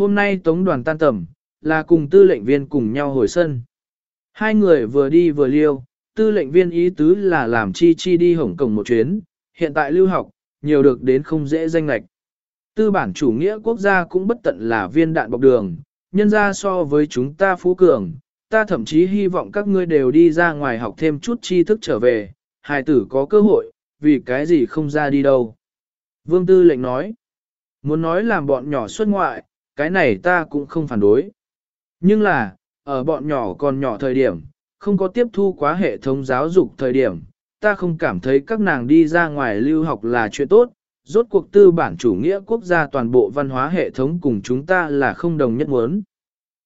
hôm nay tống đoàn tan tầm, là cùng tư lệnh viên cùng nhau hồi sân. Hai người vừa đi vừa liêu, tư lệnh viên ý tứ là làm chi chi đi Hồng Kông một chuyến, hiện tại lưu học, nhiều được đến không dễ danh lạch. Tư bản chủ nghĩa quốc gia cũng bất tận là viên đạn bọc đường, nhân ra so với chúng ta phú cường, ta thậm chí hy vọng các ngươi đều đi ra ngoài học thêm chút tri thức trở về, hài tử có cơ hội, vì cái gì không ra đi đâu. Vương Tư lệnh nói, muốn nói làm bọn nhỏ xuất ngoại, cái này ta cũng không phản đối. Nhưng là, ở bọn nhỏ còn nhỏ thời điểm, không có tiếp thu quá hệ thống giáo dục thời điểm, ta không cảm thấy các nàng đi ra ngoài lưu học là chuyện tốt, rốt cuộc tư bản chủ nghĩa quốc gia toàn bộ văn hóa hệ thống cùng chúng ta là không đồng nhất muốn.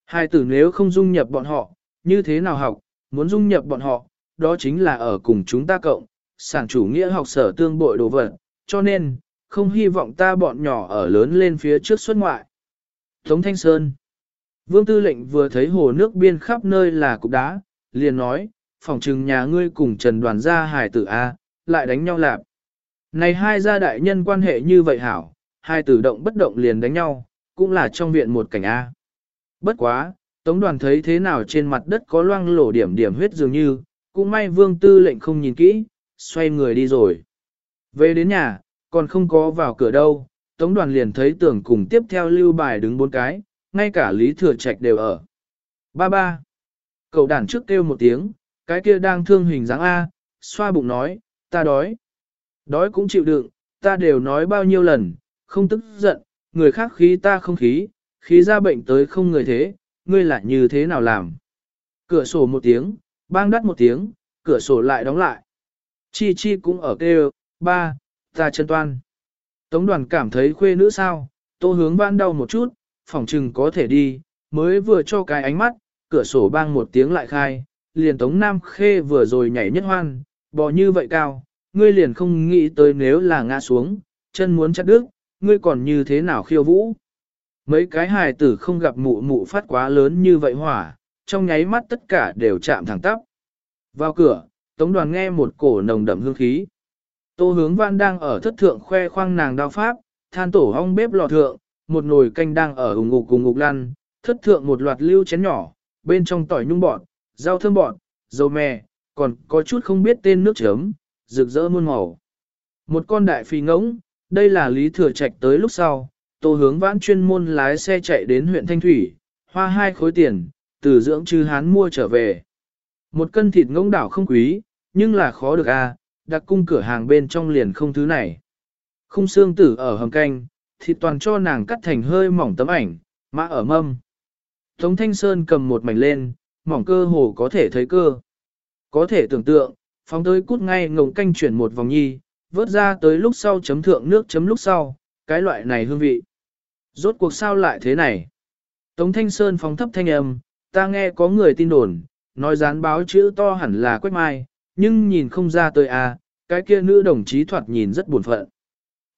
Hai tử nếu không dung nhập bọn họ, như thế nào học, muốn dung nhập bọn họ, đó chính là ở cùng chúng ta cộng, sản chủ nghĩa học sở tương bội đồ vật, cho nên, không hy vọng ta bọn nhỏ ở lớn lên phía trước xuất ngoại. Tống Thanh Sơn Vương Tư lệnh vừa thấy hồ nước biên khắp nơi là cục đá, liền nói, phòng trừng nhà ngươi cùng Trần Đoàn gia hải tử A, lại đánh nhau lạp. Này hai gia đại nhân quan hệ như vậy hảo, hai tử động bất động liền đánh nhau, cũng là trong viện một cảnh A. Bất quá, Tống đoàn thấy thế nào trên mặt đất có loang lổ điểm điểm huyết dường như, cũng may vương tư lệnh không nhìn kỹ, xoay người đi rồi. Về đến nhà, còn không có vào cửa đâu, Tống đoàn liền thấy tưởng cùng tiếp theo lưu bài đứng bốn cái, ngay cả Lý Thừa Trạch đều ở. Ba ba. Cậu đàn trước kêu một tiếng, cái kia đang thương hình dáng A, xoa bụng nói, ta đói. Đói cũng chịu đựng, ta đều nói bao nhiêu lần, không tức giận, người khác khí ta không khí, khí ra bệnh tới không người thế, ngươi lại như thế nào làm? Cửa sổ một tiếng, bang đắt một tiếng, cửa sổ lại đóng lại. Chi chi cũng ở kêu, ba, ta chân toan. Tống đoàn cảm thấy khuê nữ sao, tô hướng van đau một chút, phòng trừng có thể đi, mới vừa cho cái ánh mắt, cửa sổ bang một tiếng lại khai, liền tống nam khê vừa rồi nhảy nhất hoan, bò như vậy cao, ngươi liền không nghĩ tới nếu là ngã xuống, chân muốn chặt đứt, ngươi còn như thế nào khiêu vũ. Mấy cái hài tử không gặp mụ mụ phát quá lớn như vậy hỏa, trong nháy mắt tất cả đều chạm thẳng tắp. Vào cửa, tống đoàn nghe một cổ nồng đậm hương khí. Tô hướng văn đang ở thất thượng khoe khoang nàng đao pháp, than tổ hong bếp lò thượng, một nồi canh đang ở hùng ngục cùng ngục lăn, thất thượng một loạt lưu chén nhỏ, bên trong tỏi nhung bọt, rau thơm bọt, dầu mè, còn có chút không biết tên nước chấm, rực rỡ muôn màu. Một con đại phi ngỗng, đây là lý thừa trạch tới lúc sau, tô hướng vãn chuyên môn lái xe chạy đến huyện Thanh Thủy, hoa hai khối tiền, từ dưỡng chư hán mua trở về. Một cân thịt ngỗng đảo không quý, nhưng là khó được a à, đặc cung cửa hàng bên trong liền không thứ này. Khung xương tử ở hầm canh, thịt toàn cho nàng cắt thành hơi mỏng tấm ảnh, mã ở mâm. Tống Thanh Sơn cầm một mảnh lên, mỏng cơ hồ có thể thấy cơ. Có thể tưởng tượng, phóng tới cút ngay ngồng canh chuyển một vòng nhi, vớt ra tới lúc sau chấm thượng nước chấm lúc sau, cái loại này hương vị. Rốt cuộc sao lại thế này? Tống Thanh Sơn phóng thấp thanh âm, ta nghe có người tin đồn, nói dán báo chữ to hẳn là quách mai, nhưng nhìn không ra tới à, cái kia nữ đồng chí thoạt nhìn rất buồn phận.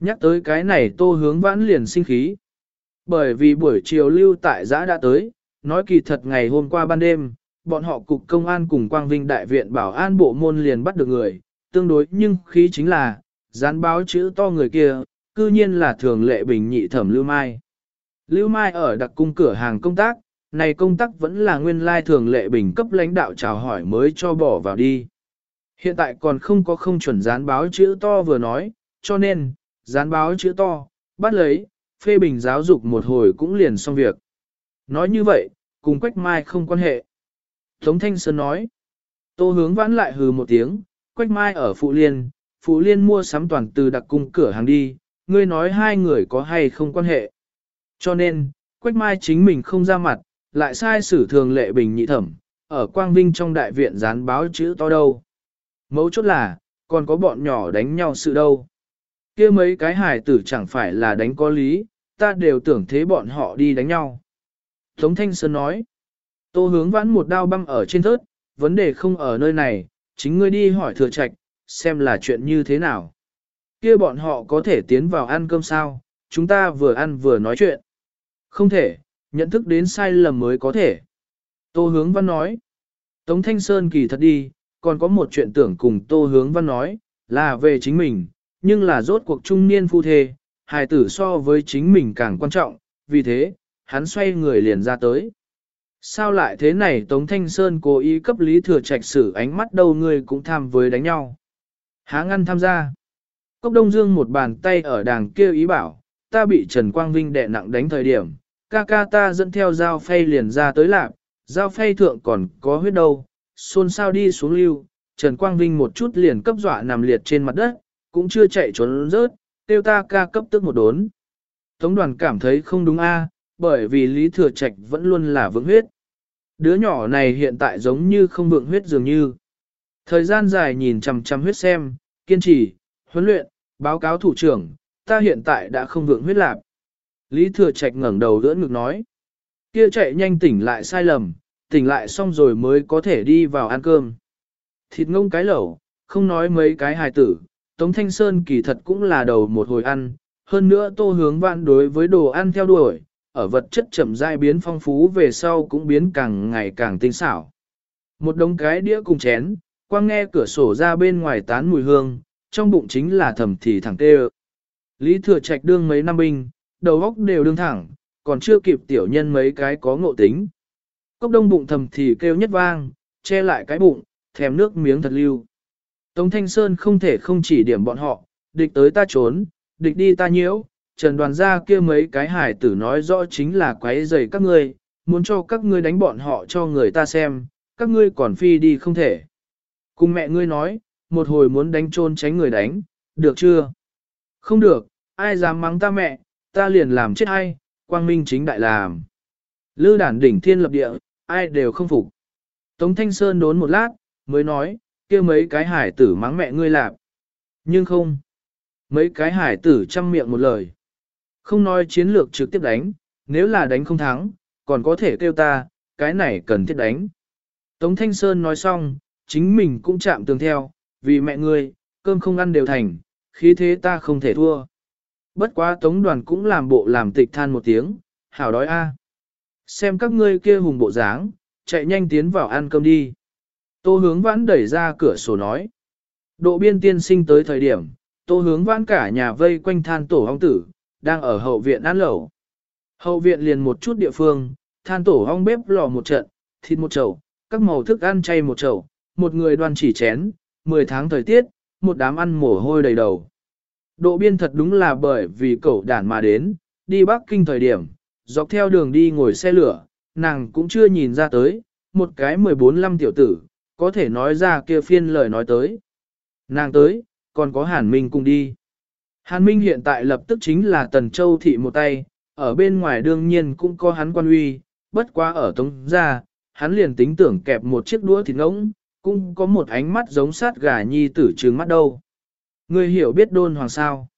Nhắc tới cái này tô hướng vãn liền sinh khí. Bởi vì buổi chiều lưu tại giã đã tới, nói kỳ thật ngày hôm qua ban đêm, bọn họ cục công an cùng Quang Vinh Đại viện bảo an bộ môn liền bắt được người, tương đối nhưng khí chính là, dán báo chữ to người kia, cư nhiên là thường lệ bình nhị thẩm Lưu Mai. Lưu Mai ở đặc cung cửa hàng công tác, này công tác vẫn là nguyên lai thường lệ bình cấp lãnh đạo chào hỏi mới cho bỏ vào đi. Hiện tại còn không có không chuẩn dán báo chữ to vừa nói, cho nên, dán báo chữ to, bắt lấy, phê bình giáo dục một hồi cũng liền xong việc. Nói như vậy, cùng Quách Mai không quan hệ. Tống Thanh Sơn nói, tô hướng vãn lại hừ một tiếng, Quách Mai ở Phụ Liên, Phụ Liên mua sắm toàn từ đặc cung cửa hàng đi, ngươi nói hai người có hay không quan hệ. Cho nên, Quách Mai chính mình không ra mặt, lại sai sử thường lệ bình nhị thẩm, ở Quang Vinh trong đại viện dán báo chữ to đâu. Mấu chốt là, còn có bọn nhỏ đánh nhau sự đâu. kia mấy cái hài tử chẳng phải là đánh có lý, ta đều tưởng thế bọn họ đi đánh nhau. Tống Thanh Sơn nói, tô hướng vãn một đao băm ở trên thớt, vấn đề không ở nơi này, chính ngươi đi hỏi thừa trạch, xem là chuyện như thế nào. kia bọn họ có thể tiến vào ăn cơm sao, chúng ta vừa ăn vừa nói chuyện. Không thể, nhận thức đến sai lầm mới có thể. Tô hướng văn nói, Tống Thanh Sơn kỳ thật đi, còn có một chuyện tưởng cùng Tô hướng văn nói, là về chính mình, nhưng là rốt cuộc trung niên phu thê, hài tử so với chính mình càng quan trọng, vì thế, hắn xoay người liền ra tới. Sao lại thế này Tống Thanh Sơn cố ý cấp Lý Thừa Trạch xử ánh mắt đâu người cũng tham với đánh nhau. Há ngăn tham gia. Cốc Đông Dương một bàn tay ở đàng kia ý bảo, ta bị Trần Quang Vinh đè nặng đánh thời điểm, ca ca ta dẫn theo dao phay liền ra tới lạp, dao phay thượng còn có huyết đâu, xôn xao đi xuống lưu, Trần Quang Vinh một chút liền cấp dọa nằm liệt trên mặt đất, cũng chưa chạy trốn rớt, tiêu ta ca cấp tức một đốn. Tống đoàn cảm thấy không đúng a, bởi vì Lý Thừa Trạch vẫn luôn là vững huyết. Đứa nhỏ này hiện tại giống như không vượng huyết dường như. Thời gian dài nhìn chằm chằm huyết xem, kiên trì, huấn luyện, báo cáo thủ trưởng, ta hiện tại đã không vượng huyết lạc. Lý Thừa Trạch ngẩng đầu đỡ ngực nói. Kia chạy nhanh tỉnh lại sai lầm, tỉnh lại xong rồi mới có thể đi vào ăn cơm. Thịt ngông cái lẩu, không nói mấy cái hài tử, Tống Thanh Sơn kỳ thật cũng là đầu một hồi ăn, hơn nữa tô hướng vạn đối với đồ ăn theo đuổi, ở vật chất chậm rãi biến phong phú về sau cũng biến càng ngày càng tinh xảo. Một đống cái đĩa cùng chén, quang nghe cửa sổ ra bên ngoài tán mùi hương, trong bụng chính là thầm thì thẳng tê Lý thừa trạch đương mấy năm binh, đầu góc đều đương thẳng, còn chưa kịp tiểu nhân mấy cái có ngộ tính. Cốc đông bụng thầm thì kêu nhất vang, che lại cái bụng, thèm nước miếng thật lưu. Tống Thanh Sơn không thể không chỉ điểm bọn họ, địch tới ta trốn, địch đi ta nhiễu, trần đoàn gia kia mấy cái hải tử nói rõ chính là quấy rầy các ngươi, muốn cho các ngươi đánh bọn họ cho người ta xem, các ngươi còn phi đi không thể. Cùng mẹ ngươi nói, một hồi muốn đánh trôn tránh người đánh, được chưa? Không được, ai dám mắng ta mẹ, ta liền làm chết ai, quang minh chính đại làm. Lư đản đỉnh thiên lập địa, ai đều không phục. Tống Thanh Sơn đốn một lát, mới nói, kia mấy cái hải tử mắng mẹ ngươi lạp. Nhưng không. Mấy cái hải tử chăm miệng một lời. Không nói chiến lược trực tiếp đánh, nếu là đánh không thắng, còn có thể kêu ta, cái này cần thiết đánh. Tống Thanh Sơn nói xong, chính mình cũng chạm tường theo, vì mẹ ngươi, cơm không ăn đều thành, khí thế ta không thể thua. Bất quá tống đoàn cũng làm bộ làm tịch than một tiếng, hảo đói a. Xem các ngươi kia hùng bộ dáng, chạy nhanh tiến vào ăn cơm đi. Tô hướng vãn đẩy ra cửa sổ nói. Độ biên tiên sinh tới thời điểm, tô hướng vãn cả nhà vây quanh than tổ hong tử, đang ở hậu viện ăn lẩu. Hậu viện liền một chút địa phương, than tổ hong bếp lò một trận, thịt một chậu, các màu thức ăn chay một chậu, một người đoan chỉ chén, 10 tháng thời tiết, một đám ăn mồ hôi đầy đầu. Độ biên thật đúng là bởi vì cậu đản mà đến, đi Bắc Kinh thời điểm, dọc theo đường đi ngồi xe lửa, nàng cũng chưa nhìn ra tới, một cái 14-15 tiểu tử, có thể nói ra kia phiên lời nói tới. Nàng tới, còn có Hàn Minh cùng đi. Hàn Minh hiện tại lập tức chính là Tần Châu thị một tay, ở bên ngoài đương nhiên cũng có hắn quan uy, bất quá ở tống ra, hắn liền tính tưởng kẹp một chiếc đũa thịt ngỗng, cũng có một ánh mắt giống sát gà nhi tử trừng mắt đâu. Người hiểu biết đôn hoàng sao.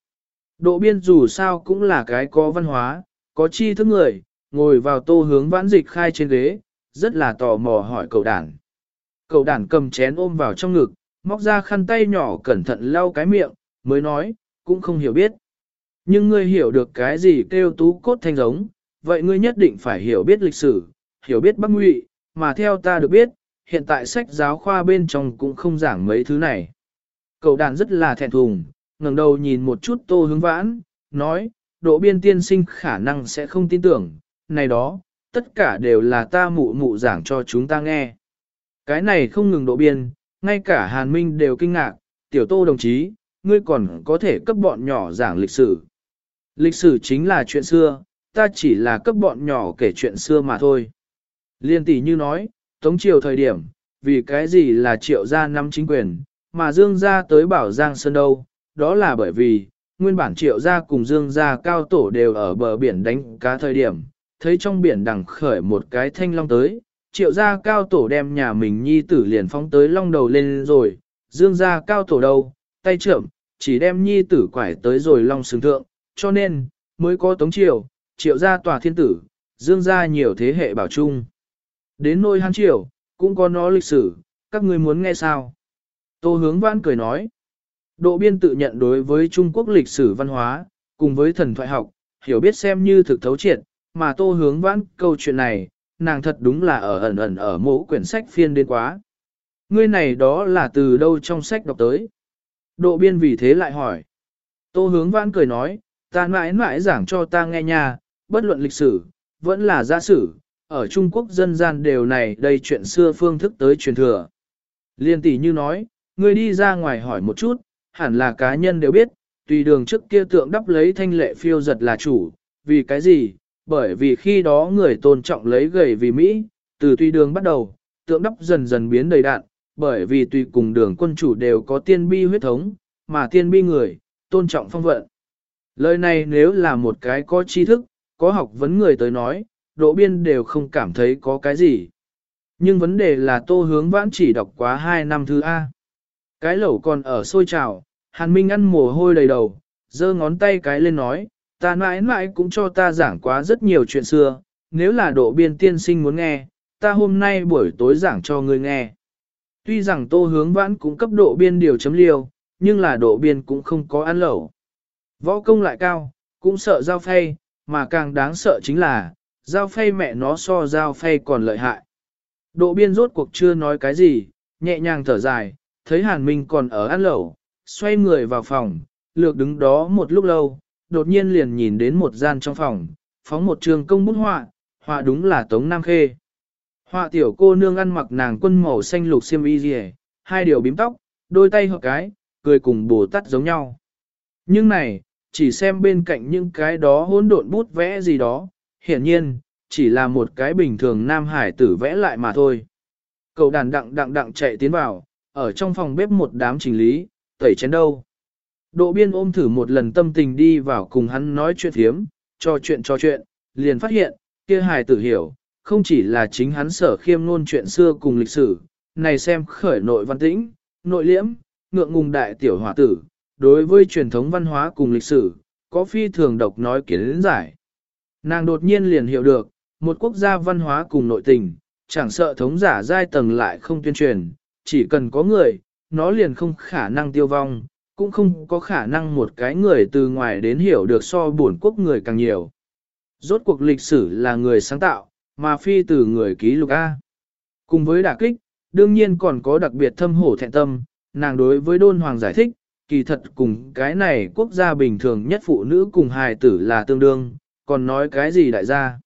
Độ biên dù sao cũng là cái có văn hóa, có chi thức người, ngồi vào tô hướng vãn dịch khai trên ghế, rất là tò mò hỏi cậu đàn. Cậu đàn cầm chén ôm vào trong ngực, móc ra khăn tay nhỏ cẩn thận lau cái miệng, mới nói, cũng không hiểu biết. Nhưng ngươi hiểu được cái gì kêu tú cốt thanh giống, vậy ngươi nhất định phải hiểu biết lịch sử, hiểu biết Bắc Ngụy, mà theo ta được biết, hiện tại sách giáo khoa bên trong cũng không giảng mấy thứ này. Cậu đàn rất là thẹn thùng, ngẩng đầu nhìn một chút tô hướng vãn, nói, độ biên tiên sinh khả năng sẽ không tin tưởng, này đó, tất cả đều là ta mụ mụ giảng cho chúng ta nghe. Cái này không ngừng độ biên, ngay cả Hàn Minh đều kinh ngạc, tiểu tô đồng chí, ngươi còn có thể cấp bọn nhỏ giảng lịch sử. Lịch sử chính là chuyện xưa, ta chỉ là cấp bọn nhỏ kể chuyện xưa mà thôi. Liên tỷ như nói, Tống Triều thời điểm, vì cái gì là triệu gia năm chính quyền, mà Dương gia tới bảo Giang Sơn đâu, đó là bởi vì, nguyên bản triệu gia cùng Dương gia cao tổ đều ở bờ biển đánh cá thời điểm, thấy trong biển đằng khởi một cái thanh long tới, triệu gia cao tổ đem nhà mình nhi tử liền phóng tới long đầu lên rồi, Dương gia cao tổ đâu, tay trưởng, chỉ đem nhi tử quải tới rồi long sừng thượng, cho nên, mới có tống triều, triệu gia tòa thiên tử, Dương gia nhiều thế hệ bảo chung. Đến nôi hán triều, cũng có nó lịch sử, các ngươi muốn nghe sao? Tô hướng vãn cười nói. Độ biên tự nhận đối với Trung Quốc lịch sử văn hóa, cùng với thần thoại học, hiểu biết xem như thực thấu triệt, mà tô hướng vãn câu chuyện này, nàng thật đúng là ở ẩn ẩn ở mỗi quyển sách phiên đến quá. Ngươi này đó là từ đâu trong sách đọc tới? Độ biên vì thế lại hỏi. Tô hướng vãn cười nói, ta mãi mãi giảng cho ta nghe nha, bất luận lịch sử, vẫn là giả sử, ở Trung Quốc dân gian đều này đây chuyện xưa phương thức tới truyền thừa. Liên tỷ như nói, ngươi đi ra ngoài hỏi một chút, hẳn là cá nhân đều biết, tùy đường trước kia tượng đắp lấy thanh lệ phiêu giật là chủ, vì cái gì? Bởi vì khi đó người tôn trọng lấy gầy vì Mỹ, từ tùy đường bắt đầu, tượng đắp dần dần biến đầy đạn, bởi vì tùy cùng đường quân chủ đều có tiên bi huyết thống, mà tiên bi người, tôn trọng phong vận. Lời này nếu là một cái có tri thức, có học vấn người tới nói, độ biên đều không cảm thấy có cái gì. Nhưng vấn đề là tô hướng vãn chỉ đọc quá 2 năm thứ A. Cái lẩu còn ở sôi trào, Hàn Minh ăn mồ hôi đầy đầu, giơ ngón tay cái lên nói, ta mãi mãi cũng cho ta giảng quá rất nhiều chuyện xưa, nếu là độ biên tiên sinh muốn nghe, ta hôm nay buổi tối giảng cho ngươi nghe. Tuy rằng tô hướng vãn cũng cấp độ biên điều chấm liêu, nhưng là độ biên cũng không có ăn lẩu. Võ công lại cao, cũng sợ giao phay, mà càng đáng sợ chính là, giao phay mẹ nó so giao phay còn lợi hại. Độ biên rốt cuộc chưa nói cái gì, nhẹ nhàng thở dài, thấy Hàn Minh còn ở ăn lẩu, xoay người vào phòng, lược đứng đó một lúc lâu, đột nhiên liền nhìn đến một gian trong phòng, phóng một trường công bút họa, họa đúng là Tống Nam Khê. Họa tiểu cô nương ăn mặc nàng quân màu xanh lục xiêm y dì hai điều bím tóc, đôi tay hợp cái, cười cùng bồ tát giống nhau. Nhưng này, chỉ xem bên cạnh những cái đó hỗn độn bút vẽ gì đó, hiển nhiên, chỉ là một cái bình thường nam hải tử vẽ lại mà thôi. Cậu đàn đặng đặng đặng chạy tiến vào, ở trong phòng bếp một đám trình lý, tẩy chén đâu. Độ biên ôm thử một lần tâm tình đi vào cùng hắn nói chuyện thiếm, cho chuyện cho chuyện, liền phát hiện, kia hài tử hiểu, không chỉ là chính hắn sở khiêm ngôn chuyện xưa cùng lịch sử, này xem khởi nội văn tĩnh, nội liễm, ngượng ngùng đại tiểu hòa tử, đối với truyền thống văn hóa cùng lịch sử, có phi thường độc nói kiến giải. Nàng đột nhiên liền hiểu được, một quốc gia văn hóa cùng nội tình, chẳng sợ thống giả giai tầng lại không tuyên truyền, chỉ cần có người, nó liền không khả năng tiêu vong, cũng không có khả năng một cái người từ ngoài đến hiểu được so buồn quốc người càng nhiều. Rốt cuộc lịch sử là người sáng tạo, mà phi từ người ký lục A. Cùng với đả kích, đương nhiên còn có đặc biệt thâm hổ thẹn tâm, nàng đối với đôn hoàng giải thích, kỳ thật cùng cái này quốc gia bình thường nhất phụ nữ cùng hài tử là tương đương, còn nói cái gì đại gia.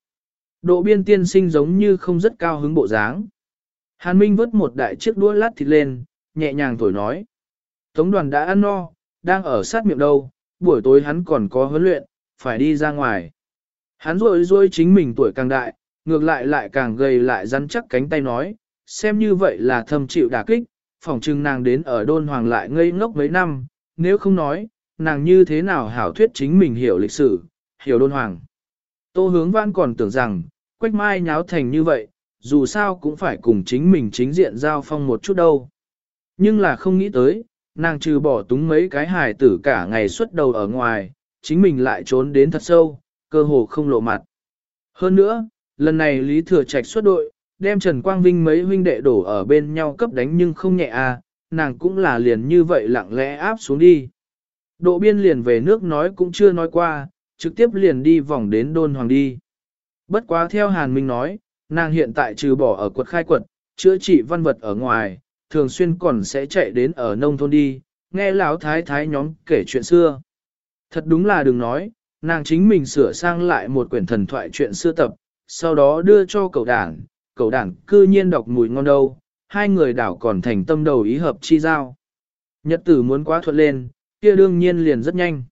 Độ biên tiên sinh giống như không rất cao hứng bộ dáng. Hàn Minh vớt một đại chiếc đũa lát thịt lên, nhẹ nhàng thổi nói. Tống đoàn đã ăn no, đang ở sát miệng đâu, buổi tối hắn còn có huấn luyện, phải đi ra ngoài. Hắn rội rôi chính mình tuổi càng đại, ngược lại lại càng gầy lại rắn chắc cánh tay nói, xem như vậy là thâm chịu đả kích, phỏng chừng nàng đến ở đôn hoàng lại ngây ngốc mấy năm, nếu không nói, nàng như thế nào hảo thuyết chính mình hiểu lịch sử, hiểu đôn hoàng. Tô hướng văn còn tưởng rằng, quách mai nháo thành như vậy, dù sao cũng phải cùng chính mình chính diện giao phong một chút đâu. Nhưng là không nghĩ tới, nàng trừ bỏ túng mấy cái hài tử cả ngày suốt đầu ở ngoài, chính mình lại trốn đến thật sâu, cơ hồ không lộ mặt. Hơn nữa, lần này Lý Thừa Trạch xuất đội, đem Trần Quang Vinh mấy huynh đệ đổ ở bên nhau cấp đánh nhưng không nhẹ à, nàng cũng là liền như vậy lặng lẽ áp xuống đi. Độ biên liền về nước nói cũng chưa nói qua, trực tiếp liền đi vòng đến đôn hoàng đi. Bất quá theo Hàn Minh nói, nàng hiện tại trừ bỏ ở quật khai quật, chữa trị văn vật ở ngoài, thường xuyên còn sẽ chạy đến ở nông thôn đi, nghe lão thái thái nhóm kể chuyện xưa. Thật đúng là đừng nói, nàng chính mình sửa sang lại một quyển thần thoại chuyện xưa tập, sau đó đưa cho cậu đảng, cậu đảng cư nhiên đọc mùi ngon đâu, hai người đảo còn thành tâm đầu ý hợp chi giao. Nhật tử muốn quá thuận lên, kia đương nhiên liền rất nhanh.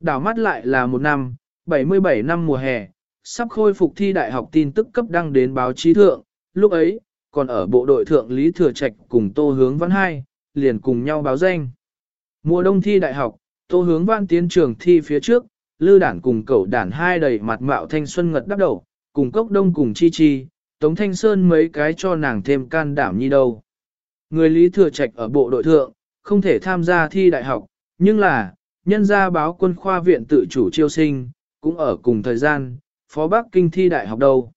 Đảo mắt lại là một năm, 77 năm mùa hè, sắp khôi phục thi đại học tin tức cấp đăng đến báo chí thượng, lúc ấy, còn ở bộ đội thượng Lý Thừa Trạch cùng Tô Hướng Văn Hai, liền cùng nhau báo danh. Mùa đông thi đại học, Tô Hướng Văn tiến trường thi phía trước, Lư Đản cùng cậu đản hai đầy mặt mạo thanh xuân ngật đắp đầu, cùng cốc đông cùng chi chi, Tống Thanh Sơn mấy cái cho nàng thêm can đảm như đâu. Người Lý Thừa Trạch ở bộ đội thượng, không thể tham gia thi đại học, nhưng là, nhân gia báo quân khoa viện tự chủ chiêu sinh, cũng ở cùng thời gian, Phó Bắc Kinh thi đại học đâu.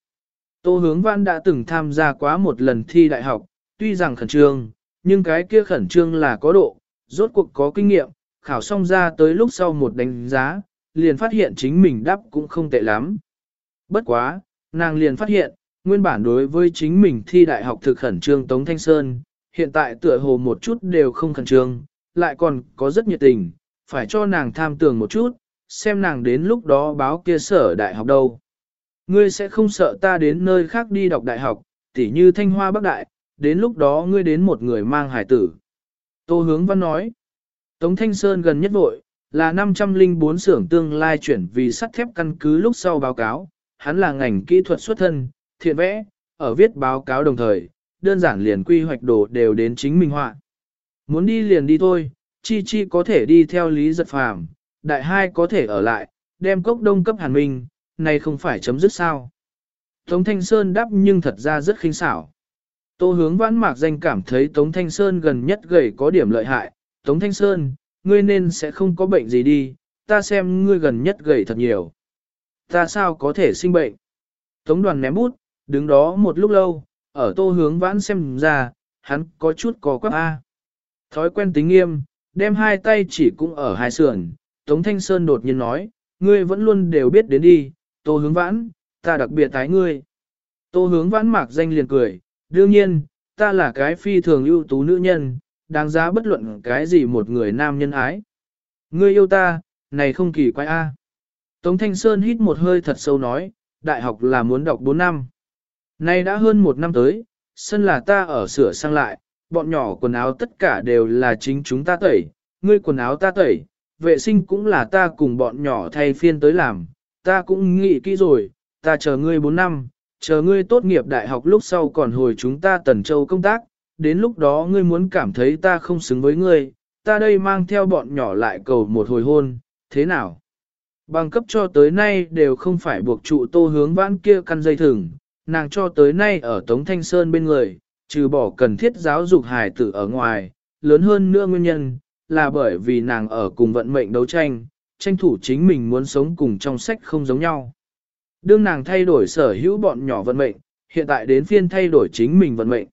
Tô Hướng Văn đã từng tham gia quá một lần thi đại học, tuy rằng khẩn trương, nhưng cái kia khẩn trương là có độ, rốt cuộc có kinh nghiệm, khảo xong ra tới lúc sau một đánh giá, liền phát hiện chính mình đáp cũng không tệ lắm. Bất quá, nàng liền phát hiện, nguyên bản đối với chính mình thi đại học thực khẩn trương Tống Thanh Sơn, hiện tại tựa hồ một chút đều không khẩn trương, lại còn có rất nhiệt tình, phải cho nàng tham tưởng một chút, xem nàng đến lúc đó báo kia sở đại học đâu. Ngươi sẽ không sợ ta đến nơi khác đi đọc đại học, tỉ như Thanh Hoa Bắc Đại, đến lúc đó ngươi đến một người mang hải tử. Tô hướng văn nói, Tống Thanh Sơn gần nhất vội, là 504 xưởng tương lai chuyển vì sắt thép căn cứ lúc sau báo cáo, hắn là ngành kỹ thuật xuất thân, thiện vẽ, ở viết báo cáo đồng thời, đơn giản liền quy hoạch đồ đều đến chính mình họa. Muốn đi liền đi thôi, chi chi có thể đi theo lý giật phàm, đại hai có thể ở lại, đem cốc đông cấp hàn minh, này không phải chấm dứt sao. Tống Thanh Sơn đáp nhưng thật ra rất khinh xảo. Tô hướng vãn mạc danh cảm thấy Tống Thanh Sơn gần nhất gầy có điểm lợi hại. Tống Thanh Sơn, ngươi nên sẽ không có bệnh gì đi, ta xem ngươi gần nhất gầy thật nhiều. Ta sao có thể sinh bệnh? Tống đoàn ném bút, đứng đó một lúc lâu, ở tô hướng vãn xem ra, hắn có chút có quắc A. Thói quen tính nghiêm, đem hai tay chỉ cũng ở hai sườn, Tống Thanh Sơn đột nhiên nói, ngươi vẫn luôn đều biết đến đi, tô hướng vãn, ta đặc biệt tái ngươi. Tô hướng vãn mạc danh liền cười, đương nhiên, ta là cái phi thường ưu tú nữ nhân, đáng giá bất luận cái gì một người nam nhân ái. Ngươi yêu ta, này không kỳ quái a. À. Tống Thanh Sơn hít một hơi thật sâu nói, đại học là muốn đọc 4 năm. Nay đã hơn một năm tới, sân là ta ở sửa sang lại, bọn nhỏ quần áo tất cả đều là chính chúng ta tẩy, ngươi quần áo ta tẩy, vệ sinh cũng là ta cùng bọn nhỏ thay phiên tới làm, ta cũng nghĩ kỹ rồi, ta chờ ngươi 4 năm, chờ ngươi tốt nghiệp đại học lúc sau còn hồi chúng ta Tần Châu công tác, đến lúc đó ngươi muốn cảm thấy ta không xứng với ngươi, ta đây mang theo bọn nhỏ lại cầu một hồi hôn, thế nào? Bằng cấp cho tới nay đều không phải buộc trụ tô hướng vãn kia căn dây thừng, nàng cho tới nay ở Tống Thanh Sơn bên người, trừ bỏ cần thiết giáo dục hài tử ở ngoài, lớn hơn nữa nguyên nhân, là bởi vì nàng ở cùng vận mệnh đấu tranh, tranh thủ chính mình muốn sống cùng trong sách không giống nhau. Đương nàng thay đổi sở hữu bọn nhỏ vận mệnh, hiện tại đến phiên thay đổi chính mình vận mệnh.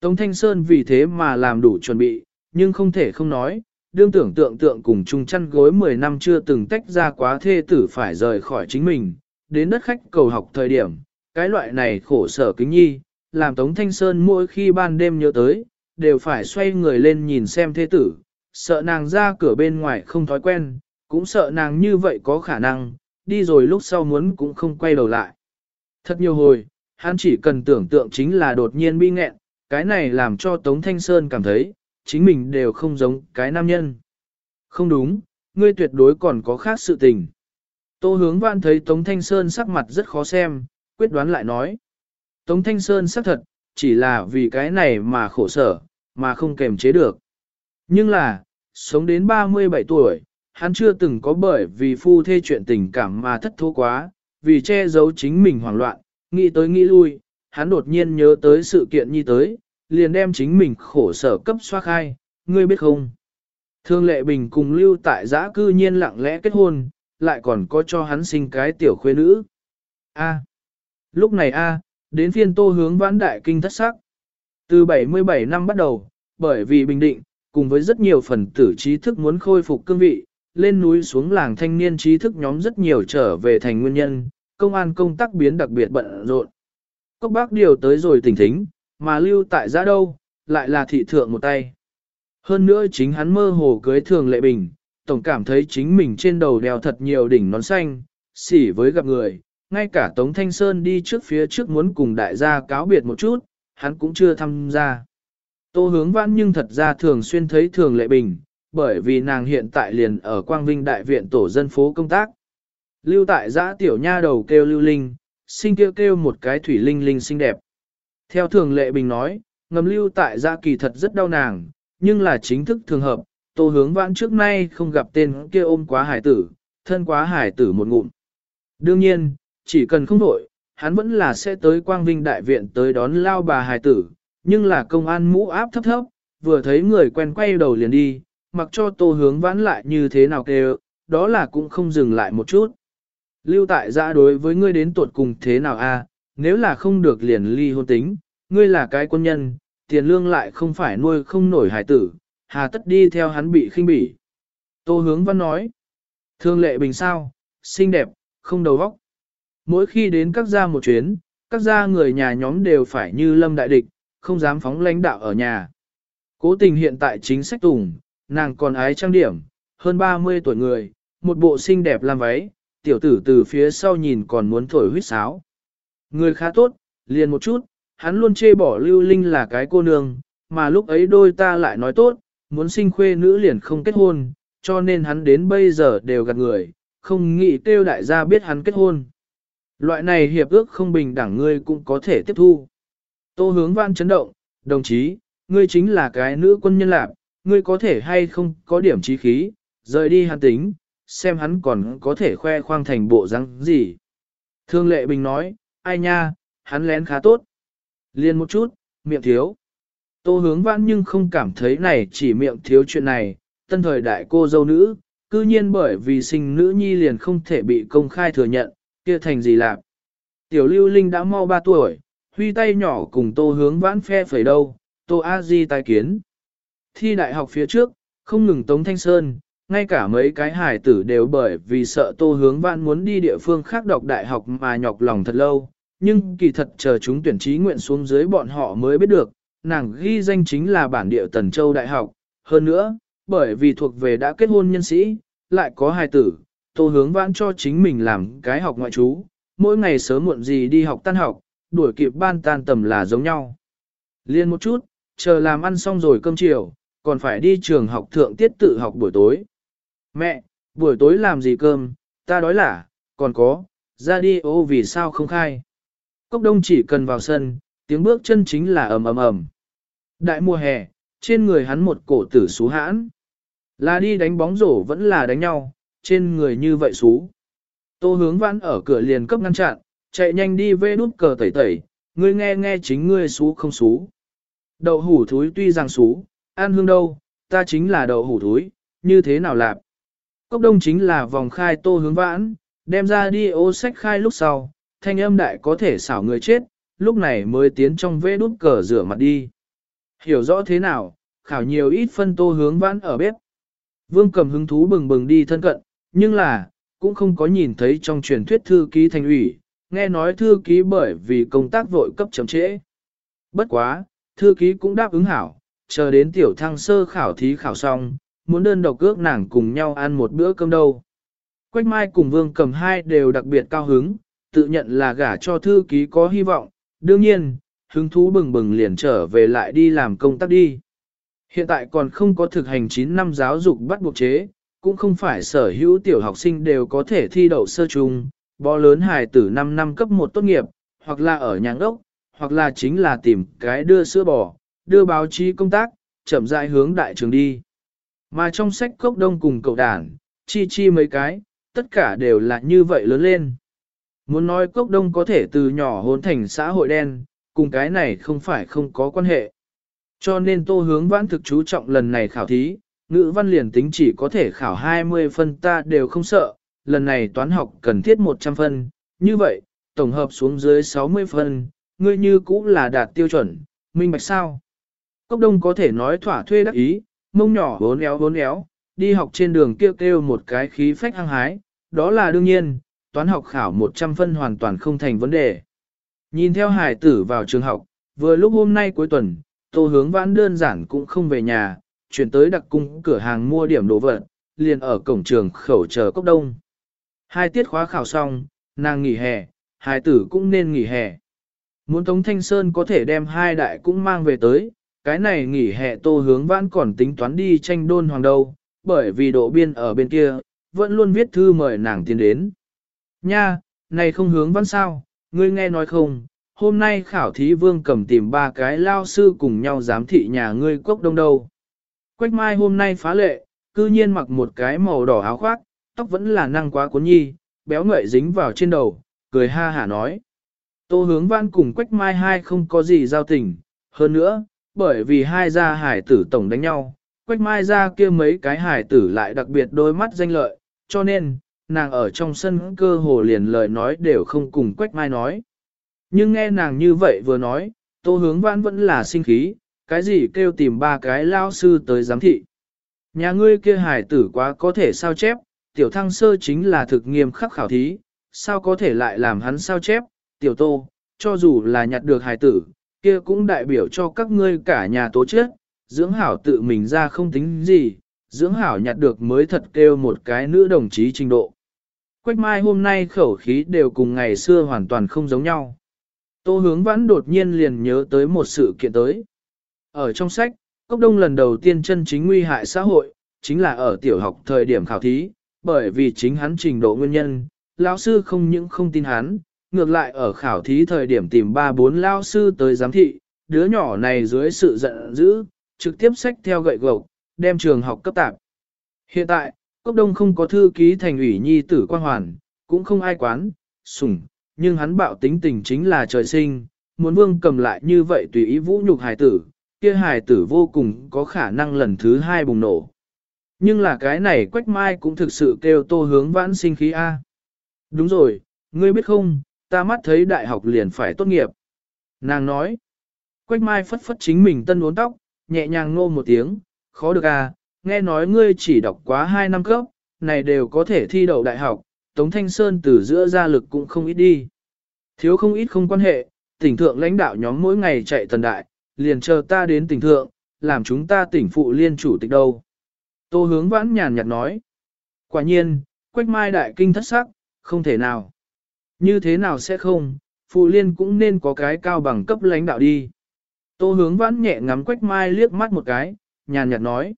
Tống Thanh Sơn vì thế mà làm đủ chuẩn bị, nhưng không thể không nói, đương tưởng tượng tượng cùng chung chăn gối 10 năm chưa từng tách ra quá thê tử phải rời khỏi chính mình, đến đất khách cầu học thời điểm, cái loại này khổ sở kính nhi, làm Tống Thanh Sơn mỗi khi ban đêm nhớ tới, đều phải xoay người lên nhìn xem thê tử, sợ nàng ra cửa bên ngoài không thói quen, cũng sợ nàng như vậy có khả năng, đi rồi lúc sau muốn cũng không quay đầu lại. Thật nhiều hồi, hắn chỉ cần tưởng tượng chính là đột nhiên bi nghẹn, cái này làm cho Tống Thanh Sơn cảm thấy, chính mình đều không giống cái nam nhân. Không đúng, ngươi tuyệt đối còn có khác sự tình. Tô hướng vạn thấy Tống Thanh Sơn sắc mặt rất khó xem, quyết đoán lại nói. Tống Thanh Sơn sắc thật, chỉ là vì cái này mà khổ sở, mà không kềm chế được. Nhưng là, sống đến 37 tuổi, hắn chưa từng có bởi vì phu thê chuyện tình cảm mà thất thố quá, vì che giấu chính mình hoảng loạn, nghĩ tới nghĩ lui, hắn đột nhiên nhớ tới sự kiện như tới, liền đem chính mình khổ sở cấp xoa khai, ngươi biết không? Thương lệ bình cùng lưu tại giã cư nhiên lặng lẽ kết hôn, lại còn có cho hắn sinh cái tiểu khuê nữ. A. Lúc này A, đến phiên tô hướng vãn đại kinh thất sắc. Từ 77 năm bắt đầu, bởi vì Bình Định, cùng với rất nhiều phần tử trí thức muốn khôi phục cương vị, lên núi xuống làng thanh niên trí thức nhóm rất nhiều trở về thành nguyên nhân, công an công tác biến đặc biệt bận rộn. Cốc bác điều tới rồi tỉnh thính, mà lưu tại giã đâu, lại là thị thượng một tay. Hơn nữa chính hắn mơ hồ cưới thường lệ bình, tổng cảm thấy chính mình trên đầu đeo thật nhiều đỉnh nón xanh, xỉ với gặp người, ngay cả Tống Thanh Sơn đi trước phía trước muốn cùng đại gia cáo biệt một chút, hắn cũng chưa tham gia. Tô hướng vãn nhưng thật ra thường xuyên thấy thường lệ bình, bởi vì nàng hiện tại liền ở Quang Vinh Đại viện tổ dân phố công tác. Lưu tại giã tiểu nha đầu kêu lưu linh, sinh kêu kêu một cái thủy linh linh xinh đẹp. Theo thường lệ bình nói, ngầm lưu tại giã kỳ thật rất đau nàng, nhưng là chính thức thường hợp, tô hướng vãn trước nay không gặp tên kia ôm quá hải tử, thân quá hải tử một ngụm. Đương nhiên, chỉ cần không đổi, hắn vẫn là sẽ tới Quang Vinh Đại viện tới đón lao bà hải tử, nhưng là công an mũ áp thấp thấp, vừa thấy người quen quay đầu liền đi, mặc cho tô hướng vãn lại như thế nào kêu, đó là cũng không dừng lại một chút. Lưu tại giã đối với ngươi đến tuột cùng thế nào a? nếu là không được liền ly hôn tính, ngươi là cái quân nhân, tiền lương lại không phải nuôi không nổi hải tử, hà tất đi theo hắn bị khinh bỉ. Tô hướng văn nói, thương lệ bình sao, xinh đẹp, không đầu óc. Mỗi khi đến các gia một chuyến, các gia người nhà nhóm đều phải như lâm đại địch, không dám phóng lãnh đạo ở nhà. Cố tình hiện tại chính sách tùng, nàng còn ái trang điểm, hơn 30 tuổi người, một bộ xinh đẹp làm váy, tiểu tử từ phía sau nhìn còn muốn thổi huyết sáo. Người khá tốt, liền một chút, hắn luôn chê bỏ lưu linh là cái cô nương, mà lúc ấy đôi ta lại nói tốt, muốn sinh khuê nữ liền không kết hôn, cho nên hắn đến bây giờ đều gạt người, không nghĩ tiêu đại gia biết hắn kết hôn. Loại này hiệp ước không bình đẳng ngươi cũng có thể tiếp thu. Tô hướng văn chấn động, đồng chí, ngươi chính là cái nữ quân nhân lạc, ngươi có thể hay không có điểm trí khí, rời đi hắn tính, xem hắn còn có thể khoe khoang thành bộ răng gì. Thương lệ bình nói, ai nha, hắn lén khá tốt. Liên một chút, miệng thiếu. Tô hướng vãn nhưng không cảm thấy này chỉ miệng thiếu chuyện này, tân thời đại cô dâu nữ, cư nhiên bởi vì sinh nữ nhi liền không thể bị công khai thừa nhận, kia thành gì lạc. Tiểu lưu linh đã mau 3 tuổi, huy tay nhỏ cùng tô hướng vãn phe phẩy đâu, tô a di tài kiến. Thi đại học phía trước, không ngừng Tống Thanh Sơn, ngay cả mấy cái hải tử đều bởi vì sợ tô hướng vãn muốn đi địa phương khác đọc đại học mà nhọc lòng thật lâu, nhưng kỳ thật chờ chúng tuyển trí nguyện xuống dưới bọn họ mới biết được, nàng ghi danh chính là bản địa Tần Châu Đại học, hơn nữa, bởi vì thuộc về đã kết hôn nhân sĩ, lại có hài tử, tô hướng vãn cho chính mình làm cái học ngoại trú, mỗi ngày sớm muộn gì đi học tan học, đuổi kịp ban tan tầm là giống nhau. Liên một chút, chờ làm ăn xong rồi cơm chiều, còn phải đi trường học thượng tiết tự học buổi tối. Mẹ, buổi tối làm gì cơm, ta đói lả, còn có, ra đi ô vì sao không khai. Cốc đông chỉ cần vào sân, tiếng bước chân chính là ầm ầm ầm. Đại mùa hè, trên người hắn một cổ tử xú hãn. Là đi đánh bóng rổ vẫn là đánh nhau, trên người như vậy xú. Tô hướng vãn ở cửa liền cấp ngăn chặn, chạy nhanh đi vê đút cờ tẩy tẩy, ngươi nghe nghe chính ngươi xú không xú. Đậu hủ thúi tuy rằng xú, ăn hương đâu, ta chính là đậu hủ thúi, như thế nào lạp. Cốc đông chính là vòng khai tô hướng vãn, đem ra đi ô sách khai lúc sau, thanh âm đại có thể xảo người chết, lúc này mới tiến trong vê đút cờ rửa mặt đi. Hiểu rõ thế nào, khảo nhiều ít phân tô hướng vãn ở bếp. Vương cầm hứng thú bừng bừng đi thân cận, nhưng là, cũng không có nhìn thấy trong truyền thuyết thư ký thành ủy, nghe nói thư ký bởi vì công tác vội cấp chậm trễ. Bất quá, thư ký cũng đáp ứng hảo, chờ đến tiểu thăng sơ khảo thí khảo xong, muốn đơn độc cước nàng cùng nhau ăn một bữa cơm đâu. Quách Mai cùng Vương cầm hai đều đặc biệt cao hứng, tự nhận là gả cho thư ký có hy vọng, đương nhiên, hứng thú bừng bừng liền trở về lại đi làm công tác đi. Hiện tại còn không có thực hành 9 năm giáo dục bắt buộc chế, cũng không phải sở hữu tiểu học sinh đều có thể thi đậu sơ trung, bó lớn hài tử 5 năm cấp 1 tốt nghiệp, hoặc là ở nhà ốc, hoặc là chính là tìm cái đưa sữa bò, đưa báo chí công tác, chậm rãi hướng đại trường đi. Mà trong sách cốc đông cùng cậu đàn, chi chi mấy cái, tất cả đều là như vậy lớn lên. Muốn nói cốc đông có thể từ nhỏ hôn thành xã hội đen, cùng cái này không phải không có quan hệ. Cho nên tô hướng vãn thực chú trọng lần này khảo thí, ngữ văn liền tính chỉ có thể khảo 20 phân ta đều không sợ, lần này toán học cần thiết 100 phân, như vậy, tổng hợp xuống dưới 60 phân, ngươi như cũ là đạt tiêu chuẩn, minh bạch sao. Cốc đông có thể nói thỏa thuê đắc ý, mông nhỏ bốn éo bốn éo, đi học trên đường kêu kêu một cái khí phách hăng hái, đó là đương nhiên, toán học khảo 100 phân hoàn toàn không thành vấn đề. Nhìn theo hải tử vào trường học, vừa lúc hôm nay cuối tuần, tô hướng vãn đơn giản cũng không về nhà, chuyển tới đặc cung cửa hàng mua điểm đồ vật, liền ở cổng trường khẩu chờ cốc đông. Hai tiết khóa khảo xong, nàng nghỉ hè, hải tử cũng nên nghỉ hè. Muốn Tống Thanh Sơn có thể đem hai đại cũng mang về tới, cái này nghỉ hè tô hướng vãn còn tính toán đi tranh đôn hoàng đâu, bởi vì độ biên ở bên kia, vẫn luôn viết thư mời nàng tiến đến. Nha, này không hướng vãn sao, ngươi nghe nói không, hôm nay khảo thí vương cầm tìm ba cái lao sư cùng nhau giám thị nhà ngươi cốc đông đâu. Quách mai hôm nay phá lệ, cư nhiên mặc một cái màu đỏ áo khoác, tóc vẫn là năng quá cuốn nhi, béo ngậy dính vào trên đầu, cười ha hả nói. Tô hướng văn cùng quách mai hai không có gì giao tình, hơn nữa, bởi vì hai gia hải tử tổng đánh nhau, quách mai ra kia mấy cái hải tử lại đặc biệt đôi mắt danh lợi, cho nên, nàng ở trong sân cơ hồ liền lời nói đều không cùng quách mai nói. Nhưng nghe nàng như vậy vừa nói, tô hướng vãn vẫn là sinh khí, cái gì kêu tìm ba cái lao sư tới giám thị. Nhà ngươi kia hải tử quá có thể sao chép, tiểu thăng sơ chính là thực nghiêm khắc khảo thí, sao có thể lại làm hắn sao chép, tiểu tô, cho dù là nhặt được hải tử, kia cũng đại biểu cho các ngươi cả nhà tố chết, dưỡng hảo tự mình ra không tính gì, dưỡng hảo nhặt được mới thật kêu một cái nữ đồng chí trình độ. Quách mai hôm nay khẩu khí đều cùng ngày xưa hoàn toàn không giống nhau. Tô hướng vãn đột nhiên liền nhớ tới một sự kiện tới. Ở trong sách, Cốc Đông lần đầu tiên chân chính nguy hại xã hội, chính là ở tiểu học thời điểm khảo thí, bởi vì chính hắn trình độ nguyên nhân, lão sư không những không tin hắn, ngược lại ở khảo thí thời điểm tìm ba bốn lao sư tới giám thị, đứa nhỏ này dưới sự giận dữ, trực tiếp sách theo gậy gộc, đem trường học cấp tạp. Hiện tại, Cốc Đông không có thư ký thành ủy nhi tử quan hoàn, cũng không ai quán, sủng, nhưng hắn bạo tính tình chính là trời sinh, muốn vương cầm lại như vậy tùy ý vũ nhục hài tử, kia hài tử vô cùng có khả năng lần thứ hai bùng nổ. Nhưng là cái này quách mai cũng thực sự kêu tô hướng vãn sinh khí A. Đúng rồi, ngươi biết không, ta mắt thấy đại học liền phải tốt nghiệp. Nàng nói, quách mai phất phất chính mình tân uốn tóc, nhẹ nhàng nô một tiếng, khó được à, nghe nói ngươi chỉ đọc quá 2 năm cấp, này đều có thể thi đậu đại học, Tống Thanh Sơn từ giữa gia lực cũng không ít đi. Thiếu không ít không quan hệ, tỉnh thượng lãnh đạo nhóm mỗi ngày chạy tần đại, liền chờ ta đến tỉnh thượng, làm chúng ta tỉnh phụ liên chủ tịch đâu. Tô hướng vãn nhàn nhạt nói. Quả nhiên, quách mai đại kinh thất sắc, không thể nào. Như thế nào sẽ không, phụ liên cũng nên có cái cao bằng cấp lãnh đạo đi. Tô hướng vãn nhẹ ngắm quách mai liếc mắt một cái, nhàn nhạt nói.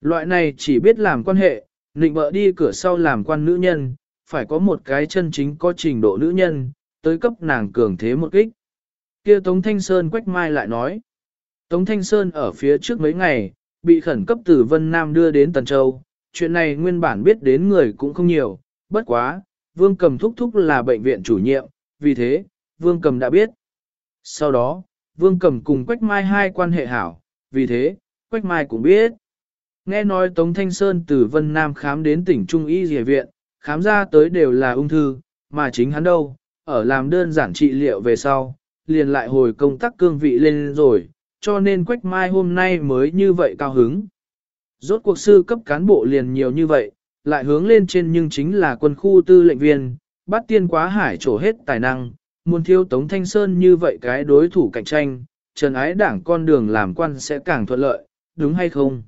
Loại này chỉ biết làm quan hệ, nịnh bợ đi cửa sau làm quan nữ nhân, phải có một cái chân chính có trình độ nữ nhân, tới cấp nàng cường thế một kích. Kia Tống Thanh Sơn quách mai lại nói. Tống Thanh Sơn ở phía trước mấy ngày, bị khẩn cấp từ Vân Nam đưa đến Tần Châu. Chuyện này nguyên bản biết đến người cũng không nhiều, bất quá, Vương Cầm thúc thúc là bệnh viện chủ nhiệm, vì thế, Vương Cầm đã biết. Sau đó, Vương Cầm cùng Quách Mai hai quan hệ hảo, vì thế, Quách Mai cũng biết. Nghe nói Tống Thanh Sơn từ Vân Nam khám đến tỉnh Trung Y Dìa Viện, khám ra tới đều là ung thư, mà chính hắn đâu, ở làm đơn giản trị liệu về sau, liền lại hồi công tác cương vị lên rồi, cho nên Quách Mai hôm nay mới như vậy cao hứng. Rốt cuộc sư cấp cán bộ liền nhiều như vậy, lại hướng lên trên nhưng chính là quân khu tư lệnh viên, bắt tiên quá hải trổ hết tài năng, muốn thiếu Tống Thanh Sơn như vậy cái đối thủ cạnh tranh, trần ái đảng con đường làm quan sẽ càng thuận lợi, đúng hay không?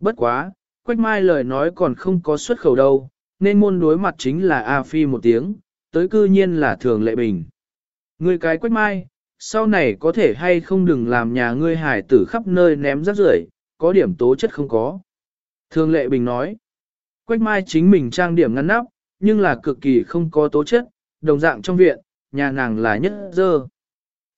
Bất quá, Quách Mai lời nói còn không có xuất khẩu đâu, nên môn đối mặt chính là A Phi một tiếng, tới cư nhiên là thường lệ bình. Người cái Quách Mai, sau này có thể hay không đừng làm nhà ngươi hải tử khắp nơi ném rác rưởi, có điểm tố chất không có. Thường lệ bình nói, Quách Mai chính mình trang điểm ngăn nắp, nhưng là cực kỳ không có tố chất, đồng dạng trong viện, nhà nàng là nhất dơ.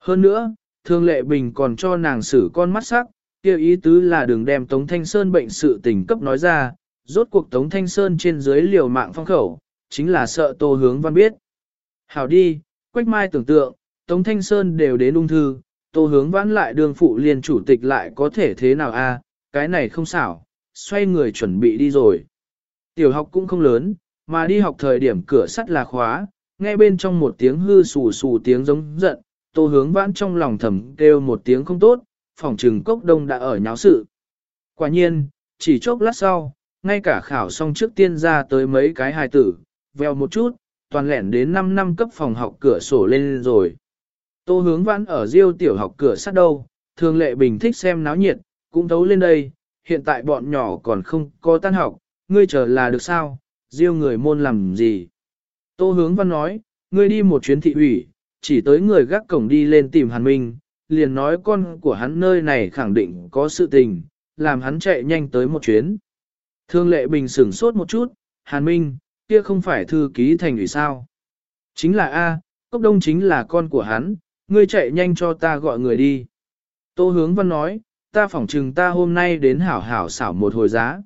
Hơn nữa, Thương Lệ Bình còn cho nàng xử con mắt sắc, kêu ý tứ là đừng đem Tống Thanh Sơn bệnh sự tình cấp nói ra, rốt cuộc Tống Thanh Sơn trên dưới liều mạng phong khẩu, chính là sợ Tô Hướng Văn biết. Hảo đi, Quách Mai tưởng tượng, Tống Thanh Sơn đều đến ung thư, Tô Hướng Văn lại đường phụ liên chủ tịch lại có thể thế nào a? cái này không xảo, xoay người chuẩn bị đi rồi. Tiểu học cũng không lớn, mà đi học thời điểm cửa sắt là khóa, nghe bên trong một tiếng hư sù sù tiếng giống giận, tô hướng vãn trong lòng thầm kêu một tiếng không tốt, phòng trừng cốc đông đã ở nháo sự. Quả nhiên, chỉ chốc lát sau, ngay cả khảo xong trước tiên ra tới mấy cái hài tử, veo một chút, toàn lẻn đến 5 năm cấp phòng học cửa sổ lên rồi. Tô hướng vãn ở riêu tiểu học cửa sắt đâu, thường lệ bình thích xem náo nhiệt, cũng thấu lên đây, hiện tại bọn nhỏ còn không có tan học, ngươi chờ là được sao, riêu người môn làm gì. Tô hướng văn nói, ngươi đi một chuyến thị ủy, chỉ tới người gác cổng đi lên tìm Hàn Minh, liền nói con của hắn nơi này khẳng định có sự tình, làm hắn chạy nhanh tới một chuyến. Thương lệ bình sửng sốt một chút, Hàn Minh, kia không phải thư ký thành ủy sao. Chính là A, Cốc Đông chính là con của hắn, ngươi chạy nhanh cho ta gọi người đi. Tô hướng văn nói, ta phỏng chừng ta hôm nay đến hảo hảo xảo một hồi giá.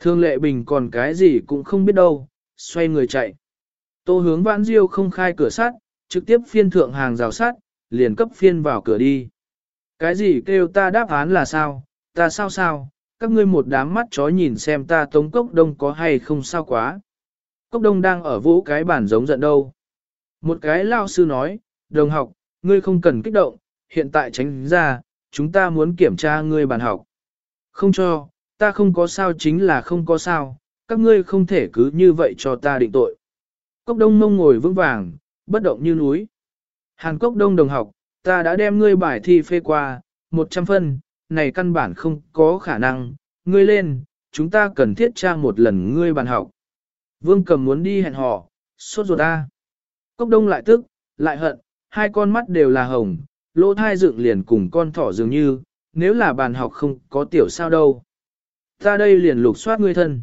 Thương lệ bình còn cái gì cũng không biết đâu, xoay người chạy. Tô hướng vãn diêu không khai cửa sắt, trực tiếp phiên thượng hàng rào sắt, liền cấp phiên vào cửa đi. Cái gì kêu ta đáp án là sao, ta sao sao, các ngươi một đám mắt chó nhìn xem ta tống cốc đông có hay không sao quá. Cốc đông đang ở vũ cái bản giống giận đâu. Một cái lao sư nói, đồng học, ngươi không cần kích động, hiện tại tránh ra, chúng ta muốn kiểm tra ngươi bàn học. Không cho, ta không có sao chính là không có sao, các ngươi không thể cứ như vậy cho ta định tội. Cốc đông mông ngồi vững vàng, bất động như núi. Hàn Cốc đông đồng học, ta đã đem ngươi bài thi phê qua, 100 phân, này căn bản không có khả năng, ngươi lên, chúng ta cần thiết tra một lần ngươi bàn học. Vương cầm muốn đi hẹn hò, sốt ruột ta. Cốc đông lại tức, lại hận, hai con mắt đều là hồng, lỗ thai dựng liền cùng con thỏ dường như, nếu là bàn học không có tiểu sao đâu. Ta đây liền lục soát ngươi thân.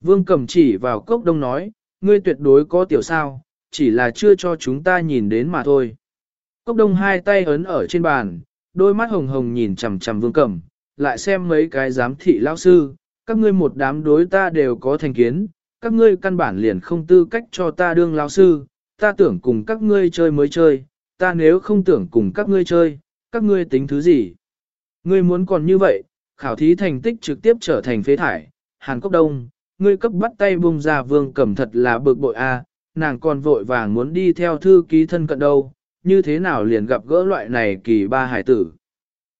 Vương cầm chỉ vào cốc đông nói, ngươi tuyệt đối có tiểu sao, chỉ là chưa cho chúng ta nhìn đến mà thôi. Cốc đông hai tay ấn ở trên bàn, đôi mắt hồng hồng nhìn chằm chằm vương cầm, lại xem mấy cái giám thị lao sư, các ngươi một đám đối ta đều có thành kiến, các ngươi căn bản liền không tư cách cho ta đương lao sư, ta tưởng cùng các ngươi chơi mới chơi, ta nếu không tưởng cùng các ngươi chơi, các ngươi tính thứ gì? Ngươi muốn còn như vậy, khảo thí thành tích trực tiếp trở thành phế thải, Hàn Cốc Đông, ngươi cấp bắt tay bung ra vương cầm thật là bực bội a, nàng còn vội vàng muốn đi theo thư ký thân cận đâu, như thế nào liền gặp gỡ loại này kỳ ba hải tử.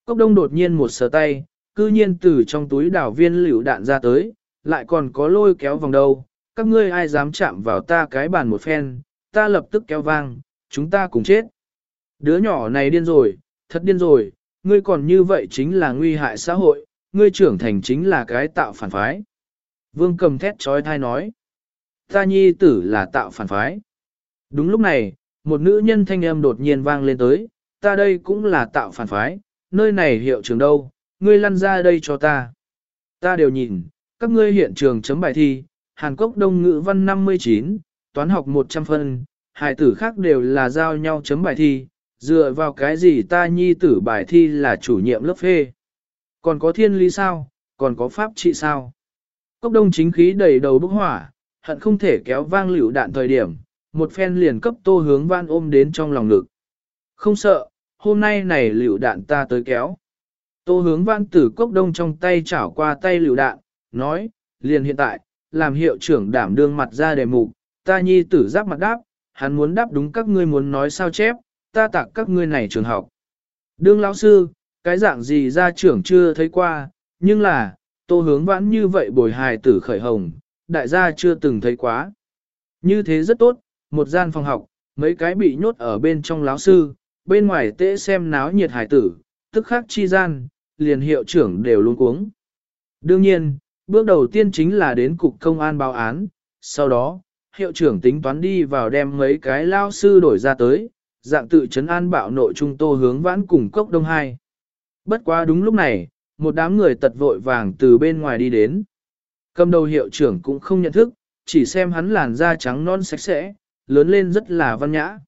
Cốc Đông đột nhiên một sờ tay, cư nhiên từ trong túi đảo viên liều đạn ra tới, lại còn có lôi kéo vòng đâu, các ngươi ai dám chạm vào ta cái bàn một phen, ta lập tức kéo vang, chúng ta cùng chết. Đứa nhỏ này điên rồi, thật điên rồi, ngươi còn như vậy chính là nguy hại xã hội, ngươi trưởng thành chính là cái tạo phản phái. Vương cầm thét trói thai nói, ta nhi tử là tạo phản phái. Đúng lúc này, một nữ nhân thanh âm đột nhiên vang lên tới, ta đây cũng là tạo phản phái, nơi này hiệu trường đâu, ngươi lăn ra đây cho ta. Ta đều nhìn, các ngươi hiện trường chấm bài thi, Hàn Quốc Đông ngữ văn 59, toán học 100 phân, hài tử khác đều là giao nhau chấm bài thi, dựa vào cái gì ta nhi tử bài thi là chủ nhiệm lớp phê. Còn có thiên lý sao, còn có pháp trị sao. Cốc đông chính khí đầy đầu bức hỏa, hận không thể kéo vang liều đạn thời điểm, một phen liền cấp tô hướng văn ôm đến trong lòng ngực. Không sợ, hôm nay này liều đạn ta tới kéo. Tô hướng văn tử cốc đông trong tay chảo qua tay liều đạn, nói, liền hiện tại, làm hiệu trưởng đảm đương mặt ra đề mục, ta nhi tử giáp mặt đáp, hắn muốn đáp đúng các ngươi muốn nói sao chép, ta tặng các ngươi này trường học. Đương lão sư, cái dạng gì ra trưởng chưa thấy qua, nhưng là, tô hướng vãn như vậy bồi hài tử khởi hồng, đại gia chưa từng thấy quá. Như thế rất tốt, một gian phòng học, mấy cái bị nhốt ở bên trong láo sư, bên ngoài tễ xem náo nhiệt hài tử, tức khắc chi gian, liền hiệu trưởng đều luôn cuống. Đương nhiên, bước đầu tiên chính là đến cục công an báo án, sau đó, hiệu trưởng tính toán đi vào đem mấy cái lao sư đổi ra tới, dạng tự chấn an bạo nội trung tô hướng vãn cùng cốc đông hai. Bất quá đúng lúc này, một đám người tật vội vàng từ bên ngoài đi đến. Cầm đầu hiệu trưởng cũng không nhận thức, chỉ xem hắn làn da trắng non sạch sẽ, lớn lên rất là văn nhã.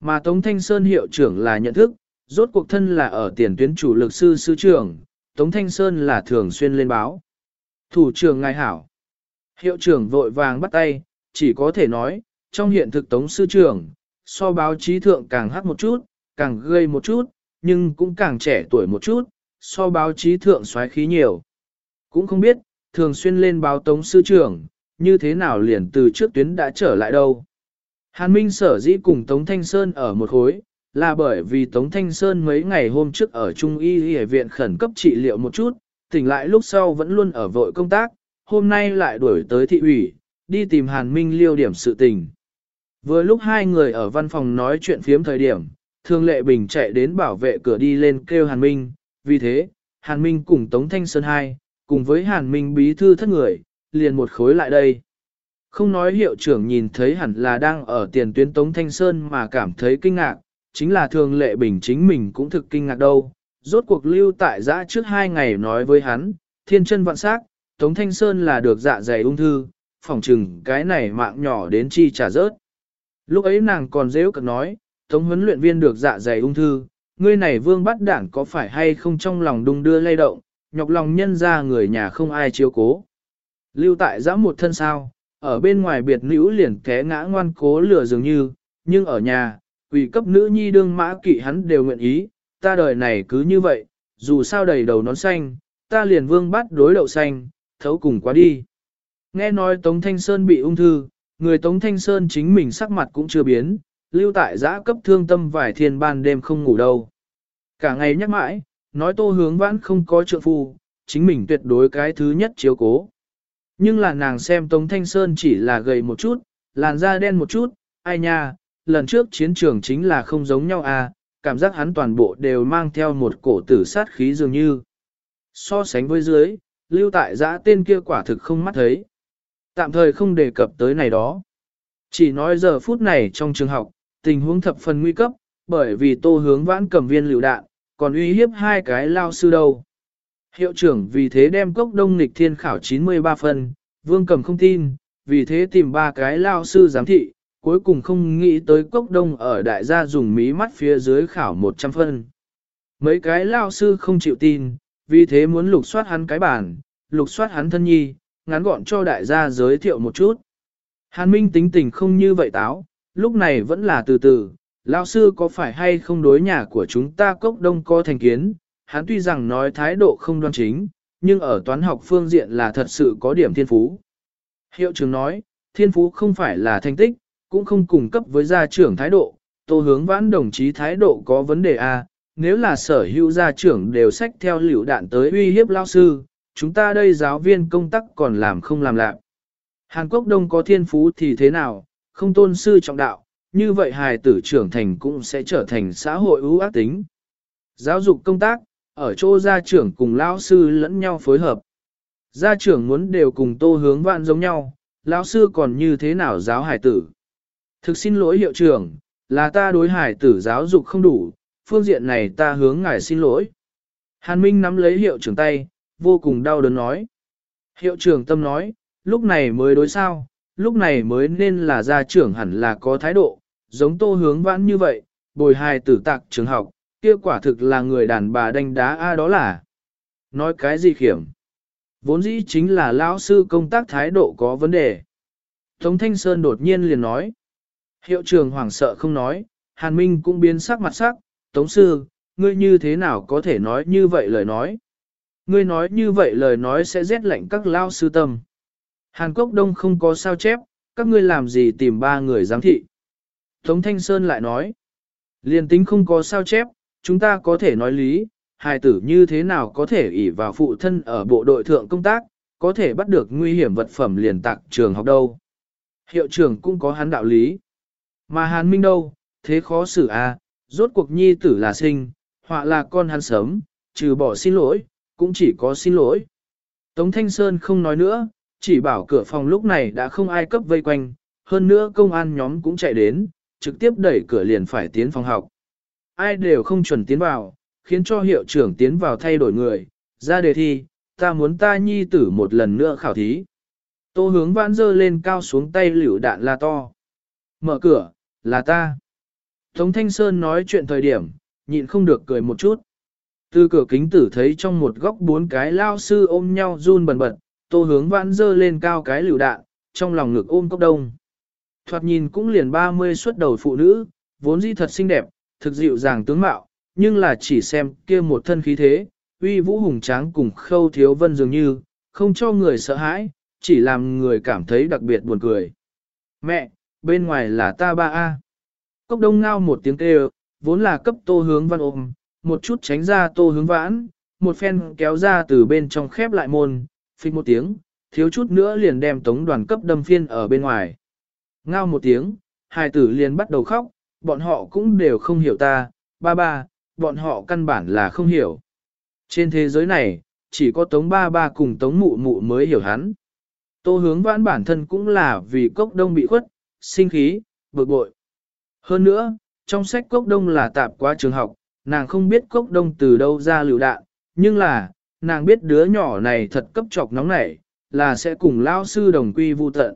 Mà Tống Thanh Sơn hiệu trưởng là nhận thức, rốt cuộc thân là ở tiền tuyến chủ lực sư sư trưởng, Tống Thanh Sơn là thường xuyên lên báo. Thủ trưởng ngài hảo. Hiệu trưởng vội vàng bắt tay, chỉ có thể nói, trong hiện thực Tống sư trưởng, so báo chí thượng càng hát một chút, càng gây một chút, nhưng cũng càng trẻ tuổi một chút, so báo chí thượng xoáy khí nhiều. Cũng không biết, thường xuyên lên báo Tống sư trưởng, như thế nào liền từ trước tuyến đã trở lại đâu. Hàn Minh sở dĩ cùng Tống Thanh Sơn ở một khối, là bởi vì Tống Thanh Sơn mấy ngày hôm trước ở Trung y y viện khẩn cấp trị liệu một chút, tỉnh lại lúc sau vẫn luôn ở vội công tác, hôm nay lại đuổi tới thị ủy, đi tìm Hàn Minh liêu điểm sự tình. Vừa lúc hai người ở văn phòng nói chuyện phiếm thời điểm, Thường Lệ Bình chạy đến bảo vệ cửa đi lên kêu Hàn Minh, vì thế, Hàn Minh cùng Tống Thanh Sơn hai, cùng với Hàn Minh bí thư thất người, liền một khối lại đây. Không nói hiệu trưởng nhìn thấy hẳn là đang ở tiền tuyến Tống Thanh Sơn mà cảm thấy kinh ngạc, chính là thường lệ bình chính mình cũng thực kinh ngạc đâu. Rốt cuộc lưu tại giã trước hai ngày nói với hắn, thiên chân vạn sắc, Tống Thanh Sơn là được dạ dày ung thư, phỏng chừng cái này mạng nhỏ đến chi trả rớt. Lúc ấy nàng còn dễ cực nói, Tống huấn luyện viên được dạ dày ung thư, ngươi này vương bắt đảng có phải hay không trong lòng đung đưa lay động, nhọc lòng nhân ra người nhà không ai chiếu cố. Lưu tại giã một thân sao, ở bên ngoài biệt nữ liền té ngã ngoan cố lửa dường như, nhưng ở nhà, quỷ cấp nữ nhi đương mã kỵ hắn đều nguyện ý, ta đời này cứ như vậy, dù sao đầy đầu nón xanh, ta liền vương bắt đối đậu xanh, thấu cùng quá đi. Nghe nói Tống Thanh Sơn bị ung thư, người Tống Thanh Sơn chính mình sắc mặt cũng chưa biến, lưu tại giã cấp thương tâm vài thiên ban đêm không ngủ đâu. Cả ngày nhắc mãi, nói tô hướng vãn không có trượng phu, chính mình tuyệt đối cái thứ nhất chiếu cố. Nhưng là nàng xem Tống Thanh Sơn chỉ là gầy một chút, làn da đen một chút, ai nha, lần trước chiến trường chính là không giống nhau à, cảm giác hắn toàn bộ đều mang theo một cổ tử sát khí dường như. So sánh với dưới, lưu tại giã tên kia quả thực không mắt thấy. Tạm thời không đề cập tới này đó. Chỉ nói giờ phút này trong trường học, tình huống thập phần nguy cấp, bởi vì tô hướng vãn cầm viên lựu đạn, còn uy hiếp hai cái lao sư đâu. Hiệu trưởng vì thế đem cốc đông nghịch thiên khảo 93 phần vương cầm không tin, vì thế tìm ba cái lao sư giám thị, cuối cùng không nghĩ tới cốc đông ở đại gia dùng mí mắt phía dưới khảo 100 phân. Mấy cái lao sư không chịu tin, vì thế muốn lục soát hắn cái bản, lục soát hắn thân nhi, ngắn gọn cho đại gia giới thiệu một chút. Hàn Minh tính tình không như vậy táo, lúc này vẫn là từ từ, lão sư có phải hay không đối nhà của chúng ta cốc đông có thành kiến, hắn tuy rằng nói thái độ không đoan chính, nhưng ở toán học phương diện là thật sự có điểm thiên phú. Hiệu trưởng nói, thiên phú không phải là thành tích, cũng không cùng cấp với gia trưởng thái độ, tô hướng vãn đồng chí thái độ có vấn đề A, à, nếu là sở hữu gia trưởng đều sách theo liều đạn tới uy hiếp lao sư, chúng ta đây giáo viên công tác còn làm không làm lạc. Hàn Quốc Đông có thiên phú thì thế nào, không tôn sư trọng đạo, như vậy hài tử trưởng thành cũng sẽ trở thành xã hội ưu ác tính. Giáo dục công tác, ở chỗ gia trưởng cùng lão sư lẫn nhau phối hợp. Gia trưởng muốn đều cùng tô hướng vạn giống nhau, lão sư còn như thế nào giáo hài tử. Thực xin lỗi hiệu trưởng, là ta đối hài tử giáo dục không đủ, phương diện này ta hướng ngài xin lỗi. Hàn Minh nắm lấy hiệu trưởng tay, vô cùng đau đớn nói. Hiệu trưởng tâm nói, lúc này mới đối sao, lúc này mới nên là gia trưởng hẳn là có thái độ, giống tô hướng vãn như vậy, bồi hài tử tạc trường học, kia quả thực là người đàn bà đánh đá a đó là. Nói cái gì khiểm? Vốn dĩ chính là lão sư công tác thái độ có vấn đề. Tống Thanh Sơn đột nhiên liền nói. Hiệu trường hoảng sợ không nói, Hàn Minh cũng biến sắc mặt sắc, Tống Sư, ngươi như thế nào có thể nói như vậy lời nói? Ngươi nói như vậy lời nói sẽ rét lạnh các lao sư tâm. Hàn Quốc Đông không có sao chép, các ngươi làm gì tìm ba người giám thị. Tống Thanh Sơn lại nói, liền tính không có sao chép, chúng ta có thể nói lý, hài tử như thế nào có thể ỷ vào phụ thân ở bộ đội thượng công tác, có thể bắt được nguy hiểm vật phẩm liền tặng trường học đâu. Hiệu trưởng cũng có hắn đạo lý. Mà Hàn Minh đâu, thế khó xử à, rốt cuộc nhi tử là sinh, họa là con hắn sớm, trừ bỏ xin lỗi, cũng chỉ có xin lỗi. Tống Thanh Sơn không nói nữa, chỉ bảo cửa phòng lúc này đã không ai cấp vây quanh, hơn nữa công an nhóm cũng chạy đến, trực tiếp đẩy cửa liền phải tiến phòng học. Ai đều không chuẩn tiến vào, khiến cho hiệu trưởng tiến vào thay đổi người, ra đề thi, ta muốn ta nhi tử một lần nữa khảo thí. Tô hướng vãn dơ lên cao xuống tay liều đạn là to. Mở cửa, là ta. Tống Thanh Sơn nói chuyện thời điểm, nhịn không được cười một chút. Từ cửa kính tử thấy trong một góc bốn cái lao sư ôm nhau run bần bật, tô hướng vãn dơ lên cao cái liều đạn, trong lòng ngực ôm cốc đông. Thoạt nhìn cũng liền 30 xuất đầu phụ nữ, vốn dĩ thật xinh đẹp, thực dịu dàng tướng mạo, nhưng là chỉ xem kia một thân khí thế, uy vũ hùng tráng cùng khâu thiếu vân dường như, không cho người sợ hãi, chỉ làm người cảm thấy đặc biệt buồn cười. Mẹ, bên ngoài là ta ba A. Cốc đông ngao một tiếng kêu, vốn là cấp tô hướng văn ôm, một chút tránh ra tô hướng vãn, một phen kéo ra từ bên trong khép lại môn, phịch một tiếng, thiếu chút nữa liền đem tống đoàn cấp đâm phiên ở bên ngoài. Ngao một tiếng, hai tử liền bắt đầu khóc, bọn họ cũng đều không hiểu ta, ba ba, bọn họ căn bản là không hiểu. Trên thế giới này, chỉ có tống ba ba cùng tống mụ mụ mới hiểu hắn. Tô hướng vãn bản thân cũng là vì cốc đông bị khuất, sinh khí, bực bội. Hơn nữa, trong sách cốc đông là tạp quá trường học, nàng không biết cốc đông từ đâu ra lựu đạn, nhưng là, nàng biết đứa nhỏ này thật cấp chọc nóng nảy, là sẽ cùng lao sư đồng quy vu tận.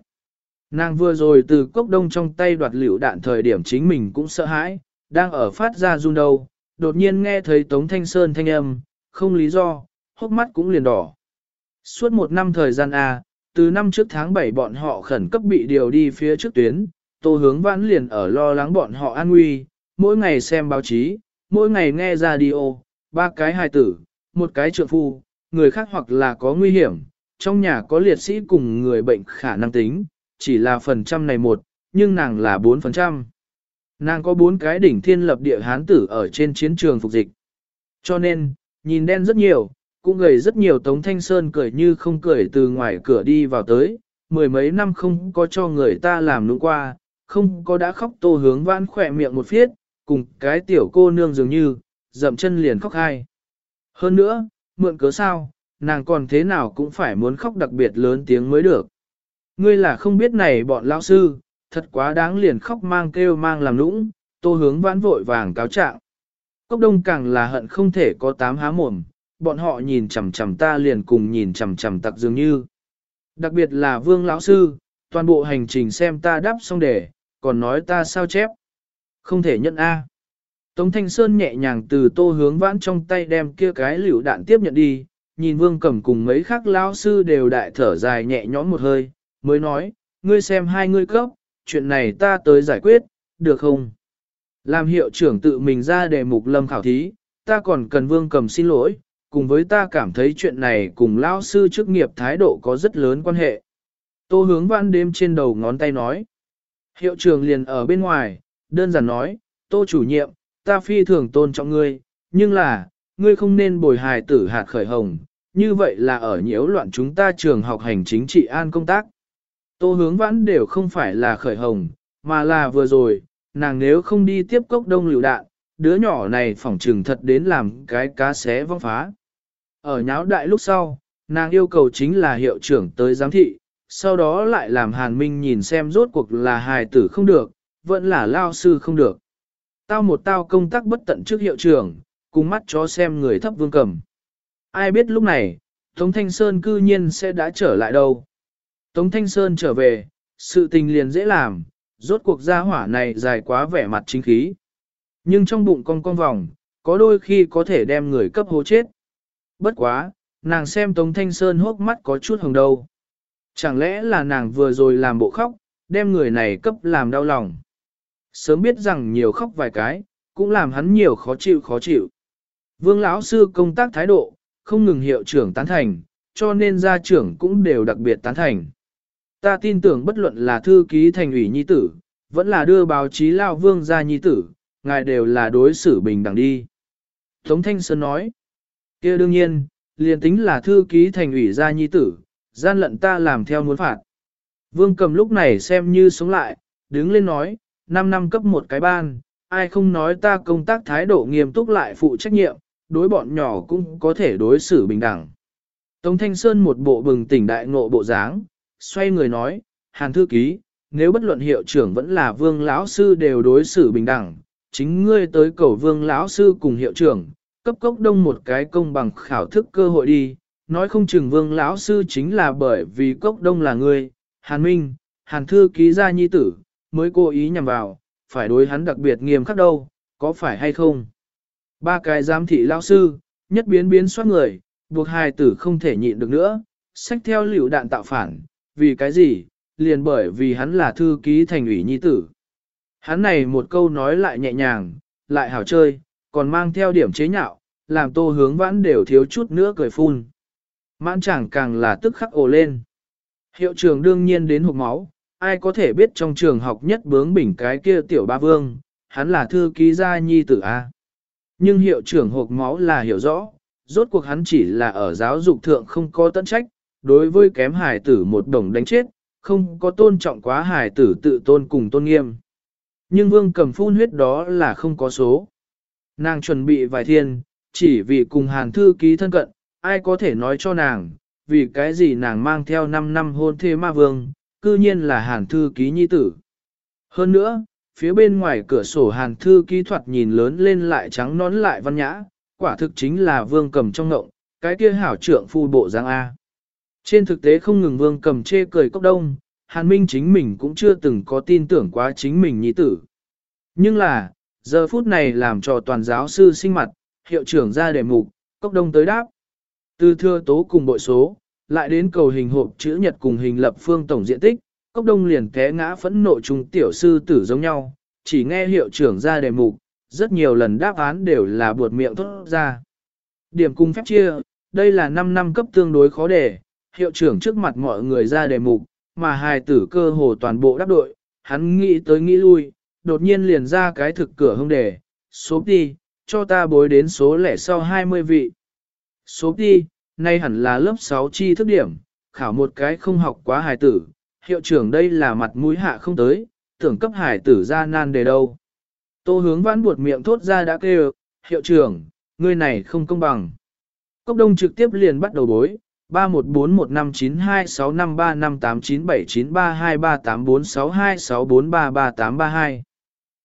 Nàng vừa rồi từ cốc đông trong tay đoạt lựu đạn thời điểm chính mình cũng sợ hãi, đang ở phát ra run đầu, đột nhiên nghe thấy Tống Thanh Sơn thanh âm, không lý do, hốc mắt cũng liền đỏ. Suốt một năm thời gian A, từ năm trước tháng 7 bọn họ khẩn cấp bị điều đi phía trước tuyến, tô hướng vãn liền ở lo lắng bọn họ an nguy, mỗi ngày xem báo chí, mỗi ngày nghe radio, ba cái hài tử, một cái trượng phu, người khác hoặc là có nguy hiểm, trong nhà có liệt sĩ cùng người bệnh khả năng tính, chỉ là phần trăm này một, nhưng nàng là 4%. Nàng có bốn cái đỉnh thiên lập địa hán tử ở trên chiến trường phục dịch. Cho nên, nhìn đen rất nhiều, cũng gầy rất nhiều Tống Thanh Sơn cười như không cười từ ngoài cửa đi vào tới, mười mấy năm không có cho người ta làm nụ qua, không có đã khóc tô hướng vãn khỏe miệng một phiết, cùng cái tiểu cô nương dường như, dậm chân liền khóc hai. Hơn nữa, mượn cớ sao, nàng còn thế nào cũng phải muốn khóc đặc biệt lớn tiếng mới được. Ngươi là không biết này bọn lão sư, thật quá đáng liền khóc mang kêu mang làm lũng, tô hướng vãn vội vàng cáo trạng. Cốc đông càng là hận không thể có tám há mồm, bọn họ nhìn chằm chằm ta liền cùng nhìn chằm chằm tặc dường như. Đặc biệt là vương lão sư, toàn bộ hành trình xem ta đáp xong để, còn nói ta sao chép. Không thể nhận A. Tống Thanh Sơn nhẹ nhàng từ tô hướng vãn trong tay đem kia cái liều đạn tiếp nhận đi, nhìn vương cầm cùng mấy khác lão sư đều đại thở dài nhẹ nhõm một hơi, mới nói, ngươi xem hai ngươi cấp, chuyện này ta tới giải quyết, được không? Làm hiệu trưởng tự mình ra đề mục lâm khảo thí, ta còn cần vương cầm xin lỗi, cùng với ta cảm thấy chuyện này cùng lão sư chức nghiệp thái độ có rất lớn quan hệ. Tô hướng vãn đêm trên đầu ngón tay nói. Hiệu trưởng liền ở bên ngoài, đơn giản nói, tô chủ nhiệm, ta phi thường tôn trọng ngươi, nhưng là, ngươi không nên bồi hài tử hạt khởi hồng, như vậy là ở nhiễu loạn chúng ta trường học hành chính trị an công tác. Tô hướng vãn đều không phải là khởi hồng, mà là vừa rồi, nàng nếu không đi tiếp cốc đông liều đạn, đứa nhỏ này phỏng trừng thật đến làm cái cá xé vong phá. Ở nháo đại lúc sau, nàng yêu cầu chính là hiệu trưởng tới giám thị, sau đó lại làm hàn minh nhìn xem rốt cuộc là hài tử không được, vẫn là lao sư không được. Tao một tao công tác bất tận trước hiệu trưởng, cùng mắt chó xem người thấp vương cầm. Ai biết lúc này, Tống Thanh Sơn cư nhiên sẽ đã trở lại đâu. Tống Thanh Sơn trở về, sự tình liền dễ làm, rốt cuộc gia hỏa này dài quá vẻ mặt chính khí. Nhưng trong bụng con con vòng, có đôi khi có thể đem người cấp hố chết. Bất quá, nàng xem Tống Thanh Sơn hốc mắt có chút hồng đâu. Chẳng lẽ là nàng vừa rồi làm bộ khóc, đem người này cấp làm đau lòng. Sớm biết rằng nhiều khóc vài cái, cũng làm hắn nhiều khó chịu khó chịu. Vương lão sư công tác thái độ, không ngừng hiệu trưởng tán thành, cho nên gia trưởng cũng đều đặc biệt tán thành. Ta tin tưởng bất luận là thư ký thành ủy nhi tử, vẫn là đưa báo chí lao vương ra nhi tử, ngài đều là đối xử bình đẳng đi. Tống Thanh Sơn nói, kia đương nhiên, liền tính là thư ký thành ủy gia nhi tử, gian lận ta làm theo muốn phạt. Vương cầm lúc này xem như sống lại, đứng lên nói, 5 năm cấp một cái ban, ai không nói ta công tác thái độ nghiêm túc lại phụ trách nhiệm, đối bọn nhỏ cũng có thể đối xử bình đẳng. Tống Thanh Sơn một bộ bừng tỉnh đại ngộ bộ dáng, xoay người nói, Hàn thư ký, nếu bất luận hiệu trưởng vẫn là vương lão sư đều đối xử bình đẳng, chính ngươi tới cầu vương lão sư cùng hiệu trưởng, cấp cốc đông một cái công bằng khảo thức cơ hội đi, nói không chừng vương lão sư chính là bởi vì cốc đông là ngươi, Hàn Minh, Hàn thư ký gia nhi tử, mới cố ý nhằm vào, phải đối hắn đặc biệt nghiêm khắc đâu, có phải hay không? Ba cái giám thị lão sư, nhất biến biến soát người, buộc hài tử không thể nhịn được nữa, sách theo liều đạn tạo phản, vì cái gì, liền bởi vì hắn là thư ký thành ủy nhi tử. Hắn này một câu nói lại nhẹ nhàng, lại hảo chơi, còn mang theo điểm chế nhạo, làm tô hướng vãn đều thiếu chút nữa cười phun. Mãn chẳng càng là tức khắc ồ lên. Hiệu trường đương nhiên đến hụt máu, ai có thể biết trong trường học nhất bướng bỉnh cái kia tiểu ba vương, hắn là thư ký gia nhi tử A. Nhưng hiệu trưởng hộp máu là hiểu rõ, rốt cuộc hắn chỉ là ở giáo dục thượng không có tận trách, đối với kém hài tử một đồng đánh chết, không có tôn trọng quá hài tử tự tôn cùng tôn nghiêm. Nhưng vương cầm phun huyết đó là không có số. Nàng chuẩn bị vài thiên, chỉ vì cùng hàn thư ký thân cận, ai có thể nói cho nàng, vì cái gì nàng mang theo 5 năm hôn thê ma vương, cư nhiên là hàn thư ký nhi tử. Hơn nữa, phía bên ngoài cửa sổ hàn thư ký thoạt nhìn lớn lên lại trắng nón lại văn nhã, quả thực chính là vương cầm trong ngộng, cái kia hảo trượng phu bộ giang A. Trên thực tế không ngừng vương cầm chê cười cốc đông, hàn minh chính mình cũng chưa từng có tin tưởng quá chính mình nhi tử. Nhưng là, giờ phút này làm cho toàn giáo sư sinh mặt, hiệu trưởng ra đề mục, cốc đông tới đáp. Từ thưa tố cùng bội số, lại đến cầu hình hộp chữ nhật cùng hình lập phương tổng diện tích, cốc đông liền té ngã phẫn nộ trung tiểu sư tử giống nhau, chỉ nghe hiệu trưởng ra đề mục, rất nhiều lần đáp án đều là buột miệng thốt ra. Điểm cung phép chia, đây là 5 năm cấp tương đối khó đề, hiệu trưởng trước mặt mọi người ra đề mục, mà hài tử cơ hồ toàn bộ đáp đội, hắn nghĩ tới nghĩ lui, đột nhiên liền ra cái thực cửa hông đề, số đi, cho ta bối đến số lẻ sau 20 vị. Số đi, nay hẳn là lớp 6 chi thức điểm, khảo một cái không học quá hài tử, hiệu trưởng đây là mặt mũi hạ không tới, tưởng cấp hài tử ra nan đề đâu. Tô hướng vãn buột miệng thốt ra đã kêu, hiệu trưởng, ngươi này không công bằng. Cốc đông trực tiếp liền bắt đầu bối, 314159265358979323846264338832.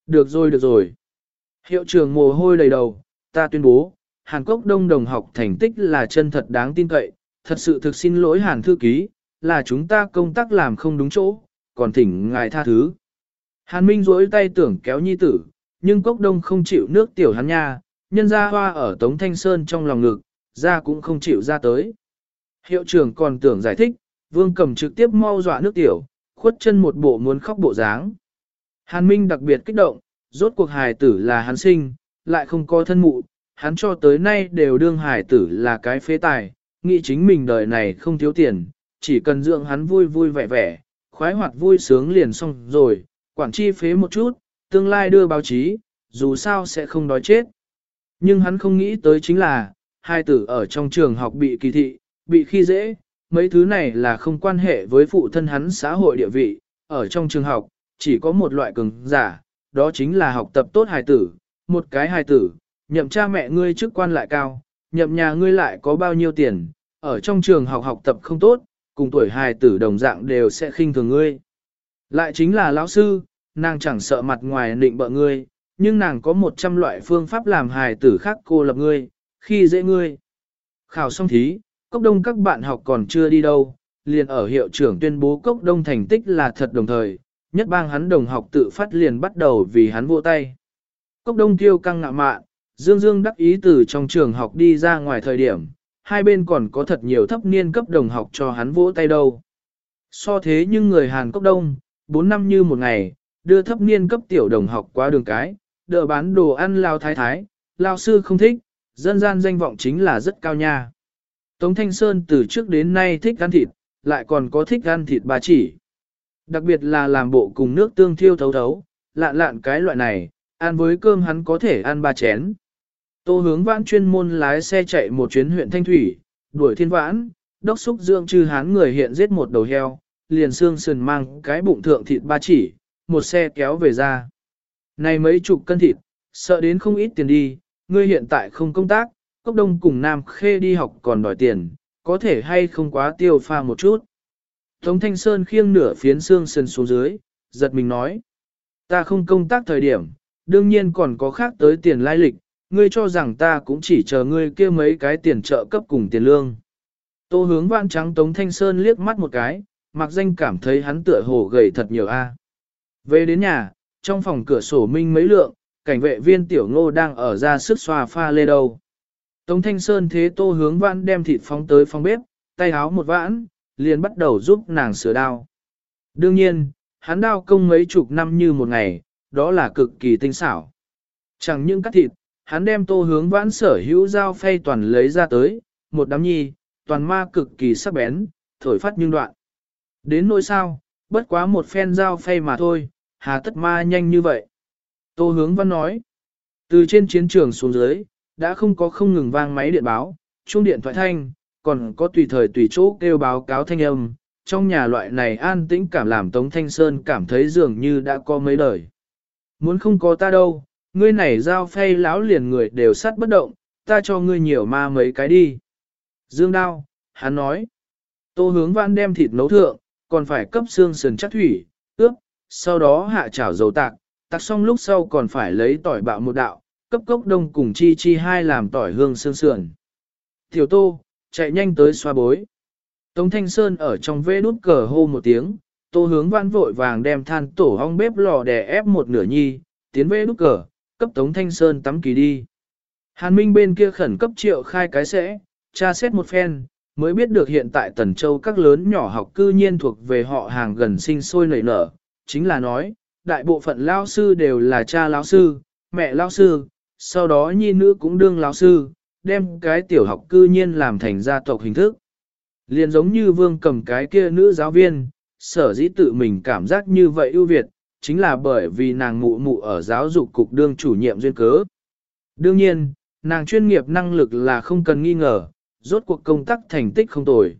Được rồi được rồi. Hiệu trưởng mồ hôi đầy đầu, ta tuyên bố, Hàn Quốc Đông đồng học thành tích là chân thật đáng tin cậy, thật sự thực xin lỗi Hàn Thư Ký, là chúng ta công tác làm không đúng chỗ, còn thỉnh ngài tha thứ. Hàn Minh rỗi tay tưởng kéo nhi tử, nhưng Cốc Đông không chịu nước tiểu hắn nha, nhân ra hoa ở Tống Thanh Sơn trong lòng ngực, ra cũng không chịu ra tới. Hiệu trưởng còn tưởng giải thích, Vương Cầm trực tiếp mau dọa nước tiểu, khuất chân một bộ muốn khóc bộ dáng. Hàn Minh đặc biệt kích động, rốt cuộc hài tử là hắn sinh, lại không có thân mụ, hắn cho tới nay đều đương hài tử là cái phế tài, nghĩ chính mình đời này không thiếu tiền, chỉ cần dưỡng hắn vui vui vẻ vẻ, khoái hoạt vui sướng liền xong rồi, quản chi phế một chút, tương lai đưa báo chí, dù sao sẽ không đói chết. Nhưng hắn không nghĩ tới chính là, hai tử ở trong trường học bị kỳ thị, bị khi dễ, mấy thứ này là không quan hệ với phụ thân hắn xã hội địa vị, ở trong trường học, chỉ có một loại cường giả, đó chính là học tập tốt hài tử, một cái hài tử, nhậm cha mẹ ngươi chức quan lại cao, nhậm nhà ngươi lại có bao nhiêu tiền, ở trong trường học học tập không tốt, cùng tuổi hài tử đồng dạng đều sẽ khinh thường ngươi. Lại chính là lão sư, nàng chẳng sợ mặt ngoài định bợ ngươi, nhưng nàng có một trăm loại phương pháp làm hài tử khác cô lập ngươi, khi dễ ngươi. Khảo xong thí, cốc đông các bạn học còn chưa đi đâu, liền ở hiệu trưởng tuyên bố cốc đông thành tích là thật đồng thời, nhất bang hắn đồng học tự phát liền bắt đầu vì hắn vỗ tay. Cốc đông tiêu căng ngạ mạn, dương dương đắc ý từ trong trường học đi ra ngoài thời điểm, hai bên còn có thật nhiều thấp niên cấp đồng học cho hắn vỗ tay đâu. So thế nhưng người Hàn Cốc Đông, 4 năm như một ngày, đưa thấp niên cấp tiểu đồng học qua đường cái, đỡ bán đồ ăn lao thái thái, lao sư không thích, dân gian danh vọng chính là rất cao nha. Tống Thanh Sơn từ trước đến nay thích ăn thịt, lại còn có thích ăn thịt bà chỉ. Đặc biệt là làm bộ cùng nước tương thiêu thấu thấu, lạn lạn cái loại này, ăn với cơm hắn có thể ăn ba chén. Tô hướng vãn chuyên môn lái xe chạy một chuyến huyện Thanh Thủy, đuổi thiên vãn, đốc xúc dưỡng trừ hán người hiện giết một đầu heo, liền xương sườn mang cái bụng thượng thịt ba chỉ, một xe kéo về ra. Này mấy chục cân thịt, sợ đến không ít tiền đi, ngươi hiện tại không công tác, cốc đông cùng Nam Khê đi học còn đòi tiền, có thể hay không quá tiêu pha một chút. Tống Thanh Sơn khiêng nửa phiến xương sườn xuống dưới, giật mình nói. Ta không công tác thời điểm, đương nhiên còn có khác tới tiền lai lịch, ngươi cho rằng ta cũng chỉ chờ ngươi kia mấy cái tiền trợ cấp cùng tiền lương. Tô hướng vạn trắng Tống Thanh Sơn liếc mắt một cái, mặc danh cảm thấy hắn tựa hồ gầy thật nhiều a. Về đến nhà, trong phòng cửa sổ minh mấy lượng, cảnh vệ viên tiểu ngô đang ở ra sức xoa pha lê đầu. Tống Thanh Sơn thế tô hướng vãn đem thịt phóng tới phòng bếp, tay háo một vãn, liền bắt đầu giúp nàng sửa đao. Đương nhiên, hắn đao công mấy chục năm như một ngày, đó là cực kỳ tinh xảo. Chẳng những cắt thịt, hắn đem tô hướng vãn sở hữu dao phay toàn lấy ra tới, một đám nhi, toàn ma cực kỳ sắc bén, thổi phát nhưng đoạn. Đến nỗi sao, bất quá một phen dao phay mà thôi, hà tất ma nhanh như vậy. Tô hướng văn nói, từ trên chiến trường xuống dưới, đã không có không ngừng vang máy điện báo, chuông điện thoại thanh, còn có tùy thời tùy chỗ kêu báo cáo thanh âm. Trong nhà loại này an tĩnh cảm làm Tống Thanh Sơn cảm thấy dường như đã có mấy đời. Muốn không có ta đâu, ngươi này giao phay lão liền người đều sắt bất động, ta cho ngươi nhiều ma mấy cái đi. Dương đao, hắn nói. Tô hướng văn đem thịt nấu thượng, còn phải cấp xương sườn chắc thủy, ướp, sau đó hạ chảo dầu tạc, tạc xong lúc sau còn phải lấy tỏi bạo một đạo, cấp cốc đông cùng chi chi hai làm tỏi hương xương sườn. Tiểu tô, chạy nhanh tới xoa bối. Tống Thanh Sơn ở trong vê đút cờ hô một tiếng, tô hướng văn vội vàng đem than tổ hong bếp lò đè ép một nửa nhi, tiến vê đút cờ, cấp Tống Thanh Sơn tắm kỳ đi. Hàn Minh bên kia khẩn cấp triệu khai cái sẽ, tra xét một phen, mới biết được hiện tại Tần Châu các lớn nhỏ học cư nhiên thuộc về họ hàng gần sinh sôi nảy nở, chính là nói, đại bộ phận lao sư đều là cha lao sư, mẹ lao sư, sau đó nhi nữ cũng đương lao sư, đem cái tiểu học cư nhiên làm thành gia tộc hình thức. Liền giống như vương cầm cái kia nữ giáo viên, sở dĩ tự mình cảm giác như vậy ưu việt, chính là bởi vì nàng mụ mụ ở giáo dục cục đương chủ nhiệm duyên cớ. Đương nhiên, nàng chuyên nghiệp năng lực là không cần nghi ngờ, rốt cuộc công tác thành tích không tồi.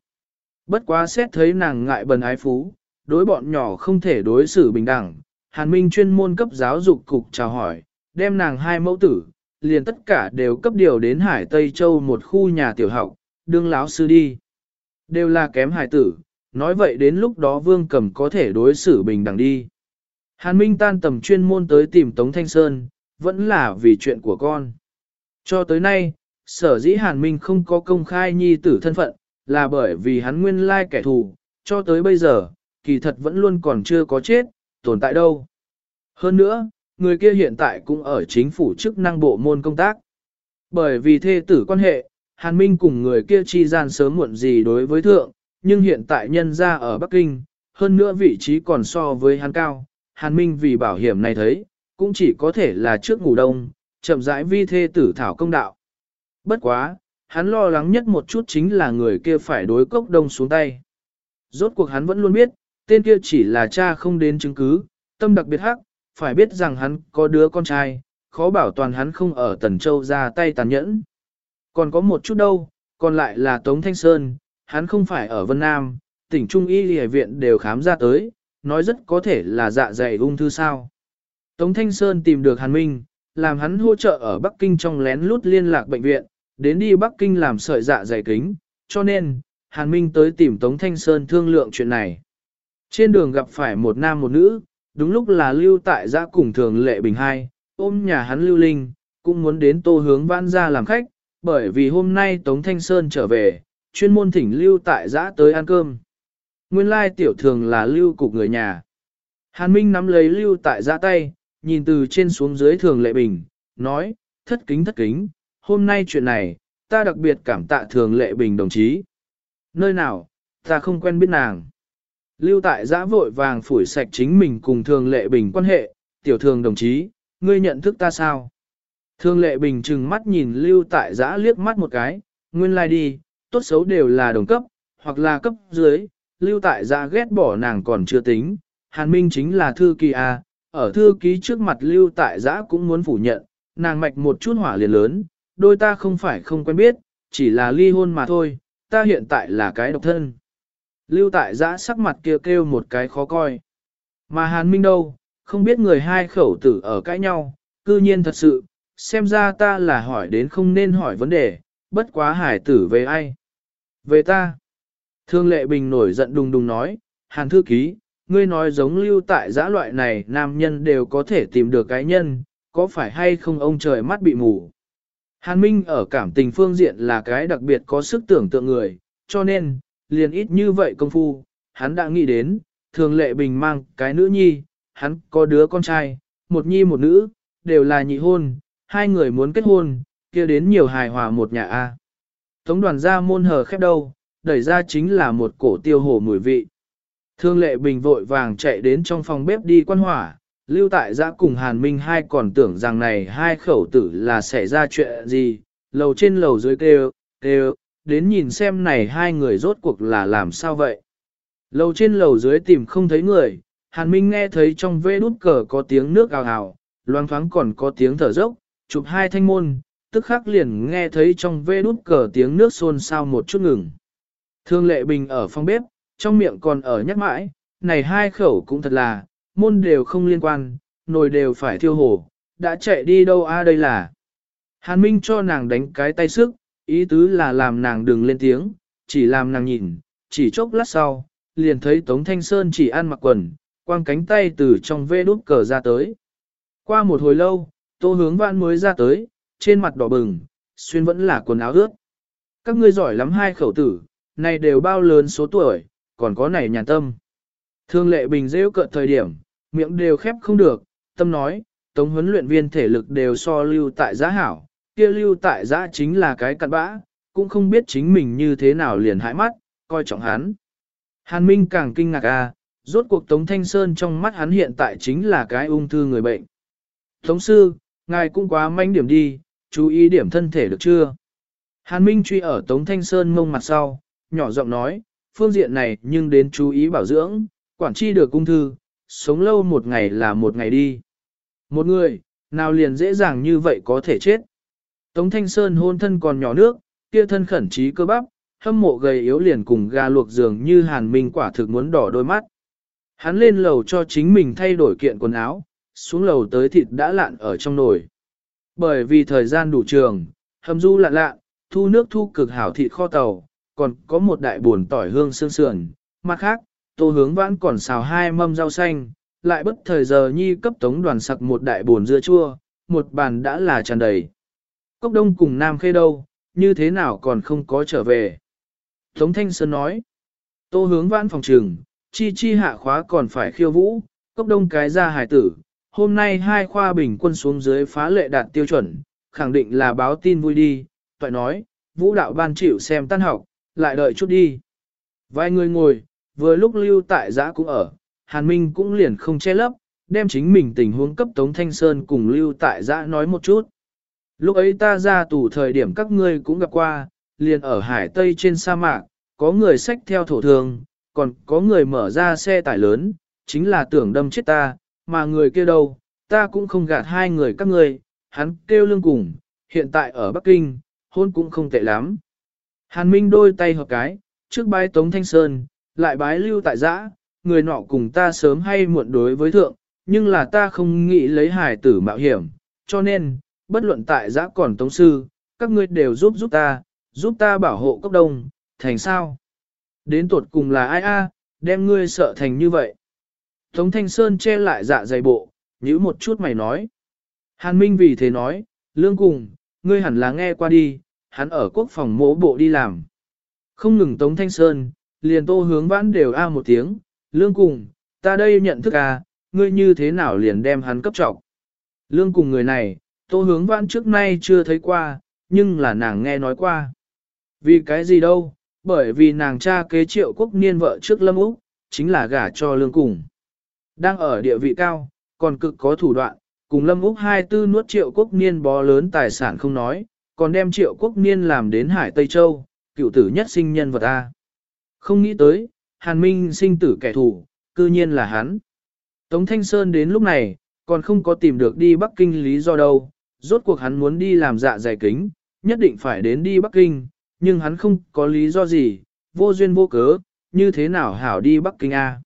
Bất quá xét thấy nàng ngại bần ái phú, đối bọn nhỏ không thể đối xử bình đẳng, Hàn Minh chuyên môn cấp giáo dục cục chào hỏi, đem nàng hai mẫu tử, liền tất cả đều cấp điều đến Hải Tây Châu một khu nhà tiểu học, đương láo sư đi. Đều là kém hải tử, nói vậy đến lúc đó vương cầm có thể đối xử bình đẳng đi. Hàn Minh tan tầm chuyên môn tới tìm Tống Thanh Sơn, vẫn là vì chuyện của con. Cho tới nay, sở dĩ Hàn Minh không có công khai nhi tử thân phận, là bởi vì hắn nguyên lai kẻ thù, cho tới bây giờ, kỳ thật vẫn luôn còn chưa có chết, tồn tại đâu. Hơn nữa, người kia hiện tại cũng ở chính phủ chức năng bộ môn công tác. Bởi vì thê tử quan hệ, Hàn Minh cùng người kia chi gian sớm muộn gì đối với thượng, nhưng hiện tại nhân ra ở Bắc Kinh, hơn nữa vị trí còn so với hắn cao, Hàn Minh vì bảo hiểm này thấy, cũng chỉ có thể là trước ngủ đông, chậm rãi vi thê tử thảo công đạo. Bất quá, hắn lo lắng nhất một chút chính là người kia phải đối cốc đông xuống tay. Rốt cuộc hắn vẫn luôn biết, tên kia chỉ là cha không đến chứng cứ, tâm đặc biệt hắc, phải biết rằng hắn có đứa con trai, khó bảo toàn hắn không ở Tần Châu ra tay tàn nhẫn. Còn có một chút đâu, còn lại là Tống Thanh Sơn, hắn không phải ở Vân Nam, tỉnh Trung Y Lì Viện đều khám ra tới, nói rất có thể là dạ dày ung thư sao. Tống Thanh Sơn tìm được Hàn Minh, làm hắn hỗ trợ ở Bắc Kinh trong lén lút liên lạc bệnh viện, đến đi Bắc Kinh làm sợi dạ dày kính, cho nên, Hàn Minh tới tìm Tống Thanh Sơn thương lượng chuyện này. Trên đường gặp phải một nam một nữ, đúng lúc là lưu tại gia cùng thường lệ bình hai, ôm nhà hắn lưu linh, cũng muốn đến tô hướng vãn ra làm khách, bởi vì hôm nay Tống Thanh Sơn trở về, chuyên môn thỉnh lưu tại giã tới ăn cơm. Nguyên lai tiểu thường là lưu cục người nhà. Hàn Minh nắm lấy lưu tại giã tay, nhìn từ trên xuống dưới thường lệ bình, nói, thất kính thất kính, hôm nay chuyện này, ta đặc biệt cảm tạ thường lệ bình đồng chí. Nơi nào, ta không quen biết nàng. Lưu tại giã vội vàng phủi sạch chính mình cùng thường lệ bình quan hệ, tiểu thường đồng chí, ngươi nhận thức ta sao? Thường lệ bình chừng mắt nhìn lưu tại giã liếc mắt một cái, nguyên lai like đi, tốt xấu đều là đồng cấp, hoặc là cấp dưới, lưu tại ra ghét bỏ nàng còn chưa tính, hàn minh chính là thư ký A, ở thư ký trước mặt lưu tại giã cũng muốn phủ nhận, nàng mạch một chút hỏa liền lớn, đôi ta không phải không quen biết, chỉ là ly hôn mà thôi, ta hiện tại là cái độc thân. Lưu tại giã sắc mặt kia kêu, kêu một cái khó coi. Mà Hàn Minh đâu, không biết người hai khẩu tử ở cãi nhau, cư nhiên thật sự, xem ra ta là hỏi đến không nên hỏi vấn đề, bất quá hải tử về ai. Về ta. Thương lệ bình nổi giận đùng đùng nói, Hàn thư ký, ngươi nói giống lưu tại giã loại này nam nhân đều có thể tìm được cái nhân, có phải hay không ông trời mắt bị mù. Hàn Minh ở cảm tình phương diện là cái đặc biệt có sức tưởng tượng người, cho nên, liền ít như vậy công phu, hắn đã nghĩ đến, thường lệ bình mang cái nữ nhi, hắn có đứa con trai, một nhi một nữ, đều là nhị hôn, hai người muốn kết hôn, kia đến nhiều hài hòa một nhà A. Tống đoàn gia môn hờ khép đâu, đẩy ra chính là một cổ tiêu hổ mùi vị. Thương lệ bình vội vàng chạy đến trong phòng bếp đi quan hỏa, lưu tại giã cùng Hàn Minh hai còn tưởng rằng này hai khẩu tử là xảy ra chuyện gì, lầu trên lầu dưới kêu, kêu, đến nhìn xem này hai người rốt cuộc là làm sao vậy. Lầu trên lầu dưới tìm không thấy người, Hàn Minh nghe thấy trong vê đút cờ có tiếng nước ào ào, loang thoáng còn có tiếng thở dốc, chụp hai thanh môn, tức khắc liền nghe thấy trong vê đút cờ tiếng nước xôn xao một chút ngừng. Thương lệ bình ở phòng bếp, trong miệng còn ở nhắc mãi, này hai khẩu cũng thật là, môn đều không liên quan, nồi đều phải thiêu hổ, đã chạy đi đâu a đây là. Hàn Minh cho nàng đánh cái tay sức, ý tứ là làm nàng đừng lên tiếng, chỉ làm nàng nhìn, chỉ chốc lát sau, liền thấy Tống Thanh Sơn chỉ ăn mặc quần, quang cánh tay từ trong vê đút cờ ra tới. Qua một hồi lâu, tô hướng vãn mới ra tới, trên mặt đỏ bừng, xuyên vẫn là quần áo ướt. Các ngươi giỏi lắm hai khẩu tử, này đều bao lớn số tuổi, còn có này nhàn tâm. Thương lệ bình rêu cợt thời điểm, miệng đều khép không được, tâm nói, tống huấn luyện viên thể lực đều so lưu tại giá hảo, kia lưu tại giá chính là cái cặn bã, cũng không biết chính mình như thế nào liền hãi mắt, coi trọng hắn. Hàn Minh càng kinh ngạc à, rốt cuộc Tống Thanh Sơn trong mắt hắn hiện tại chính là cái ung thư người bệnh. Tống sư, ngài cũng quá manh điểm đi, chú ý điểm thân thể được chưa? Hàn Minh truy ở Tống Thanh Sơn mông mặt sau, nhỏ giọng nói, phương diện này nhưng đến chú ý bảo dưỡng, quản chi được ung thư, sống lâu một ngày là một ngày đi. Một người, nào liền dễ dàng như vậy có thể chết. Tống Thanh Sơn hôn thân còn nhỏ nước, kia thân khẩn trí cơ bắp, hâm mộ gầy yếu liền cùng gà luộc giường như hàn minh quả thực muốn đỏ đôi mắt. Hắn lên lầu cho chính mình thay đổi kiện quần áo, xuống lầu tới thịt đã lạn ở trong nồi. Bởi vì thời gian đủ trường, hầm du lạn lạn, thu nước thu cực hảo thịt kho tàu, còn có một đại buồn tỏi hương sương sườn, mặt khác, tô hướng vãn còn xào hai mâm rau xanh, lại bất thời giờ nhi cấp tống đoàn sặc một đại buồn dưa chua, một bàn đã là tràn đầy. Cốc đông cùng Nam Khê đâu, như thế nào còn không có trở về. Tống Thanh Sơn nói, tô hướng vãn phòng trường, chi chi hạ khóa còn phải khiêu vũ, cốc đông cái ra hải tử, hôm nay hai khoa bình quân xuống dưới phá lệ đạt tiêu chuẩn, khẳng định là báo tin vui đi, toại nói, vũ đạo ban chịu xem tan học, lại đợi chút đi. Vài người ngồi, vừa lúc lưu tại giã cũng ở, Hàn Minh cũng liền không che lấp, đem chính mình tình huống cấp Tống Thanh Sơn cùng lưu tại giã nói một chút. Lúc ấy ta ra tù thời điểm các ngươi cũng gặp qua, liền ở hải tây trên sa mạc, có người xách theo thổ thường, còn có người mở ra xe tải lớn, chính là tưởng đâm chết ta, mà người kia đâu, ta cũng không gạt hai người các ngươi, hắn kêu lương cùng, hiện tại ở Bắc Kinh, hôn cũng không tệ lắm. Hàn Minh đôi tay hợp cái, trước bái Tống Thanh Sơn, lại bái lưu tại giã, người nọ cùng ta sớm hay muộn đối với thượng, nhưng là ta không nghĩ lấy hải tử mạo hiểm, cho nên, bất luận tại giã còn Tống Sư, các ngươi đều giúp giúp ta, giúp ta bảo hộ cốc đông, thành sao? Đến tuột cùng là ai a, đem ngươi sợ thành như vậy? Tống Thanh Sơn che lại dạ dày bộ, nhữ một chút mày nói. Hàn Minh vì thế nói, lương cùng, ngươi hẳn là nghe qua đi, hắn ở quốc phòng mỗ bộ đi làm. Không ngừng Tống Thanh Sơn, liền tô hướng vãn đều a một tiếng, lương cùng, ta đây nhận thức a, ngươi như thế nào liền đem hắn cấp trọng. Lương cùng người này, tô hướng vãn trước nay chưa thấy qua, nhưng là nàng nghe nói qua. Vì cái gì đâu, bởi vì nàng cha kế triệu quốc niên vợ trước lâm úc, chính là gả cho lương cùng. Đang ở địa vị cao, còn cực có thủ đoạn, cùng lâm úc hai tư nuốt triệu quốc niên bó lớn tài sản không nói, còn đem triệu quốc niên làm đến Hải Tây Châu, cựu tử nhất sinh nhân vật A. Không nghĩ tới, Hàn Minh sinh tử kẻ thù, cư nhiên là hắn. Tống Thanh Sơn đến lúc này, còn không có tìm được đi Bắc Kinh lý do đâu, rốt cuộc hắn muốn đi làm dạ dày kính, nhất định phải đến đi Bắc Kinh, nhưng hắn không có lý do gì, vô duyên vô cớ, như thế nào hảo đi Bắc Kinh A.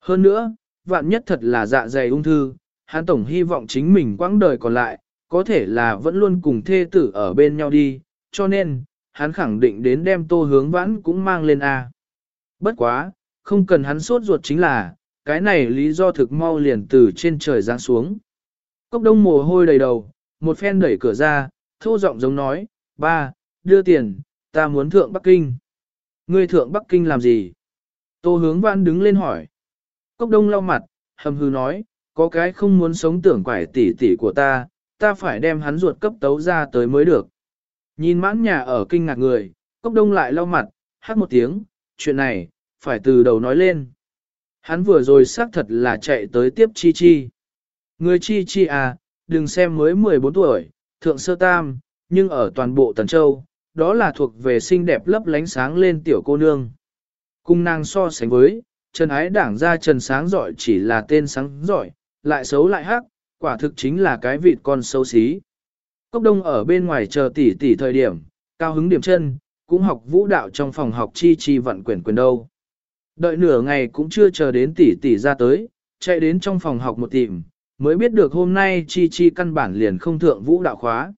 Hơn nữa, vạn nhất thật là dạ dày ung thư, hắn tổng hy vọng chính mình quãng đời còn lại, có thể là vẫn luôn cùng thê tử ở bên nhau đi, cho nên, hắn khẳng định đến đem tô hướng vãn cũng mang lên A. Bất quá, không cần hắn sốt ruột chính là, cái này lý do thực mau liền từ trên trời giáng xuống. Cốc đông mồ hôi đầy đầu, một phen đẩy cửa ra, thô giọng giống nói, ba, đưa tiền, ta muốn thượng Bắc Kinh. Ngươi thượng Bắc Kinh làm gì? Tô hướng vãn đứng lên hỏi. Cốc đông lau mặt, hầm hư nói, có cái không muốn sống tưởng quải tỷ tỷ của ta, ta phải đem hắn ruột cấp tấu ra tới mới được. Nhìn mãn nhà ở kinh ngạc người, cốc đông lại lau mặt, hát một tiếng, chuyện này, phải từ đầu nói lên. Hắn vừa rồi xác thật là chạy tới tiếp Chi Chi. Người Chi Chi à, đừng xem mới 14 tuổi, thượng sơ tam, nhưng ở toàn bộ Tần Châu, đó là thuộc về xinh đẹp lấp lánh sáng lên tiểu cô nương. Cung nàng so sánh với, Trần Ái Đảng ra Trần Sáng giỏi chỉ là tên sáng giỏi, lại xấu lại hắc, quả thực chính là cái vịt con xấu xí. Cốc đông ở bên ngoài chờ tỷ tỷ thời điểm, cao hứng điểm chân, cũng học vũ đạo trong phòng học chi chi vận quyển quyền đâu. Đợi nửa ngày cũng chưa chờ đến tỷ tỷ ra tới, chạy đến trong phòng học một tìm, mới biết được hôm nay chi chi căn bản liền không thượng vũ đạo khóa.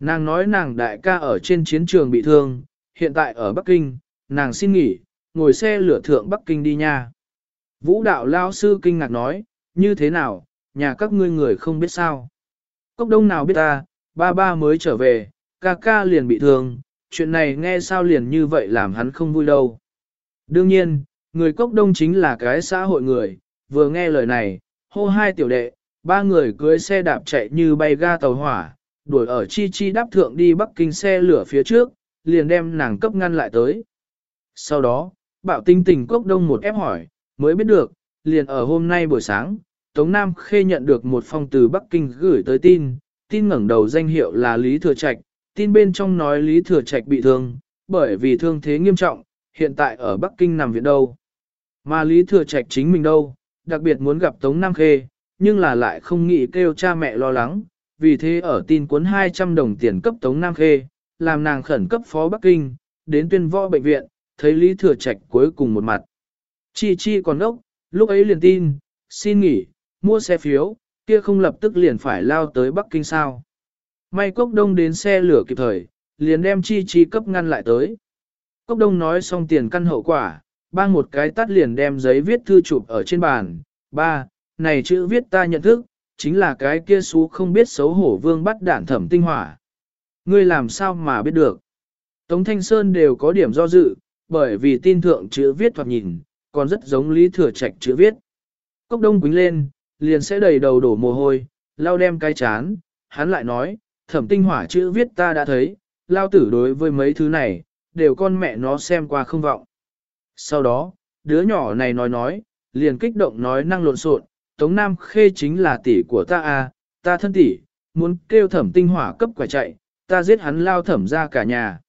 Nàng nói nàng đại ca ở trên chiến trường bị thương, hiện tại ở Bắc Kinh, nàng xin nghỉ, ngồi xe lửa thượng Bắc Kinh đi nha. Vũ đạo lao sư kinh ngạc nói, như thế nào, nhà các ngươi người không biết sao. Cốc đông nào biết ta, ba ba mới trở về, ca ca liền bị thương, chuyện này nghe sao liền như vậy làm hắn không vui đâu. Đương nhiên, người cốc đông chính là cái xã hội người, vừa nghe lời này, hô hai tiểu đệ, ba người cưới xe đạp chạy như bay ga tàu hỏa, đuổi ở chi chi đáp thượng đi Bắc Kinh xe lửa phía trước, liền đem nàng cấp ngăn lại tới. Sau đó, bạo tinh tình cốc đông một ép hỏi, mới biết được, liền ở hôm nay buổi sáng, Tống Nam Khê nhận được một phong từ Bắc Kinh gửi tới tin, tin ngẩng đầu danh hiệu là Lý Thừa Trạch, tin bên trong nói Lý Thừa Trạch bị thương, bởi vì thương thế nghiêm trọng, hiện tại ở Bắc Kinh nằm viện đâu. Mà Lý Thừa Trạch chính mình đâu, đặc biệt muốn gặp Tống Nam Khê, nhưng là lại không nghĩ kêu cha mẹ lo lắng, vì thế ở tin cuốn 200 đồng tiền cấp Tống Nam Khê, làm nàng khẩn cấp phó Bắc Kinh, đến tuyên võ bệnh viện, thấy Lý Thừa Trạch cuối cùng một mặt. Chi chi còn ốc, lúc ấy liền tin, xin nghỉ, mua xe phiếu, kia không lập tức liền phải lao tới Bắc Kinh sao. May Cốc Đông đến xe lửa kịp thời, liền đem chi chi cấp ngăn lại tới. Cốc Đông nói xong tiền căn hậu quả, bang một cái tắt liền đem giấy viết thư chụp ở trên bàn. Ba, này chữ viết ta nhận thức, chính là cái kia xú không biết xấu hổ vương bắt đản thẩm tinh hỏa. Ngươi làm sao mà biết được? Tống Thanh Sơn đều có điểm do dự, bởi vì tin thượng chữ viết thoạt nhìn, còn rất giống Lý Thừa Trạch chữ viết. Cốc đông quính lên, liền sẽ đầy đầu đổ mồ hôi, lao đem cái chán, hắn lại nói, thẩm tinh hỏa chữ viết ta đã thấy, lao tử đối với mấy thứ này, đều con mẹ nó xem qua không vọng. Sau đó, đứa nhỏ này nói nói, liền kích động nói năng lộn xộn, Tống Nam Khê chính là tỷ của ta à, ta thân tỷ, muốn kêu thẩm tinh hỏa cấp quả chạy, ta giết hắn lao thẩm ra cả nhà.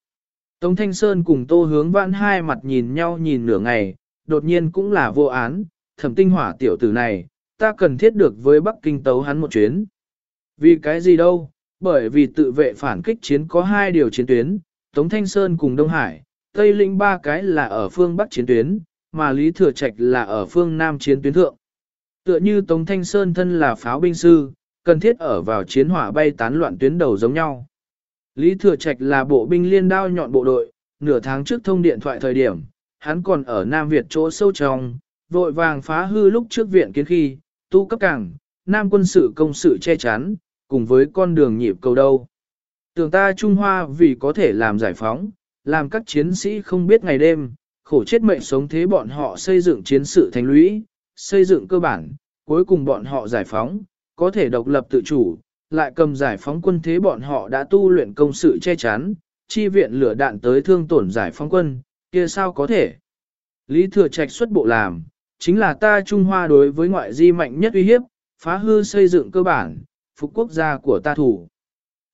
Tống Thanh Sơn cùng Tô Hướng Vãn hai mặt nhìn nhau nhìn nửa ngày, đột nhiên cũng là vô án, thẩm tinh hỏa tiểu tử này, ta cần thiết được với Bắc Kinh tấu hắn một chuyến. Vì cái gì đâu, bởi vì tự vệ phản kích chiến có hai điều chiến tuyến, Tống Thanh Sơn cùng Đông Hải, Tây Linh ba cái là ở phương Bắc chiến tuyến, mà Lý Thừa Trạch là ở phương Nam chiến tuyến thượng. Tựa như Tống Thanh Sơn thân là pháo binh sư, cần thiết ở vào chiến hỏa bay tán loạn tuyến đầu giống nhau. Lý Thừa Trạch là bộ binh liên đao nhọn bộ đội, nửa tháng trước thông điện thoại thời điểm, hắn còn ở Nam Việt chỗ sâu trong, vội vàng phá hư lúc trước viện kiến khi, tu cấp cảng, Nam quân sự công sự che chắn, cùng với con đường nhịp cầu đâu. Tưởng ta Trung Hoa vì có thể làm giải phóng, làm các chiến sĩ không biết ngày đêm, khổ chết mệnh sống thế bọn họ xây dựng chiến sự thành lũy, xây dựng cơ bản, cuối cùng bọn họ giải phóng, có thể độc lập tự chủ, lại cầm giải phóng quân thế bọn họ đã tu luyện công sự che chắn, chi viện lửa đạn tới thương tổn giải phóng quân, kia sao có thể. Lý Thừa Trạch xuất bộ làm, chính là ta Trung Hoa đối với ngoại di mạnh nhất uy hiếp, phá hư xây dựng cơ bản, phục quốc gia của ta thủ.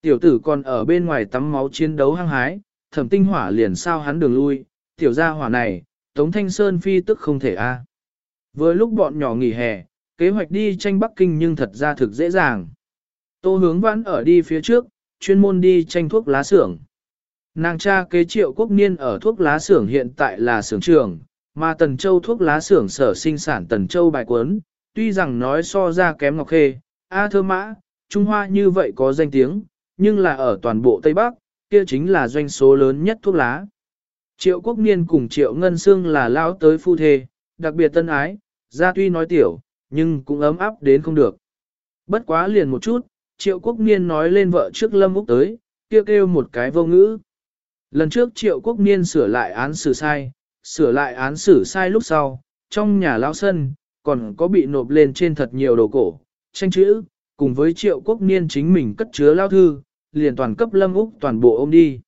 Tiểu tử còn ở bên ngoài tắm máu chiến đấu hăng hái, thẩm tinh hỏa liền sao hắn đường lui, tiểu gia hỏa này, Tống Thanh Sơn phi tức không thể a. À. Với lúc bọn nhỏ nghỉ hè, kế hoạch đi tranh Bắc Kinh nhưng thật ra thực dễ dàng. Tô hướng vãn ở đi phía trước, chuyên môn đi tranh thuốc lá xưởng. Nàng cha kế triệu quốc niên ở thuốc lá xưởng hiện tại là xưởng trường, mà Tần Châu thuốc lá xưởng sở sinh sản Tần Châu bài cuốn, tuy rằng nói so ra kém Ngọc Khê, A Thơ Mã, Trung Hoa như vậy có danh tiếng, nhưng là ở toàn bộ Tây Bắc, kia chính là doanh số lớn nhất thuốc lá. Triệu Quốc Niên cùng Triệu Ngân Sương là lao tới phu thê, đặc biệt tân ái, ra tuy nói tiểu, nhưng cũng ấm áp đến không được. Bất quá liền một chút, Triệu Quốc Niên nói lên vợ trước Lâm Úc tới, kêu kêu một cái vô ngữ. Lần trước Triệu Quốc Niên sửa lại án xử sai, sửa lại án xử sai lúc sau, trong nhà lão sân, còn có bị nộp lên trên thật nhiều đồ cổ, tranh chữ, cùng với Triệu Quốc Niên chính mình cất chứa lao thư, liền toàn cấp Lâm Úc toàn bộ ôm đi.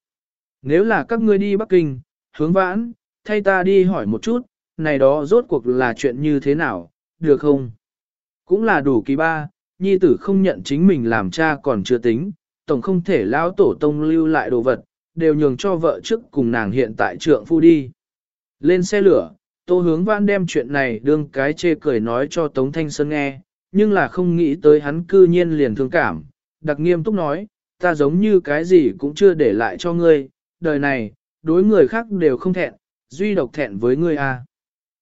Nếu là các ngươi đi Bắc Kinh, hướng vãn, thay ta đi hỏi một chút, này đó rốt cuộc là chuyện như thế nào, được không? Cũng là đủ kỳ ba, nhi tử không nhận chính mình làm cha còn chưa tính, tổng không thể lão tổ tông lưu lại đồ vật, đều nhường cho vợ trước cùng nàng hiện tại trượng phu đi. Lên xe lửa, tô hướng văn đem chuyện này đương cái chê cười nói cho Tống Thanh Sơn nghe, nhưng là không nghĩ tới hắn cư nhiên liền thương cảm, đặc nghiêm túc nói, ta giống như cái gì cũng chưa để lại cho ngươi, đời này, đối người khác đều không thẹn, duy độc thẹn với ngươi a.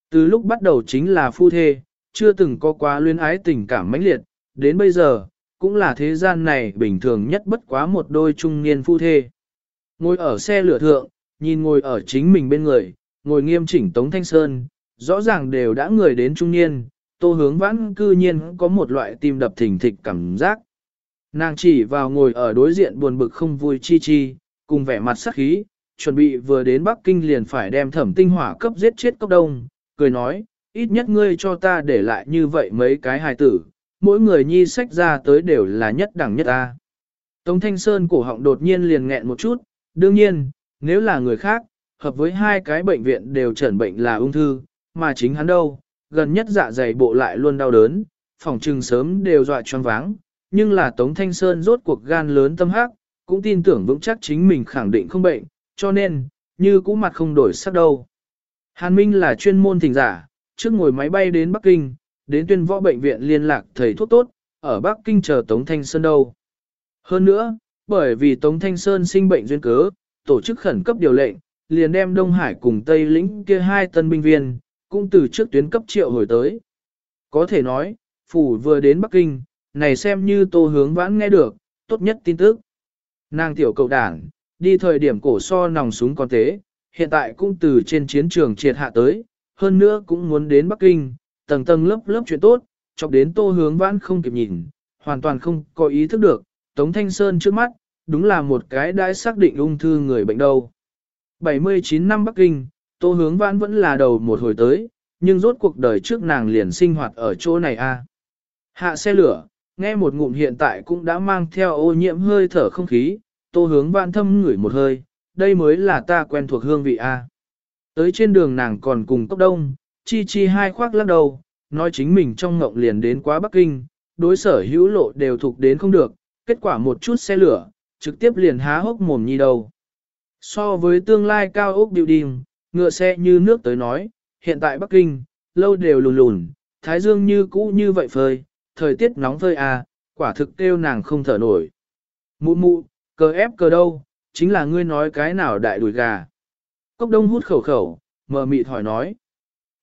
Từ lúc bắt đầu chính là phu thê, chưa từng có quá luyến ái tình cảm mãnh liệt, đến bây giờ, cũng là thế gian này bình thường nhất bất quá một đôi trung niên phu thê. Ngồi ở xe lửa thượng, nhìn ngồi ở chính mình bên người, ngồi nghiêm chỉnh Tống Thanh Sơn, rõ ràng đều đã người đến trung niên, tô hướng vãn cư nhiên có một loại tim đập thình thịch cảm giác. Nàng chỉ vào ngồi ở đối diện buồn bực không vui chi chi, cùng vẻ mặt sắc khí, chuẩn bị vừa đến Bắc Kinh liền phải đem thẩm tinh hỏa cấp giết chết cốc đông, cười nói, ít nhất ngươi cho ta để lại như vậy mấy cái hài tử, mỗi người nhi sách ra tới đều là nhất đẳng nhất ta. Tống Thanh Sơn cổ họng đột nhiên liền nghẹn một chút, đương nhiên, nếu là người khác, hợp với hai cái bệnh viện đều chẩn bệnh là ung thư, mà chính hắn đâu, gần nhất dạ dày bộ lại luôn đau đớn, phòng trừng sớm đều dọa choáng váng, nhưng là Tống Thanh Sơn rốt cuộc gan lớn tâm hắc, cũng tin tưởng vững chắc chính mình khẳng định không bệnh, cho nên, như cũ mặt không đổi sắc đâu. Hàn Minh là chuyên môn thỉnh giả, trước ngồi máy bay đến Bắc Kinh, đến tuyên võ bệnh viện liên lạc thầy thuốc tốt, ở Bắc Kinh chờ Tống Thanh Sơn đâu. Hơn nữa, bởi vì Tống Thanh Sơn sinh bệnh duyên cớ, tổ chức khẩn cấp điều lệnh, liền đem Đông Hải cùng Tây lĩnh kia hai tân binh viên, cũng từ trước tuyến cấp triệu hồi tới. Có thể nói, phủ vừa đến Bắc Kinh, này xem như tô hướng vãn nghe được, tốt nhất tin tức. Nàng tiểu cầu đảng, đi thời điểm cổ so nòng súng con tế, hiện tại cũng từ trên chiến trường triệt hạ tới, hơn nữa cũng muốn đến Bắc Kinh, tầng tầng lớp lớp chuyện tốt, chọc đến tô hướng vãn không kịp nhìn, hoàn toàn không có ý thức được, Tống Thanh Sơn trước mắt, đúng là một cái đã xác định ung thư người bệnh đâu. 79 năm Bắc Kinh, tô hướng vãn vẫn là đầu một hồi tới, nhưng rốt cuộc đời trước nàng liền sinh hoạt ở chỗ này a. Hạ xe lửa, nghe một ngụm hiện tại cũng đã mang theo ô nhiễm hơi thở không khí, tô hướng vãn thâm ngửi một hơi, đây mới là ta quen thuộc hương vị a. Tới trên đường nàng còn cùng cốc đông, chi chi hai khoác lắc đầu, nói chính mình trong ngộng liền đến quá Bắc Kinh, đối sở hữu lộ đều thuộc đến không được, kết quả một chút xe lửa, trực tiếp liền há hốc mồm nhi đầu. So với tương lai cao ốc building, ngựa xe như nước tới nói, hiện tại Bắc Kinh, lâu đều lùn lùn, thái dương như cũ như vậy phơi, thời tiết nóng phơi à, quả thực kêu nàng không thở nổi. Mụ mụ, cờ ép cờ đâu, chính là ngươi nói cái nào đại đùi gà. Cốc đông hút khẩu khẩu, mờ mịt hỏi nói.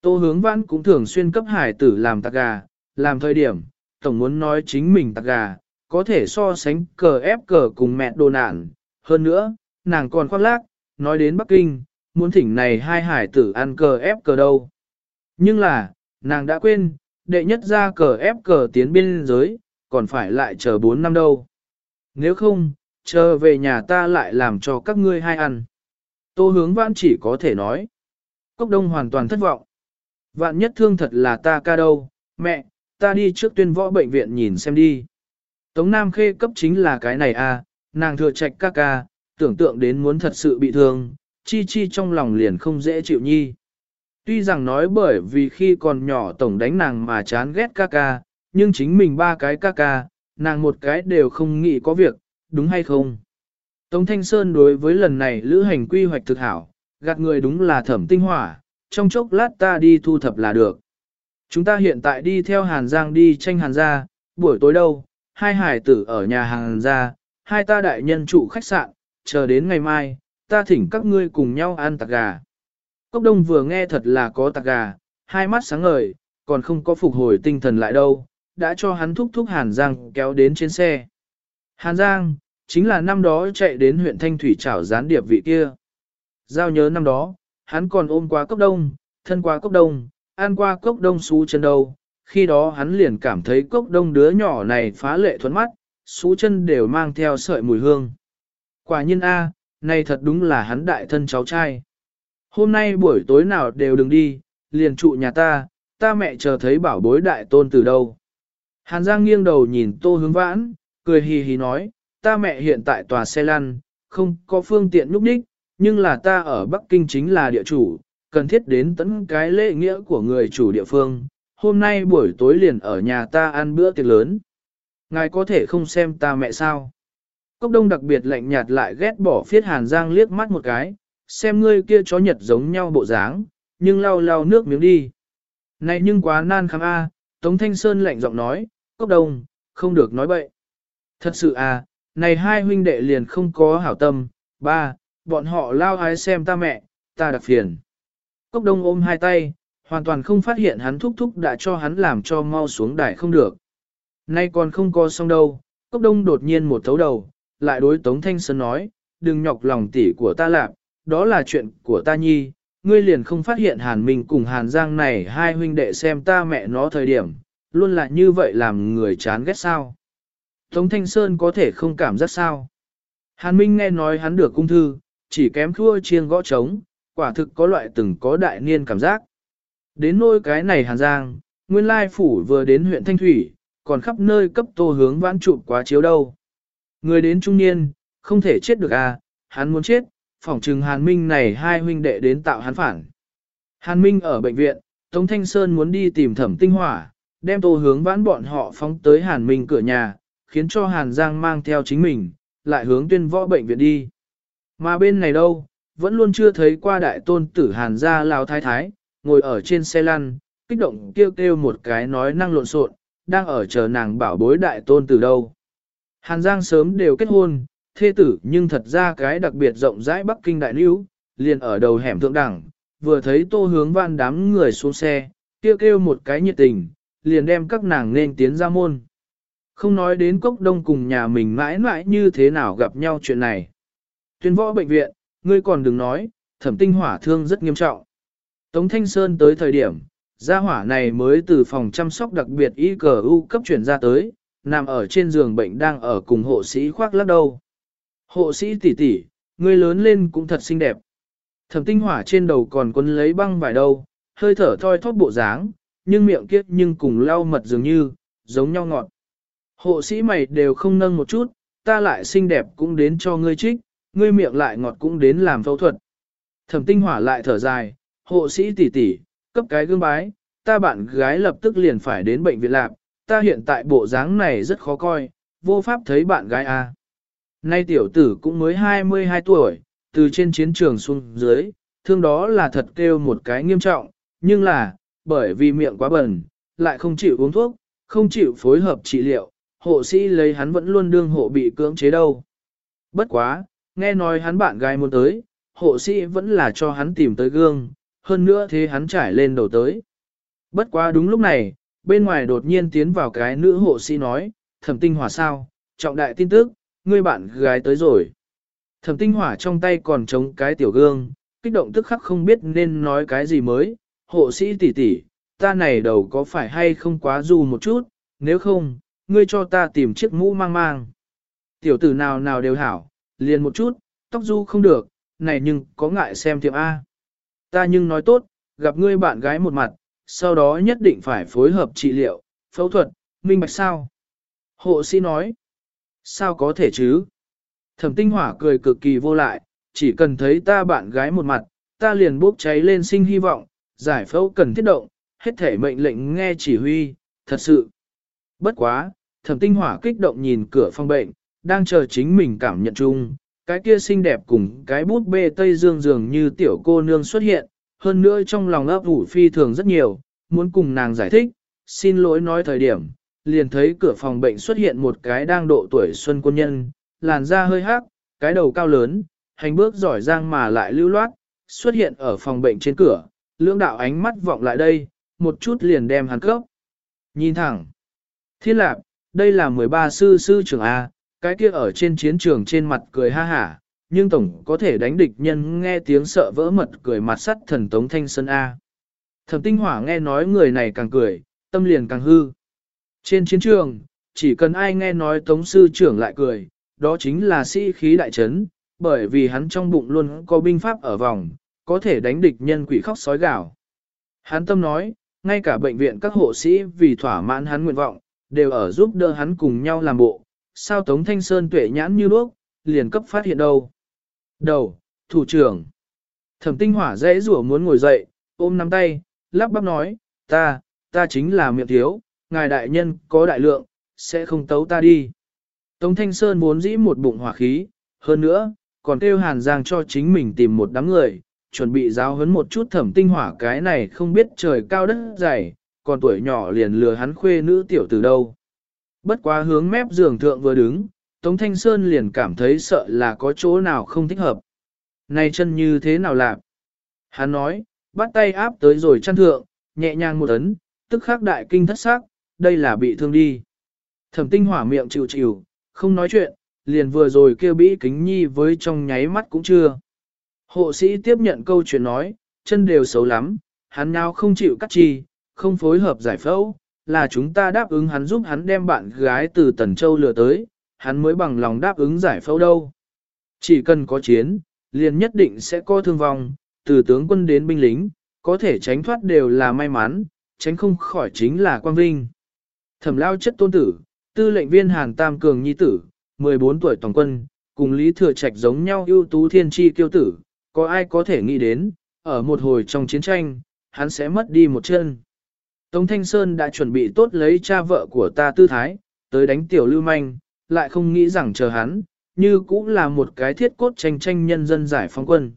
Tô hướng văn cũng thường xuyên cấp hải tử làm tạc gà, làm thời điểm, tổng muốn nói chính mình tạc gà, có thể so sánh cờ ép cờ cùng mẹ đồ nạn. Hơn nữa, nàng còn khoác lác, nói đến Bắc Kinh, muốn thỉnh này hai hải tử ăn cờ ép cờ đâu. Nhưng là, nàng đã quên, đệ nhất ra cờ ép cờ tiến biên giới, còn phải lại chờ 4 năm đâu. Nếu không, chờ về nhà ta lại làm cho các ngươi hai ăn. Tô hướng vãn chỉ có thể nói. Cốc đông hoàn toàn thất vọng. Vạn nhất thương thật là ta ca đâu, mẹ, ta đi trước tuyên võ bệnh viện nhìn xem đi. Tống Nam Khê cấp chính là cái này à, nàng thừa trạch ca ca, tưởng tượng đến muốn thật sự bị thương, chi chi trong lòng liền không dễ chịu nhi. Tuy rằng nói bởi vì khi còn nhỏ tổng đánh nàng mà chán ghét ca ca, nhưng chính mình ba cái ca ca, nàng một cái đều không nghĩ có việc, đúng hay không? Tống Thanh Sơn đối với lần này lữ hành quy hoạch thực hảo, gạt người đúng là thẩm tinh hỏa, trong chốc lát ta đi thu thập là được. Chúng ta hiện tại đi theo Hàn Giang đi tranh Hàn gia, buổi tối đâu, hai hải tử ở nhà Hàn gia, hai ta đại nhân trụ khách sạn, chờ đến ngày mai, ta thỉnh các ngươi cùng nhau ăn tạc gà. Cốc đông vừa nghe thật là có tạc gà, hai mắt sáng ngời, còn không có phục hồi tinh thần lại đâu, đã cho hắn thúc thúc Hàn Giang kéo đến trên xe. Hàn Giang, chính là năm đó chạy đến huyện Thanh Thủy trảo gián điệp vị kia. Giao nhớ năm đó, hắn còn ôm qua cốc đông, thân qua cốc đông, ăn qua cốc đông xú chân đầu. Khi đó hắn liền cảm thấy cốc đông đứa nhỏ này phá lệ thuẫn mắt, xú chân đều mang theo sợi mùi hương. Quả nhiên A, này thật đúng là hắn đại thân cháu trai. Hôm nay buổi tối nào đều đừng đi, liền trụ nhà ta, ta mẹ chờ thấy bảo bối đại tôn từ đâu. Hàn Giang nghiêng đầu nhìn tô hướng vãn, cười hì hì nói, ta mẹ hiện tại tòa xe lăn, không có phương tiện núp đích, nhưng là ta ở Bắc Kinh chính là địa chủ, cần thiết đến tấn cái lễ nghĩa của người chủ địa phương. Hôm nay buổi tối liền ở nhà ta ăn bữa tiệc lớn. Ngài có thể không xem ta mẹ sao? Cốc đông đặc biệt lạnh nhạt lại ghét bỏ phiết hàn giang liếc mắt một cái, xem ngươi kia chó nhật giống nhau bộ dáng, nhưng lau lau nước miếng đi. Này nhưng quá nan khám a, Tống Thanh Sơn lạnh giọng nói, cốc đông, không được nói bậy. Thật sự à, này hai huynh đệ liền không có hảo tâm, ba, bọn họ lao ái xem ta mẹ, ta đặc phiền. Cốc đông ôm hai tay, hoàn toàn không phát hiện hắn thúc thúc đã cho hắn làm cho mau xuống đài không được. Nay còn không có xong đâu, cốc đông đột nhiên một thấu đầu, lại đối Tống Thanh Sơn nói, đừng nhọc lòng tỉ của ta làm, đó là chuyện của ta nhi, ngươi liền không phát hiện Hàn Minh cùng Hàn Giang này hai huynh đệ xem ta mẹ nó thời điểm, luôn là như vậy làm người chán ghét sao. Tống Thanh Sơn có thể không cảm giác sao. Hàn Minh nghe nói hắn được cung thư, chỉ kém thua chiêng gõ trống, quả thực có loại từng có đại niên cảm giác. Đến nôi cái này Hàn Giang, nguyên lai phủ vừa đến huyện Thanh Thủy, còn khắp nơi cấp tô hướng vãn trụ quá chiếu đâu. Người đến trung niên, không thể chết được à, hắn muốn chết, phỏng trừng Hàn Minh này hai huynh đệ đến tạo hắn phản. Hàn Minh ở bệnh viện, Tống Thanh Sơn muốn đi tìm thẩm tinh hỏa, đem tô hướng vãn bọn họ phóng tới Hàn Minh cửa nhà, khiến cho Hàn Giang mang theo chính mình, lại hướng tuyên võ bệnh viện đi. Mà bên này đâu, vẫn luôn chưa thấy qua đại tôn tử Hàn gia Lào Thái Thái, ngồi ở trên xe lăn, kích động kêu kêu một cái nói năng lộn xộn, đang ở chờ nàng bảo bối đại tôn tử đâu. Hàn Giang sớm đều kết hôn, thê tử nhưng thật ra cái đặc biệt rộng rãi Bắc Kinh đại lưu, liền ở đầu hẻm thượng đẳng, vừa thấy tô hướng văn đám người xuống xe, kêu kêu một cái nhiệt tình, liền đem các nàng nên tiến ra môn. Không nói đến cốc đông cùng nhà mình mãi mãi như thế nào gặp nhau chuyện này. Tuyên võ bệnh viện, ngươi còn đừng nói, thẩm tinh hỏa thương rất nghiêm trọng. Tống Thanh Sơn tới thời điểm, gia hỏa này mới từ phòng chăm sóc đặc biệt Y C U cấp chuyển ra tới, nằm ở trên giường bệnh đang ở cùng hộ sĩ khoác lắc đầu. Hộ sĩ tỷ tỷ, người lớn lên cũng thật xinh đẹp. Thẩm tinh hỏa trên đầu còn quấn lấy băng vải đâu, hơi thở thoi thóp bộ dáng, nhưng miệng kiết nhưng cùng lau mật dường như, giống nhau ngọt. Hộ sĩ mày đều không nâng một chút, ta lại xinh đẹp cũng đến cho ngươi trích, ngươi miệng lại ngọt cũng đến làm phẫu thuật. Thẩm tinh hỏa lại thở dài, hộ sĩ tỷ tỷ, cấp cái gương bái, ta bạn gái lập tức liền phải đến bệnh viện lạc, ta hiện tại bộ dáng này rất khó coi, vô pháp thấy bạn gái a. À. Nay tiểu tử cũng mới 22 tuổi, từ trên chiến trường xuống dưới, thương đó là thật kêu một cái nghiêm trọng, nhưng là, bởi vì miệng quá bẩn, lại không chịu uống thuốc, không chịu phối hợp trị liệu, hộ sĩ lấy hắn vẫn luôn đương hộ bị cưỡng chế đâu. Bất quá, nghe nói hắn bạn gái muốn tới, hộ sĩ vẫn là cho hắn tìm tới gương, hơn nữa thế hắn trải lên đầu tới. Bất quá đúng lúc này, bên ngoài đột nhiên tiến vào cái nữ hộ sĩ nói, thẩm tinh hỏa sao, trọng đại tin tức, ngươi bạn gái tới rồi. Thẩm tinh hỏa trong tay còn chống cái tiểu gương, kích động tức khắc không biết nên nói cái gì mới, hộ sĩ tỷ tỷ, ta này đầu có phải hay không quá dù một chút, nếu không, ngươi cho ta tìm chiếc mũ mang mang. Tiểu tử nào nào đều hảo, liền một chút, tóc du không được, này nhưng có ngại xem tiệm A. Ta nhưng nói tốt, gặp ngươi bạn gái một mặt, sau đó nhất định phải phối hợp trị liệu, phẫu thuật, minh bạch sao. Hộ sĩ nói, sao có thể chứ? Thẩm tinh hỏa cười cực kỳ vô lại, chỉ cần thấy ta bạn gái một mặt, ta liền bốc cháy lên sinh hy vọng, giải phẫu cần thiết động, hết thể mệnh lệnh nghe chỉ huy, thật sự. Bất quá, thẩm tinh hỏa kích động nhìn cửa phòng bệnh, đang chờ chính mình cảm nhận chung, cái kia xinh đẹp cùng cái bút bê Tây Dương dường như tiểu cô nương xuất hiện, hơn nữa trong lòng ấp ủ phi thường rất nhiều, muốn cùng nàng giải thích, xin lỗi nói thời điểm, liền thấy cửa phòng bệnh xuất hiện một cái đang độ tuổi xuân quân nhân, làn da hơi hắc, cái đầu cao lớn, hành bước giỏi giang mà lại lưu loát, xuất hiện ở phòng bệnh trên cửa, lưỡng đạo ánh mắt vọng lại đây, một chút liền đem hắn cấp. Nhìn thẳng. Thiên lạc, đây là 13 sư sư trưởng A, cái kia ở trên chiến trường trên mặt cười ha hả, nhưng tổng có thể đánh địch nhân nghe tiếng sợ vỡ mật cười mặt sắt thần tống thanh sơn A. Thẩm tinh hỏa nghe nói người này càng cười, tâm liền càng hư. Trên chiến trường, chỉ cần ai nghe nói tống sư trưởng lại cười, đó chính là sĩ khí đại trấn, bởi vì hắn trong bụng luôn có binh pháp ở vòng, có thể đánh địch nhân quỷ khóc sói gào. Hắn tâm nói, ngay cả bệnh viện các hộ sĩ vì thỏa mãn hắn nguyện vọng, đều ở giúp đỡ hắn cùng nhau làm bộ, sao Tống Thanh Sơn tuệ nhãn như đuốc, liền cấp phát hiện đâu. Đầu, thủ trưởng. Thẩm tinh hỏa dễ rủa muốn ngồi dậy, ôm nắm tay, lắp bắp nói, ta, ta chính là miệng thiếu, ngài đại nhân có đại lượng, sẽ không tấu ta đi. Tống Thanh Sơn muốn dĩ một bụng hỏa khí, hơn nữa, còn kêu Hàn Giang cho chính mình tìm một đám người, chuẩn bị giáo huấn một chút thẩm tinh hỏa cái này không biết trời cao đất dày, còn tuổi nhỏ liền lừa hắn khuê nữ tiểu từ đâu. Bất quá hướng mép giường thượng vừa đứng, Tống Thanh Sơn liền cảm thấy sợ là có chỗ nào không thích hợp. Này chân như thế nào làm? Hắn nói, bắt tay áp tới rồi chăn thượng, nhẹ nhàng một ấn, tức khắc đại kinh thất xác, đây là bị thương đi. Thẩm tinh hỏa miệng chịu chịu, không nói chuyện, liền vừa rồi kêu bĩ kính nhi với trong nháy mắt cũng chưa. Hộ sĩ tiếp nhận câu chuyện nói, chân đều xấu lắm, hắn nào không chịu cắt chi, không phối hợp giải phẫu, là chúng ta đáp ứng hắn giúp hắn đem bạn gái từ Tần Châu lừa tới, hắn mới bằng lòng đáp ứng giải phẫu đâu. Chỉ cần có chiến, liền nhất định sẽ có thương vong, từ tướng quân đến binh lính, có thể tránh thoát đều là may mắn, tránh không khỏi chính là quang vinh. Thẩm lao chất tôn tử, tư lệnh viên Hàn Tam Cường Nhi tử, 14 tuổi tổng quân, cùng Lý Thừa Trạch giống nhau ưu tú thiên tri kiêu tử, có ai có thể nghĩ đến, ở một hồi trong chiến tranh, hắn sẽ mất đi một chân. Tống Thanh Sơn đã chuẩn bị tốt lấy cha vợ của ta tư thái, tới đánh tiểu lưu manh, lại không nghĩ rằng chờ hắn, như cũng là một cái thiết cốt tranh tranh nhân dân giải phóng quân.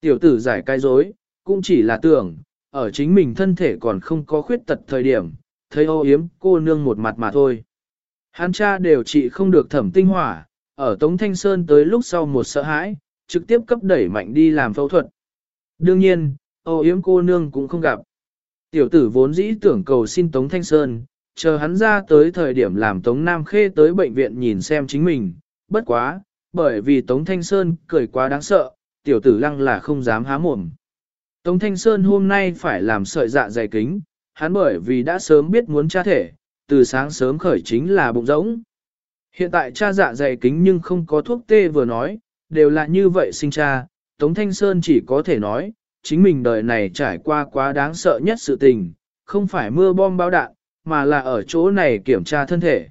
Tiểu tử giải cái dối, cũng chỉ là tưởng, ở chính mình thân thể còn không có khuyết tật thời điểm, thấy ô yếm cô nương một mặt mà thôi. Hắn cha đều trị không được thẩm tinh hỏa, ở Tống Thanh Sơn tới lúc sau một sợ hãi, trực tiếp cấp đẩy mạnh đi làm phẫu thuật. Đương nhiên, ô yếm cô nương cũng không gặp. Tiểu tử vốn dĩ tưởng cầu xin Tống Thanh Sơn, chờ hắn ra tới thời điểm làm Tống Nam Khê tới bệnh viện nhìn xem chính mình, bất quá, bởi vì Tống Thanh Sơn cười quá đáng sợ, tiểu tử lăng là không dám há mồm. Tống Thanh Sơn hôm nay phải làm sợi dạ dày kính, hắn bởi vì đã sớm biết muốn tra thể, từ sáng sớm khởi chính là bụng rỗng. Hiện tại cha dạ dày kính nhưng không có thuốc tê vừa nói, đều là như vậy sinh cha, Tống Thanh Sơn chỉ có thể nói, chính mình đời này trải qua quá đáng sợ nhất sự tình, không phải mưa bom bão đạn, mà là ở chỗ này kiểm tra thân thể.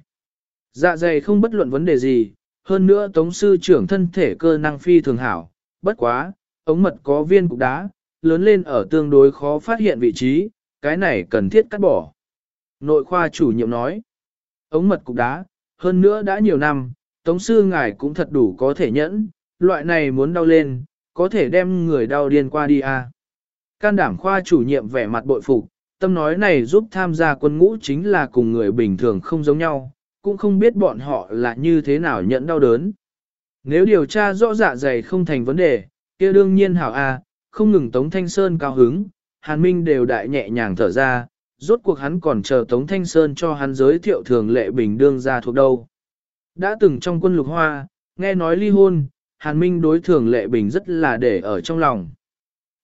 Dạ dày không bất luận vấn đề gì, hơn nữa Tống Sư trưởng thân thể cơ năng phi thường hảo, bất quá, ống mật có viên cục đá, lớn lên ở tương đối khó phát hiện vị trí, cái này cần thiết cắt bỏ. Nội khoa chủ nhiệm nói, ống mật cục đá, hơn nữa đã nhiều năm, Tống Sư ngài cũng thật đủ có thể nhẫn, loại này muốn đau lên, có thể đem người đau điên qua đi à. Can đảm khoa chủ nhiệm vẻ mặt bội phục, tâm nói này giúp tham gia quân ngũ chính là cùng người bình thường không giống nhau, cũng không biết bọn họ là như thế nào nhận đau đớn. Nếu điều tra rõ dạ dày không thành vấn đề, kia đương nhiên hảo a, không ngừng Tống Thanh Sơn cao hứng, Hàn Minh đều đại nhẹ nhàng thở ra, rốt cuộc hắn còn chờ Tống Thanh Sơn cho hắn giới thiệu thường lệ bình đương ra thuộc đâu. Đã từng trong quân lục hoa, nghe nói ly hôn, Hàn Minh đối thường lệ bình rất là để ở trong lòng.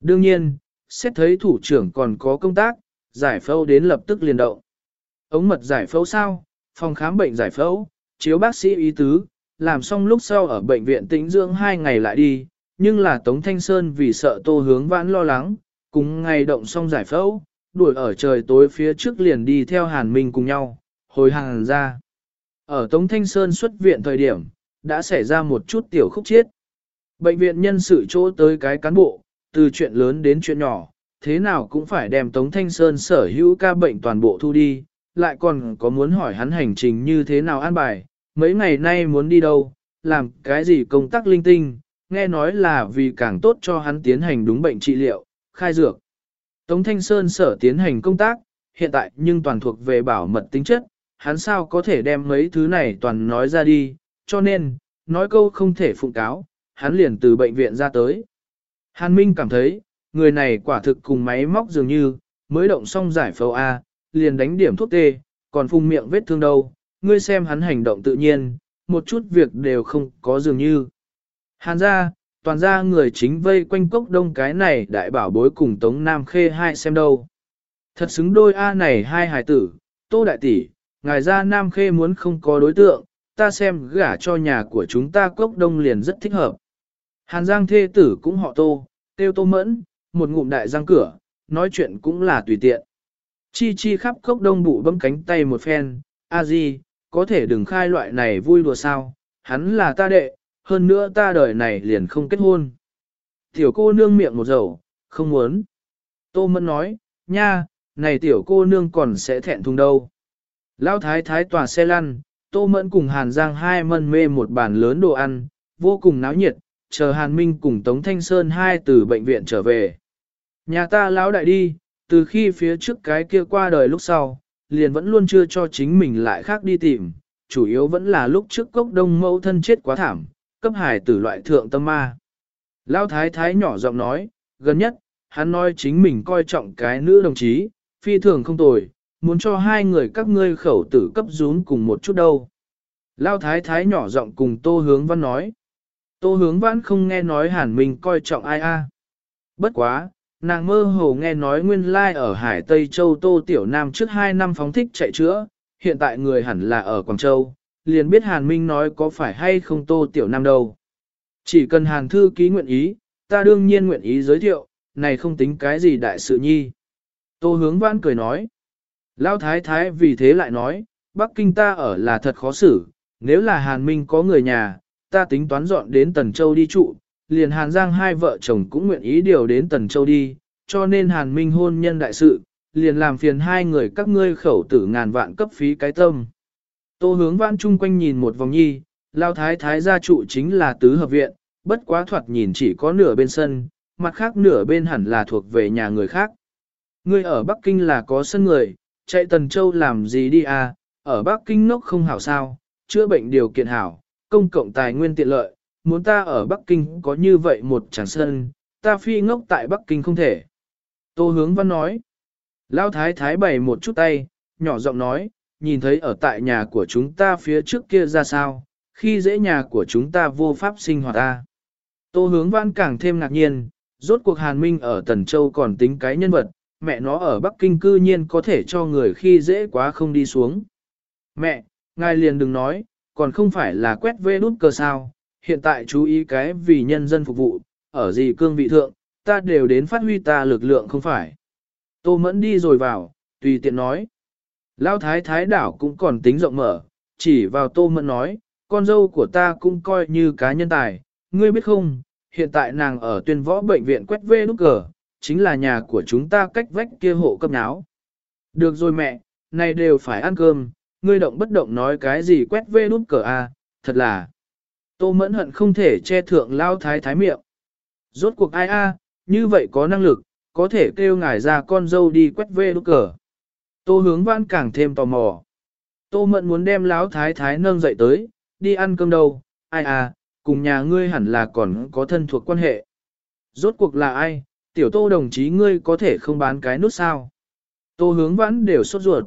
Đương nhiên, xét thấy thủ trưởng còn có công tác, giải phẫu đến lập tức liền động. Ống mật giải phẫu sao, phòng khám bệnh giải phẫu, chiếu bác sĩ ý tứ, làm xong lúc sau ở bệnh viện tĩnh dưỡng hai ngày lại đi, nhưng là Tống Thanh Sơn vì sợ tô hướng vãn lo lắng, cùng ngày động xong giải phẫu, đuổi ở trời tối phía trước liền đi theo Hàn Minh cùng nhau, hồi hàng ra. Ở Tống Thanh Sơn xuất viện thời điểm, đã xảy ra một chút tiểu khúc chiết. Bệnh viện nhân sự chỗ tới cái cán bộ, từ chuyện lớn đến chuyện nhỏ, thế nào cũng phải đem Tống Thanh Sơn sở hữu ca bệnh toàn bộ thu đi, lại còn có muốn hỏi hắn hành trình như thế nào an bài, mấy ngày nay muốn đi đâu, làm cái gì công tác linh tinh, nghe nói là vì càng tốt cho hắn tiến hành đúng bệnh trị liệu, khai dược. Tống Thanh Sơn sở tiến hành công tác, hiện tại nhưng toàn thuộc về bảo mật tính chất, hắn sao có thể đem mấy thứ này toàn nói ra đi, cho nên, nói câu không thể phụng cáo, hắn liền từ bệnh viện ra tới. Hàn Minh cảm thấy, người này quả thực cùng máy móc dường như, mới động xong giải phẫu A, liền đánh điểm thuốc tê, còn phung miệng vết thương đâu, ngươi xem hắn hành động tự nhiên, một chút việc đều không có dường như. Hàn ra, toàn ra người chính vây quanh cốc đông cái này đại bảo bối cùng Tống Nam Khê hai xem đâu. Thật xứng đôi A này hai hài tử, tô đại tỷ, ngài ra Nam Khê muốn không có đối tượng, ta xem gả cho nhà của chúng ta cốc đông liền rất thích hợp. Hàn Giang thê tử cũng họ tô, tiêu tô mẫn, một ngụm đại răng cửa, nói chuyện cũng là tùy tiện. Chi chi khắp cốc đông bụ bấm cánh tay một phen, a di, có thể đừng khai loại này vui đùa sao, hắn là ta đệ, hơn nữa ta đời này liền không kết hôn. Tiểu cô nương miệng một dầu, không muốn. Tô Mẫn nói, nha, này tiểu cô nương còn sẽ thẹn thùng đâu. Lão thái thái tòa xe lăn, Tô Mẫn cùng Hàn Giang hai mân mê một bàn lớn đồ ăn, vô cùng náo nhiệt, chờ Hàn Minh cùng Tống Thanh Sơn hai từ bệnh viện trở về. Nhà ta lão đại đi, từ khi phía trước cái kia qua đời lúc sau, liền vẫn luôn chưa cho chính mình lại khác đi tìm, chủ yếu vẫn là lúc trước cốc đông mẫu thân chết quá thảm, cấp hải tử loại thượng tâm ma. Lão thái thái nhỏ giọng nói, gần nhất, hắn nói chính mình coi trọng cái nữ đồng chí, phi thường không tồi, muốn cho hai người các ngươi khẩu tử cấp rún cùng một chút đâu. Lão thái thái nhỏ giọng cùng tô hướng văn nói. Tô hướng văn không nghe nói hàn mình coi trọng ai a. Bất quá, nàng mơ hồ nghe nói nguyên lai ở Hải Tây Châu Tô Tiểu Nam trước hai năm phóng thích chạy chữa, hiện tại người hẳn là ở Quảng Châu, liền biết Hàn Minh nói có phải hay không Tô Tiểu Nam đâu. Chỉ cần Hàn Thư ký nguyện ý, ta đương nhiên nguyện ý giới thiệu, này không tính cái gì đại sự nhi. Tô hướng vãn cười nói. Lão Thái Thái vì thế lại nói, Bắc Kinh ta ở là thật khó xử, nếu là Hàn Minh có người nhà, ta tính toán dọn đến Tần Châu đi trụ, liền Hàn Giang hai vợ chồng cũng nguyện ý điều đến Tần Châu đi, cho nên Hàn Minh hôn nhân đại sự, liền làm phiền hai người các ngươi khẩu tử ngàn vạn cấp phí cái tâm. Tô hướng vãn chung quanh nhìn một vòng nhi, lao thái thái gia trụ chính là tứ hợp viện, bất quá thoạt nhìn chỉ có nửa bên sân, mặt khác nửa bên hẳn là thuộc về nhà người khác. Ngươi ở Bắc Kinh là có sân người, chạy Tần Châu làm gì đi à, ở Bắc Kinh nốc không hảo sao, chữa bệnh điều kiện hảo, công cộng tài nguyên tiện lợi, muốn ta ở Bắc Kinh có như vậy một tràng sân, ta phi ngốc tại Bắc Kinh không thể. Tô hướng văn nói. Lao thái thái bày một chút tay, nhỏ giọng nói, nhìn thấy ở tại nhà của chúng ta phía trước kia ra sao, khi dễ nhà của chúng ta vô pháp sinh hoạt ta. Tô hướng văn càng thêm ngạc nhiên, rốt cuộc Hàn Minh ở Tần Châu còn tính cái nhân vật, mẹ nó ở Bắc Kinh cư nhiên có thể cho người khi dễ quá không đi xuống. Mẹ, ngài liền đừng nói, còn không phải là quét vê đút cơ sao, hiện tại chú ý cái vì nhân dân phục vụ, ở gì cương vị thượng, ta đều đến phát huy ta lực lượng không phải. Tô Mẫn đi rồi vào, tùy tiện nói. lao thái thái đảo cũng còn tính rộng mở, chỉ vào Tô Mẫn nói, con dâu của ta cũng coi như cá nhân tài, ngươi biết không, hiện tại nàng ở tuyên võ bệnh viện quét vê nút cờ, chính là nhà của chúng ta cách vách kia hộ cấp náo. Được rồi mẹ, này đều phải ăn cơm, ngươi động bất động nói cái gì quét vê nút cờ a, à, thật là. Tô mẫn hận không thể che thượng lao thái thái miệng. Rốt cuộc ai a, như vậy có năng lực, có thể kêu ngài ra con dâu đi quét vê đốt cờ. Tô hướng vãn càng thêm tò mò. Tô mẫn muốn đem lão thái thái nâng dậy tới, đi ăn cơm đâu, ai à, cùng nhà ngươi hẳn là còn có thân thuộc quan hệ. Rốt cuộc là ai, tiểu tô đồng chí ngươi có thể không bán cái nút sao. Tô hướng vãn đều sốt ruột.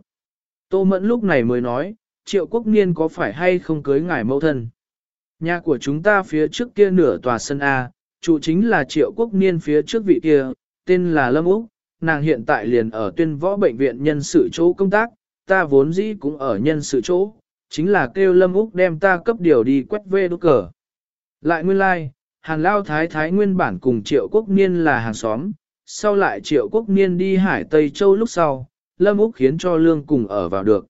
Tô mẫn lúc này mới nói, triệu quốc niên có phải hay không cưới ngài mẫu thân. Nhà của chúng ta phía trước kia nửa tòa sân A, chủ chính là triệu quốc niên phía trước vị kia, tên là Lâm Úc, nàng hiện tại liền ở tuyên võ bệnh viện nhân sự chỗ công tác, ta vốn dĩ cũng ở nhân sự chỗ, chính là kêu Lâm Úc đem ta cấp điều đi quét vê đốt cờ. Lại nguyên lai, like, Hàn Lao Thái Thái nguyên bản cùng Triệu Quốc Niên là hàng xóm, sau lại Triệu Quốc Niên đi Hải Tây Châu lúc sau, Lâm Úc khiến cho Lương cùng ở vào được.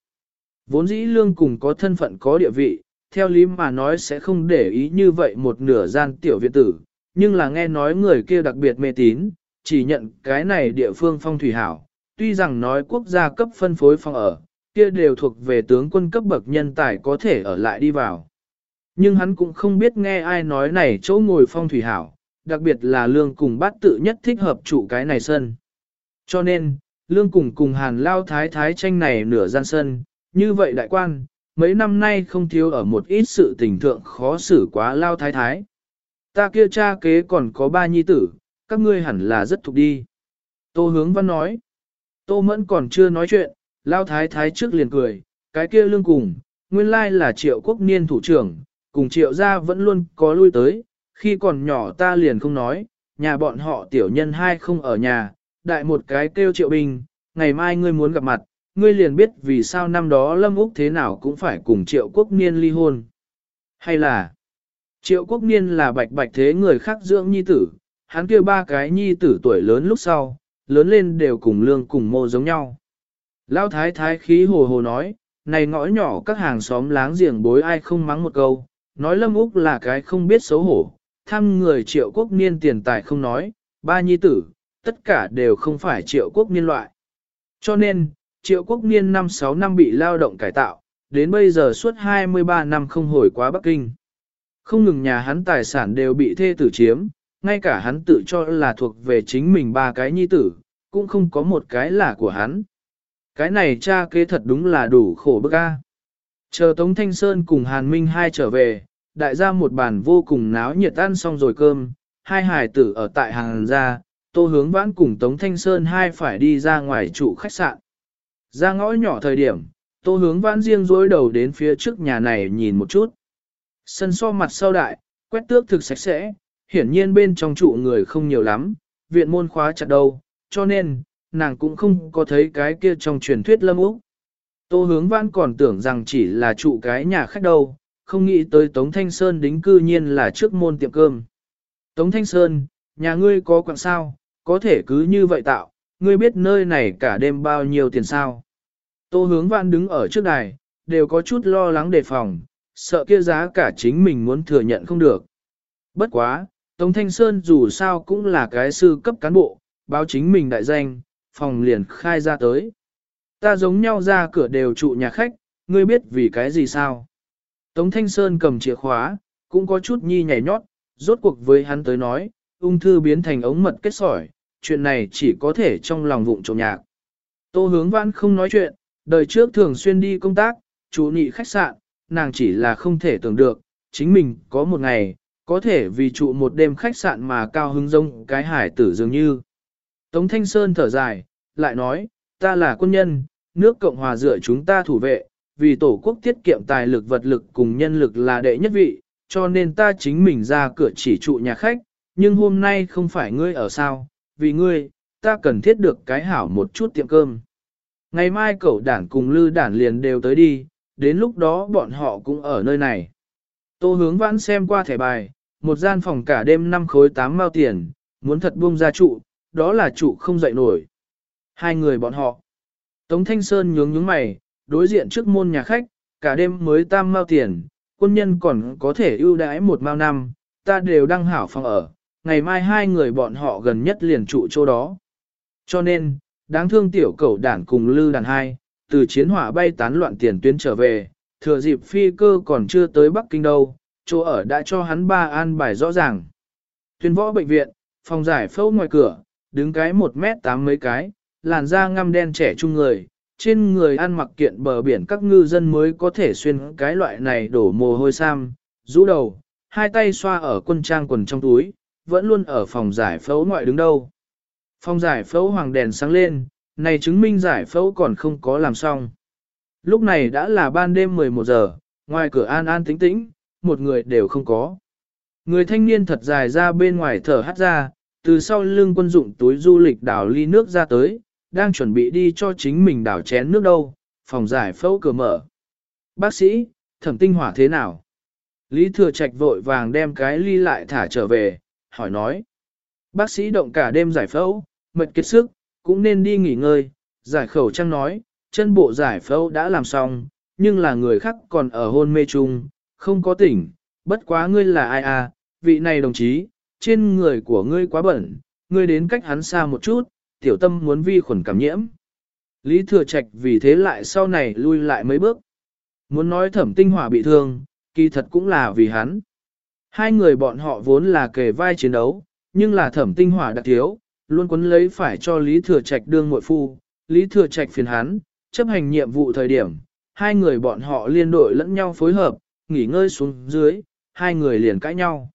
Vốn dĩ Lương cùng có thân phận có địa vị, theo lý mà nói sẽ không để ý như vậy một nửa gian tiểu viện tử, nhưng là nghe nói người kia đặc biệt mê tín, chỉ nhận cái này địa phương phong thủy hảo, tuy rằng nói quốc gia cấp phân phối phong ở, kia đều thuộc về tướng quân cấp bậc nhân tài có thể ở lại đi vào. Nhưng hắn cũng không biết nghe ai nói này chỗ ngồi phong thủy hảo, đặc biệt là lương cùng bát tự nhất thích hợp chủ cái này sân. Cho nên, lương cùng cùng hàn lao thái thái tranh này nửa gian sân, như vậy đại quan, mấy năm nay không thiếu ở một ít sự tình thượng khó xử quá lao thái thái. Ta kia cha kế còn có ba nhi tử, các ngươi hẳn là rất thuộc đi. Tô hướng văn nói. Tô mẫn còn chưa nói chuyện, lao thái thái trước liền cười, cái kia lương cùng, nguyên lai là triệu quốc niên thủ trưởng, cùng triệu gia vẫn luôn có lui tới, khi còn nhỏ ta liền không nói, nhà bọn họ tiểu nhân hai không ở nhà, đại một cái kêu triệu bình, ngày mai ngươi muốn gặp mặt, ngươi liền biết vì sao năm đó Lâm Úc thế nào cũng phải cùng triệu quốc niên ly hôn. Hay là, triệu quốc niên là bạch bạch thế người khác dưỡng nhi tử, hắn kia ba cái nhi tử tuổi lớn lúc sau, lớn lên đều cùng lương cùng mô giống nhau. Lão thái thái khí hồ hồ nói, này ngõ nhỏ các hàng xóm láng giềng bối ai không mắng một câu, nói Lâm Úc là cái không biết xấu hổ, thăm người triệu quốc niên tiền tài không nói, ba nhi tử, tất cả đều không phải triệu quốc niên loại. Cho nên, triệu quốc niên năm 6 năm bị lao động cải tạo, đến bây giờ suốt 23 năm không hồi quá Bắc Kinh. Không ngừng nhà hắn tài sản đều bị thê tử chiếm, ngay cả hắn tự cho là thuộc về chính mình ba cái nhi tử, cũng không có một cái là của hắn. Cái này cha kế thật đúng là đủ khổ bức a. Chờ Tống Thanh Sơn cùng Hàn Minh hai trở về, đại gia một bàn vô cùng náo nhiệt ăn xong rồi cơm, hai hải tử ở tại hàng gia, tô hướng vãn cùng Tống Thanh Sơn hai phải đi ra ngoài trụ khách sạn. Ra ngõ nhỏ thời điểm, tô hướng vãn riêng dối đầu đến phía trước nhà này nhìn một chút. Sân so mặt sau đại, quét tước thực sạch sẽ, hiển nhiên bên trong trụ người không nhiều lắm, viện môn khóa chặt đầu, cho nên, nàng cũng không có thấy cái kia trong truyền thuyết lâm úc. Tô hướng vãn còn tưởng rằng chỉ là trụ cái nhà khách đâu, không nghĩ tới Tống Thanh Sơn đính cư nhiên là trước môn tiệm cơm. Tống Thanh Sơn, nhà ngươi có quặng sao, có thể cứ như vậy tạo, ngươi biết nơi này cả đêm bao nhiêu tiền sao. Tô hướng văn đứng ở trước đài, đều có chút lo lắng đề phòng, sợ kia giá cả chính mình muốn thừa nhận không được. Bất quá, Tống Thanh Sơn dù sao cũng là cái sư cấp cán bộ, báo chính mình đại danh, phòng liền khai ra tới. Ta giống nhau ra cửa đều trụ nhà khách, ngươi biết vì cái gì sao? Tống Thanh Sơn cầm chìa khóa, cũng có chút nhi nhảy nhót, rốt cuộc với hắn tới nói, ung thư biến thành ống mật kết sỏi, chuyện này chỉ có thể trong lòng vụng trộm nhạc. Tô hướng vãn không nói chuyện, đời trước thường xuyên đi công tác, chủ nhị khách sạn, nàng chỉ là không thể tưởng được, chính mình có một ngày, có thể vì trụ một đêm khách sạn mà cao hứng rông cái hải tử dường như. Tống Thanh Sơn thở dài, lại nói, ta là quân nhân, nước Cộng Hòa dựa chúng ta thủ vệ, vì tổ quốc tiết kiệm tài lực vật lực cùng nhân lực là đệ nhất vị, cho nên ta chính mình ra cửa chỉ trụ nhà khách, nhưng hôm nay không phải ngươi ở sao, vì ngươi, ta cần thiết được cái hảo một chút tiệm cơm. Ngày mai cậu đản cùng lư đản liền đều tới đi, đến lúc đó bọn họ cũng ở nơi này. Tô hướng vãn xem qua thẻ bài, một gian phòng cả đêm năm khối tám mao tiền, muốn thật buông ra trụ, đó là trụ không dậy nổi. Hai người bọn họ. Tống Thanh Sơn nhướng nhướng mày, đối diện trước môn nhà khách, cả đêm mới tam mao tiền, quân nhân còn có thể ưu đãi một mao năm, ta đều đăng hảo phòng ở, ngày mai hai người bọn họ gần nhất liền trụ chỗ đó. Cho nên, đáng thương tiểu cẩu đản cùng lư đàn hai, từ chiến hỏa bay tán loạn tiền tuyến trở về, thừa dịp phi cơ còn chưa tới Bắc Kinh đâu, chỗ ở đã cho hắn ba an bài rõ ràng. Tuyên võ bệnh viện, phòng giải phẫu ngoài cửa, đứng cái một mét tám mấy cái, làn da ngăm đen trẻ trung người, trên người ăn mặc kiện bờ biển các ngư dân mới có thể xuyên cái loại này đổ mồ hôi sam, rũ đầu, hai tay xoa ở quân trang quần trong túi, vẫn luôn ở phòng giải phẫu ngoại đứng đâu. Phòng giải phẫu hoàng đèn sáng lên, này chứng minh giải phẫu còn không có làm xong. Lúc này đã là ban đêm 11 giờ, ngoài cửa an an tĩnh tĩnh, một người đều không có. Người thanh niên thật dài ra bên ngoài thở hắt ra, từ sau lưng quân dụng túi du lịch đảo ly nước ra tới, đang chuẩn bị đi cho chính mình đảo chén nước đâu, phòng giải phẫu cửa mở. Bác sĩ, thẩm tinh hỏa thế nào? Lý thừa trạch vội vàng đem cái ly lại thả trở về, hỏi nói. Bác sĩ động cả đêm giải phẫu, mệt kiệt sức, cũng nên đi nghỉ ngơi, giải khẩu trang nói, chân bộ giải phẫu đã làm xong, nhưng là người khác còn ở hôn mê chung, không có tỉnh, bất quá ngươi là ai à, vị này đồng chí, trên người của ngươi quá bẩn, ngươi đến cách hắn xa một chút, tiểu tâm muốn vi khuẩn cảm nhiễm. Lý Thừa Trạch vì thế lại sau này lui lại mấy bước. Muốn nói thẩm tinh hỏa bị thương, kỳ thật cũng là vì hắn. Hai người bọn họ vốn là kề vai chiến đấu, nhưng là thẩm tinh hỏa đặc thiếu, luôn quấn lấy phải cho Lý Thừa Trạch đương muội phu. Lý Thừa Trạch phiền hắn, chấp hành nhiệm vụ thời điểm, hai người bọn họ liên đội lẫn nhau phối hợp, nghỉ ngơi xuống dưới, hai người liền cãi nhau.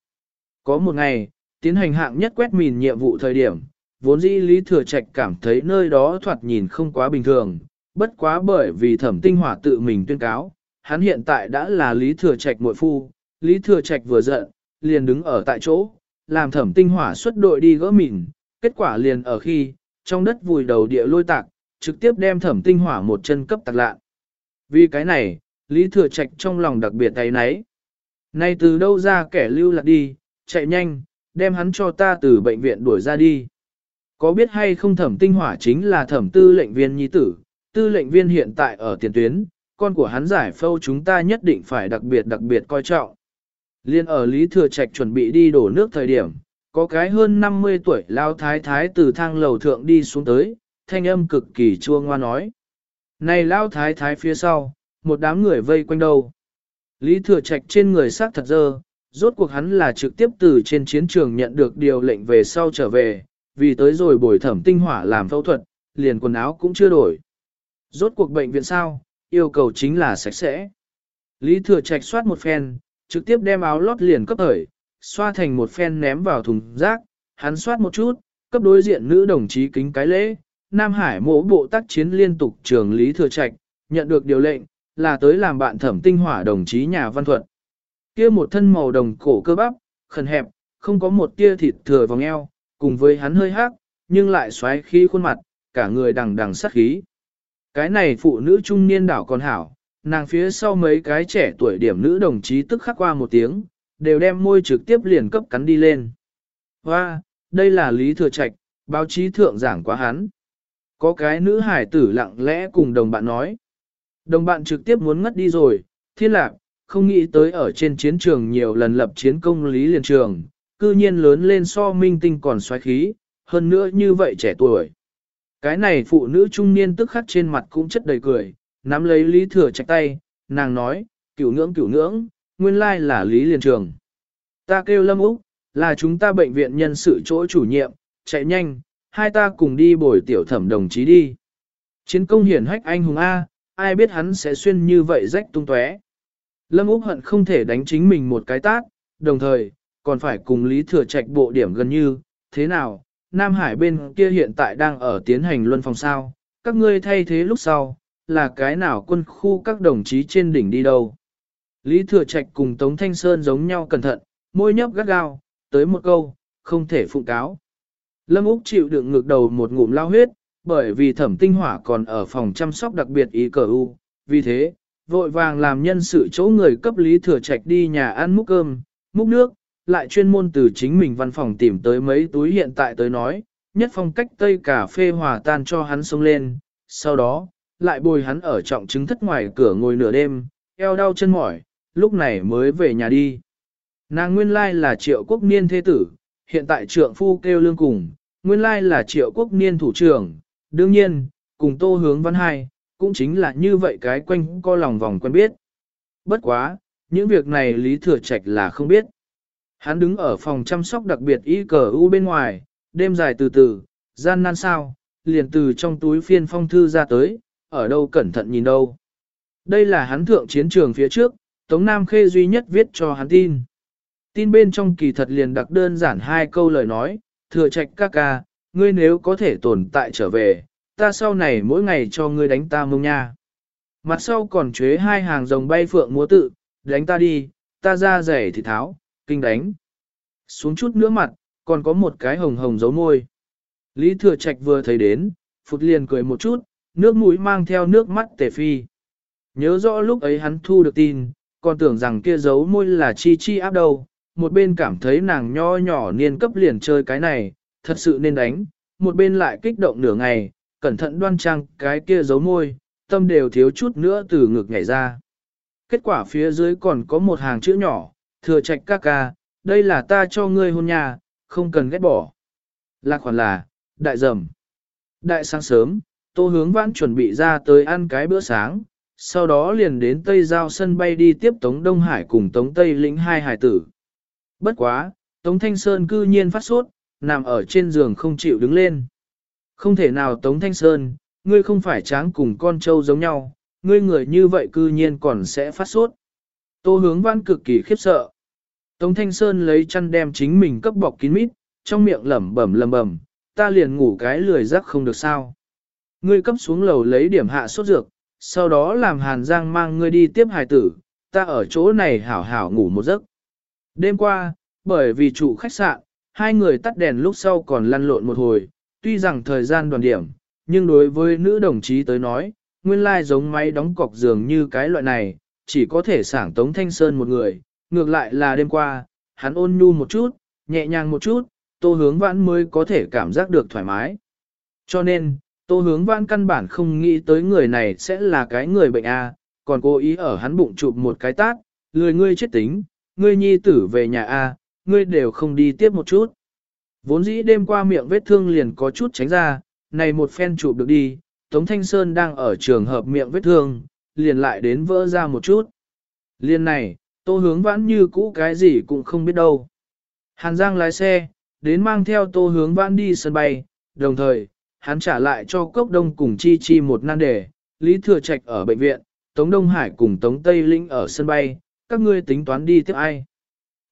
Có một ngày, tiến hành hạng nhất quét mìn nhiệm vụ thời điểm, vốn dĩ Lý Thừa Trạch cảm thấy nơi đó thoạt nhìn không quá bình thường, bất quá bởi vì thẩm tinh hỏa tự mình tuyên cáo, hắn hiện tại đã là Lý Thừa Trạch muội phu, Lý Thừa Trạch vừa giận, liền đứng ở tại chỗ, làm thẩm tinh hỏa xuất đội đi gỡ mìn, kết quả liền ở khi, trong đất vùi đầu địa lôi tạc, trực tiếp đem thẩm tinh hỏa một chân cấp tạc lạ. Vì cái này, Lý Thừa Trạch trong lòng đặc biệt tay nấy. Này từ đâu ra kẻ lưu lạc đi, chạy nhanh, đem hắn cho ta từ bệnh viện đuổi ra đi. Có biết hay không thẩm tinh hỏa chính là thẩm tư lệnh viên nhi tử, tư lệnh viên hiện tại ở tiền tuyến, con của hắn giải phâu chúng ta nhất định phải đặc biệt đặc biệt coi trọng. Liên ở Lý Thừa Trạch chuẩn bị đi đổ nước thời điểm, có cái hơn 50 tuổi lao thái thái từ thang lầu thượng đi xuống tới, thanh âm cực kỳ chua ngoa nói. Này lao thái thái phía sau, một đám người vây quanh đâu. Lý Thừa Trạch trên người xác thật dơ, rốt cuộc hắn là trực tiếp từ trên chiến trường nhận được điều lệnh về sau trở về, vì tới rồi bồi thẩm tinh hỏa làm phẫu thuật, liền quần áo cũng chưa đổi. Rốt cuộc bệnh viện sao, yêu cầu chính là sạch sẽ. Lý Thừa Trạch soát một phen, trực tiếp đem áo lót liền cấp thời, xoa thành một phen ném vào thùng rác, hắn xoát một chút, cấp đối diện nữ đồng chí kính cái lễ. Nam Hải mỗ bộ tác chiến liên tục trường Lý Thừa Trạch, nhận được điều lệnh, là tới làm bạn thẩm tinh hỏa đồng chí nhà văn thuận. Kia một thân màu đồng cổ cơ bắp, khẩn hẹp, không có một tia thịt thừa vòng eo, cùng với hắn hơi hắc, nhưng lại xoáy khí khuôn mặt, cả người đằng đằng sát khí. Cái này phụ nữ trung niên đảo còn hảo, nàng phía sau mấy cái trẻ tuổi điểm nữ đồng chí tức khắc qua một tiếng, đều đem môi trực tiếp liền cấp cắn đi lên. Hoa, đây là Lý Thừa Trạch, báo chí thượng giảng quá hắn. Có cái nữ hải tử lặng lẽ cùng đồng bạn nói. Đồng bạn trực tiếp muốn ngất đi rồi, thiên lạc, không nghĩ tới ở trên chiến trường nhiều lần lập chiến công lý liền trường, cư nhiên lớn lên so minh tinh còn xoáy khí, hơn nữa như vậy trẻ tuổi. Cái này phụ nữ trung niên tức khắc trên mặt cũng chất đầy cười, nắm lấy Lý Thừa Trạch tay, nàng nói, cửu ngưỡng cửu ngưỡng, nguyên lai là Lý Liên trường. Ta kêu Lâm Úc, là chúng ta bệnh viện nhân sự chỗ chủ nhiệm, chạy nhanh, hai ta cùng đi bồi tiểu thẩm đồng chí đi. Chiến công hiển hách anh hùng A, ai biết hắn sẽ xuyên như vậy rách tung tóe. Lâm Úc hận không thể đánh chính mình một cái tát, đồng thời, còn phải cùng Lý Thừa Trạch bộ điểm gần như, thế nào, Nam Hải bên kia hiện tại đang ở tiến hành luân phòng sao, các ngươi thay thế lúc sau, là cái nào quân khu các đồng chí trên đỉnh đi đâu. Lý Thừa Trạch cùng Tống Thanh Sơn giống nhau cẩn thận, môi nhấp gắt gao, tới một câu, không thể phụng cáo. Lâm Úc chịu đựng ngược đầu một ngụm lao huyết, bởi vì thẩm tinh hỏa còn ở phòng chăm sóc đặc biệt ý cờ u, vì thế, vội vàng làm nhân sự chỗ người cấp lý thừa trạch đi nhà ăn múc cơm, múc nước, lại chuyên môn từ chính mình văn phòng tìm tới mấy túi hiện tại tới nói, nhất phong cách tây cà phê hòa tan cho hắn sông lên, sau đó, lại bồi hắn ở trọng chứng thất ngoài cửa ngồi nửa đêm, eo đau chân mỏi, lúc này mới về nhà đi. Nàng nguyên lai là triệu quốc niên thế tử, hiện tại trượng phu kêu lương cùng, nguyên lai là triệu quốc niên thủ trưởng, đương nhiên, cùng tô hướng văn hai, cũng chính là như vậy cái quanh co lòng vòng quen biết. Bất quá, những việc này Lý Thừa Trạch là không biết. Hắn đứng ở phòng chăm sóc đặc biệt y cờ u bên ngoài, đêm dài từ từ, gian nan sao, liền từ trong túi phiên phong thư ra tới, ở đâu cẩn thận nhìn đâu. Đây là hắn thượng chiến trường phía trước, Tống Nam Khê duy nhất viết cho hắn tin. Tin bên trong kỳ thật liền đặc đơn giản hai câu lời nói, thừa trạch ca ca, ngươi nếu có thể tồn tại trở về, ta sau này mỗi ngày cho ngươi đánh ta mông nha. Mặt sau còn chế hai hàng rồng bay phượng múa tự, đánh ta đi, ta ra rẻ thì tháo, kinh đánh. Xuống chút nữa mặt, còn có một cái hồng hồng dấu môi. Lý Thừa Trạch vừa thấy đến, phụt liền cười một chút, nước mũi mang theo nước mắt tề phi. Nhớ rõ lúc ấy hắn thu được tin, còn tưởng rằng kia giấu môi là chi chi áp đầu, một bên cảm thấy nàng nho nhỏ niên cấp liền chơi cái này, thật sự nên đánh, một bên lại kích động nửa ngày, cẩn thận đoan trang cái kia giấu môi, tâm đều thiếu chút nữa từ ngực nhảy ra. Kết quả phía dưới còn có một hàng chữ nhỏ, thừa trạch ca ca, đây là ta cho ngươi hôn nhà, không cần ghét bỏ. Lạc khoản là, đại dầm. Đại sáng sớm, tô hướng vãn chuẩn bị ra tới ăn cái bữa sáng, sau đó liền đến Tây Giao sân bay đi tiếp Tống Đông Hải cùng Tống Tây lĩnh hai hải tử. Bất quá, Tống Thanh Sơn cư nhiên phát sốt, nằm ở trên giường không chịu đứng lên. Không thể nào Tống Thanh Sơn, ngươi không phải tráng cùng con trâu giống nhau, ngươi người như vậy cư nhiên còn sẽ phát sốt. Tô hướng văn cực kỳ khiếp sợ. Tống Thanh Sơn lấy chăn đem chính mình cấp bọc kín mít, trong miệng lẩm bẩm lẩm bẩm, ta liền ngủ cái lười giấc không được sao. Ngươi cấp xuống lầu lấy điểm hạ sốt dược, sau đó làm Hàn Giang mang ngươi đi tiếp hài tử, ta ở chỗ này hảo hảo ngủ một giấc. Đêm qua, bởi vì chủ khách sạn, hai người tắt đèn lúc sau còn lăn lộn một hồi, tuy rằng thời gian đoàn điểm, nhưng đối với nữ đồng chí tới nói, nguyên lai giống máy đóng cọc giường như cái loại này, chỉ có thể sảng Tống Thanh Sơn một người, ngược lại là đêm qua, hắn ôn nhu một chút, nhẹ nhàng một chút, tô hướng vãn mới có thể cảm giác được thoải mái. Cho nên, tô hướng vãn căn bản không nghĩ tới người này sẽ là cái người bệnh A, còn cố ý ở hắn bụng chụp một cái tát, lười ngươi chết tính, ngươi nhi tử về nhà A, ngươi đều không đi tiếp một chút. Vốn dĩ đêm qua miệng vết thương liền có chút tránh ra, này một phen chụp được đi, Tống Thanh Sơn đang ở trường hợp miệng vết thương, liền lại đến vỡ ra một chút. Liên này, tô hướng vãn như cũ cái gì cũng không biết đâu. Hàn Giang lái xe, đến mang theo tô hướng vãn đi sân bay, đồng thời, hắn trả lại cho Cốc Đông cùng Chi Chi một nan đề, Lý Thừa Trạch ở bệnh viện, Tống Đông Hải cùng Tống Tây Linh ở sân bay, các ngươi tính toán đi tiếp ai.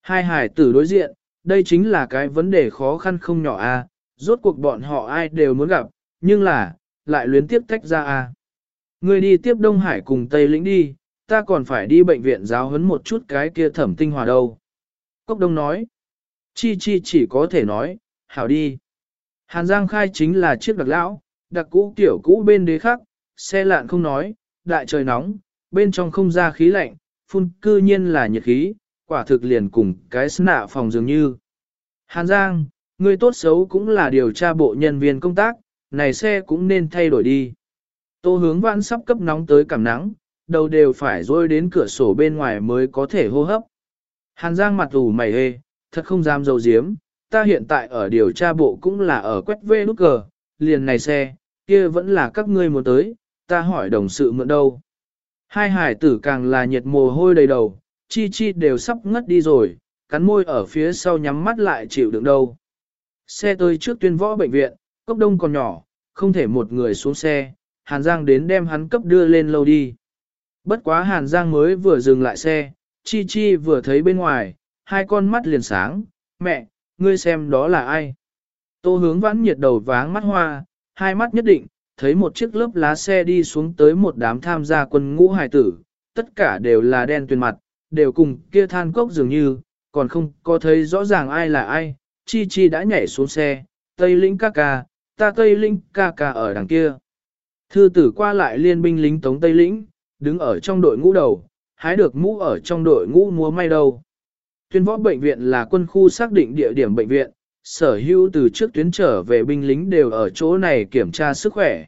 Hai hải tử đối diện, đây chính là cái vấn đề khó khăn không nhỏ a. rốt cuộc bọn họ ai đều muốn gặp, nhưng là, lại luyến tiếp tách ra a. Ngươi đi tiếp Đông Hải cùng Tây Lĩnh đi, ta còn phải đi bệnh viện giáo huấn một chút cái kia thẩm tinh hòa đâu. Cốc Đông nói, chi chi chỉ có thể nói, hảo đi. Hàn Giang khai chính là chiếc đặc lão, đặc cũ tiểu cũ bên đế khắc, xe lạn không nói, đại trời nóng, bên trong không ra khí lạnh, phun cư nhiên là nhiệt khí, quả thực liền cùng cái nạ phòng dường như. Hàn Giang, người tốt xấu cũng là điều tra bộ nhân viên công tác, này xe cũng nên thay đổi đi. Tô hướng vãn sắp cấp nóng tới cảm nắng, đầu đều phải rôi đến cửa sổ bên ngoài mới có thể hô hấp. Hàn Giang mặt ủ mày hê, thật không dám dầu diếm, ta hiện tại ở điều tra bộ cũng là ở quét vê nút cờ, liền này xe, kia vẫn là các ngươi muốn tới, ta hỏi đồng sự mượn đâu. Hai hải tử càng là nhiệt mồ hôi đầy đầu, chi chi đều sắp ngất đi rồi, cắn môi ở phía sau nhắm mắt lại chịu đựng đâu. Xe tới trước tuyên võ bệnh viện, cốc đông còn nhỏ, không thể một người xuống xe, Hàn Giang đến đem hắn cấp đưa lên lâu đi. Bất quá Hàn Giang mới vừa dừng lại xe, Chi Chi vừa thấy bên ngoài, hai con mắt liền sáng, mẹ, ngươi xem đó là ai. Tô hướng vãn nhiệt đầu váng mắt hoa, hai mắt nhất định, thấy một chiếc lớp lá xe đi xuống tới một đám tham gia quân ngũ hải tử, tất cả đều là đen tuyền mặt, đều cùng kia than cốc dường như, còn không có thấy rõ ràng ai là ai, Chi Chi đã nhảy xuống xe, Tây Lĩnh ca ca, ta Tây Lĩnh ca ca ở đằng kia. Thư tử qua lại liên binh lính tống Tây Lĩnh, đứng ở trong đội ngũ đầu, hái được mũ ở trong đội ngũ múa may đầu. Tuyên võ bệnh viện là quân khu xác định địa điểm bệnh viện, sở hữu từ trước tuyến trở về binh lính đều ở chỗ này kiểm tra sức khỏe.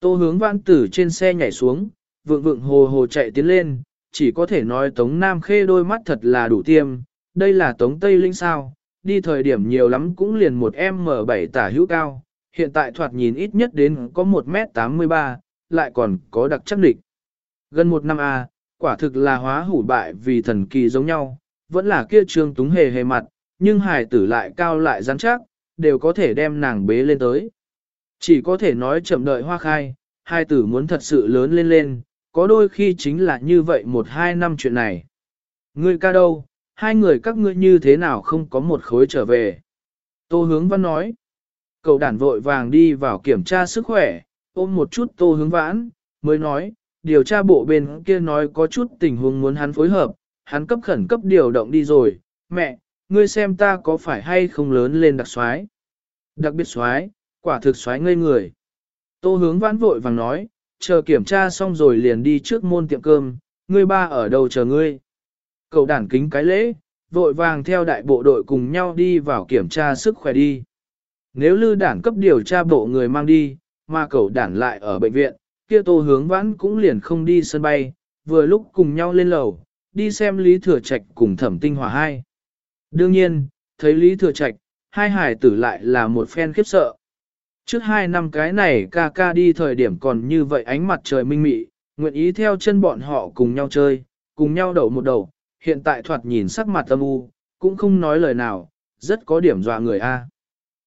Tô hướng vãn tử trên xe nhảy xuống, vượng vượng hồ hồ chạy tiến lên, chỉ có thể nói Tống Nam Khê đôi mắt thật là đủ tiêm, đây là Tống Tây Linh sao, đi thời điểm nhiều lắm cũng liền một M7 tả hữu cao, hiện tại thoạt nhìn ít nhất đến có 1m83, lại còn có đặc chắc địch. Gần một năm A, quả thực là hóa hủ bại vì thần kỳ giống nhau, vẫn là kia trương túng hề hề mặt, nhưng hài tử lại cao lại rắn chắc, đều có thể đem nàng bế lên tới. Chỉ có thể nói chậm đợi hoa khai, hai tử muốn thật sự lớn lên lên, có đôi khi chính là như vậy một hai năm chuyện này. Ngươi ca đâu, hai người các ngươi như thế nào không có một khối trở về. Tô hướng văn nói, cậu đản vội vàng đi vào kiểm tra sức khỏe, ôm một chút tô hướng vãn, mới nói, điều tra bộ bên kia nói có chút tình huống muốn hắn phối hợp, hắn cấp khẩn cấp điều động đi rồi, mẹ, ngươi xem ta có phải hay không lớn lên đặc soái Đặc biệt soái quả thực soái ngây người. Tô hướng vãn vội vàng nói, chờ kiểm tra xong rồi liền đi trước môn tiệm cơm, ngươi ba ở đâu chờ ngươi. Cậu đản kính cái lễ, vội vàng theo đại bộ đội cùng nhau đi vào kiểm tra sức khỏe đi. Nếu lư đản cấp điều tra bộ người mang đi, mà cậu đản lại ở bệnh viện, kia tô hướng vãn cũng liền không đi sân bay, vừa lúc cùng nhau lên lầu, đi xem Lý Thừa Trạch cùng thẩm tinh hỏa hai. Đương nhiên, thấy Lý Thừa Trạch, hai hải tử lại là một phen khiếp sợ. Trước hai năm cái này ca ca đi thời điểm còn như vậy ánh mặt trời minh mị, nguyện ý theo chân bọn họ cùng nhau chơi, cùng nhau đậu một đầu, hiện tại thoạt nhìn sắc mặt âm u, cũng không nói lời nào, rất có điểm dọa người a.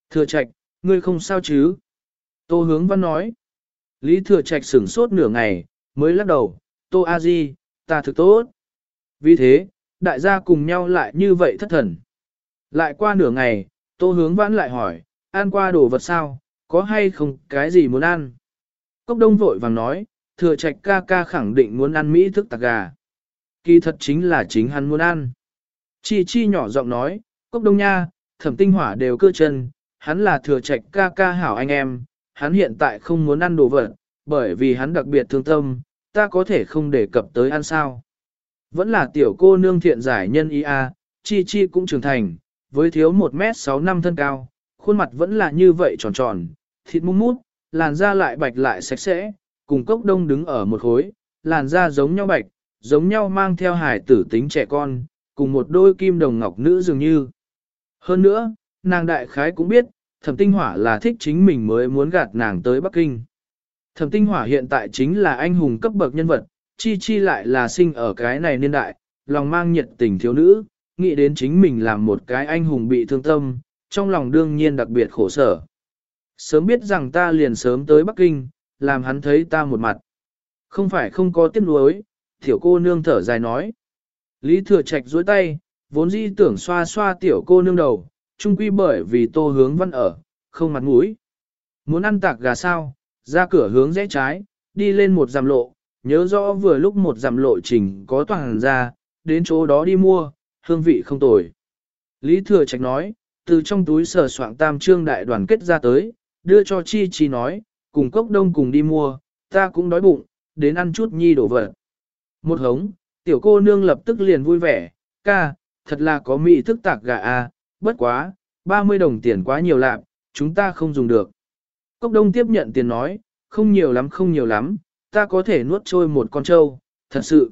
Thừa Trạch, ngươi không sao chứ? Tô Hướng Văn nói. Lý Thừa Trạch sửng sốt nửa ngày, mới lắc đầu, Tô A Di, ta thực tốt. Vì thế, đại gia cùng nhau lại như vậy thất thần. Lại qua nửa ngày, Tô Hướng vãn lại hỏi, ăn qua đồ vật sao, có hay không cái gì muốn ăn? Cốc đông vội vàng nói, thừa trạch ca ca khẳng định muốn ăn mỹ thức tạc gà. Kỳ thật chính là chính hắn muốn ăn. Chi chi nhỏ giọng nói, cốc đông nha, thẩm tinh hỏa đều cơ chân, hắn là thừa trạch ca ca hảo anh em, hắn hiện tại không muốn ăn đồ vật, bởi vì hắn đặc biệt thương tâm, ta có thể không đề cập tới ăn sao. Vẫn là tiểu cô nương thiện giải nhân ý a, chi chi cũng trưởng thành, với thiếu 1 mét sáu năm thân cao, khuôn mặt vẫn là như vậy tròn tròn, thịt mút mút, làn da lại bạch lại sạch sẽ, cùng cốc đông đứng ở một khối, làn da giống nhau bạch, giống nhau mang theo hải tử tính trẻ con, cùng một đôi kim đồng ngọc nữ dường như. Hơn nữa, nàng đại khái cũng biết, thẩm tinh hỏa là thích chính mình mới muốn gạt nàng tới Bắc Kinh. Thẩm tinh hỏa hiện tại chính là anh hùng cấp bậc nhân vật, chi chi lại là sinh ở cái này niên đại, lòng mang nhiệt tình thiếu nữ, nghĩ đến chính mình làm một cái anh hùng bị thương tâm, trong lòng đương nhiên đặc biệt khổ sở sớm biết rằng ta liền sớm tới Bắc Kinh, làm hắn thấy ta một mặt. Không phải không có tiếc nuối, tiểu cô nương thở dài nói. Lý thừa trạch duỗi tay, vốn dĩ tưởng xoa xoa tiểu cô nương đầu, chung quy bởi vì tô hướng văn ở, không mặt mũi. Muốn ăn tạc gà sao, ra cửa hướng rẽ trái, đi lên một giảm lộ, nhớ rõ vừa lúc một dặm lộ trình có toàn ra, đến chỗ đó đi mua, hương vị không tồi. Lý thừa trạch nói, từ trong túi sờ soạn tam trương đại đoàn kết ra tới, đưa cho Chi Chi nói, cùng cốc đông cùng đi mua, ta cũng đói bụng, đến ăn chút nhi đổ vật. Một hống, tiểu cô nương lập tức liền vui vẻ, ca, thật là có mỹ thức tạc gà à, bất quá, 30 đồng tiền quá nhiều lạc, chúng ta không dùng được. Cốc đông tiếp nhận tiền nói, không nhiều lắm không nhiều lắm, ta có thể nuốt trôi một con trâu, thật sự.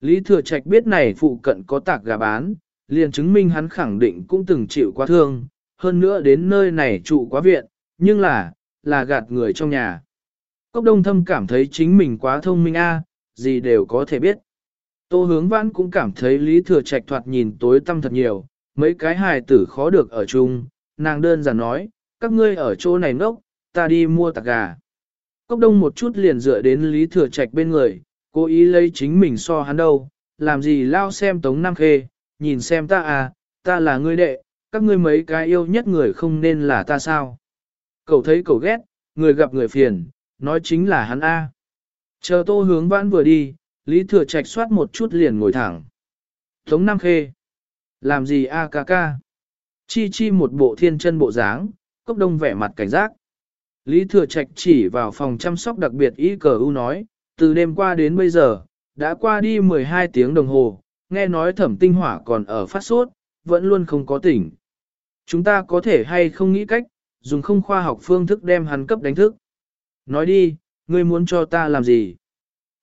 Lý Thừa Trạch biết này phụ cận có tạc gà bán, liền chứng minh hắn khẳng định cũng từng chịu quá thương, hơn nữa đến nơi này trụ quá viện, nhưng là, là gạt người trong nhà. Cốc đông thâm cảm thấy chính mình quá thông minh a, gì đều có thể biết. Tô hướng vãn cũng cảm thấy lý thừa trạch thoạt nhìn tối tâm thật nhiều, mấy cái hài tử khó được ở chung, nàng đơn giản nói, các ngươi ở chỗ này ngốc, ta đi mua tạc gà. Cốc đông một chút liền dựa đến lý thừa trạch bên người, cố ý lấy chính mình so hắn đâu, làm gì lao xem tống nam khê, nhìn xem ta à, ta là ngươi đệ, các ngươi mấy cái yêu nhất người không nên là ta sao. Cậu thấy cậu ghét, người gặp người phiền, nói chính là hắn A. Chờ tô hướng vãn vừa đi, Lý Thừa Trạch soát một chút liền ngồi thẳng. Tống Nam Khê. Làm gì A ca ca? Chi chi một bộ thiên chân bộ dáng, cốc đông vẻ mặt cảnh giác. Lý Thừa Trạch chỉ vào phòng chăm sóc đặc biệt y cờ u nói, từ đêm qua đến bây giờ, đã qua đi 12 tiếng đồng hồ, nghe nói thẩm tinh hỏa còn ở phát sốt, vẫn luôn không có tỉnh. Chúng ta có thể hay không nghĩ cách, dùng không khoa học phương thức đem hắn cấp đánh thức. Nói đi, ngươi muốn cho ta làm gì?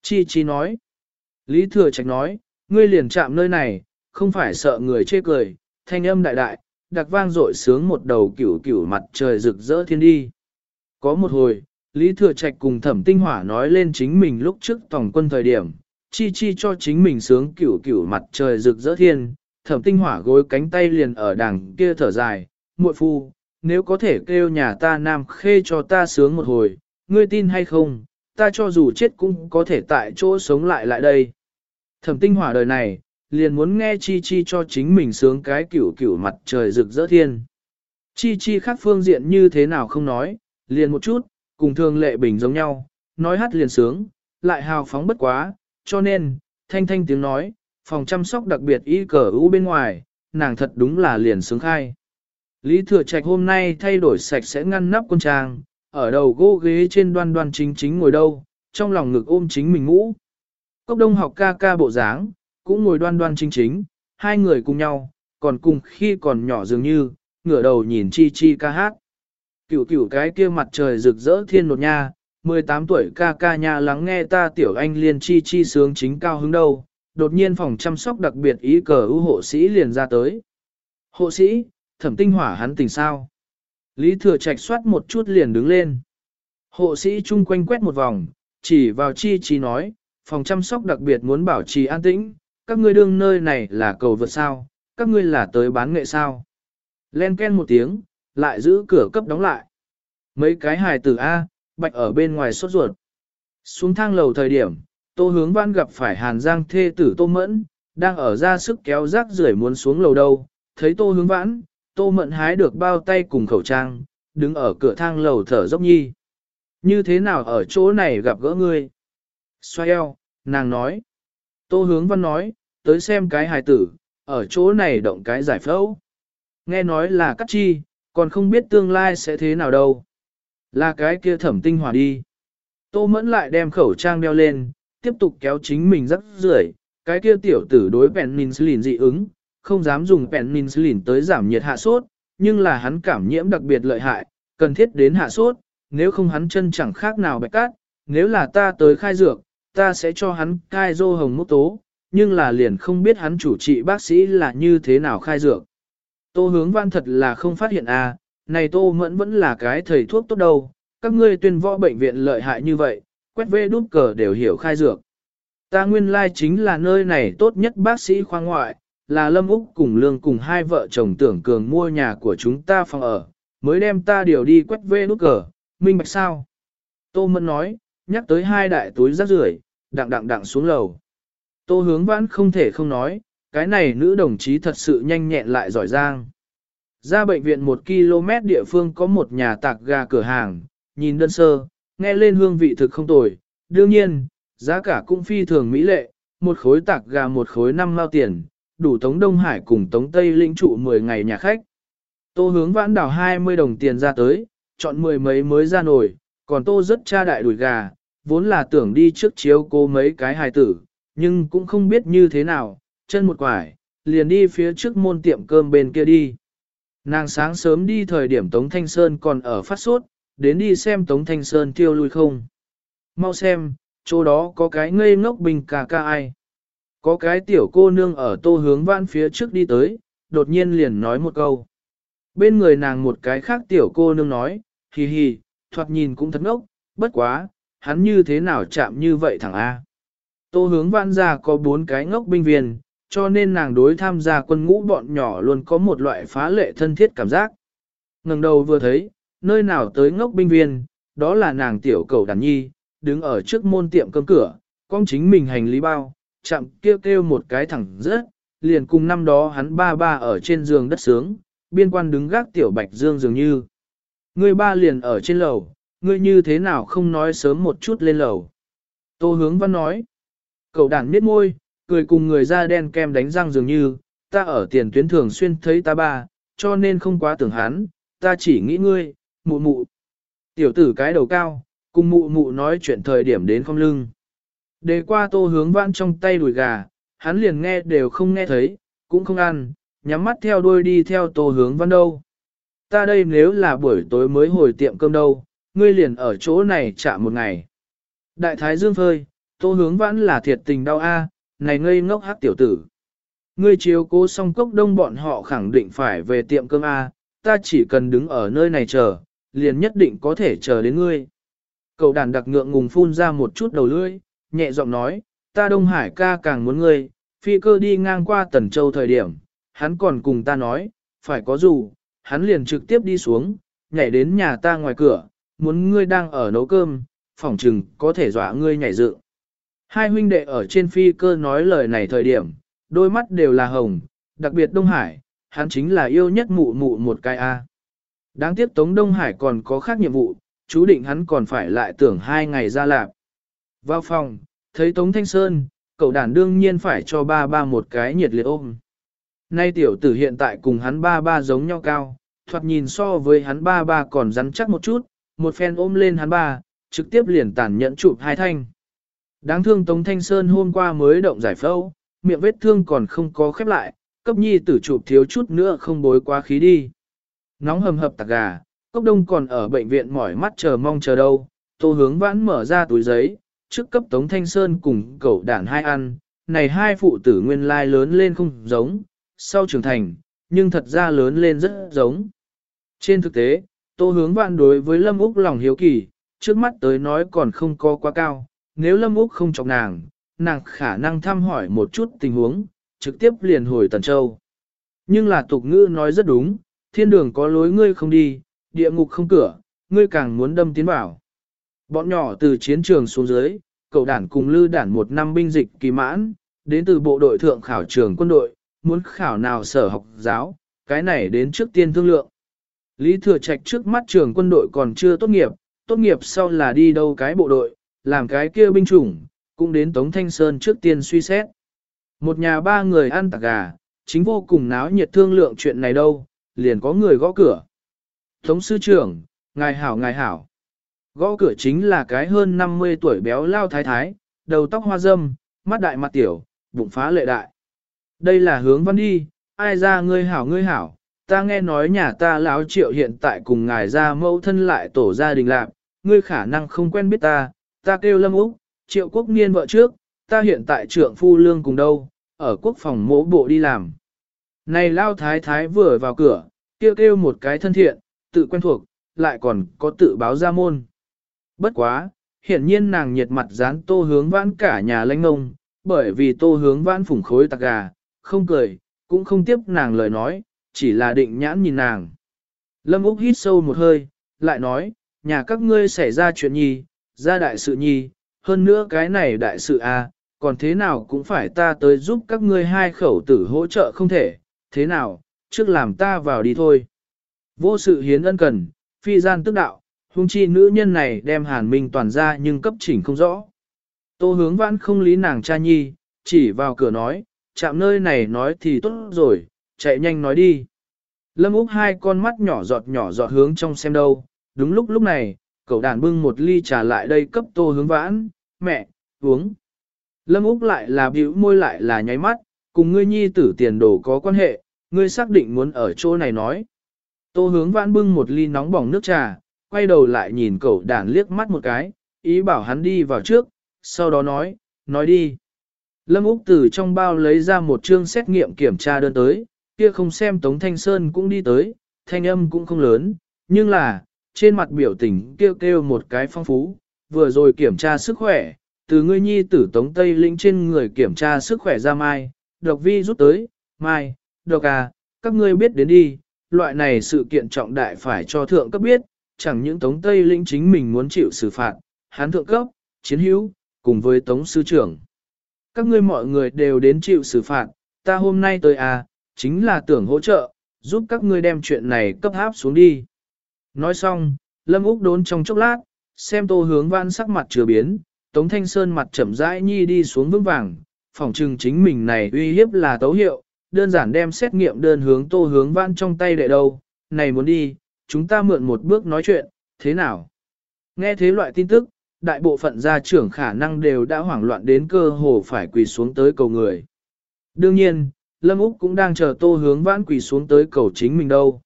Chi Chi nói. Lý Thừa Trạch nói, ngươi liền chạm nơi này, không phải sợ người chê cười, thanh âm đại đại, đặc vang rội sướng một đầu cửu cửu mặt trời rực rỡ thiên đi. Có một hồi, Lý Thừa Trạch cùng thẩm tinh hỏa nói lên chính mình lúc trước tổng quân thời điểm, chi chi cho chính mình sướng cửu cửu mặt trời rực rỡ thiên, thẩm tinh hỏa gối cánh tay liền ở đằng kia thở dài, muội phu, nếu có thể kêu nhà ta nam khê cho ta sướng một hồi, ngươi tin hay không, ta cho dù chết cũng có thể tại chỗ sống lại lại đây. Thẩm tinh hỏa đời này, liền muốn nghe chi chi cho chính mình sướng cái cửu cửu mặt trời rực rỡ thiên. Chi chi khác phương diện như thế nào không nói, liền một chút, cùng thường lệ bình giống nhau, nói hát liền sướng, lại hào phóng bất quá, cho nên, thanh thanh tiếng nói, phòng chăm sóc đặc biệt y cờ u bên ngoài, nàng thật đúng là liền sướng khai. Lý Thừa Trạch hôm nay thay đổi sạch sẽ ngăn nắp quân trang, ở đầu gỗ ghế trên đoan đoan chính chính ngồi đâu, trong lòng ngực ôm chính mình ngủ. Cốc đông học ca ca bộ dáng, cũng ngồi đoan đoan chính chính, hai người cùng nhau, còn cùng khi còn nhỏ dường như, ngửa đầu nhìn chi chi ca hát. Cửu cửu cái kia mặt trời rực rỡ thiên nột nha, 18 tuổi ca ca nha lắng nghe ta tiểu anh liên chi chi sướng chính cao hứng đâu, đột nhiên phòng chăm sóc đặc biệt ý cờ ưu hộ sĩ liền ra tới. Hộ sĩ, thẩm tinh hỏa hắn tỉnh sao? Lý thừa trạch soát một chút liền đứng lên. Hộ sĩ chung quanh quét một vòng, chỉ vào chi chi nói, phòng chăm sóc đặc biệt muốn bảo trì an tĩnh, các ngươi đương nơi này là cầu vượt sao, các ngươi là tới bán nghệ sao. Len ken một tiếng, lại giữ cửa cấp đóng lại. Mấy cái hài tử A, bạch ở bên ngoài sốt ruột. Xuống thang lầu thời điểm, tô hướng văn gặp phải hàn giang thê tử tô mẫn, đang ở ra sức kéo rác rưởi muốn xuống lầu đâu, thấy tô hướng vãn, tô mẫn hái được bao tay cùng khẩu trang, đứng ở cửa thang lầu thở dốc nhi. Như thế nào ở chỗ này gặp gỡ ngươi? Xoay eo, nàng nói. Tô hướng văn nói, tới xem cái hài tử, ở chỗ này động cái giải phẫu. Nghe nói là cắt chi, còn không biết tương lai sẽ thế nào đâu. Là cái kia thẩm tinh hỏa đi. Tô mẫn lại đem khẩu trang đeo lên, tiếp tục kéo chính mình rắc rưởi. cái kia tiểu tử đối penicillin dị ứng, không dám dùng penicillin tới giảm nhiệt hạ sốt, nhưng là hắn cảm nhiễm đặc biệt lợi hại, cần thiết đến hạ sốt, nếu không hắn chân chẳng khác nào bạch cát, nếu là ta tới khai dược, ta sẽ cho hắn cai dô hồng mốc tố, nhưng là liền không biết hắn chủ trị bác sĩ là như thế nào khai dược. Tô hướng văn thật là không phát hiện à, này tô mẫn vẫn là cái thầy thuốc tốt đâu, các ngươi tuyên võ bệnh viện lợi hại như vậy, quét vê đút cờ đều hiểu khai dược. Ta nguyên lai chính là nơi này tốt nhất bác sĩ khoa ngoại, là Lâm Úc cùng Lương cùng hai vợ chồng tưởng cường mua nhà của chúng ta phòng ở, mới đem ta điều đi quét vê nút cờ, minh bạch sao? Tô Mẫn nói, nhắc tới hai đại túi rác rưởi, đặng đặng đặng xuống lầu. Tô hướng vãn không thể không nói, cái này nữ đồng chí thật sự nhanh nhẹn lại giỏi giang. Ra bệnh viện một km địa phương có một nhà tạc gà cửa hàng, nhìn đơn sơ, nghe lên hương vị thực không tồi. Đương nhiên, giá cả cũng phi thường mỹ lệ, một khối tạc gà một khối năm mao tiền, đủ Tống Đông Hải cùng Tống Tây lĩnh trụ 10 ngày nhà khách. Tô hướng vãn đảo 20 đồng tiền ra tới, chọn mười mấy mới ra nổi, còn tô rất cha đại đùi gà, vốn là tưởng đi trước chiếu cô mấy cái hài tử, nhưng cũng không biết như thế nào, chân một quải, liền đi phía trước môn tiệm cơm bên kia đi. Nàng sáng sớm đi thời điểm Tống Thanh Sơn còn ở phát sốt, đến đi xem Tống Thanh Sơn tiêu lui không. Mau xem, chỗ đó có cái ngây ngốc bình cà ca ai. Có cái tiểu cô nương ở tô hướng vãn phía trước đi tới, đột nhiên liền nói một câu. Bên người nàng một cái khác tiểu cô nương nói, hì hì, thoạt nhìn cũng thật ngốc, bất quá, hắn như thế nào chạm như vậy thằng A. Tô hướng vãn ra có bốn cái ngốc binh viên, cho nên nàng đối tham gia quân ngũ bọn nhỏ luôn có một loại phá lệ thân thiết cảm giác. ngẩng đầu vừa thấy, nơi nào tới ngốc binh viên, đó là nàng tiểu cầu đàn nhi, đứng ở trước môn tiệm cơm cửa, con chính mình hành lý bao, chạm kêu kêu một cái thẳng rớt, liền cùng năm đó hắn ba ba ở trên giường đất sướng, biên quan đứng gác tiểu bạch dương dường như. Người ba liền ở trên lầu, ngươi như thế nào không nói sớm một chút lên lầu. Tô hướng văn nói, cậu đàn miết môi, cười cùng người da đen kem đánh răng dường như, ta ở tiền tuyến thường xuyên thấy ta ba, cho nên không quá tưởng hắn, ta chỉ nghĩ ngươi, mụ mụ. Tiểu tử cái đầu cao, cùng mụ mụ nói chuyện thời điểm đến không lưng. Đề qua tô hướng vãn trong tay đùi gà, hắn liền nghe đều không nghe thấy, cũng không ăn, nhắm mắt theo đuôi đi theo tô hướng văn đâu. Ta đây nếu là buổi tối mới hồi tiệm cơm đâu, ngươi liền ở chỗ này chạm một ngày. Đại thái dương phơi, tô hướng vãn là thiệt tình đau a, này ngây ngốc hát tiểu tử. Ngươi chiếu cố xong cốc đông bọn họ khẳng định phải về tiệm cơm a, ta chỉ cần đứng ở nơi này chờ, liền nhất định có thể chờ đến ngươi. Cậu đàn đặc ngượng ngùng phun ra một chút đầu lưỡi, nhẹ giọng nói, ta Đông Hải ca càng muốn ngươi, phi cơ đi ngang qua Tần Châu thời điểm, hắn còn cùng ta nói, phải có dù, hắn liền trực tiếp đi xuống, nhảy đến nhà ta ngoài cửa, muốn ngươi đang ở nấu cơm, phỏng chừng có thể dọa ngươi nhảy dựng. Hai huynh đệ ở trên phi cơ nói lời này thời điểm, đôi mắt đều là hồng, đặc biệt Đông Hải, hắn chính là yêu nhất mụ mụ một cái A. Đáng tiếc Tống Đông Hải còn có khác nhiệm vụ, chú định hắn còn phải lại tưởng hai ngày ra lạp. Vào phòng, thấy Tống Thanh Sơn, cậu đàn đương nhiên phải cho ba ba một cái nhiệt liệt ôm. Nay tiểu tử hiện tại cùng hắn ba ba giống nhau cao, thoạt nhìn so với hắn ba ba còn rắn chắc một chút, một phen ôm lên hắn ba, trực tiếp liền tàn nhẫn chụp hai thanh. Đáng thương Tống Thanh Sơn hôm qua mới động giải phẫu, miệng vết thương còn không có khép lại, cấp nhi tử chụp thiếu chút nữa không bối quá khí đi. Nóng hầm hập tạc gà, cốc đông còn ở bệnh viện mỏi mắt chờ mong chờ đâu, tô hướng vãn mở ra túi giấy, trước cấp Tống Thanh Sơn cùng cậu đản hai ăn, này hai phụ tử nguyên lai lớn lên không giống, sau trưởng thành, nhưng thật ra lớn lên rất giống. Trên thực tế, tô hướng vãn đối với Lâm Úc lòng hiếu kỳ, trước mắt tới nói còn không có quá cao, nếu Lâm Úc không chọc nàng, nàng khả năng thăm hỏi một chút tình huống, trực tiếp liền hồi Tần Châu. Nhưng là tục ngữ nói rất đúng, thiên đường có lối ngươi không đi, địa ngục không cửa, ngươi càng muốn đâm tiến vào. Bọn nhỏ từ chiến trường xuống dưới, cậu đản cùng lư đản một năm binh dịch kỳ mãn, đến từ bộ đội thượng khảo trường quân đội, muốn khảo nào sở học giáo, cái này đến trước tiên thương lượng. Lý Thừa Trạch trước mắt trường quân đội còn chưa tốt nghiệp, tốt nghiệp sau là đi đâu cái bộ đội, làm cái kia binh chủng, cũng đến Tống Thanh Sơn trước tiên suy xét. Một nhà ba người ăn tạc gà, chính vô cùng náo nhiệt thương lượng chuyện này đâu, liền có người gõ cửa. Tống sư trưởng, ngài hảo ngài hảo. Gõ cửa chính là cái hơn 50 tuổi béo lao thái thái, đầu tóc hoa dâm, mắt đại mặt tiểu, bụng phá lệ đại. Đây là hướng văn đi, ai ra ngươi hảo ngươi hảo, ta nghe nói nhà ta lão triệu hiện tại cùng ngài ra mẫu thân lại tổ gia đình lạc, ngươi khả năng không quen biết ta, ta kêu lâm úc, triệu quốc niên vợ trước, ta hiện tại trưởng phu lương cùng đâu, ở quốc phòng mỗ bộ đi làm. Này lao thái thái vừa vào cửa, kêu kêu một cái thân thiện, tự quen thuộc, lại còn có tự báo ra môn. Bất quá, hiển nhiên nàng nhiệt mặt dán tô hướng vãn cả nhà lãnh ngông, bởi vì tô hướng vãn phủng khối tạc gà, không cười, cũng không tiếp nàng lời nói, chỉ là định nhãn nhìn nàng. Lâm Úc hít sâu một hơi, lại nói, nhà các ngươi xảy ra chuyện nhi, ra đại sự nhi, hơn nữa cái này đại sự a, à, còn thế nào cũng phải ta tới giúp các ngươi hai khẩu tử hỗ trợ không thể, thế nào, trước làm ta vào đi thôi. Vô sự hiến ân cần, phi gian tức đạo, hung chi nữ nhân này đem hàn minh toàn ra nhưng cấp chỉnh không rõ. Tô hướng vãn không lý nàng cha nhi, chỉ vào cửa nói, chạm nơi này nói thì tốt rồi, chạy nhanh nói đi. Lâm Úc hai con mắt nhỏ giọt nhỏ giọt hướng trong xem đâu, đúng lúc lúc này, cậu đàn bưng một ly trà lại đây cấp tô hướng vãn, mẹ, uống. Lâm Úc lại là bĩu môi lại là nháy mắt, cùng ngươi nhi tử tiền đồ có quan hệ, ngươi xác định muốn ở chỗ này nói. Tô hướng vãn bưng một ly nóng bỏng nước trà, quay đầu lại nhìn cậu đàn liếc mắt một cái, ý bảo hắn đi vào trước, sau đó nói, nói đi. Lâm Úc từ trong bao lấy ra một chương xét nghiệm kiểm tra đơn tới, kia không xem Tống Thanh Sơn cũng đi tới, thanh âm cũng không lớn, nhưng là, trên mặt biểu tình kêu kêu một cái phong phú, vừa rồi kiểm tra sức khỏe, từ ngươi nhi tử Tống Tây Linh trên người kiểm tra sức khỏe ra mai, độc vi rút tới, mai, độc à, các ngươi biết đến đi, loại này sự kiện trọng đại phải cho thượng cấp biết, chẳng những Tống Tây Linh chính mình muốn chịu xử phạt, hán thượng cấp, chiến hữu, cùng với Tống Sư trưởng. Các ngươi mọi người đều đến chịu xử phạt, ta hôm nay tới à, chính là tưởng hỗ trợ, giúp các ngươi đem chuyện này cấp háp xuống đi. Nói xong, Lâm Úc đốn trong chốc lát, xem tô hướng văn sắc mặt chưa biến, Tống Thanh Sơn mặt chậm rãi nhi đi xuống vững vàng, phỏng trừng chính mình này uy hiếp là tấu hiệu, đơn giản đem xét nghiệm đơn hướng tô hướng vãn trong tay để đâu, này muốn đi, chúng ta mượn một bước nói chuyện, thế nào? Nghe thế loại tin tức, đại bộ phận gia trưởng khả năng đều đã hoảng loạn đến cơ hồ phải quỳ xuống tới cầu người. Đương nhiên, Lâm Úc cũng đang chờ tô hướng vãn quỳ xuống tới cầu chính mình đâu.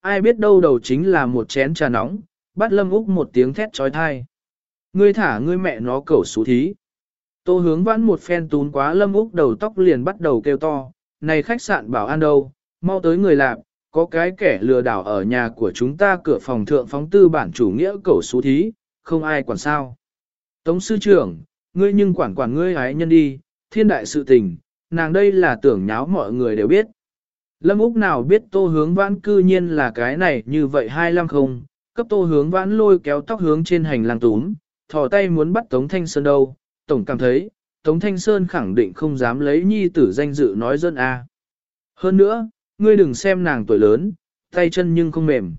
Ai biết đâu đầu chính là một chén trà nóng, bắt Lâm Úc một tiếng thét trói thai. Ngươi thả ngươi mẹ nó cẩu xú thí. Tô hướng vãn một phen tún quá Lâm Úc đầu tóc liền bắt đầu kêu to, này khách sạn bảo an đâu, mau tới người lạp, có cái kẻ lừa đảo ở nhà của chúng ta cửa phòng thượng phóng tư bản chủ nghĩa cẩu xú thí, không ai quản sao. Tống sư trưởng, ngươi nhưng quản quản ngươi hái nhân đi, thiên đại sự tình, nàng đây là tưởng nháo mọi người đều biết. Lâm Úc nào biết tô hướng vãn cư nhiên là cái này như vậy hai lăng không, cấp tô hướng vãn lôi kéo tóc hướng trên hành lang túm, thò tay muốn bắt Tống Thanh Sơn đâu, tổng cảm thấy, Tống Thanh Sơn khẳng định không dám lấy nhi tử danh dự nói dân a. Hơn nữa, ngươi đừng xem nàng tuổi lớn, tay chân nhưng không mềm.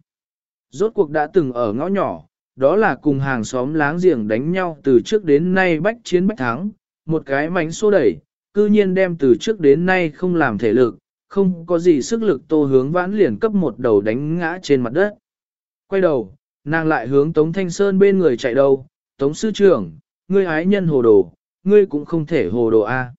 Rốt cuộc đã từng ở ngõ nhỏ, đó là cùng hàng xóm láng giềng đánh nhau từ trước đến nay bách chiến bách thắng, một cái mánh xô đẩy, cư nhiên đem từ trước đến nay không làm thể lực, không có gì sức lực tô hướng vãn liền cấp một đầu đánh ngã trên mặt đất. Quay đầu, nàng lại hướng Tống Thanh Sơn bên người chạy đầu. Tống Sư trưởng, ngươi ái nhân hồ đồ, ngươi cũng không thể hồ đồ a.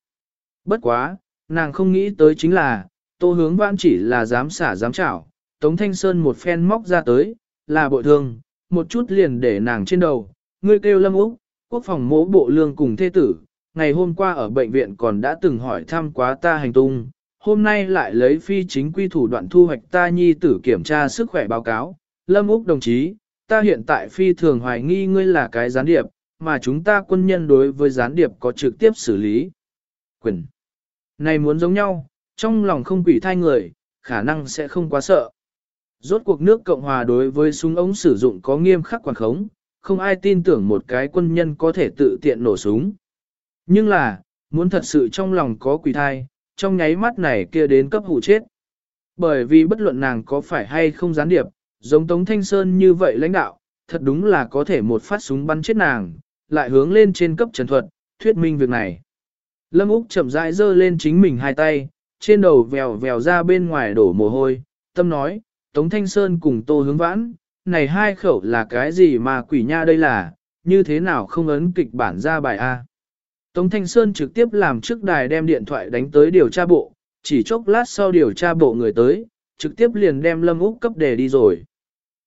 Bất quá, nàng không nghĩ tới chính là, tô hướng vãn chỉ là dám xả dám chảo, Tống Thanh Sơn một phen móc ra tới, là bội thương, một chút liền để nàng trên đầu, ngươi kêu lâm úc, quốc phòng mỗ bộ lương cùng thê tử, ngày hôm qua ở bệnh viện còn đã từng hỏi thăm quá ta hành tung, hôm nay lại lấy phi chính quy thủ đoạn thu hoạch ta nhi tử kiểm tra sức khỏe báo cáo, lâm úc đồng chí, ta hiện tại phi thường hoài nghi ngươi là cái gián điệp, mà chúng ta quân nhân đối với gián điệp có trực tiếp xử lý. Quyền. Này muốn giống nhau, trong lòng không quỷ thai người, khả năng sẽ không quá sợ. Rốt cuộc nước Cộng Hòa đối với súng ống sử dụng có nghiêm khắc quản khống, không ai tin tưởng một cái quân nhân có thể tự tiện nổ súng. Nhưng là, muốn thật sự trong lòng có quỷ thai, trong nháy mắt này kia đến cấp hụ chết. Bởi vì bất luận nàng có phải hay không gián điệp, giống Tống Thanh Sơn như vậy lãnh đạo, thật đúng là có thể một phát súng bắn chết nàng, lại hướng lên trên cấp trần thuật, thuyết minh việc này. Lâm Úc chậm rãi giơ lên chính mình hai tay, trên đầu vèo vèo ra bên ngoài đổ mồ hôi, tâm nói, Tống Thanh Sơn cùng Tô Hướng Vãn, này hai khẩu là cái gì mà quỷ nha đây là, như thế nào không ấn kịch bản ra bài A. Tống Thanh Sơn trực tiếp làm trước đài đem điện thoại đánh tới điều tra bộ, chỉ chốc lát sau điều tra bộ người tới, trực tiếp liền đem Lâm Úc cấp đề đi rồi.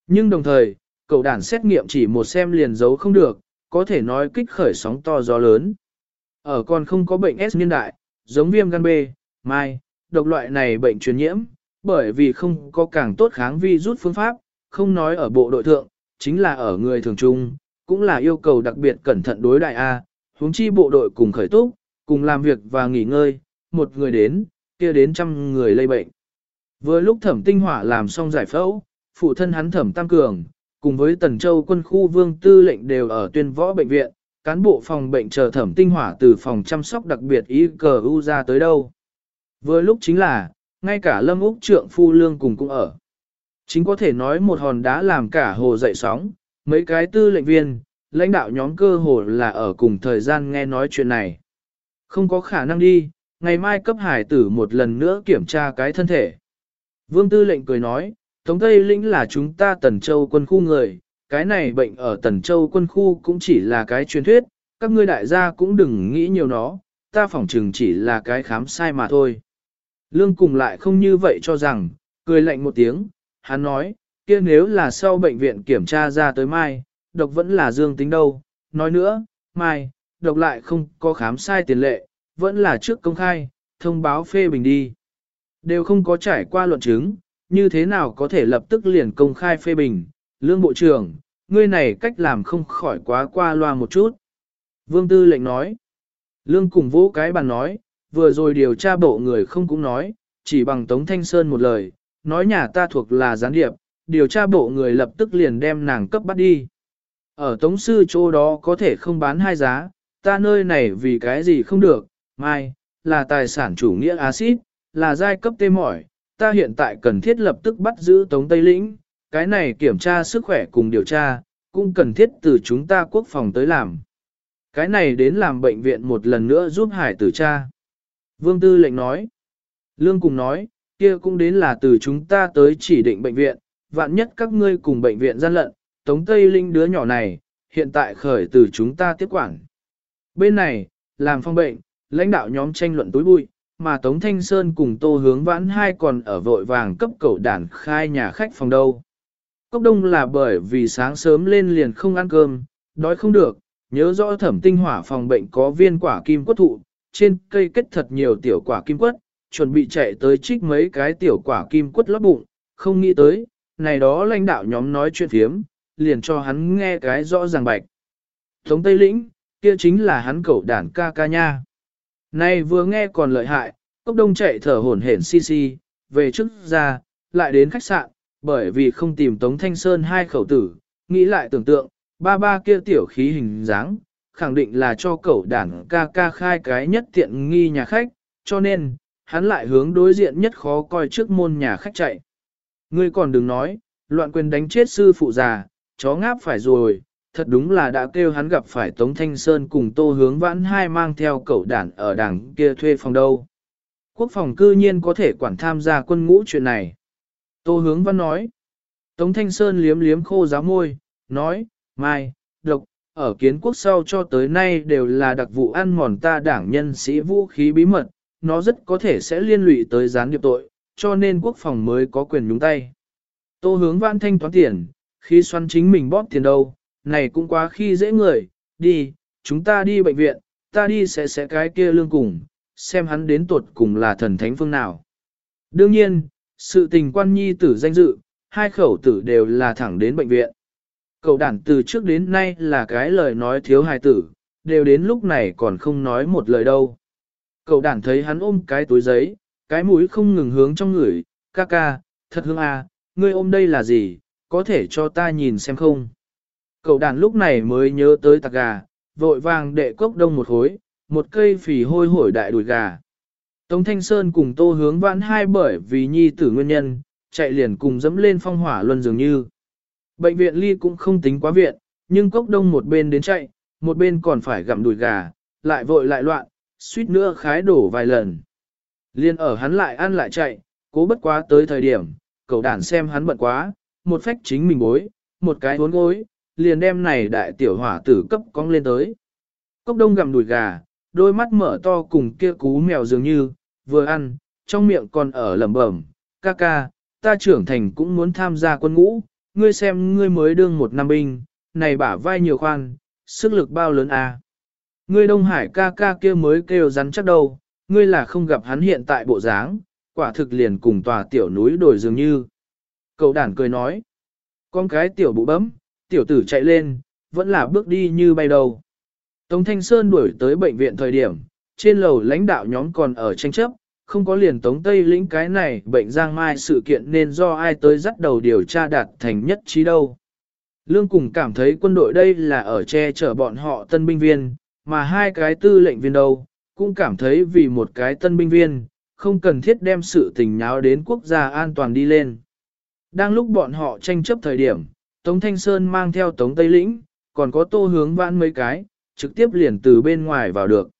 Nhưng đồng thời, cậu đàn xét nghiệm chỉ một xem liền giấu không được, có thể nói kích khởi sóng to gió lớn. Ở còn không có bệnh S niên đại, giống viêm gan B, mai, độc loại này bệnh truyền nhiễm, bởi vì không có càng tốt kháng vi rút phương pháp, không nói ở bộ đội thượng, chính là ở người thường trung, cũng là yêu cầu đặc biệt cẩn thận đối đại A, huống chi bộ đội cùng khởi túc, cùng làm việc và nghỉ ngơi, một người đến, kia đến trăm người lây bệnh. Vừa lúc thẩm tinh hỏa làm xong giải phẫu, phụ thân hắn thẩm tam cường, cùng với tần châu quân khu vương tư lệnh đều ở tuyên võ bệnh viện, cán bộ phòng bệnh chờ thẩm tinh hỏa từ phòng chăm sóc đặc biệt y cờ u ra tới đâu. Vừa lúc chính là, ngay cả Lâm Úc trượng phu lương cùng cũng ở. Chính có thể nói một hòn đá làm cả hồ dậy sóng, mấy cái tư lệnh viên, lãnh đạo nhóm cơ hồ là ở cùng thời gian nghe nói chuyện này. Không có khả năng đi, ngày mai cấp hải tử một lần nữa kiểm tra cái thân thể. Vương tư lệnh cười nói, Tống Tây Lĩnh là chúng ta Tần Châu quân khu người, cái này bệnh ở Tần Châu quân khu cũng chỉ là cái truyền thuyết, các ngươi đại gia cũng đừng nghĩ nhiều nó, ta phỏng chừng chỉ là cái khám sai mà thôi. Lương cùng lại không như vậy cho rằng, cười lạnh một tiếng, hắn nói, kia nếu là sau bệnh viện kiểm tra ra tới mai, độc vẫn là dương tính đâu, nói nữa, mai, độc lại không có khám sai tiền lệ, vẫn là trước công khai, thông báo phê bình đi. Đều không có trải qua luận chứng, như thế nào có thể lập tức liền công khai phê bình, lương bộ trưởng, ngươi này cách làm không khỏi quá qua loa một chút. Vương Tư lệnh nói, lương cùng vỗ cái bàn nói, vừa rồi điều tra bộ người không cũng nói, chỉ bằng Tống Thanh Sơn một lời, nói nhà ta thuộc là gián điệp, điều tra bộ người lập tức liền đem nàng cấp bắt đi. Ở Tống Sư chỗ đó có thể không bán hai giá, ta nơi này vì cái gì không được, mai, là tài sản chủ nghĩa axit, là giai cấp tê mỏi, ta hiện tại cần thiết lập tức bắt giữ Tống Tây Lĩnh, cái này kiểm tra sức khỏe cùng điều tra, cũng cần thiết từ chúng ta quốc phòng tới làm. Cái này đến làm bệnh viện một lần nữa giúp hải tử cha. Vương Tư lệnh nói, Lương cùng nói, kia cũng đến là từ chúng ta tới chỉ định bệnh viện, vạn nhất các ngươi cùng bệnh viện gian lận, Tống Tây Linh đứa nhỏ này, hiện tại khởi từ chúng ta tiếp quản. Bên này, làm phong bệnh, lãnh đạo nhóm tranh luận tối bụi, mà Tống Thanh Sơn cùng Tô Hướng Vãn hai còn ở vội vàng cấp cầu đàn khai nhà khách phòng đâu. Cốc đông là bởi vì sáng sớm lên liền không ăn cơm, đói không được, nhớ rõ thẩm tinh hỏa phòng bệnh có viên quả kim quất thụ, trên cây kết thật nhiều tiểu quả kim quất, chuẩn bị chạy tới trích mấy cái tiểu quả kim quất lót bụng, không nghĩ tới, này đó lãnh đạo nhóm nói chuyện phiếm, liền cho hắn nghe cái rõ ràng bạch. Tống Tây Lĩnh, kia chính là hắn cậu đàn ca ca nha. Này vừa nghe còn lợi hại, cốc đông chạy thở hổn hển si si, về trước ra, lại đến khách sạn, bởi vì không tìm Tống Thanh Sơn hai khẩu tử, nghĩ lại tưởng tượng, ba ba kia tiểu khí hình dáng, khẳng định là cho cậu đàn ca ca khai cái nhất tiện nghi nhà khách, cho nên, hắn lại hướng đối diện nhất khó coi trước môn nhà khách chạy. Ngươi còn đừng nói, loạn quyền đánh chết sư phụ già, chó ngáp phải rồi, thật đúng là đã kêu hắn gặp phải Tống Thanh Sơn cùng tô hướng vãn hai mang theo cậu đàn ở đảng kia thuê phòng đâu. Quốc phòng cư nhiên có thể quản tham gia quân ngũ chuyện này. Tô hướng văn nói. Tống Thanh Sơn liếm liếm khô giáo môi, nói, mai, độc, ở kiến quốc sau cho tới nay đều là đặc vụ ăn mòn ta đảng nhân sĩ vũ khí bí mật, nó rất có thể sẽ liên lụy tới gián điệp tội, cho nên quốc phòng mới có quyền nhúng tay. Tô hướng văn thanh toán tiền, khi xoắn chính mình bóp tiền đâu, này cũng quá khi dễ người, đi, chúng ta đi bệnh viện, ta đi sẽ sẽ cái kia lương cùng, xem hắn đến tuột cùng là thần thánh phương nào. Đương nhiên, sự tình quan nhi tử danh dự, hai khẩu tử đều là thẳng đến bệnh viện. Cậu đản từ trước đến nay là cái lời nói thiếu hài tử, đều đến lúc này còn không nói một lời đâu. Cậu đản thấy hắn ôm cái túi giấy, cái mũi không ngừng hướng trong người, ca ca, thật hương à, ngươi ôm đây là gì, có thể cho ta nhìn xem không. Cậu đàn lúc này mới nhớ tới tạc gà, vội vàng đệ cốc đông một khối, một cây phì hôi hổi đại đùi gà. Tống Thanh Sơn cùng tô hướng vãn hai bởi vì nhi tử nguyên nhân, chạy liền cùng dẫm lên phong hỏa luân dường như. Bệnh viện ly cũng không tính quá viện, nhưng cốc đông một bên đến chạy, một bên còn phải gặm đùi gà, lại vội lại loạn, suýt nữa khái đổ vài lần. Liên ở hắn lại ăn lại chạy, cố bất quá tới thời điểm, cậu đàn xem hắn bận quá, một phách chính mình bối, một cái bốn gối, liền đem này đại tiểu hỏa tử cấp cong lên tới. Cốc đông gặm đùi gà, đôi mắt mở to cùng kia cú mèo dường như, vừa ăn, trong miệng còn ở lẩm bẩm, ca ca, ta trưởng thành cũng muốn tham gia quân ngũ, ngươi xem ngươi mới đương một năm binh, này bả vai nhiều khoan, sức lực bao lớn à. Ngươi Đông Hải ca ca kia mới kêu rắn chắc đâu, ngươi là không gặp hắn hiện tại bộ dáng, quả thực liền cùng tòa tiểu núi đổi dường như. Cậu đàn cười nói, con cái tiểu bụ bấm, tiểu tử chạy lên, vẫn là bước đi như bay đầu. Tống Thanh Sơn đuổi tới bệnh viện thời điểm, trên lầu lãnh đạo nhóm còn ở tranh chấp, không có liền Tống Tây lĩnh cái này bệnh giang mai sự kiện nên do ai tới dắt đầu điều tra đạt thành nhất trí đâu. Lương cùng cảm thấy quân đội đây là ở che chở bọn họ tân binh viên, mà hai cái tư lệnh viên đâu, cũng cảm thấy vì một cái tân binh viên, không cần thiết đem sự tình nháo đến quốc gia an toàn đi lên. Đang lúc bọn họ tranh chấp thời điểm, Tống Thanh Sơn mang theo Tống Tây Lĩnh, còn có tô hướng vãn mấy cái, trực tiếp liền từ bên ngoài vào được.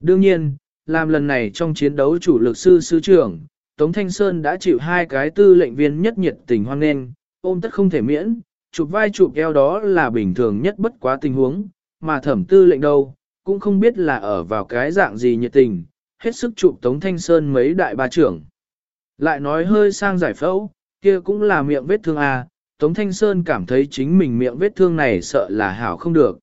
Đương nhiên, làm lần này trong chiến đấu chủ lực sư sư trưởng, Tống Thanh Sơn đã chịu hai cái tư lệnh viên nhất nhiệt tình hoan nghênh, ôm tất không thể miễn, chụp vai chụp eo đó là bình thường nhất bất quá tình huống, mà thẩm tư lệnh đâu, cũng không biết là ở vào cái dạng gì nhiệt tình, hết sức chụp Tống Thanh Sơn mấy đại ba trưởng. Lại nói hơi sang giải phẫu, kia cũng là miệng vết thương à, Tống Thanh Sơn cảm thấy chính mình miệng vết thương này sợ là hảo không được.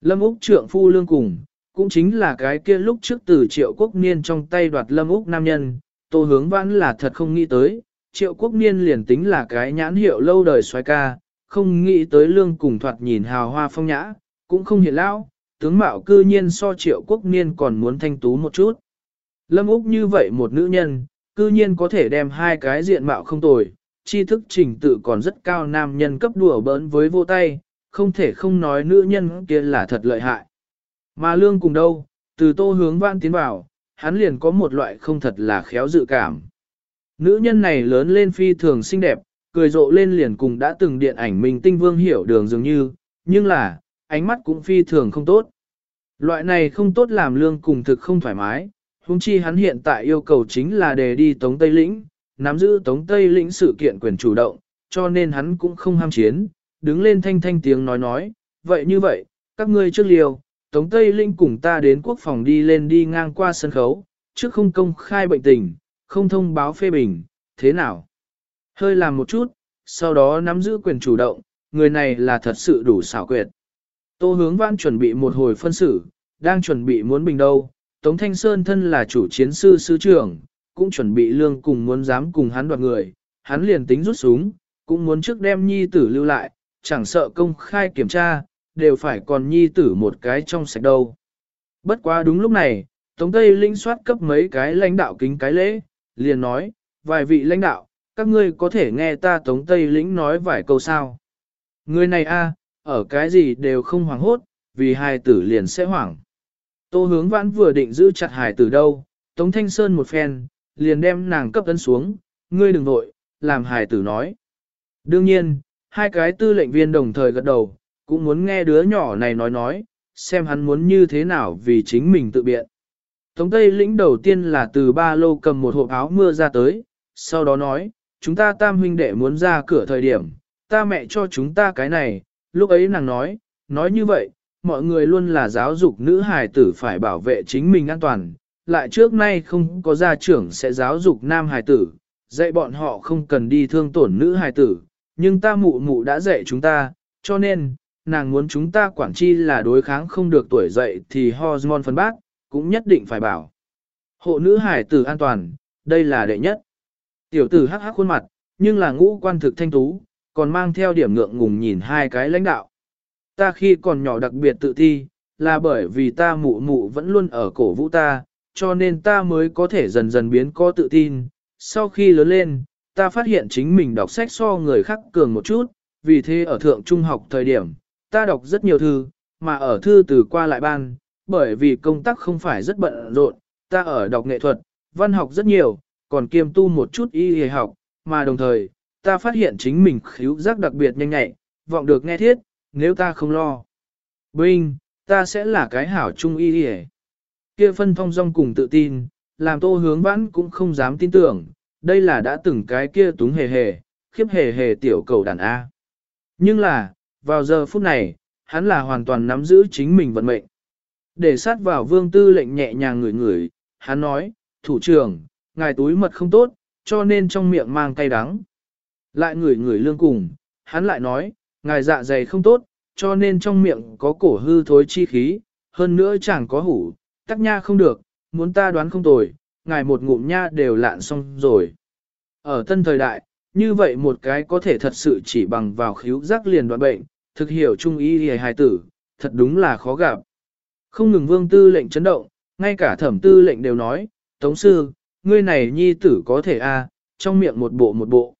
Lâm Úc trượng phu lương cùng, cũng chính là cái kia lúc trước từ triệu quốc niên trong tay đoạt Lâm Úc nam nhân, tô hướng vãn là thật không nghĩ tới, triệu quốc niên liền tính là cái nhãn hiệu lâu đời xoay ca, không nghĩ tới lương cùng thoạt nhìn hào hoa phong nhã, cũng không hiện lão, tướng mạo cư nhiên so triệu quốc niên còn muốn thanh tú một chút. Lâm Úc như vậy một nữ nhân, cư nhiên có thể đem hai cái diện mạo không tồi, tri thức trình tự còn rất cao nam nhân cấp đùa bỡn với vô tay, không thể không nói nữ nhân kia là thật lợi hại. Mà lương cùng đâu, từ tô hướng vãn tiến vào, hắn liền có một loại không thật là khéo dự cảm. Nữ nhân này lớn lên phi thường xinh đẹp, cười rộ lên liền cùng đã từng điện ảnh mình tinh vương hiểu đường dường như, nhưng là, ánh mắt cũng phi thường không tốt. Loại này không tốt làm lương cùng thực không thoải mái, huống chi hắn hiện tại yêu cầu chính là để đi Tống Tây Lĩnh, nắm giữ Tống Tây Lĩnh sự kiện quyền chủ động, cho nên hắn cũng không ham chiến, đứng lên thanh thanh tiếng nói nói, vậy như vậy, các ngươi trước liều, Tống Tây Linh cùng ta đến quốc phòng đi lên đi ngang qua sân khấu, trước không công khai bệnh tình, không thông báo phê bình, thế nào? Hơi làm một chút, sau đó nắm giữ quyền chủ động, người này là thật sự đủ xảo quyệt. Tô hướng văn chuẩn bị một hồi phân xử, đang chuẩn bị muốn bình đâu, Tống Thanh Sơn thân là chủ chiến sư sư trưởng, cũng chuẩn bị lương cùng muốn dám cùng hắn đoạt người, hắn liền tính rút súng, cũng muốn trước đem nhi tử lưu lại, chẳng sợ công khai kiểm tra, đều phải còn nhi tử một cái trong sạch đâu. Bất quá đúng lúc này, Tống Tây Linh soát cấp mấy cái lãnh đạo kính cái lễ, liền nói, vài vị lãnh đạo, các ngươi có thể nghe ta Tống Tây Lĩnh nói vài câu sao. Người này a, ở cái gì đều không hoảng hốt, vì hài tử liền sẽ hoảng. Tô hướng vãn vừa định giữ chặt hài tử đâu, Tống Thanh Sơn một phen, liền đem nàng cấp ấn xuống, ngươi đừng vội. làm hài tử nói. Đương nhiên, hai cái tư lệnh viên đồng thời gật đầu, cũng muốn nghe đứa nhỏ này nói nói, xem hắn muốn như thế nào vì chính mình tự biện. Tống Tây lĩnh đầu tiên là từ ba lô cầm một hộp áo mưa ra tới, sau đó nói, chúng ta tam huynh đệ muốn ra cửa thời điểm, ta mẹ cho chúng ta cái này, lúc ấy nàng nói, nói như vậy, mọi người luôn là giáo dục nữ hài tử phải bảo vệ chính mình an toàn, lại trước nay không có gia trưởng sẽ giáo dục nam hài tử, dạy bọn họ không cần đi thương tổn nữ hài tử, nhưng ta mụ mụ đã dạy chúng ta, cho nên, nàng muốn chúng ta quản chi là đối kháng không được tuổi dậy thì hormone phân bác, cũng nhất định phải bảo. Hộ nữ hải tử an toàn, đây là đệ nhất. Tiểu tử hắc hắc khuôn mặt, nhưng là ngũ quan thực thanh tú, còn mang theo điểm ngượng ngùng nhìn hai cái lãnh đạo. Ta khi còn nhỏ đặc biệt tự thi, là bởi vì ta mụ mụ vẫn luôn ở cổ vũ ta, cho nên ta mới có thể dần dần biến có tự tin. Sau khi lớn lên, ta phát hiện chính mình đọc sách so người khác cường một chút, vì thế ở thượng trung học thời điểm, ta đọc rất nhiều thư, mà ở thư từ qua lại ban, bởi vì công tác không phải rất bận rộn, ta ở đọc nghệ thuật, văn học rất nhiều, còn kiêm tu một chút y y học, mà đồng thời, ta phát hiện chính mình khíu giác đặc biệt nhanh nhạy, vọng được nghe thiết, nếu ta không lo. Binh, ta sẽ là cái hảo trung y y Kia phân thong dong cùng tự tin, làm tô hướng vãn cũng không dám tin tưởng, đây là đã từng cái kia túng hề hề, khiếp hề hề tiểu cầu đàn A. Nhưng là, vào giờ phút này, hắn là hoàn toàn nắm giữ chính mình vận mệnh. Để sát vào vương tư lệnh nhẹ nhàng ngửi ngửi, hắn nói, thủ trưởng, ngài túi mật không tốt, cho nên trong miệng mang cay đắng. Lại ngửi ngửi lương cùng, hắn lại nói, ngài dạ dày không tốt, cho nên trong miệng có cổ hư thối chi khí, hơn nữa chẳng có hủ, tắc nha không được, muốn ta đoán không tồi, ngài một ngụm nha đều lạn xong rồi. Ở tân thời đại, như vậy một cái có thể thật sự chỉ bằng vào khíu giác liền đoạn bệnh, thực hiểu trung ý hề hài tử, thật đúng là khó gặp. Không ngừng vương tư lệnh chấn động, ngay cả thẩm tư lệnh đều nói, Tống sư, ngươi này nhi tử có thể a trong miệng một bộ một bộ.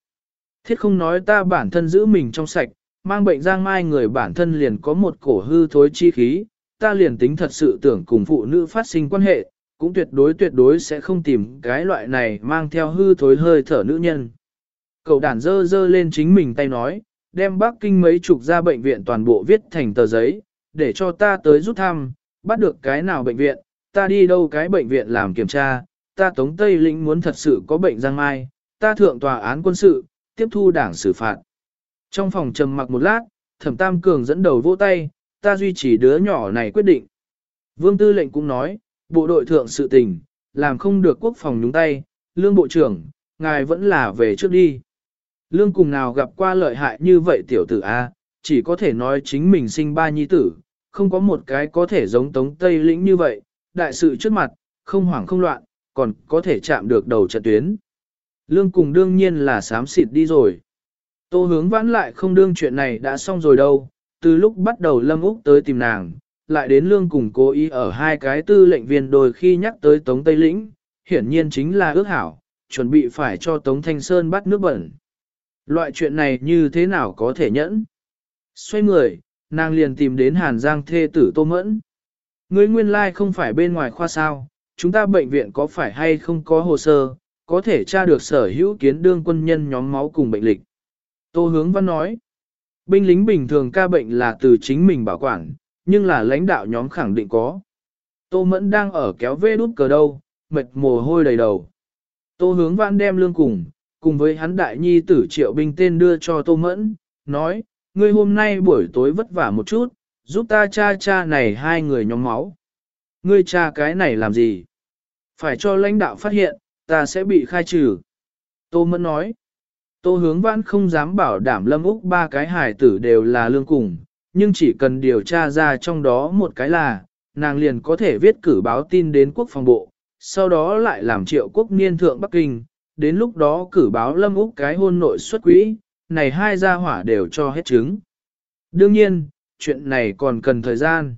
Thiết không nói ta bản thân giữ mình trong sạch, mang bệnh giang mai người bản thân liền có một cổ hư thối chi khí, ta liền tính thật sự tưởng cùng phụ nữ phát sinh quan hệ, cũng tuyệt đối tuyệt đối sẽ không tìm cái loại này mang theo hư thối hơi thở nữ nhân. Cậu đàn dơ dơ lên chính mình tay nói, đem Bắc Kinh mấy chục ra bệnh viện toàn bộ viết thành tờ giấy, để cho ta tới rút thăm, bắt được cái nào bệnh viện, ta đi đâu cái bệnh viện làm kiểm tra, ta Tống Tây Lĩnh muốn thật sự có bệnh giang mai, ta thượng tòa án quân sự, tiếp thu đảng xử phạt. Trong phòng trầm mặc một lát, Thẩm Tam Cường dẫn đầu vỗ tay, ta duy trì đứa nhỏ này quyết định. Vương Tư lệnh cũng nói, bộ đội thượng sự tình, làm không được quốc phòng nhúng tay, lương bộ trưởng, ngài vẫn là về trước đi. Lương cùng nào gặp qua lợi hại như vậy tiểu tử A, chỉ có thể nói chính mình sinh ba nhi tử, không có một cái có thể giống tống Tây lĩnh như vậy, đại sự trước mặt, không hoảng không loạn, còn có thể chạm được đầu trận tuyến. Lương cùng đương nhiên là sám xịt đi rồi. Tô hướng vãn lại không đương chuyện này đã xong rồi đâu, từ lúc bắt đầu Lâm Úc tới tìm nàng, lại đến lương cùng cố ý ở hai cái tư lệnh viên đôi khi nhắc tới Tống Tây Lĩnh, hiển nhiên chính là ước hảo, chuẩn bị phải cho Tống Thanh Sơn bắt nước bẩn. Loại chuyện này như thế nào có thể nhẫn? Xoay người, nàng liền tìm đến Hàn Giang thê tử Tô Mẫn. Ngươi nguyên lai like không phải bên ngoài khoa sao, chúng ta bệnh viện có phải hay không có hồ sơ, có thể tra được sở hữu kiến đương quân nhân nhóm máu cùng bệnh lịch. Tô Hướng Văn nói, binh lính bình thường ca bệnh là từ chính mình bảo quản, nhưng là lãnh đạo nhóm khẳng định có. Tô Mẫn đang ở kéo vê đút cờ đâu, mệt mồ hôi đầy đầu. Tô hướng vãn đem lương cùng, cùng với hắn đại nhi tử triệu binh tên đưa cho Tô Mẫn, nói, ngươi hôm nay buổi tối vất vả một chút, giúp ta cha cha này hai người nhóm máu. Ngươi cha cái này làm gì? Phải cho lãnh đạo phát hiện, ta sẽ bị khai trừ. Tô Mẫn nói, Tô hướng vãn không dám bảo đảm lâm úc ba cái hài tử đều là lương cùng, nhưng chỉ cần điều tra ra trong đó một cái là, nàng liền có thể viết cử báo tin đến quốc phòng bộ, sau đó lại làm triệu quốc niên thượng Bắc Kinh, đến lúc đó cử báo lâm úc cái hôn nội xuất quỹ, này hai gia hỏa đều cho hết chứng. Đương nhiên, chuyện này còn cần thời gian.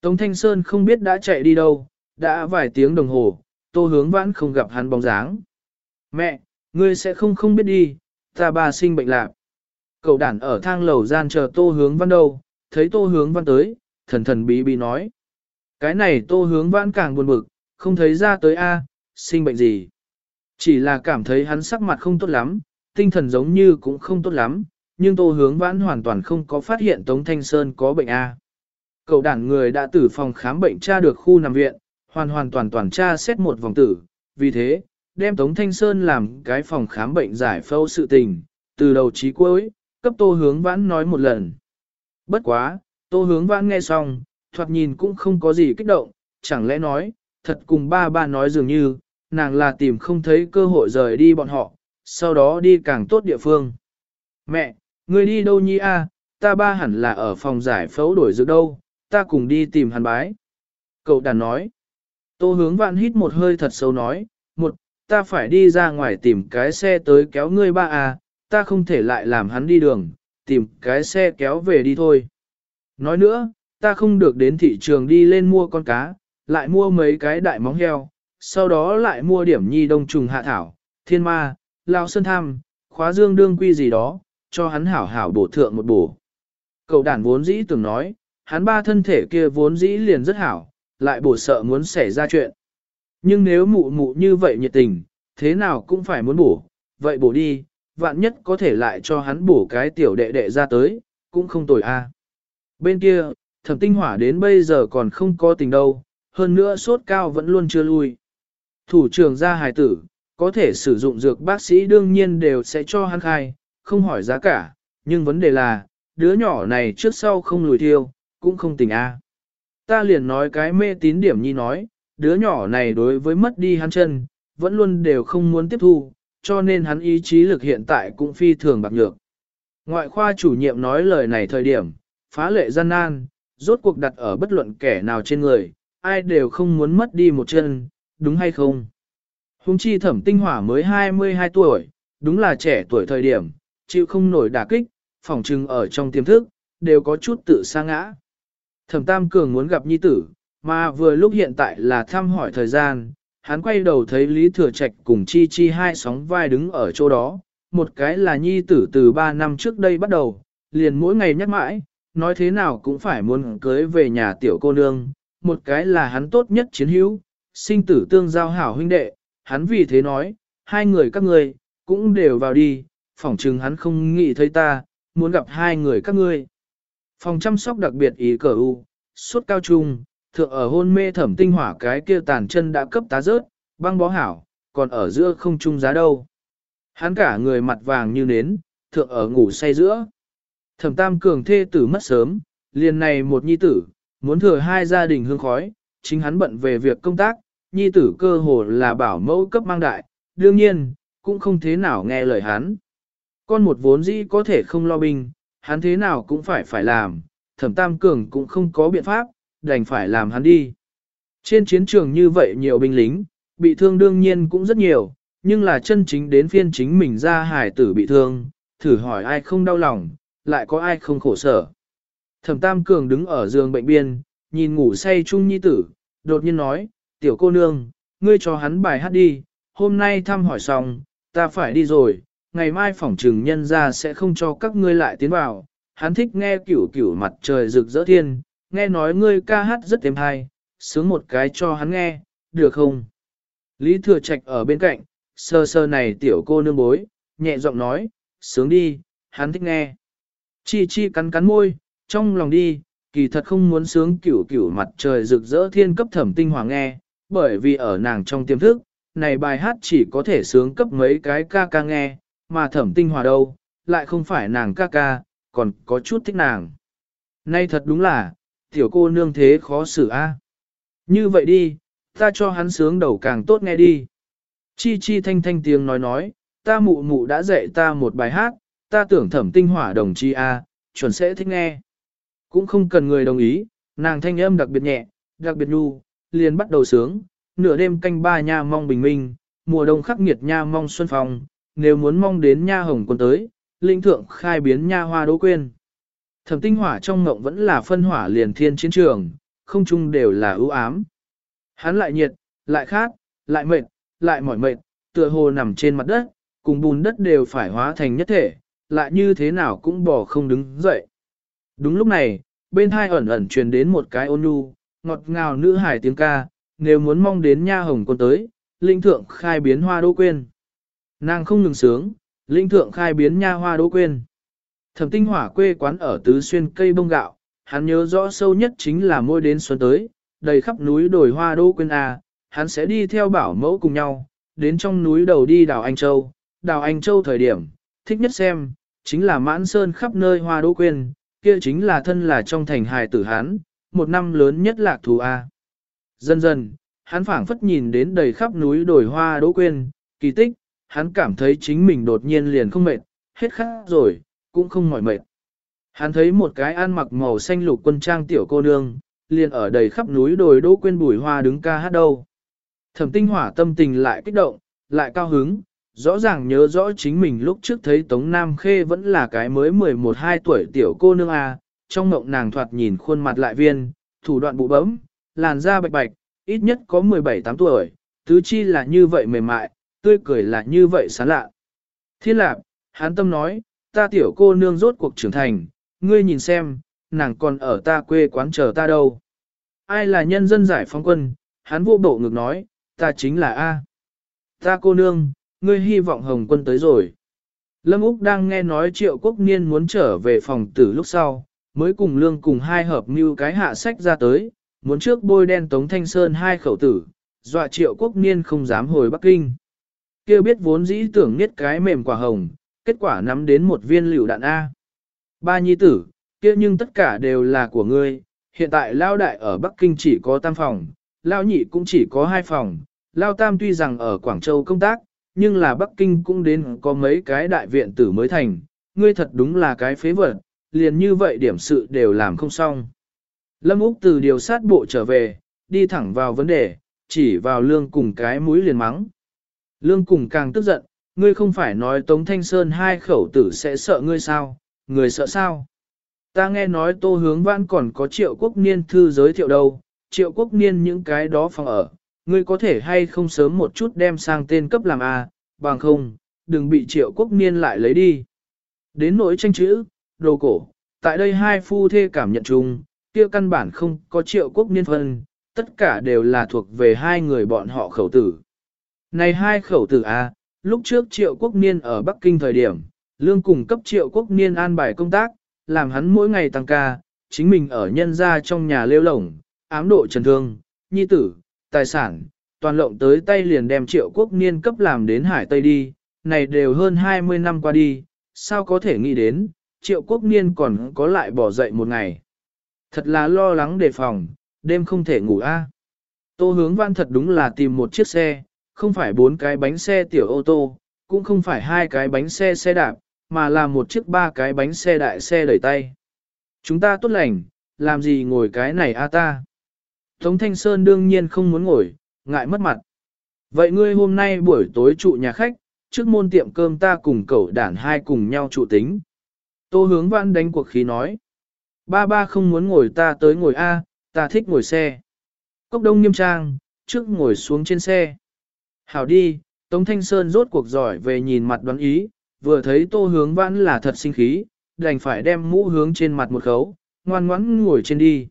Tống Thanh Sơn không biết đã chạy đi đâu, đã vài tiếng đồng hồ, tô hướng vãn không gặp hắn bóng dáng. Mẹ, ngươi sẽ không không biết đi, ta ba sinh bệnh lạc. Cậu đàn ở thang lầu gian chờ tô hướng văn đâu, thấy tô hướng văn tới, thần thần bí bí nói. Cái này tô hướng văn càng buồn bực, không thấy ra tới A, sinh bệnh gì. Chỉ là cảm thấy hắn sắc mặt không tốt lắm, tinh thần giống như cũng không tốt lắm, nhưng tô hướng vãn hoàn toàn không có phát hiện Tống Thanh Sơn có bệnh A. Cậu đàn người đã từ phòng khám bệnh tra được khu nằm viện, hoàn hoàn toàn toàn tra xét một vòng tử, vì thế, đem Tống Thanh Sơn làm cái phòng khám bệnh giải phẫu sự tình, từ đầu chí cuối, cấp tô hướng vãn nói một lần. Bất quá, tô hướng vãn nghe xong, thoạt nhìn cũng không có gì kích động, chẳng lẽ nói, thật cùng ba ba nói dường như, nàng là tìm không thấy cơ hội rời đi bọn họ, sau đó đi càng tốt địa phương. Mẹ, người đi đâu nhi a? ta ba hẳn là ở phòng giải phẫu đổi dược đâu, ta cùng đi tìm hắn bái. Cậu đàn nói. Tô hướng vạn hít một hơi thật sâu nói, ta phải đi ra ngoài tìm cái xe tới kéo ngươi ba à, ta không thể lại làm hắn đi đường, tìm cái xe kéo về đi thôi. Nói nữa, ta không được đến thị trường đi lên mua con cá, lại mua mấy cái đại móng heo, sau đó lại mua điểm nhi đông trùng hạ thảo, thiên ma, lao sơn tham, khóa dương đương quy gì đó, cho hắn hảo hảo bổ thượng một bổ. Cậu đàn vốn dĩ từng nói, hắn ba thân thể kia vốn dĩ liền rất hảo, lại bổ sợ muốn xảy ra chuyện. Nhưng nếu mụ mụ như vậy nhiệt tình, thế nào cũng phải muốn bổ, vậy bổ đi, vạn nhất có thể lại cho hắn bổ cái tiểu đệ đệ ra tới, cũng không tồi a. Bên kia, thẩm tinh hỏa đến bây giờ còn không có tình đâu, hơn nữa sốt cao vẫn luôn chưa lui. Thủ trưởng gia hài tử, có thể sử dụng dược bác sĩ đương nhiên đều sẽ cho hắn khai, không hỏi giá cả, nhưng vấn đề là, đứa nhỏ này trước sau không lùi thiêu, cũng không tình a. Ta liền nói cái mê tín điểm nhi nói, đứa nhỏ này đối với mất đi hắn chân, vẫn luôn đều không muốn tiếp thu, cho nên hắn ý chí lực hiện tại cũng phi thường bạc nhược. Ngoại khoa chủ nhiệm nói lời này thời điểm, phá lệ gian nan, rốt cuộc đặt ở bất luận kẻ nào trên người, ai đều không muốn mất đi một chân, đúng hay không? Hùng chi thẩm tinh hỏa mới 22 tuổi, đúng là trẻ tuổi thời điểm, chịu không nổi đả kích, phỏng trừng ở trong tiềm thức, đều có chút tự sa ngã. Thẩm Tam Cường muốn gặp nhi tử, mà vừa lúc hiện tại là thăm hỏi thời gian, hắn quay đầu thấy Lý Thừa Trạch cùng Chi Chi hai sóng vai đứng ở chỗ đó, một cái là nhi tử từ ba năm trước đây bắt đầu, liền mỗi ngày nhắc mãi, nói thế nào cũng phải muốn cưới về nhà tiểu cô nương, một cái là hắn tốt nhất chiến hữu, sinh tử tương giao hảo huynh đệ, hắn vì thế nói, hai người các ngươi cũng đều vào đi, phỏng chừng hắn không nghĩ thấy ta, muốn gặp hai người các ngươi. Phòng chăm sóc đặc biệt ý cờ u, suốt cao trung, thượng ở hôn mê thẩm tinh hỏa cái kia tàn chân đã cấp tá rớt, băng bó hảo, còn ở giữa không trung giá đâu. Hắn cả người mặt vàng như nến, thượng ở ngủ say giữa. Thẩm tam cường thê tử mất sớm, liền này một nhi tử, muốn thừa hai gia đình hương khói, chính hắn bận về việc công tác, nhi tử cơ hồ là bảo mẫu cấp mang đại, đương nhiên, cũng không thế nào nghe lời hắn. Con một vốn dĩ có thể không lo binh, hắn thế nào cũng phải phải làm, thẩm tam cường cũng không có biện pháp, đành phải làm hắn đi. Trên chiến trường như vậy nhiều binh lính, bị thương đương nhiên cũng rất nhiều, nhưng là chân chính đến phiên chính mình ra hải tử bị thương, thử hỏi ai không đau lòng, lại có ai không khổ sở. Thẩm Tam Cường đứng ở giường bệnh biên, nhìn ngủ say chung nhi tử, đột nhiên nói, tiểu cô nương, ngươi cho hắn bài hát đi, hôm nay thăm hỏi xong, ta phải đi rồi, ngày mai phỏng trừng nhân ra sẽ không cho các ngươi lại tiến vào. Hắn thích nghe kiểu kiểu mặt trời rực rỡ thiên, nghe nói ngươi ca hát rất êm hay, sướng một cái cho hắn nghe, được không? Lý Thừa Trạch ở bên cạnh, sơ sơ này tiểu cô nương bối, nhẹ giọng nói, sướng đi, hắn thích nghe. Chi chi cắn cắn môi, trong lòng đi, kỳ thật không muốn sướng kiểu kiểu mặt trời rực rỡ thiên cấp thẩm tinh hoàng nghe, bởi vì ở nàng trong tiềm thức, này bài hát chỉ có thể sướng cấp mấy cái ca ca nghe, mà thẩm tinh hòa đâu, lại không phải nàng ca ca, còn có chút thích nàng. Nay thật đúng là, tiểu cô nương thế khó xử a. Như vậy đi, ta cho hắn sướng đầu càng tốt nghe đi. Chi chi thanh thanh tiếng nói nói, ta mụ mụ đã dạy ta một bài hát, ta tưởng thẩm tinh hỏa đồng chi a, chuẩn sẽ thích nghe. Cũng không cần người đồng ý, nàng thanh âm đặc biệt nhẹ, đặc biệt nhu, liền bắt đầu sướng, nửa đêm canh ba nha mong bình minh, mùa đông khắc nghiệt nha mong xuân phong, nếu muốn mong đến nha hồng quân tới, linh thượng khai biến nha hoa đỗ quên. Thẩm tinh hỏa trong ngộng vẫn là phân hỏa liền thiên chiến trường, không chung đều là ưu ám. Hắn lại nhiệt, lại khát, lại mệt, lại mỏi mệt, tựa hồ nằm trên mặt đất, cùng bùn đất đều phải hóa thành nhất thể, lại như thế nào cũng bỏ không đứng dậy. Đúng lúc này, bên hai ẩn ẩn truyền đến một cái ôn nhu, ngọt ngào nữ hải tiếng ca, nếu muốn mong đến nha hồng con tới, linh thượng khai biến hoa đỗ quên. Nàng không ngừng sướng, linh thượng khai biến nha hoa đỗ quên. Thẩm tinh hỏa quê quán ở tứ xuyên cây bông gạo, hắn nhớ rõ sâu nhất chính là môi đến xuân tới, đầy khắp núi đồi hoa đỗ quên à, hắn sẽ đi theo bảo mẫu cùng nhau, đến trong núi đầu đi đào Anh Châu, đào Anh Châu thời điểm, thích nhất xem, chính là mãn sơn khắp nơi hoa đỗ quên, kia chính là thân là trong thành hài tử hắn, một năm lớn nhất lạc thù A. Dần dần, hắn phảng phất nhìn đến đầy khắp núi đồi hoa đỗ quên, kỳ tích, hắn cảm thấy chính mình đột nhiên liền không mệt, hết khát rồi, cũng không mỏi mệt. Hắn thấy một cái ăn mặc màu xanh lục quân trang tiểu cô nương, liền ở đầy khắp núi đồi đỗ quên bùi hoa đứng ca hát đâu. Thẩm tinh hỏa tâm tình lại kích động, lại cao hứng, rõ ràng nhớ rõ chính mình lúc trước thấy Tống Nam Khê vẫn là cái mới 11-12 tuổi tiểu cô nương A, trong mộng nàng thoạt nhìn khuôn mặt lại viên, thủ đoạn bụ bấm, làn da bạch bạch, ít nhất có 17-8 tuổi, tứ chi là như vậy mềm mại, tươi cười là như vậy sán lạ. Thiên lạc, hán tâm nói, ta tiểu cô nương rốt cuộc trưởng thành, ngươi nhìn xem, nàng còn ở ta quê quán chờ ta đâu. Ai là nhân dân giải phóng quân, hắn vô bộ ngực nói, ta chính là A. Ta cô nương, ngươi hy vọng Hồng quân tới rồi. Lâm Úc đang nghe nói triệu quốc niên muốn trở về phòng tử lúc sau, mới cùng lương cùng hai hợp mưu cái hạ sách ra tới, muốn trước bôi đen Tống Thanh Sơn hai khẩu tử, dọa triệu quốc niên không dám hồi Bắc Kinh. Kêu biết vốn dĩ tưởng niết cái mềm quả hồng, kết quả nắm đến một viên liều đạn A. Ba nhi tử, kia nhưng tất cả đều là của ngươi, hiện tại lao đại ở Bắc Kinh chỉ có tam phòng, lao nhị cũng chỉ có hai phòng, lao tam tuy rằng ở Quảng Châu công tác, nhưng là Bắc Kinh cũng đến có mấy cái đại viện tử mới thành, ngươi thật đúng là cái phế vật, liền như vậy điểm sự đều làm không xong. Lâm Úc từ điều sát bộ trở về, đi thẳng vào vấn đề, chỉ vào lương cùng cái mũi liền mắng. Lương cùng càng tức giận, ngươi không phải nói Tống Thanh Sơn hai khẩu tử sẽ sợ ngươi sao, người sợ sao? Ta nghe nói tô hướng vãn còn có triệu quốc niên thư giới thiệu đâu, triệu quốc niên những cái đó phòng ở, ngươi có thể hay không sớm một chút đem sang tên cấp làm A, bằng không, đừng bị triệu quốc niên lại lấy đi. Đến nỗi tranh chữ, đồ cổ, tại đây hai phu thê cảm nhận chung, kia căn bản không có triệu quốc niên phân, tất cả đều là thuộc về hai người bọn họ khẩu tử. Này hai khẩu tử A, lúc trước triệu quốc niên ở Bắc Kinh thời điểm, lương cùng cấp triệu quốc niên an bài công tác, làm hắn mỗi ngày tăng ca, chính mình ở nhân gia trong nhà lêu lổng, ám độ trần thương, nhi tử, tài sản, toàn lộng tới tay liền đem triệu quốc niên cấp làm đến Hải Tây đi, này đều hơn 20 năm qua đi, sao có thể nghĩ đến, triệu quốc niên còn có lại bỏ dậy một ngày. Thật là lo lắng đề phòng, đêm không thể ngủ a. Tô hướng văn thật đúng là tìm một chiếc xe, không phải bốn cái bánh xe tiểu ô tô, cũng không phải hai cái bánh xe xe đạp, mà là một chiếc ba cái bánh xe đại xe đẩy tay. Chúng ta tốt lành, làm gì ngồi cái này a ta? Tống Thanh Sơn đương nhiên không muốn ngồi, ngại mất mặt. Vậy ngươi hôm nay buổi tối trụ nhà khách, trước môn tiệm cơm ta cùng cậu đản hai cùng nhau trụ tính. Tô hướng vãn đánh cuộc khí nói. Ba ba không muốn ngồi ta tới ngồi A, ta thích ngồi xe. Cốc đông nghiêm trang, trước ngồi xuống trên xe. Hảo đi, Tống Thanh Sơn rốt cuộc giỏi về nhìn mặt đoán ý, vừa thấy tô hướng vãn là thật sinh khí, đành phải đem mũ hướng trên mặt một khấu, ngoan ngoãn ngồi trên đi.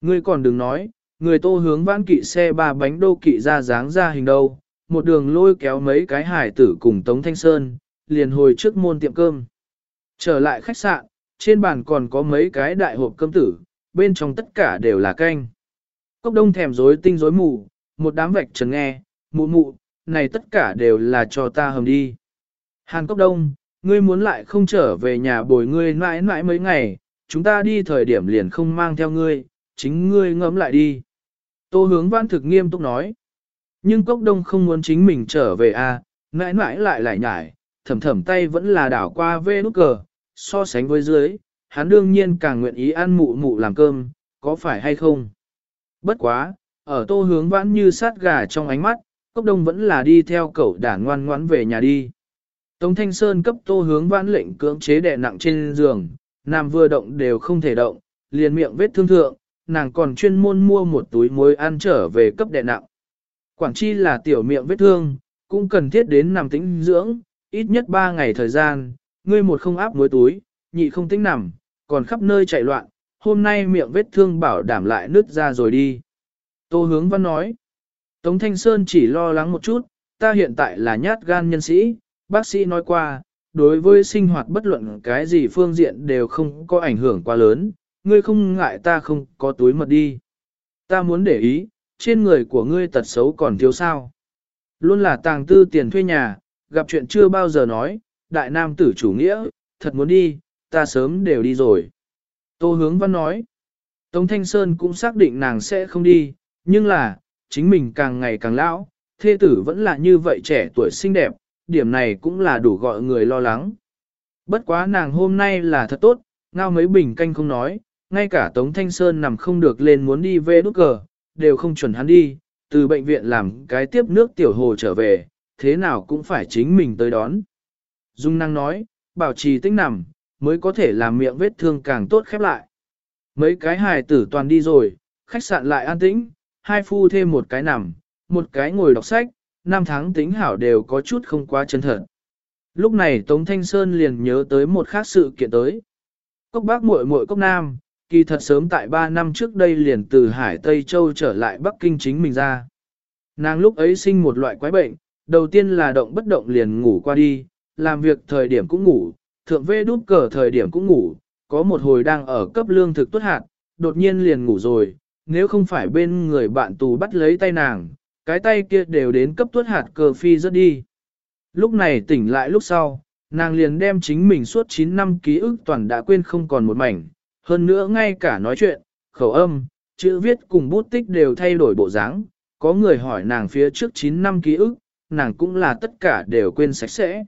Ngươi còn đừng nói, người tô hướng vãn kỵ xe ba bánh đô kỵ ra dáng ra hình đâu, một đường lôi kéo mấy cái hải tử cùng Tống Thanh Sơn, liền hồi trước môn tiệm cơm. Trở lại khách sạn, trên bàn còn có mấy cái đại hộp cơm tử, bên trong tất cả đều là canh. Cốc đông thèm rối tinh rối mù, một đám vạch trần nghe, mụ mụ, này tất cả đều là cho ta hầm đi. Hàn Cốc Đông, ngươi muốn lại không trở về nhà bồi ngươi mãi mãi mấy ngày, chúng ta đi thời điểm liền không mang theo ngươi, chính ngươi ngẫm lại đi. Tô hướng văn thực nghiêm túc nói. Nhưng Cốc Đông không muốn chính mình trở về à, mãi mãi lại lại nhải, thầm thầm tay vẫn là đảo qua vê nút cờ, so sánh với dưới, hắn đương nhiên càng nguyện ý ăn mụ mụ làm cơm, có phải hay không? Bất quá, ở tô hướng vãn như sát gà trong ánh mắt, cốc đông vẫn là đi theo cậu đản ngoan ngoãn về nhà đi. Tống Thanh Sơn cấp tô hướng vãn lệnh cưỡng chế đè nặng trên giường, nam vừa động đều không thể động, liền miệng vết thương thượng, nàng còn chuyên môn mua một túi muối ăn trở về cấp đè nặng. Quảng chi là tiểu miệng vết thương, cũng cần thiết đến nằm tĩnh dưỡng, ít nhất 3 ngày thời gian, ngươi một không áp muối túi, nhị không tĩnh nằm, còn khắp nơi chạy loạn, hôm nay miệng vết thương bảo đảm lại nứt ra rồi đi. Tô hướng văn nói, Tống Thanh Sơn chỉ lo lắng một chút, ta hiện tại là nhát gan nhân sĩ, bác sĩ nói qua, đối với sinh hoạt bất luận cái gì phương diện đều không có ảnh hưởng quá lớn, ngươi không ngại ta không có túi mật đi. Ta muốn để ý, trên người của ngươi tật xấu còn thiếu sao. Luôn là tàng tư tiền thuê nhà, gặp chuyện chưa bao giờ nói, đại nam tử chủ nghĩa, thật muốn đi, ta sớm đều đi rồi. Tô hướng văn nói, Tống Thanh Sơn cũng xác định nàng sẽ không đi, nhưng là, chính mình càng ngày càng lão, thê tử vẫn là như vậy trẻ tuổi xinh đẹp, điểm này cũng là đủ gọi người lo lắng. Bất quá nàng hôm nay là thật tốt, ngao mấy bình canh không nói, ngay cả Tống Thanh Sơn nằm không được lên muốn đi về đút cờ, đều không chuẩn hắn đi, từ bệnh viện làm cái tiếp nước tiểu hồ trở về, thế nào cũng phải chính mình tới đón. Dung năng nói, bảo trì tinh nằm, mới có thể làm miệng vết thương càng tốt khép lại. Mấy cái hài tử toàn đi rồi, khách sạn lại an tĩnh, hai phu thêm một cái nằm, một cái ngồi đọc sách, năm tháng tính hảo đều có chút không quá chân thật. Lúc này Tống Thanh Sơn liền nhớ tới một khác sự kiện tới. Cốc bác muội muội cốc nam, kỳ thật sớm tại 3 năm trước đây liền từ Hải Tây Châu trở lại Bắc Kinh chính mình ra. Nàng lúc ấy sinh một loại quái bệnh, đầu tiên là động bất động liền ngủ qua đi, làm việc thời điểm cũng ngủ, thượng vê đút cờ thời điểm cũng ngủ, có một hồi đang ở cấp lương thực tốt hạt, đột nhiên liền ngủ rồi, nếu không phải bên người bạn tù bắt lấy tay nàng, cái tay kia đều đến cấp tuốt hạt cờ phi rất đi. Lúc này tỉnh lại lúc sau, nàng liền đem chính mình suốt 9 năm ký ức toàn đã quên không còn một mảnh, hơn nữa ngay cả nói chuyện, khẩu âm, chữ viết cùng bút tích đều thay đổi bộ dáng. có người hỏi nàng phía trước 9 năm ký ức, nàng cũng là tất cả đều quên sạch sẽ.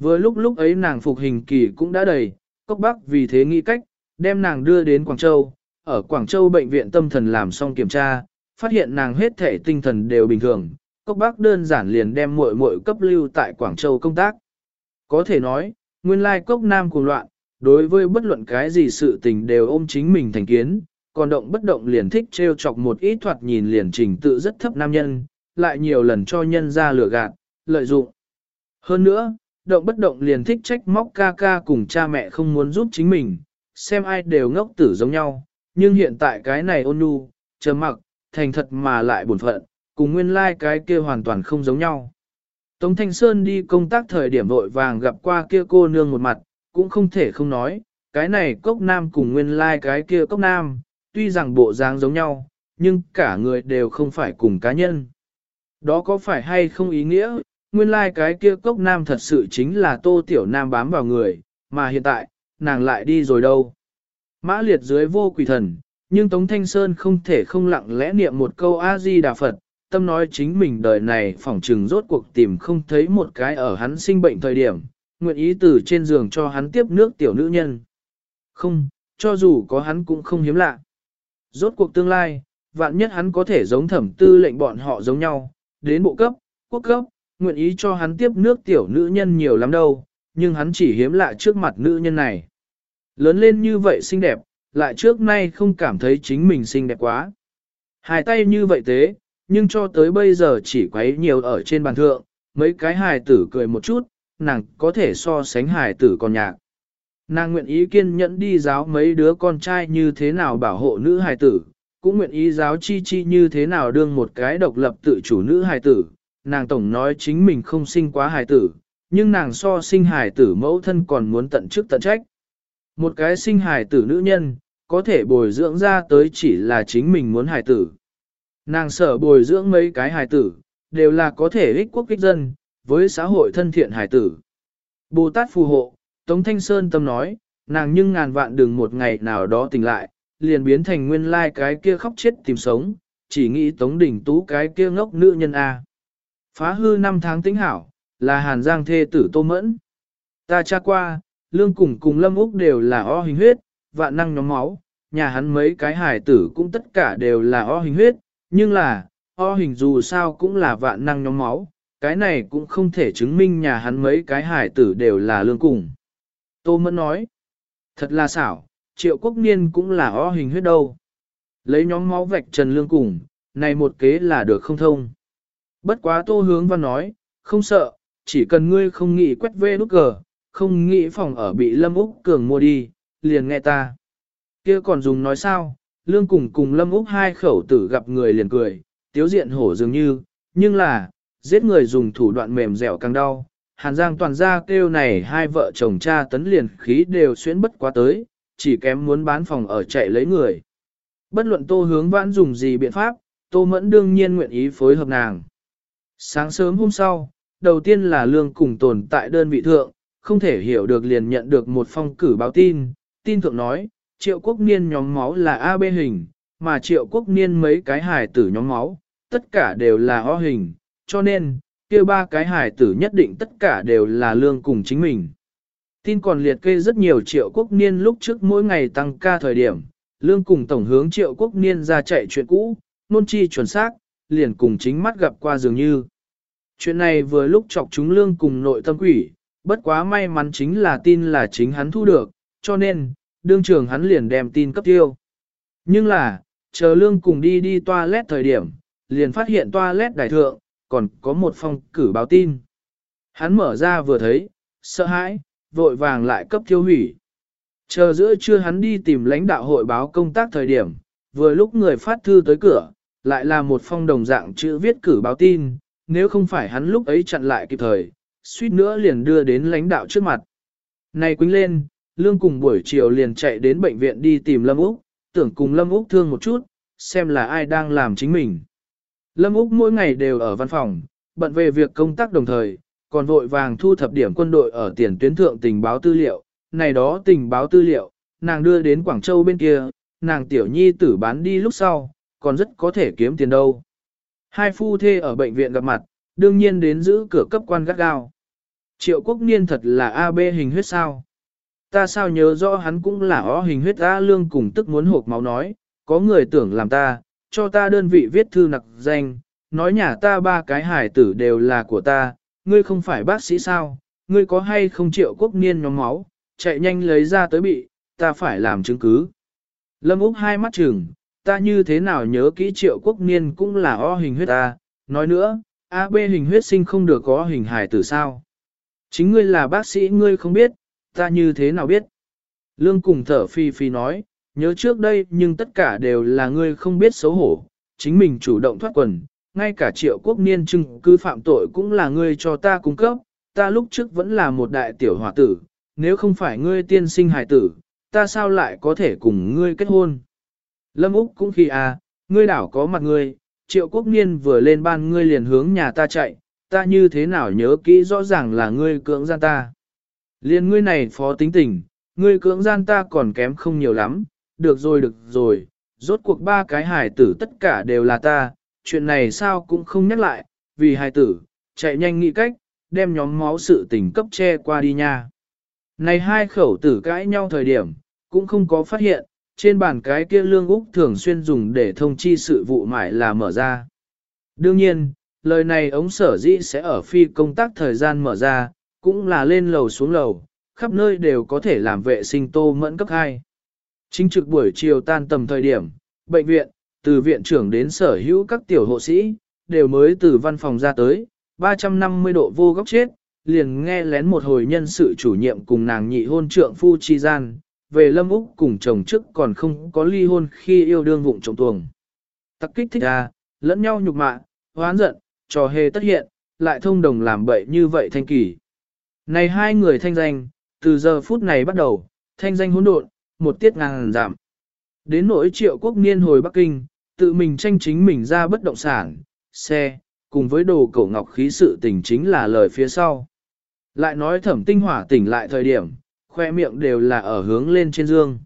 Vừa lúc lúc ấy nàng phục hình kỳ cũng đã đầy, cốc bác vì thế nghĩ cách, đem nàng đưa đến Quảng Châu, ở Quảng Châu bệnh viện tâm thần làm xong kiểm tra, phát hiện nàng hết thể tinh thần đều bình thường, cốc bác đơn giản liền đem muội muội cấp lưu tại Quảng Châu công tác. Có thể nói, nguyên lai cốc nam cuồng loạn, đối với bất luận cái gì sự tình đều ôm chính mình thành kiến, còn động bất động liền thích trêu chọc một ít thoạt nhìn liền trình tự rất thấp nam nhân, lại nhiều lần cho nhân ra lừa gạt, lợi dụng. Hơn nữa, động bất động liền thích trách móc ca ca cùng cha mẹ không muốn giúp chính mình, xem ai đều ngốc tử giống nhau, nhưng hiện tại cái này ôn nhu, trầm mặc, thành thật mà lại buồn phận, cùng nguyên lai like cái kia hoàn toàn không giống nhau. Tống Thanh Sơn đi công tác thời điểm vội vàng gặp qua kia cô nương một mặt, cũng không thể không nói, cái này cốc nam cùng nguyên lai like cái kia cốc nam, tuy rằng bộ dáng giống nhau, nhưng cả người đều không phải cùng cá nhân. Đó có phải hay không ý nghĩa, nguyên lai like cái kia cốc nam thật sự chính là tô tiểu nam bám vào người, mà hiện tại, nàng lại đi rồi đâu. Mã liệt dưới vô quỷ thần, nhưng Tống Thanh Sơn không thể không lặng lẽ niệm một câu A-di-đà Phật, tâm nói chính mình đời này phỏng trừng rốt cuộc tìm không thấy một cái ở hắn sinh bệnh thời điểm, nguyện ý từ trên giường cho hắn tiếp nước tiểu nữ nhân. Không, cho dù có hắn cũng không hiếm lạ. Rốt cuộc tương lai, vạn nhất hắn có thể giống thẩm tư lệnh bọn họ giống nhau, đến bộ cấp, quốc cấp, nguyện ý cho hắn tiếp nước tiểu nữ nhân nhiều lắm đâu, nhưng hắn chỉ hiếm lạ trước mặt nữ nhân này. Lớn lên như vậy xinh đẹp, lại trước nay không cảm thấy chính mình xinh đẹp quá. hài tay như vậy thế, nhưng cho tới bây giờ chỉ quấy nhiều ở trên bàn thượng, mấy cái hài tử cười một chút, nàng có thể so sánh hài tử còn nhạc. Nàng nguyện ý kiên nhẫn đi giáo mấy đứa con trai như thế nào bảo hộ nữ hài tử, cũng nguyện ý giáo chi chi như thế nào đương một cái độc lập tự chủ nữ hài tử. Nàng tổng nói chính mình không sinh quá hài tử, nhưng nàng so sinh hài tử mẫu thân còn muốn tận chức tận trách. Một cái sinh hài tử nữ nhân, có thể bồi dưỡng ra tới chỉ là chính mình muốn hài tử. Nàng sở bồi dưỡng mấy cái hài tử, đều là có thể ích quốc ích dân, với xã hội thân thiện hài tử. Bồ Tát phù hộ, Tống Thanh Sơn tâm nói, nàng nhưng ngàn vạn đường một ngày nào đó tỉnh lại, liền biến thành nguyên lai cái kia khóc chết tìm sống, chỉ nghĩ Tống Đình Tú cái kia ngốc nữ nhân A. Phá hư năm tháng tính hảo, là Hàn Giang thê tử Tô Mẫn. Ta tra qua, Lương cùng cùng Lâm Úc đều là o hình huyết, vạn năng nhóm máu, nhà hắn mấy cái hải tử cũng tất cả đều là o hình huyết, nhưng là, o hình dù sao cũng là vạn năng nhóm máu, cái này cũng không thể chứng minh nhà hắn mấy cái hải tử đều là lương cùng. Tô Mẫn nói, thật là xảo, triệu quốc niên cũng là o hình huyết đâu. Lấy nhóm máu vạch trần lương cùng, này một kế là được không thông. Bất quá tô hướng văn nói, không sợ, chỉ cần ngươi không nghĩ quét vê nút cờ, không nghĩ phòng ở bị Lâm Úc Cường mua đi, liền nghe ta. kia còn dùng nói sao, Lương cùng cùng Lâm Úc hai khẩu tử gặp người liền cười, tiếu diện hổ dường như, nhưng là, giết người dùng thủ đoạn mềm dẻo càng đau. Hàn Giang toàn ra kêu này hai vợ chồng cha tấn liền khí đều xuyến bất quá tới, chỉ kém muốn bán phòng ở chạy lấy người. Bất luận tô hướng vãn dùng gì biện pháp, tô mẫn đương nhiên nguyện ý phối hợp nàng. Sáng sớm hôm sau, đầu tiên là lương cùng tồn tại đơn vị thượng, không thể hiểu được liền nhận được một phong cử báo tin, tin thượng nói, triệu quốc niên nhóm máu là AB hình, mà triệu quốc niên mấy cái hài tử nhóm máu, tất cả đều là O hình, cho nên, kia ba cái hài tử nhất định tất cả đều là lương cùng chính mình. Tin còn liệt kê rất nhiều triệu quốc niên lúc trước mỗi ngày tăng ca thời điểm, lương cùng tổng hướng triệu quốc niên ra chạy chuyện cũ, nôn chi chuẩn xác, liền cùng chính mắt gặp qua dường như. Chuyện này vừa lúc chọc chúng lương cùng nội tâm quỷ, bất quá may mắn chính là tin là chính hắn thu được, cho nên, đương trường hắn liền đem tin cấp tiêu. Nhưng là, chờ lương cùng đi đi toilet thời điểm, liền phát hiện toilet đại thượng, còn có một phong cử báo tin. Hắn mở ra vừa thấy, sợ hãi, vội vàng lại cấp tiêu hủy. Chờ giữa trưa hắn đi tìm lãnh đạo hội báo công tác thời điểm, vừa lúc người phát thư tới cửa, lại là một phong đồng dạng chữ viết cử báo tin, nếu không phải hắn lúc ấy chặn lại kịp thời, suýt nữa liền đưa đến lãnh đạo trước mặt. Này quýnh lên, Lương cùng buổi chiều liền chạy đến bệnh viện đi tìm Lâm Úc, tưởng cùng Lâm Úc thương một chút, xem là ai đang làm chính mình. Lâm Úc mỗi ngày đều ở văn phòng, bận về việc công tác đồng thời, còn vội vàng thu thập điểm quân đội ở tiền tuyến thượng tình báo tư liệu, này đó tình báo tư liệu, nàng đưa đến Quảng Châu bên kia, nàng tiểu nhi tử bán đi lúc sau, còn rất có thể kiếm tiền đâu. Hai phu thê ở bệnh viện gặp mặt, đương nhiên đến giữ cửa cấp quan gắt gao. Triệu quốc niên thật là AB hình huyết sao. Ta sao nhớ rõ hắn cũng là O hình huyết A lương cùng tức muốn hộp máu nói, có người tưởng làm ta, cho ta đơn vị viết thư nặc danh, nói nhà ta ba cái hải tử đều là của ta, ngươi không phải bác sĩ sao, ngươi có hay không triệu quốc niên nhóm máu, chạy nhanh lấy ra tới bị, ta phải làm chứng cứ. Lâm Úc hai mắt chừng, ta như thế nào nhớ kỹ triệu quốc niên cũng là O hình huyết a. nói nữa, AB hình huyết sinh không được có hình hải tử sao. Chính ngươi là bác sĩ ngươi không biết, ta như thế nào biết. Lương cùng thở phi phi nói, nhớ trước đây nhưng tất cả đều là ngươi không biết xấu hổ, chính mình chủ động thoát quần, ngay cả triệu quốc niên chứng cứ phạm tội cũng là ngươi cho ta cung cấp, ta lúc trước vẫn là một đại tiểu hòa tử, nếu không phải ngươi tiên sinh hài tử, ta sao lại có thể cùng ngươi kết hôn. Lâm Úc cũng khi à, ngươi đảo có mặt ngươi, triệu quốc niên vừa lên ban ngươi liền hướng nhà ta chạy, ta như thế nào nhớ kỹ rõ ràng là ngươi cưỡng gian ta. Liên ngươi này phó tính tình, ngươi cưỡng gian ta còn kém không nhiều lắm, được rồi được rồi, rốt cuộc ba cái hài tử tất cả đều là ta, chuyện này sao cũng không nhắc lại, vì hài tử, chạy nhanh nghĩ cách, đem nhóm máu sự tình cấp che qua đi nha. Này hai khẩu tử cãi nhau thời điểm, cũng không có phát hiện, trên bàn cái kia lương Úc thường xuyên dùng để thông chi sự vụ mãi là mở ra. Đương nhiên, lời này ống sở dĩ sẽ ở phi công tác thời gian mở ra, cũng là lên lầu xuống lầu, khắp nơi đều có thể làm vệ sinh tô mẫn cấp 2. Chính trực buổi chiều tan tầm thời điểm, bệnh viện, từ viện trưởng đến sở hữu các tiểu hộ sĩ, đều mới từ văn phòng ra tới, 350 độ vô góc chết, liền nghe lén một hồi nhân sự chủ nhiệm cùng nàng nhị hôn trượng phu chi gian, về Lâm Úc cùng chồng trước còn không có ly hôn khi yêu đương vụng trọng tuồng. Tắc kích thích ra, lẫn nhau nhục mạ, hoán giận, trò hề tất hiện, lại thông đồng làm bậy như vậy thanh kỳ. Này hai người thanh danh, từ giờ phút này bắt đầu, thanh danh hỗn độn, một tiết ngàn giảm. Đến nỗi triệu quốc niên hồi Bắc Kinh, tự mình tranh chính mình ra bất động sản, xe, cùng với đồ cổ ngọc khí sự tình chính là lời phía sau. Lại nói thẩm tinh hỏa tỉnh lại thời điểm, khoe miệng đều là ở hướng lên trên dương.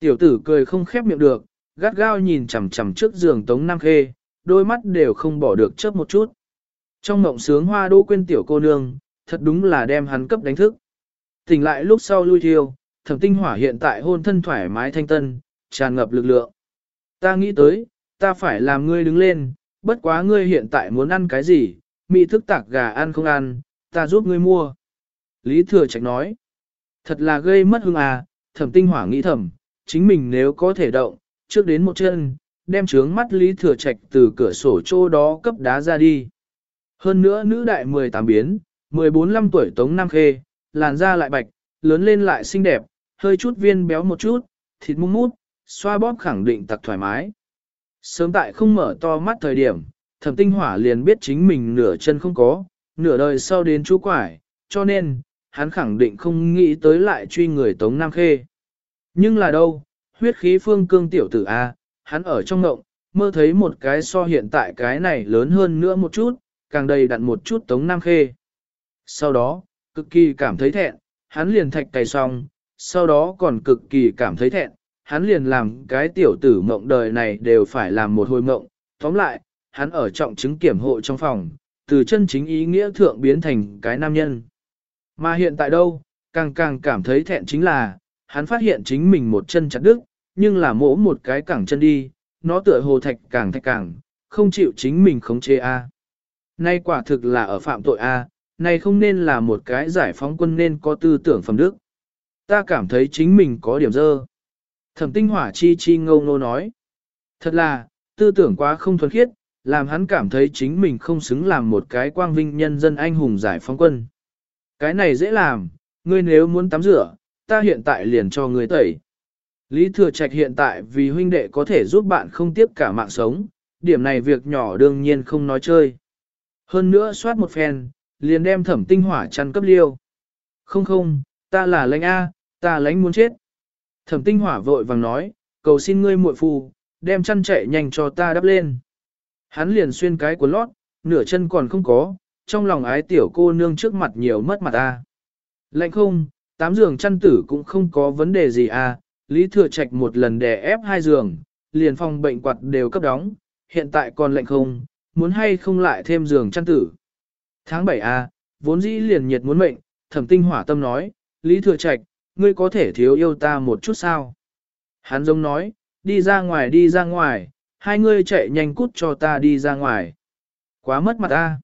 Tiểu tử cười không khép miệng được, gắt gao nhìn chằm chằm trước giường Tống Nam Khê, đôi mắt đều không bỏ được chớp một chút. Trong mộng sướng hoa đô quên tiểu cô nương, thật đúng là đem hắn cấp đánh thức. Tỉnh lại lúc sau lui thiêu, thẩm tinh hỏa hiện tại hôn thân thoải mái thanh tân, tràn ngập lực lượng. Ta nghĩ tới, ta phải làm ngươi đứng lên, bất quá ngươi hiện tại muốn ăn cái gì, mỹ thức tạc gà ăn không ăn, ta giúp ngươi mua. Lý Thừa Trạch nói, thật là gây mất hương à, thẩm tinh hỏa nghĩ thầm, chính mình nếu có thể động, trước đến một chân, đem trướng mắt Lý Thừa Trạch từ cửa sổ chỗ đó cấp đá ra đi. Hơn nữa nữ đại 18 biến, 14-15 tuổi Tống Nam Khê, làn da lại bạch, lớn lên lại xinh đẹp, hơi chút viên béo một chút, thịt mung mút, xoa bóp khẳng định tặc thoải mái. Sớm tại không mở to mắt thời điểm, thẩm tinh hỏa liền biết chính mình nửa chân không có, nửa đời sau đến chú quải, cho nên, hắn khẳng định không nghĩ tới lại truy người Tống Nam Khê. Nhưng là đâu, huyết khí phương cương tiểu tử A, hắn ở trong ngộng, mơ thấy một cái so hiện tại cái này lớn hơn nữa một chút, càng đầy đặn một chút Tống Nam Khê. Sau đó, cực kỳ cảm thấy thẹn, hắn liền thạch cày xong, sau đó còn cực kỳ cảm thấy thẹn, hắn liền làm cái tiểu tử mộng đời này đều phải làm một hồi mộng. Tóm lại, hắn ở trọng chứng kiểm hộ trong phòng, từ chân chính ý nghĩa thượng biến thành cái nam nhân. Mà hiện tại đâu, càng càng cảm thấy thẹn chính là, hắn phát hiện chính mình một chân chặt đứt, nhưng là mỗ một cái cẳng chân đi, nó tựa hồ thạch càng thạch càng, không chịu chính mình khống chế A. Nay quả thực là ở phạm tội A, này không nên là một cái giải phóng quân nên có tư tưởng phẩm đức. Ta cảm thấy chính mình có điểm dơ. Thẩm tinh hỏa chi chi ngâu ngô nói. Thật là, tư tưởng quá không thuần khiết, làm hắn cảm thấy chính mình không xứng làm một cái quang vinh nhân dân anh hùng giải phóng quân. Cái này dễ làm, ngươi nếu muốn tắm rửa, ta hiện tại liền cho ngươi tẩy. Lý Thừa Trạch hiện tại vì huynh đệ có thể giúp bạn không tiếp cả mạng sống, điểm này việc nhỏ đương nhiên không nói chơi. Hơn nữa soát một phen, liền đem thẩm tinh hỏa chăn cấp liêu. Không không, ta là lãnh A, ta lãnh muốn chết. Thẩm tinh hỏa vội vàng nói, cầu xin ngươi muội phù, đem chăn chạy nhanh cho ta đắp lên. Hắn liền xuyên cái quần lót, nửa chân còn không có, trong lòng ái tiểu cô nương trước mặt nhiều mất mặt ta. Lạnh không, tám giường chăn tử cũng không có vấn đề gì à, Lý Thừa Trạch một lần đè ép hai giường, liền phòng bệnh quạt đều cấp đóng, hiện tại còn lạnh không, muốn hay không lại thêm giường chăn tử. Tháng 7 a, vốn dĩ liền nhiệt muốn mệnh, thẩm tinh hỏa tâm nói, Lý Thừa Trạch, ngươi có thể thiếu yêu ta một chút sao? Hắn giống nói, đi ra ngoài đi ra ngoài, hai ngươi chạy nhanh cút cho ta đi ra ngoài. Quá mất mặt ta.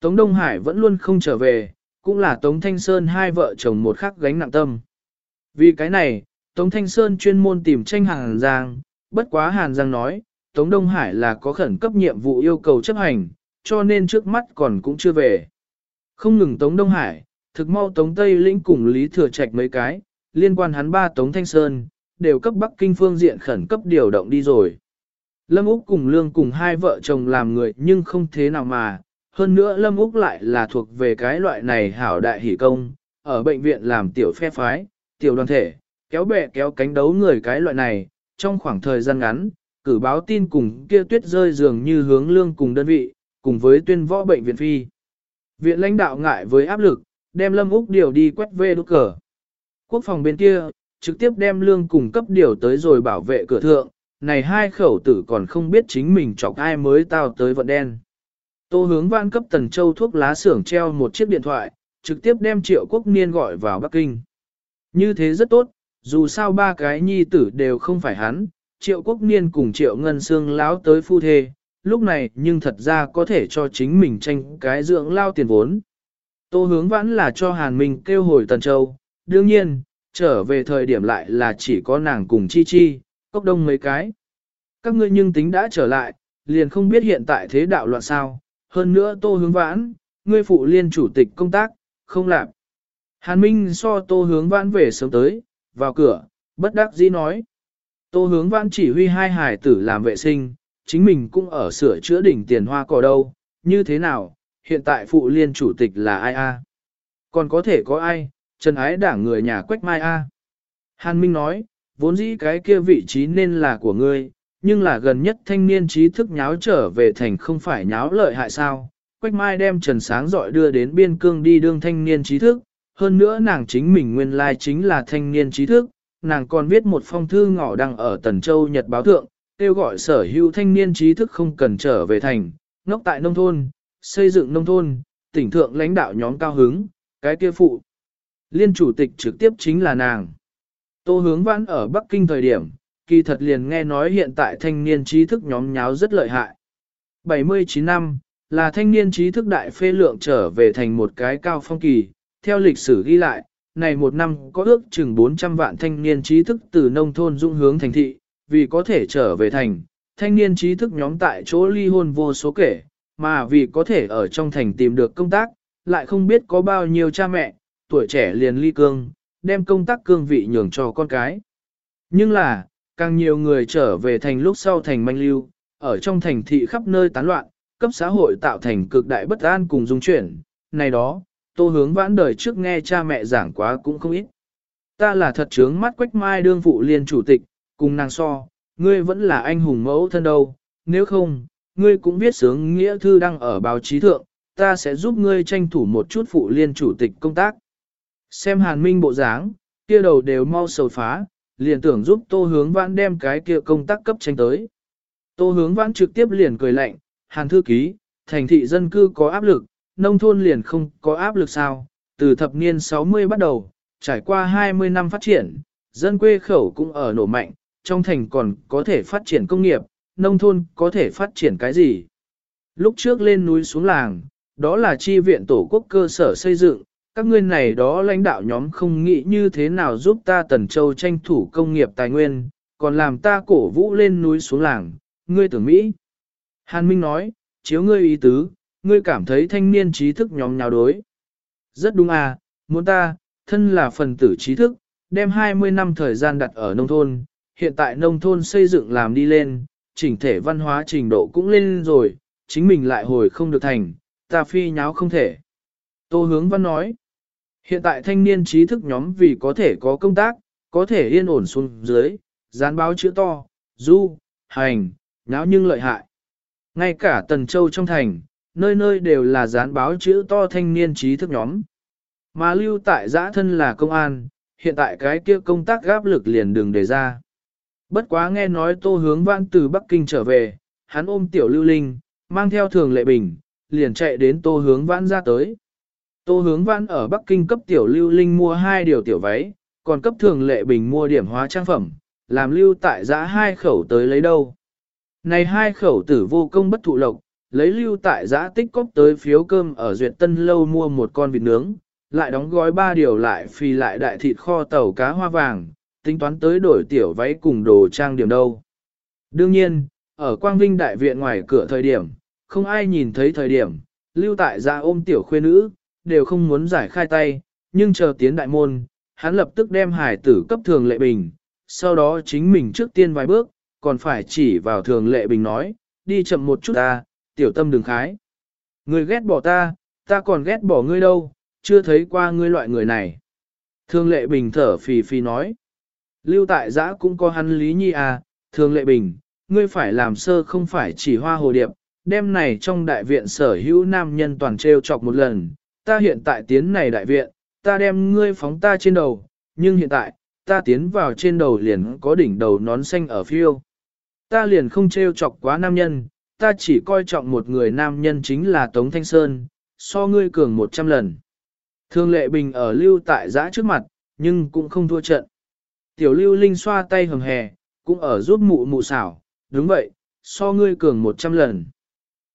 Tống Đông Hải vẫn luôn không trở về, cũng là Tống Thanh Sơn hai vợ chồng một khắc gánh nặng tâm. Vì cái này, Tống Thanh Sơn chuyên môn tìm tranh Hàn Giang, bất quá Hàn Giang nói, Tống Đông Hải là có khẩn cấp nhiệm vụ yêu cầu chấp hành, cho nên trước mắt còn cũng chưa về. Không ngừng Tống Đông Hải, thực mau Tống Tây Lĩnh cùng Lý Thừa Trạch mấy cái, liên quan hắn ba Tống Thanh Sơn, đều cấp Bắc Kinh phương diện khẩn cấp điều động đi rồi. Lâm Úc cùng Lương cùng hai vợ chồng làm người nhưng không thế nào mà, hơn nữa Lâm Úc lại là thuộc về cái loại này hảo đại hỷ công, ở bệnh viện làm tiểu phe phái, tiểu đoàn thể, kéo bè kéo cánh đấu người cái loại này, trong khoảng thời gian ngắn, cử báo tin cùng kia tuyết rơi dường như hướng lương cùng đơn vị, cùng với tuyên võ bệnh viện phi. Viện lãnh đạo ngại với áp lực, đem Lâm Úc điều đi quét về đốt cờ. Quốc phòng bên kia, trực tiếp đem lương cùng cấp điều tới rồi bảo vệ cửa thượng, này hai khẩu tử còn không biết chính mình chọc ai mới tao tới vận đen. Tô hướng văn cấp Tần Châu thuốc lá xưởng treo một chiếc điện thoại, trực tiếp đem triệu quốc niên gọi vào Bắc Kinh. Như thế rất tốt, dù sao ba cái nhi tử đều không phải hắn, triệu quốc niên cùng triệu ngân xương láo tới phu thê, lúc này nhưng thật ra có thể cho chính mình tranh cái dưỡng lao tiền vốn. Tô hướng vãn là cho Hàn Minh kêu hồi Tần Châu, đương nhiên, trở về thời điểm lại là chỉ có nàng cùng Chi Chi, cốc đông mấy cái. Các ngươi nhưng tính đã trở lại, liền không biết hiện tại thế đạo loạn sao, hơn nữa Tô hướng vãn, ngươi phụ liên chủ tịch công tác, không làm. Hàn Minh so Tô hướng vãn về sớm tới, vào cửa, bất đắc dĩ nói. Tô hướng văn chỉ huy hai hải tử làm vệ sinh, chính mình cũng ở sửa chữa đỉnh tiền hoa cỏ đâu, như thế nào, hiện tại phụ liên chủ tịch là ai a? Còn có thể có ai, Trần Ái đảng người nhà Quách Mai a? Hàn Minh nói, vốn dĩ cái kia vị trí nên là của ngươi, nhưng là gần nhất thanh niên trí thức nháo trở về thành không phải nháo lợi hại sao. Quách Mai đem Trần Sáng dọi đưa đến biên cương đi đương thanh niên trí thức, hơn nữa nàng chính mình nguyên lai chính là thanh niên trí thức, nàng còn viết một phong thư ngỏ đăng ở Tần Châu Nhật báo thượng, kêu gọi sở hữu thanh niên trí thức không cần trở về thành, ngốc tại nông thôn, xây dựng nông thôn, tỉnh thượng lãnh đạo nhóm cao hứng, cái kia phụ. Liên chủ tịch trực tiếp chính là nàng. Tô hướng vãn ở Bắc Kinh thời điểm, kỳ thật liền nghe nói hiện tại thanh niên trí thức nhóm nháo rất lợi hại. 79 năm, là thanh niên trí thức đại phê lượng trở về thành một cái cao phong kỳ, theo lịch sử ghi lại, này một năm có ước chừng 400 vạn thanh niên trí thức từ nông thôn dung hướng thành thị, vì có thể trở về thành, thanh niên trí thức nhóm tại chỗ ly hôn vô số kể, mà vì có thể ở trong thành tìm được công tác, lại không biết có bao nhiêu cha mẹ, tuổi trẻ liền ly cương, đem công tác cương vị nhường cho con cái. Nhưng là, càng nhiều người trở về thành lúc sau thành manh lưu, ở trong thành thị khắp nơi tán loạn, cấp xã hội tạo thành cực đại bất an cùng dung chuyển, này đó, tô hướng vãn đời trước nghe cha mẹ giảng quá cũng không ít. Ta là thật trướng mắt quách mai đương phụ liên chủ tịch, cùng nàng so, ngươi vẫn là anh hùng mẫu thân đâu, nếu không, ngươi cũng viết sướng nghĩa thư đăng ở báo chí thượng, ta sẽ giúp ngươi tranh thủ một chút phụ liên chủ tịch công tác. Xem hàn minh bộ dáng, kia đầu đều mau sầu phá, liền tưởng giúp tô hướng vãn đem cái kia công tác cấp tranh tới. Tô hướng vãn trực tiếp liền cười lạnh, hàn thư ký, thành thị dân cư có áp lực, nông thôn liền không có áp lực sao, từ thập niên 60 bắt đầu, trải qua 20 năm phát triển, dân quê khẩu cũng ở nổ mạnh, trong thành còn có thể phát triển công nghiệp, nông thôn có thể phát triển cái gì. Lúc trước lên núi xuống làng, đó là chi viện tổ quốc cơ sở xây dựng, các ngươi này đó lãnh đạo nhóm không nghĩ như thế nào giúp ta Tần Châu tranh thủ công nghiệp tài nguyên, còn làm ta cổ vũ lên núi xuống làng, ngươi tưởng Mỹ. Hàn Minh nói, chiếu ngươi ý tứ, ngươi cảm thấy thanh niên trí thức nhóm nhào đối. Rất đúng à, muốn ta, thân là phần tử trí thức, đem 20 năm thời gian đặt ở nông thôn, hiện tại nông thôn xây dựng làm đi lên, chỉnh thể văn hóa trình độ cũng lên rồi, chính mình lại hồi không được thành, ta phi nháo không thể. Tô hướng văn nói, hiện tại thanh niên trí thức nhóm vì có thể có công tác, có thể yên ổn xuống dưới, dán báo chữ to, du, hành, nháo nhưng lợi hại. Ngay cả Tần Châu trong thành, nơi nơi đều là dán báo chữ to thanh niên trí thức nhóm. Mà lưu tại giã thân là công an, hiện tại cái kia công tác gáp lực liền đường đề ra. Bất quá nghe nói tô hướng vãn từ Bắc Kinh trở về, hắn ôm tiểu lưu linh, mang theo thường lệ bình, liền chạy đến tô hướng vãn ra tới. Tô hướng vãn ở Bắc Kinh cấp tiểu lưu linh mua hai điều tiểu váy, còn cấp thường lệ bình mua điểm hóa trang phẩm, làm lưu tại giã hai khẩu tới lấy đâu. Này hai khẩu tử vô công bất thụ lộc, lấy lưu tại giã tích cốc tới phiếu cơm ở Duyệt Tân Lâu mua một con vịt nướng, lại đóng gói ba điều lại phì lại đại thịt kho tàu cá hoa vàng, tính toán tới đổi tiểu váy cùng đồ trang điểm đâu. Đương nhiên, ở Quang Vinh Đại Viện ngoài cửa thời điểm, không ai nhìn thấy thời điểm, lưu tại ra ôm tiểu khuê nữ, đều không muốn giải khai tay, nhưng chờ tiến đại môn, hắn lập tức đem hải tử cấp thường lệ bình, sau đó chính mình trước tiên vài bước, còn phải chỉ vào thường lệ bình nói, đi chậm một chút ta, tiểu tâm đừng khái. Người ghét bỏ ta, ta còn ghét bỏ ngươi đâu, chưa thấy qua ngươi loại người này. Thường lệ bình thở phì phì nói. Lưu tại giã cũng có hắn lý nhi à, thường lệ bình, ngươi phải làm sơ không phải chỉ hoa hồ điệp, đêm này trong đại viện sở hữu nam nhân toàn trêu chọc một lần, ta hiện tại tiến này đại viện, ta đem ngươi phóng ta trên đầu, nhưng hiện tại, ta tiến vào trên đầu liền có đỉnh đầu nón xanh ở phiêu. Ta liền không trêu chọc quá nam nhân, ta chỉ coi trọng một người nam nhân chính là Tống Thanh Sơn, so ngươi cường một trăm lần. Thương lệ bình ở lưu tại giã trước mặt, nhưng cũng không thua trận. Tiểu lưu linh xoa tay hầm hè, cũng ở giúp mụ mụ xảo, đúng vậy, so ngươi cường một trăm lần.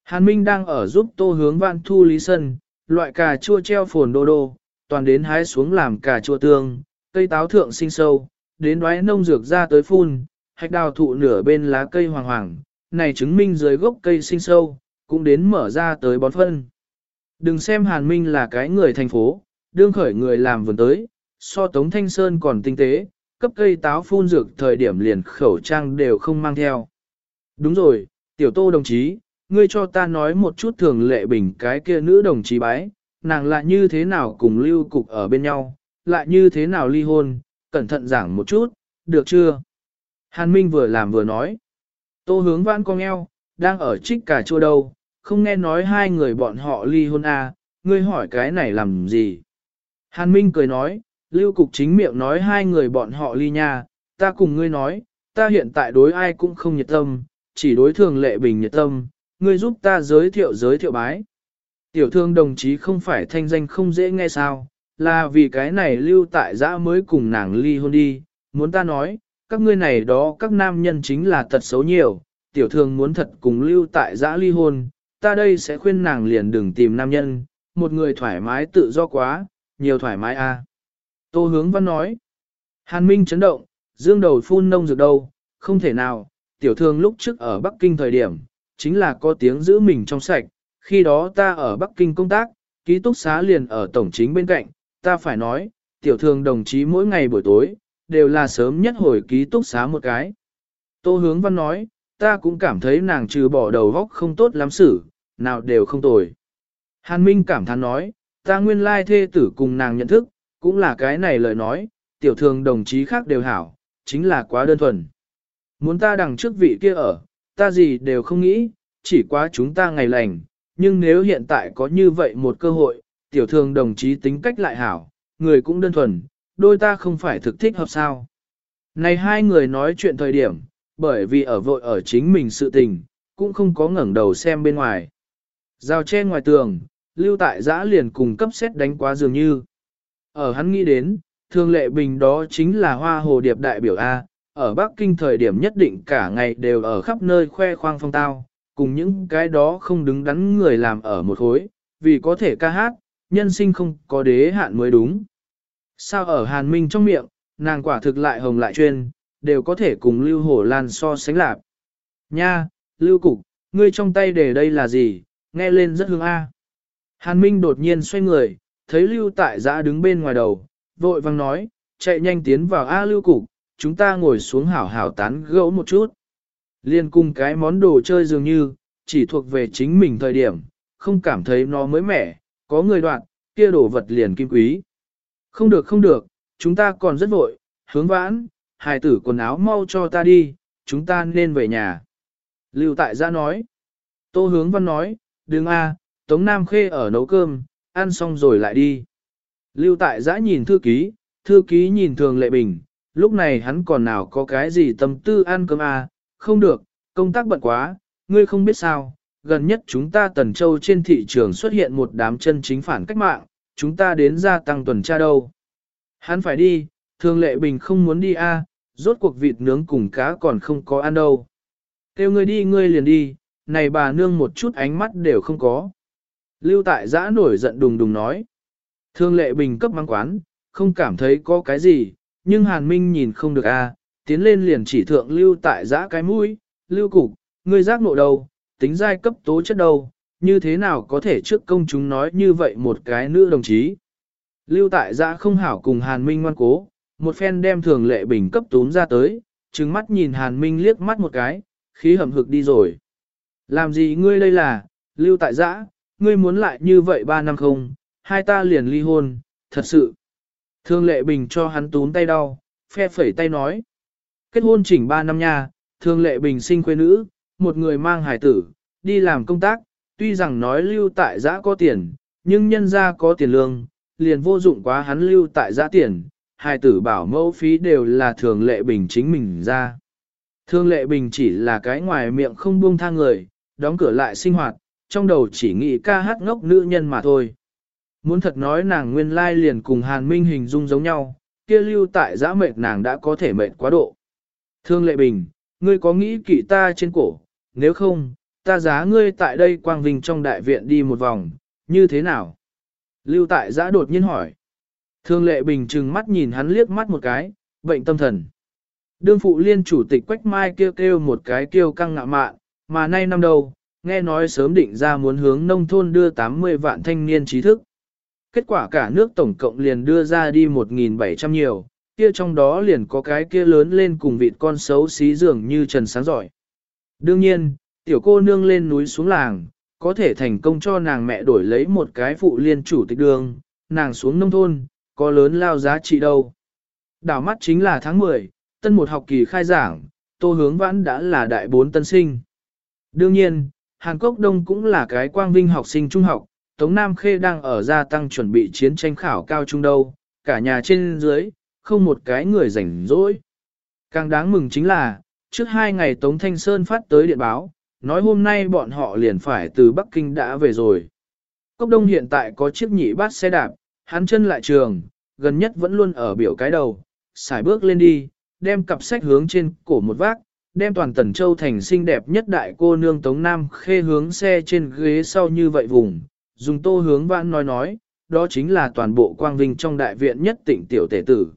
Hàn Minh đang ở giúp tô hướng vạn thu lý sân, loại cà chua treo phồn đô đô, toàn đến hái xuống làm cà chua tương, cây táo thượng sinh sâu, đến đoái nông dược ra tới phun, hạch đào thụ nửa bên lá cây hoàng hoàng, này chứng minh dưới gốc cây sinh sâu, cũng đến mở ra tới bón phân. Đừng xem Hàn Minh là cái người thành phố, đương khởi người làm vườn tới, so Tống Thanh Sơn còn tinh tế, cấp cây táo phun dược thời điểm liền khẩu trang đều không mang theo. Đúng rồi, tiểu tô đồng chí, ngươi cho ta nói một chút thường lệ bình cái kia nữ đồng chí bái, nàng lại như thế nào cùng lưu cục ở bên nhau, lại như thế nào ly hôn, cẩn thận giảng một chút, được chưa? Hàn Minh vừa làm vừa nói. Tô hướng vãn con eo, đang ở trích cà chua đâu, không nghe nói hai người bọn họ ly hôn à, ngươi hỏi cái này làm gì? Hàn Minh cười nói, lưu cục chính miệng nói hai người bọn họ ly nha, ta cùng ngươi nói, ta hiện tại đối ai cũng không nhiệt tâm, chỉ đối thường lệ bình nhiệt tâm, ngươi giúp ta giới thiệu giới thiệu bái. Tiểu thương đồng chí không phải thanh danh không dễ nghe sao, là vì cái này lưu tại giã mới cùng nàng ly hôn đi, muốn ta nói, các ngươi này đó các nam nhân chính là thật xấu nhiều, tiểu thương muốn thật cùng lưu tại giã ly hôn, ta đây sẽ khuyên nàng liền đừng tìm nam nhân, một người thoải mái tự do quá, nhiều thoải mái a. À. Tô hướng văn nói, Hàn Minh chấn động, dương đầu phun nông dược đâu, không thể nào, tiểu thương lúc trước ở Bắc Kinh thời điểm, chính là có tiếng giữ mình trong sạch, khi đó ta ở Bắc Kinh công tác, ký túc xá liền ở tổng chính bên cạnh, ta phải nói, tiểu thương đồng chí mỗi ngày buổi tối, đều là sớm nhất hồi ký túc xá một cái. Tô hướng văn nói, ta cũng cảm thấy nàng trừ bỏ đầu góc không tốt lắm xử, nào đều không tồi. Hàn Minh cảm thán nói, ta nguyên lai thê tử cùng nàng nhận thức, cũng là cái này lời nói, tiểu thường đồng chí khác đều hảo, chính là quá đơn thuần. Muốn ta đằng trước vị kia ở, ta gì đều không nghĩ, chỉ quá chúng ta ngày lành, nhưng nếu hiện tại có như vậy một cơ hội, tiểu thường đồng chí tính cách lại hảo, người cũng đơn thuần, đôi ta không phải thực thích hợp sao. Này hai người nói chuyện thời điểm, bởi vì ở vội ở chính mình sự tình, cũng không có ngẩng đầu xem bên ngoài. Rào che ngoài tường, lưu tại giã liền cùng cấp xét đánh quá dường như. Ở hắn nghĩ đến, thường lệ bình đó chính là hoa hồ điệp đại biểu A, ở Bắc Kinh thời điểm nhất định cả ngày đều ở khắp nơi khoe khoang phong tao, cùng những cái đó không đứng đắn người làm ở một khối, vì có thể ca hát, nhân sinh không có đế hạn mới đúng. Sao ở Hàn Minh trong miệng, nàng quả thực lại hồng lại chuyên, đều có thể cùng Lưu Hổ Lan so sánh lạc. Nha, Lưu Cục, ngươi trong tay để đây là gì, nghe lên rất hương A. Hàn Minh đột nhiên xoay người, thấy Lưu Tại Giã đứng bên ngoài đầu, vội vang nói, chạy nhanh tiến vào A Lưu Cục, chúng ta ngồi xuống hảo hảo tán gẫu một chút. Liên cùng cái món đồ chơi dường như, chỉ thuộc về chính mình thời điểm, không cảm thấy nó mới mẻ, có người đoạn, kia đồ vật liền kim quý. Không được không được, chúng ta còn rất vội, hướng vãn, hài tử quần áo mau cho ta đi, chúng ta nên về nhà. Lưu tại gia nói. Tô hướng văn nói, đừng a, Tống Nam Khê ở nấu cơm, ăn xong rồi lại đi. Lưu tại giã nhìn thư ký, thư ký nhìn thường lệ bình, lúc này hắn còn nào có cái gì tâm tư ăn cơm a, không được, công tác bận quá, ngươi không biết sao, gần nhất chúng ta Tần Châu trên thị trường xuất hiện một đám chân chính phản cách mạng, chúng ta đến gia tăng tuần tra đâu. Hắn phải đi, thường lệ bình không muốn đi a, rốt cuộc vịt nướng cùng cá còn không có ăn đâu. Kêu ngươi đi ngươi liền đi, này bà nương một chút ánh mắt đều không có. Lưu tại giã nổi giận đùng đùng nói. Thương lệ bình cấp mang quán, không cảm thấy có cái gì, nhưng Hàn Minh nhìn không được a, tiến lên liền chỉ thượng lưu tại giã cái mũi, lưu cục, ngươi giác nộ đầu, tính giai cấp tố chất đâu, như thế nào có thể trước công chúng nói như vậy một cái nữ đồng chí. Lưu tại giã không hảo cùng Hàn Minh ngoan cố, một phen đem thường lệ bình cấp túm ra tới, trừng mắt nhìn Hàn Minh liếc mắt một cái, khí hầm hực đi rồi. Làm gì ngươi đây là, lưu tại giã, ngươi muốn lại như vậy ba năm không, hai ta liền ly hôn, thật sự. Thường lệ bình cho hắn túm tay đau, phe phẩy tay nói. Kết hôn chỉnh ba năm nha, Thường lệ bình sinh quê nữ, một người mang hải tử, đi làm công tác, tuy rằng nói lưu tại giã có tiền, nhưng nhân ra có tiền lương, liền vô dụng quá hắn lưu tại giã tiền, Hai tử bảo mẫu phí đều là thường lệ bình chính mình ra. Thương lệ bình chỉ là cái ngoài miệng không buông tha người, đóng cửa lại sinh hoạt, trong đầu chỉ nghĩ ca hát ngốc nữ nhân mà thôi. Muốn thật nói nàng nguyên lai liền cùng Hàn Minh hình dung giống nhau, kia lưu tại giã mệt nàng đã có thể mệt quá độ. Thương lệ bình, ngươi có nghĩ kỵ ta trên cổ, nếu không, ta giá ngươi tại đây quang vinh trong đại viện đi một vòng, như thế nào? Lưu tại giã đột nhiên hỏi. Thương lệ bình trừng mắt nhìn hắn liếc mắt một cái, bệnh tâm thần. Đương phụ liên chủ tịch Quách Mai kêu kêu một cái kêu căng ngạ mạn, mà nay năm đầu, nghe nói sớm định ra muốn hướng nông thôn đưa 80 vạn thanh niên trí thức. Kết quả cả nước tổng cộng liền đưa ra đi 1.700 nhiều, kia trong đó liền có cái kia lớn lên cùng vịt con xấu xí dường như trần sáng giỏi. Đương nhiên, tiểu cô nương lên núi xuống làng, có thể thành công cho nàng mẹ đổi lấy một cái phụ liên chủ tịch đường, nàng xuống nông thôn, có lớn lao giá trị đâu. Đảo mắt chính là tháng 10, tân một học kỳ khai giảng, tô hướng vãn đã là đại bốn tân sinh. Đương nhiên, Hàn Quốc Đông cũng là cái quang vinh học sinh trung học, Tống Nam Khê đang ở gia tăng chuẩn bị chiến tranh khảo cao trung đâu, cả nhà trên dưới, không một cái người rảnh rỗi. Càng đáng mừng chính là, trước hai ngày Tống Thanh Sơn phát tới điện báo, nói hôm nay bọn họ liền phải từ Bắc Kinh đã về rồi. Cốc Đông hiện tại có chiếc nhị bát xe đạp, hắn chân lại trường, gần nhất vẫn luôn ở biểu cái đầu, xài bước lên đi, đem cặp sách hướng trên cổ một vác, đem toàn tần châu thành xinh đẹp nhất đại cô nương Tống Nam khê hướng xe trên ghế sau như vậy vùng, dùng tô hướng vãn nói nói, đó chính là toàn bộ quang vinh trong đại viện nhất tỉnh tiểu tể tử.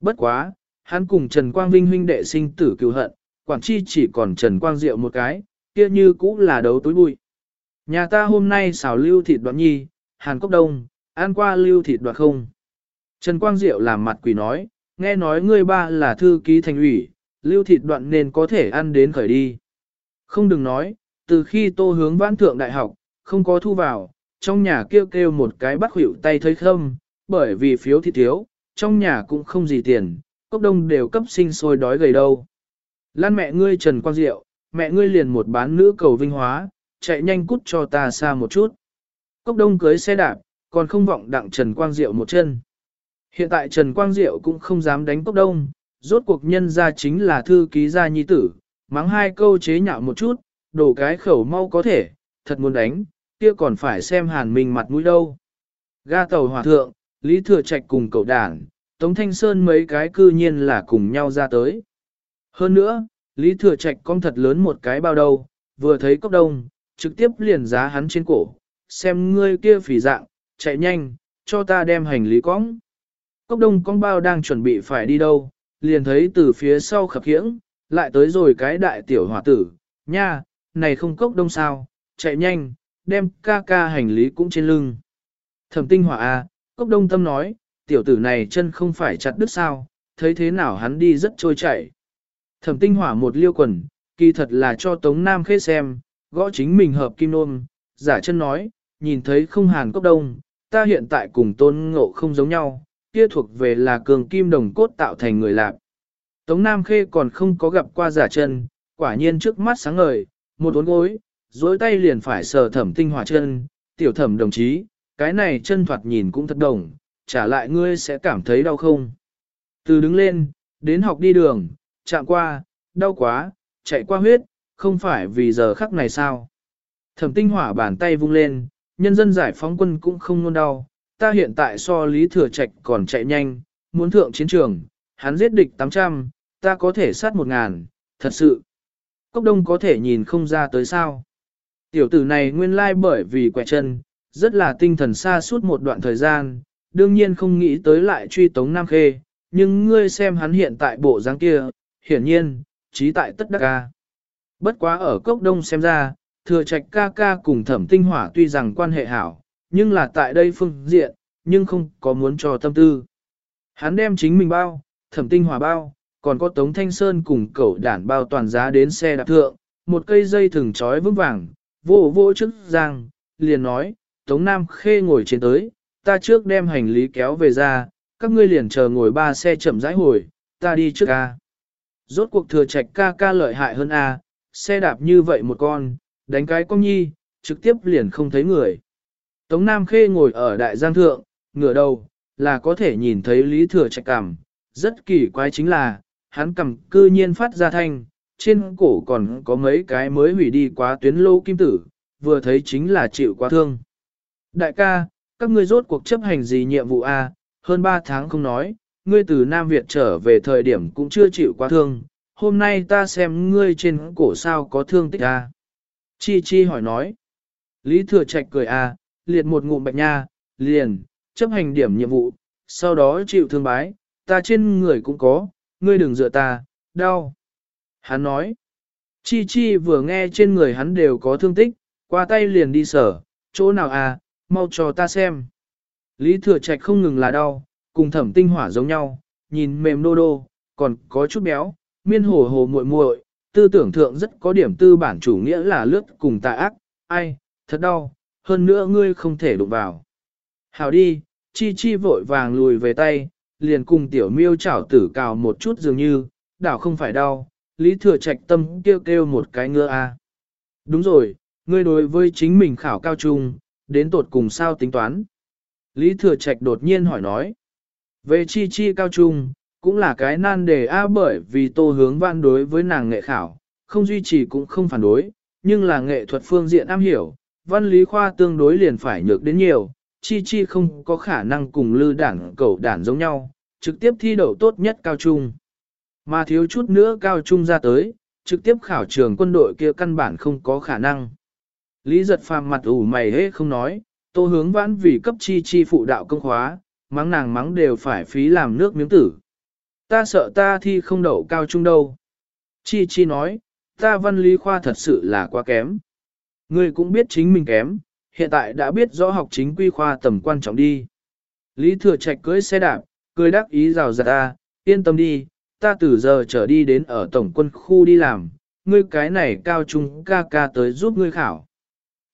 Bất quá, hắn cùng Trần Quang Vinh huynh đệ sinh tử cứu hận, quản chi chỉ còn Trần Quang Diệu một cái, kia như cũ là đấu túi bụi. Nhà ta hôm nay xào lưu thịt đoạn nhi, Hàn Cốc Đông, ăn qua lưu thịt đoạn không. Trần Quang Diệu làm mặt quỷ nói, nghe nói ngươi ba là thư ký thành ủy, lưu thịt đoạn nên có thể ăn đến khởi đi. Không đừng nói, từ khi tô hướng vãn thượng đại học, không có thu vào, trong nhà kêu kêu một cái bắt hữu tay thấy khâm, bởi vì phiếu thịt thiếu, trong nhà cũng không gì tiền, cốc đông đều cấp sinh sôi đói gầy đâu. Lan mẹ ngươi Trần Quang Diệu, mẹ ngươi liền một bán nữ cầu vinh hóa, chạy nhanh cút cho ta xa một chút. Cốc đông cưới xe đạp, còn không vọng đặng Trần Quang Diệu một chân. Hiện tại Trần Quang Diệu cũng không dám đánh cốc đông, rốt cuộc nhân ra chính là thư ký gia nhi tử, mắng hai câu chế nhạo một chút, đổ cái khẩu mau có thể, thật muốn đánh, kia còn phải xem hàn mình mặt mũi đâu. Ga tàu hòa thượng, Lý Thừa Trạch cùng cậu đảng, Tống Thanh Sơn mấy cái cư nhiên là cùng nhau ra tới. Hơn nữa, Lý Thừa Trạch con thật lớn một cái bao đầu, vừa thấy cốc đông, trực tiếp liền giá hắn trên cổ, xem ngươi kia phỉ dạng, chạy nhanh, cho ta đem hành lý cõng. Cốc đông con bao đang chuẩn bị phải đi đâu, liền thấy từ phía sau khập khiễng, lại tới rồi cái đại tiểu hỏa tử, nha, này không cốc đông sao, chạy nhanh, đem ca ca hành lý cũng trên lưng. Thẩm tinh hỏa A, cốc đông tâm nói, tiểu tử này chân không phải chặt đứt sao, thấy thế nào hắn đi rất trôi chảy. Thẩm tinh hỏa một liêu quần, kỳ thật là cho Tống Nam khê xem, gõ chính mình hợp kim nôm, giả chân nói, nhìn thấy không hàn cốc đông, ta hiện tại cùng tôn ngộ không giống nhau, kia thuộc về là cường kim đồng cốt tạo thành người lạc. Tống Nam khê còn không có gặp qua giả chân, quả nhiên trước mắt sáng ngời, một uốn gối, dối tay liền phải sờ thẩm tinh hỏa chân, tiểu thẩm đồng chí, cái này chân thoạt nhìn cũng thật đồng, trả lại ngươi sẽ cảm thấy đau không. Từ đứng lên, đến học đi đường, chạm qua, đau quá, chạy qua huyết, không phải vì giờ khắc này sao. Thẩm tinh hỏa bàn tay vung lên, nhân dân giải phóng quân cũng không nôn đau, ta hiện tại so lý thừa trạch còn chạy nhanh, muốn thượng chiến trường, hắn giết địch 800, ta có thể sát 1000, thật sự. Cốc đông có thể nhìn không ra tới sao. Tiểu tử này nguyên lai bởi vì quẹ chân, rất là tinh thần xa suốt một đoạn thời gian, đương nhiên không nghĩ tới lại truy tống Nam Khê, nhưng ngươi xem hắn hiện tại bộ dáng kia, hiển nhiên, trí tại tất đắc ca. Bất quá ở cốc đông xem ra, thừa trạch ca ca cùng thẩm tinh hỏa tuy rằng quan hệ hảo, nhưng là tại đây phương diện, nhưng không có muốn cho tâm tư. Hắn đem chính mình bao, thẩm tinh hỏa bao, còn có tống thanh sơn cùng cậu đản bao toàn giá đến xe đạp thượng, một cây dây thừng trói vững vàng, vô vô trước giang, liền nói, tống nam khê ngồi trên tới, ta trước đem hành lý kéo về ra, các ngươi liền chờ ngồi ba xe chậm rãi hồi, ta đi trước ca. Rốt cuộc thừa trạch ca ca lợi hại hơn a, xe đạp như vậy một con, đánh cái con nhi, trực tiếp liền không thấy người. Tống Nam Khê ngồi ở đại giang thượng, ngửa đầu, là có thể nhìn thấy lý thừa trạch cằm. Rất kỳ quái chính là, hắn cầm cư nhiên phát ra thanh, trên cổ còn có mấy cái mới hủy đi quá tuyến lô kim tử, vừa thấy chính là chịu quá thương. Đại ca, các ngươi rốt cuộc chấp hành gì nhiệm vụ A, hơn 3 tháng không nói, ngươi từ Nam Việt trở về thời điểm cũng chưa chịu quá thương, hôm nay ta xem ngươi trên cổ sao có thương tích à? Chi Chi hỏi nói. Lý Thừa Trạch cười à, liệt một ngụm bạch nha, liền, chấp hành điểm nhiệm vụ, sau đó chịu thương bái, ta trên người cũng có, ngươi đừng dựa ta, đau. Hắn nói. Chi Chi vừa nghe trên người hắn đều có thương tích, qua tay liền đi sở, chỗ nào à, mau cho ta xem. Lý thừa trạch không ngừng là đau, cùng thẩm tinh hỏa giống nhau, nhìn mềm đô đô, còn có chút béo, miên hồ hồ muội muội, tư tưởng thượng rất có điểm tư bản chủ nghĩa là lướt cùng tà ác, ai, thật đau, hơn nữa ngươi không thể đụng vào. Hào đi, chi chi vội vàng lùi về tay, liền cùng tiểu miêu chảo tử cào một chút dường như, đảo không phải đau, Lý Thừa Trạch tâm kêu kêu một cái ngựa a. Đúng rồi, ngươi đối với chính mình khảo cao trung, đến tột cùng sao tính toán. Lý Thừa Trạch đột nhiên hỏi nói. Về chi chi cao trung, cũng là cái nan đề a bởi vì tô hướng văn đối với nàng nghệ khảo, không duy trì cũng không phản đối, nhưng là nghệ thuật phương diện am hiểu, văn lý khoa tương đối liền phải nhược đến nhiều, chi chi không có khả năng cùng lư đảng cầu đản giống nhau, trực tiếp thi đậu tốt nhất cao trung. Mà thiếu chút nữa cao trung ra tới, trực tiếp khảo trường quân đội kia căn bản không có khả năng. Lý giật phàm mặt ủ mày hết không nói, tô hướng vãn vì cấp chi chi phụ đạo công khóa, mắng nàng mắng đều phải phí làm nước miếng tử. Ta sợ ta thi không đậu cao trung đâu. Chi chi nói, ta văn lý khoa thật sự là quá kém. Ngươi cũng biết chính mình kém, hiện tại đã biết rõ học chính quy khoa tầm quan trọng đi. Lý thừa trạch cưỡi xe đạp, cười đắc ý rào rạt ta, yên tâm đi, ta từ giờ trở đi đến ở tổng quân khu đi làm, ngươi cái này cao trung ca ca tới giúp ngươi khảo.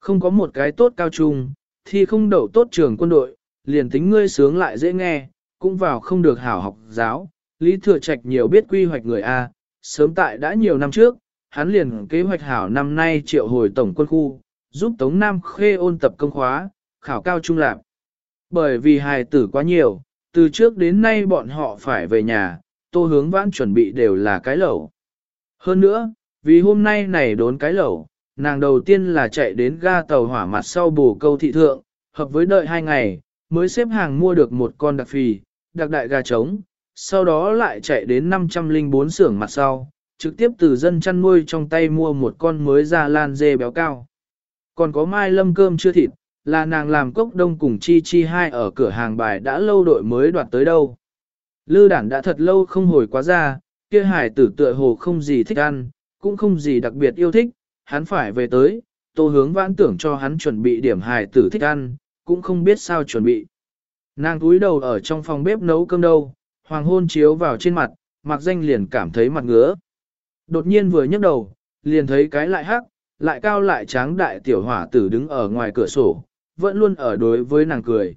Không có một cái tốt cao trung, thì không đậu tốt trường quân đội, liền tính ngươi sướng lại dễ nghe, cũng vào không được hảo học giáo. Lý Thừa Trạch nhiều biết quy hoạch người A, sớm tại đã nhiều năm trước, hắn liền kế hoạch hảo năm nay triệu hồi tổng quân khu, giúp Tống Nam Khê ôn tập công khóa, khảo cao trung lạc. Bởi vì hài tử quá nhiều, từ trước đến nay bọn họ phải về nhà, tô hướng vãn chuẩn bị đều là cái lẩu. Hơn nữa, vì hôm nay này đốn cái lẩu, nàng đầu tiên là chạy đến ga tàu hỏa mặt sau bù câu thị thượng, hợp với đợi hai ngày, mới xếp hàng mua được một con đặc phì, đặc đại gà trống, sau đó lại chạy đến 504 xưởng mặt sau, trực tiếp từ dân chăn nuôi trong tay mua một con mới ra lan dê béo cao. Còn có mai lâm cơm chưa thịt, là nàng làm cốc đông cùng chi chi hai ở cửa hàng bài đã lâu đội mới đoạt tới đâu. Lư đản đã thật lâu không hồi quá ra, kia hải tử tựa hồ không gì thích ăn, cũng không gì đặc biệt yêu thích, hắn phải về tới, tô hướng vãn tưởng cho hắn chuẩn bị điểm hải tử thích ăn, cũng không biết sao chuẩn bị. Nàng túi đầu ở trong phòng bếp nấu cơm đâu, hoàng hôn chiếu vào trên mặt, mặc danh liền cảm thấy mặt ngứa. Đột nhiên vừa nhấc đầu, liền thấy cái lại hắc, lại cao lại tráng đại tiểu hỏa tử đứng ở ngoài cửa sổ, vẫn luôn ở đối với nàng cười.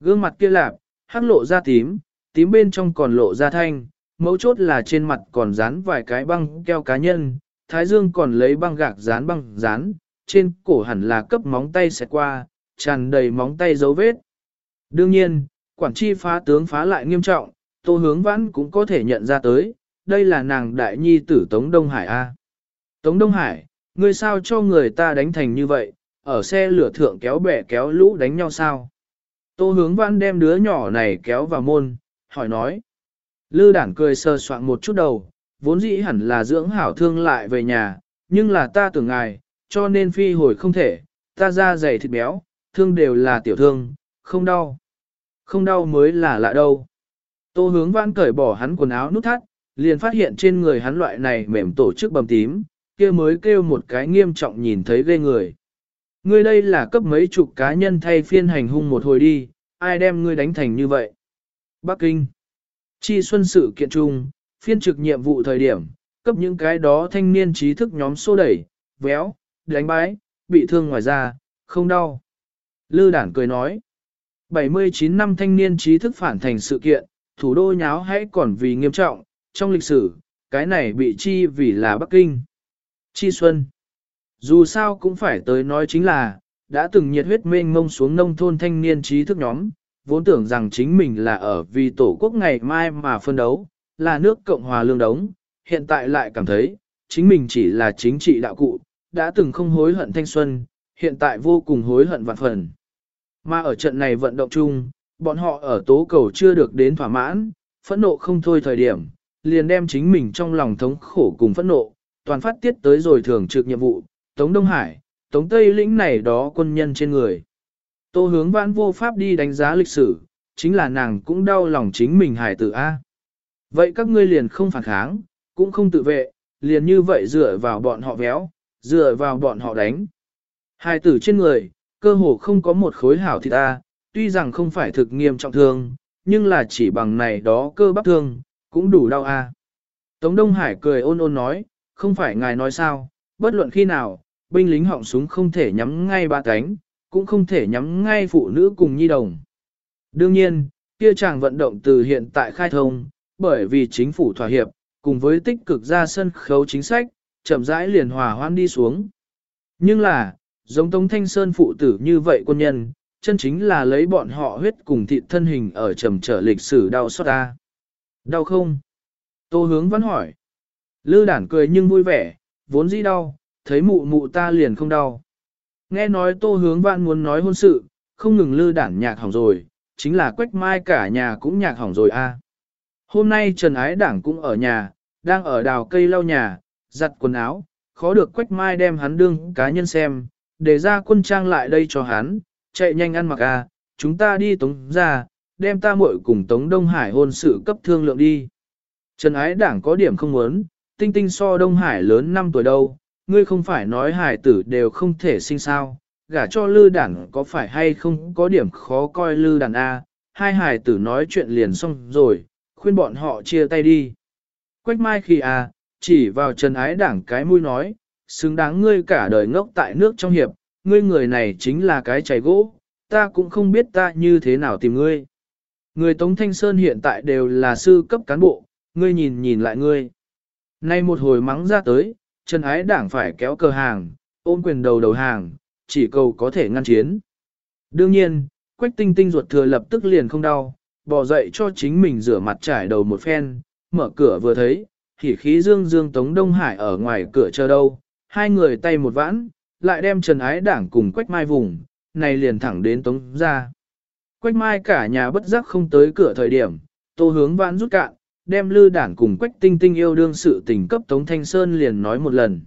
Gương mặt kia lạp, hắc lộ ra tím, tím bên trong còn lộ ra thanh, mấu chốt là trên mặt còn dán vài cái băng keo cá nhân, thái dương còn lấy băng gạc dán băng dán, trên cổ hẳn là cấp móng tay xẹt qua, tràn đầy móng tay dấu vết. Đương nhiên, quản chi phá tướng phá lại nghiêm trọng, tô hướng vãn cũng có thể nhận ra tới, đây là nàng đại nhi tử Tống Đông Hải A. Tống Đông Hải, ngươi sao cho người ta đánh thành như vậy, ở xe lửa thượng kéo bẻ kéo lũ đánh nhau sao? Tô hướng vãn đem đứa nhỏ này kéo vào môn, hỏi nói. Lư đản cười sơ soạn một chút đầu, vốn dĩ hẳn là dưỡng hảo thương lại về nhà, nhưng là ta tưởng ngài, cho nên phi hồi không thể, ta ra dày thịt béo, thương đều là tiểu thương, không đau. Không đau mới là lạ đâu. Tô hướng vãn cởi bỏ hắn quần áo nút thắt, liền phát hiện trên người hắn loại này mềm tổ chức bầm tím, kia mới kêu một cái nghiêm trọng nhìn thấy ghê người. Ngươi đây là cấp mấy chục cá nhân thay phiên hành hung một hồi đi, ai đem ngươi đánh thành như vậy? Bắc Kinh. Chi xuân sự kiện trung, phiên trực nhiệm vụ thời điểm, cấp những cái đó thanh niên trí thức nhóm xô đẩy, véo, đánh bái, bị thương ngoài ra, không đau. Lư đản cười nói. 79 năm thanh niên trí thức phản thành sự kiện, thủ đô nháo hãy còn vì nghiêm trọng, trong lịch sử, cái này bị chi vì là Bắc Kinh. Chi Xuân. Dù sao cũng phải tới nói chính là, đã từng nhiệt huyết mênh mông xuống nông thôn thanh niên trí thức nhóm, vốn tưởng rằng chính mình là ở vì tổ quốc ngày mai mà phân đấu, là nước Cộng hòa lương đống, hiện tại lại cảm thấy, chính mình chỉ là chính trị đạo cụ, đã từng không hối hận thanh xuân, hiện tại vô cùng hối hận vạn phần. Mà ở trận này vận động chung, bọn họ ở tố cầu chưa được đến thỏa mãn, phẫn nộ không thôi thời điểm, liền đem chính mình trong lòng thống khổ cùng phẫn nộ, toàn phát tiết tới rồi thường trực nhiệm vụ, Tống Đông Hải, Tống Tây lĩnh này đó quân nhân trên người. Tô hướng vãn vô pháp đi đánh giá lịch sử, chính là nàng cũng đau lòng chính mình hải tử A. Vậy các ngươi liền không phản kháng, cũng không tự vệ, liền như vậy dựa vào bọn họ véo, dựa vào bọn họ đánh hai tử trên người, cơ hồ không có một khối hảo thịt A, tuy rằng không phải thực nghiêm trọng thương, nhưng là chỉ bằng này đó cơ bắp thương, cũng đủ đau A. Tống Đông Hải cười ôn ôn nói, không phải ngài nói sao, bất luận khi nào, binh lính họng súng không thể nhắm ngay ba cánh, cũng không thể nhắm ngay phụ nữ cùng nhi đồng. Đương nhiên, kia chàng vận động từ hiện tại khai thông, bởi vì chính phủ thỏa hiệp, cùng với tích cực ra sân khấu chính sách, chậm rãi liền hòa hoan đi xuống. Nhưng là, giống Tống Thanh Sơn phụ tử như vậy quân nhân, chân chính là lấy bọn họ huyết cùng thịt thân hình ở trầm trở lịch sử đau xót ta. Đau không? Tô hướng vẫn hỏi. Lư đản cười nhưng vui vẻ, vốn dĩ đau, thấy mụ mụ ta liền không đau. Nghe nói tô hướng vạn muốn nói hôn sự, không ngừng lư đản nhạc hỏng rồi, chính là quách mai cả nhà cũng nhạc hỏng rồi a. Hôm nay Trần Ái Đảng cũng ở nhà, đang ở đào cây lau nhà, giặt quần áo, khó được quách mai đem hắn đương cá nhân xem, để ra quân trang lại đây cho hắn, chạy nhanh ăn mặc a, chúng ta đi tống ra, đem ta muội cùng tống Đông Hải hôn sự cấp thương lượng đi. Trần Ái Đảng có điểm không muốn, tinh tinh so Đông Hải lớn 5 tuổi đâu, ngươi không phải nói hải tử đều không thể sinh sao, gả cho lư đảng có phải hay không có điểm khó coi lư đàn A, hai hải tử nói chuyện liền xong rồi, khuyên bọn họ chia tay đi. Quách mai khi A, chỉ vào trần ái đảng cái mũi nói, xứng đáng ngươi cả đời ngốc tại nước trong hiệp, ngươi người này chính là cái chảy gỗ, ta cũng không biết ta như thế nào tìm ngươi. Người Tống Thanh Sơn hiện tại đều là sư cấp cán bộ, ngươi nhìn nhìn lại ngươi. Nay một hồi mắng ra tới, Trần Ái Đảng phải kéo cờ hàng, ôm quyền đầu đầu hàng, chỉ cầu có thể ngăn chiến. Đương nhiên, Quách Tinh Tinh ruột thừa lập tức liền không đau, bỏ dậy cho chính mình rửa mặt trải đầu một phen, mở cửa vừa thấy, thì khí dương dương Tống Đông Hải ở ngoài cửa chờ đâu, hai người tay một vãn, lại đem Trần Ái Đảng cùng Quách Mai vùng, này liền thẳng đến Tống ra. Quách Mai cả nhà bất giác không tới cửa thời điểm, tô hướng vãn rút cạn, đem lư đảng cùng quách tinh tinh yêu đương sự tình cấp Tống Thanh Sơn liền nói một lần.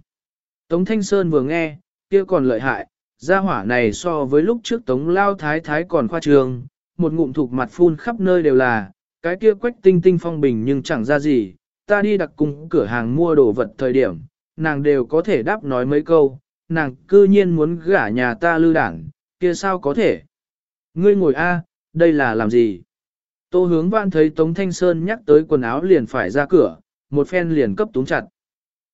Tống Thanh Sơn vừa nghe, kia còn lợi hại, gia hỏa này so với lúc trước Tống Lao Thái Thái còn khoa trường, một ngụm thục mặt phun khắp nơi đều là, cái kia quách tinh tinh phong bình nhưng chẳng ra gì, ta đi đặt cùng cửa hàng mua đồ vật thời điểm, nàng đều có thể đáp nói mấy câu, nàng cư nhiên muốn gả nhà ta lư đảng, kia sao có thể. Ngươi ngồi a, đây là làm gì? Tô hướng văn thấy Tống Thanh Sơn nhắc tới quần áo liền phải ra cửa, một phen liền cấp túng chặt.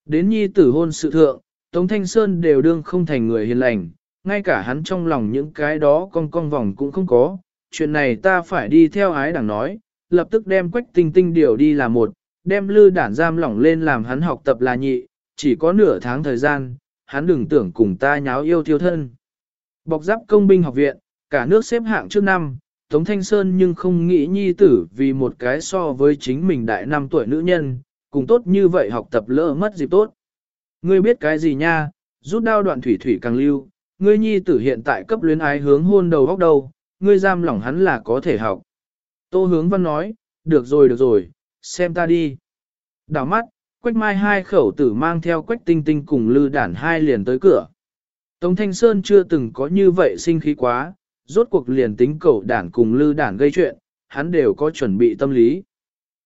Đến nhi tử hôn sự thượng, Tống Thanh Sơn đều đương không thành người hiền lành, ngay cả hắn trong lòng những cái đó con cong vòng cũng không có. Chuyện này ta phải đi theo ái đảng nói, lập tức đem quách tinh tinh điều đi là một, đem lư đản giam lỏng lên làm hắn học tập là nhị, chỉ có nửa tháng thời gian, hắn đừng tưởng cùng ta nháo yêu thiêu thân. Bọc giáp công binh học viện, cả nước xếp hạng trước năm, Tống Thanh Sơn nhưng không nghĩ nhi tử vì một cái so với chính mình đại năm tuổi nữ nhân, cùng tốt như vậy học tập lỡ mất dịp tốt. Ngươi biết cái gì nha, rút đao đoạn thủy thủy càng lưu, ngươi nhi tử hiện tại cấp luyến ái hướng hôn đầu góc đầu, ngươi giam lỏng hắn là có thể học. Tô hướng văn nói, được rồi được rồi, xem ta đi. Đảo mắt, quách mai hai khẩu tử mang theo quách tinh tinh cùng lư đản hai liền tới cửa. Tống Thanh Sơn chưa từng có như vậy sinh khí quá, rốt cuộc liền tính cậu đản cùng lư đản gây chuyện, hắn đều có chuẩn bị tâm lý.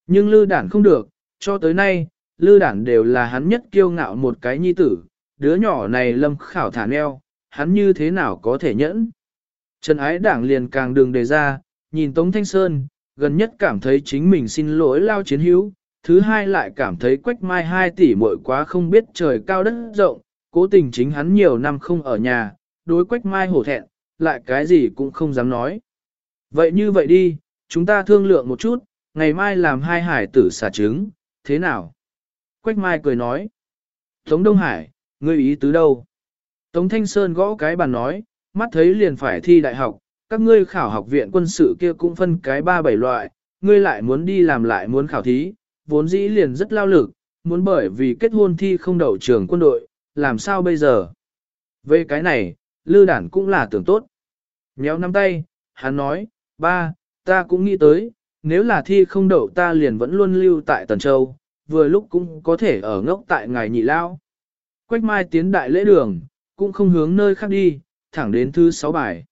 Nhưng lư đản không được, cho tới nay, lư đản đều là hắn nhất kiêu ngạo một cái nhi tử, đứa nhỏ này lâm khảo thả neo, hắn như thế nào có thể nhẫn. Trần ái đảng liền càng đường đề ra, nhìn Tống Thanh Sơn, gần nhất cảm thấy chính mình xin lỗi lao chiến hữu, thứ hai lại cảm thấy quách mai hai tỷ muội quá không biết trời cao đất rộng, cố tình chính hắn nhiều năm không ở nhà, đối quách mai hổ thẹn, lại cái gì cũng không dám nói. Vậy như vậy đi, chúng ta thương lượng một chút, ngày mai làm hai hải tử xả trứng, thế nào? Quách mai cười nói. Tống Đông Hải, ngươi ý tứ đâu? Tống Thanh Sơn gõ cái bàn nói, mắt thấy liền phải thi đại học, các ngươi khảo học viện quân sự kia cũng phân cái ba bảy loại, ngươi lại muốn đi làm lại muốn khảo thí, vốn dĩ liền rất lao lực, muốn bởi vì kết hôn thi không đậu trường quân đội, làm sao bây giờ? Về cái này, lư đản cũng là tưởng tốt. Nhéo nắm tay, hắn nói, ba, ta cũng nghĩ tới, nếu là thi không đậu ta liền vẫn luôn lưu tại Tần Châu, vừa lúc cũng có thể ở ngốc tại ngài nhị lao. Quách mai tiến đại lễ đường, cũng không hướng nơi khác đi, thẳng đến thứ sáu bài.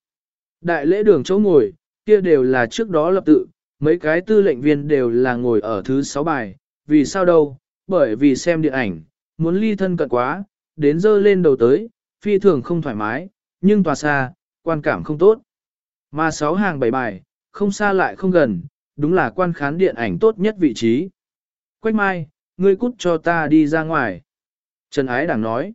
Đại lễ đường chỗ ngồi, kia đều là trước đó lập tự, mấy cái tư lệnh viên đều là ngồi ở thứ sáu bài, vì sao đâu, bởi vì xem điện ảnh, muốn ly thân cận quá, đến dơ lên đầu tới, phi thường không thoải mái, nhưng tòa xa, quan cảm không tốt. Mà sáu hàng bảy bài, không xa lại không gần, đúng là quan khán điện ảnh tốt nhất vị trí. Quách Mai, ngươi cút cho ta đi ra ngoài. Trần Ái Đảng nói.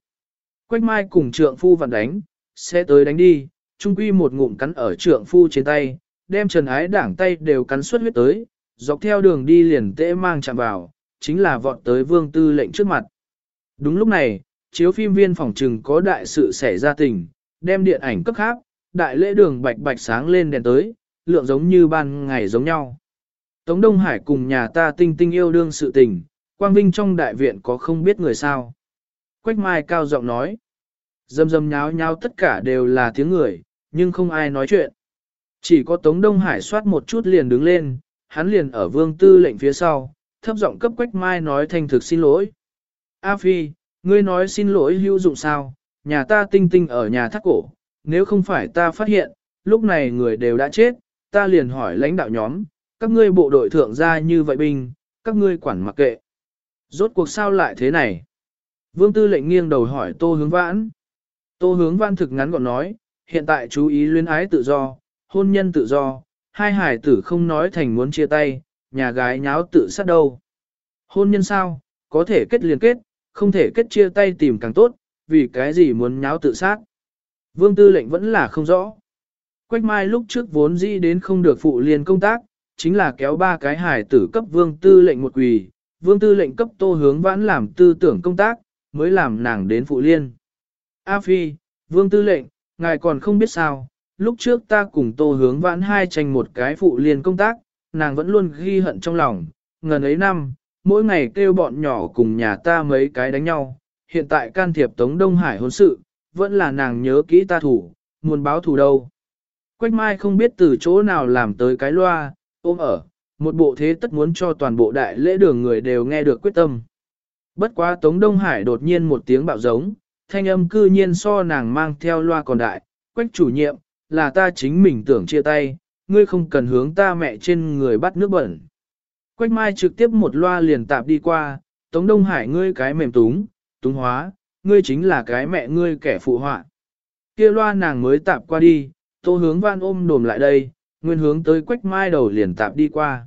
Quách Mai cùng trượng phu vặn đánh, sẽ tới đánh đi, trung quy một ngụm cắn ở trượng phu trên tay, đem Trần Ái Đảng tay đều cắn suốt huyết tới, dọc theo đường đi liền tễ mang chạm vào, chính là vọt tới vương tư lệnh trước mặt. Đúng lúc này, chiếu phim viên phòng trừng có đại sự xảy ra tình, đem điện ảnh cấp khác, đại lễ đường bạch bạch sáng lên đèn tới, lượng giống như ban ngày giống nhau. Tống Đông Hải cùng nhà ta tinh tinh yêu đương sự tình, Quang Vinh trong đại viện có không biết người sao. Quách Mai cao giọng nói, dầm dầm nháo nháo tất cả đều là tiếng người, nhưng không ai nói chuyện. Chỉ có Tống Đông Hải soát một chút liền đứng lên, hắn liền ở vương tư lệnh phía sau, thấp giọng cấp Quách Mai nói thành thực xin lỗi. A Phi, ngươi nói xin lỗi hữu dụng sao, nhà ta tinh tinh ở nhà thác cổ, nếu không phải ta phát hiện, lúc này người đều đã chết, ta liền hỏi lãnh đạo nhóm, các ngươi bộ đội thượng gia như vậy binh, các ngươi quản mặc kệ. Rốt cuộc sao lại thế này? Vương tư lệnh nghiêng đầu hỏi tô hướng vãn. Tô hướng vãn thực ngắn gọn nói, hiện tại chú ý luyến ái tự do, hôn nhân tự do, hai hải tử không nói thành muốn chia tay, nhà gái nháo tự sát đâu. Hôn nhân sao, có thể kết liên kết, không thể kết chia tay tìm càng tốt, vì cái gì muốn nháo tự sát. Vương tư lệnh vẫn là không rõ. Quách mai lúc trước vốn dĩ đến không được phụ liền công tác, chính là kéo ba cái hải tử cấp vương tư lệnh một quỳ, vương tư lệnh cấp tô hướng vãn làm tư tưởng công tác, mới làm nàng đến phụ liên. A Phi, vương tư lệnh, ngài còn không biết sao, lúc trước ta cùng tô hướng vãn hai tranh một cái phụ liên công tác, nàng vẫn luôn ghi hận trong lòng, ngần ấy năm, mỗi ngày kêu bọn nhỏ cùng nhà ta mấy cái đánh nhau, hiện tại can thiệp Tống Đông Hải hôn sự, vẫn là nàng nhớ kỹ ta thủ, muốn báo thù đâu. Quách Mai không biết từ chỗ nào làm tới cái loa, ôm ở, một bộ thế tất muốn cho toàn bộ đại lễ đường người đều nghe được quyết tâm. Bất quá Tống Đông Hải đột nhiên một tiếng bạo giống, thanh âm cư nhiên so nàng mang theo loa còn đại, quách chủ nhiệm, là ta chính mình tưởng chia tay, ngươi không cần hướng ta mẹ trên người bắt nước bẩn. Quách Mai trực tiếp một loa liền tạp đi qua, Tống Đông Hải ngươi cái mềm túng, túng hóa, ngươi chính là cái mẹ ngươi kẻ phụ họa. Kia loa nàng mới tạp qua đi, tô hướng van ôm đồm lại đây, nguyên hướng tới Quách Mai đầu liền tạp đi qua.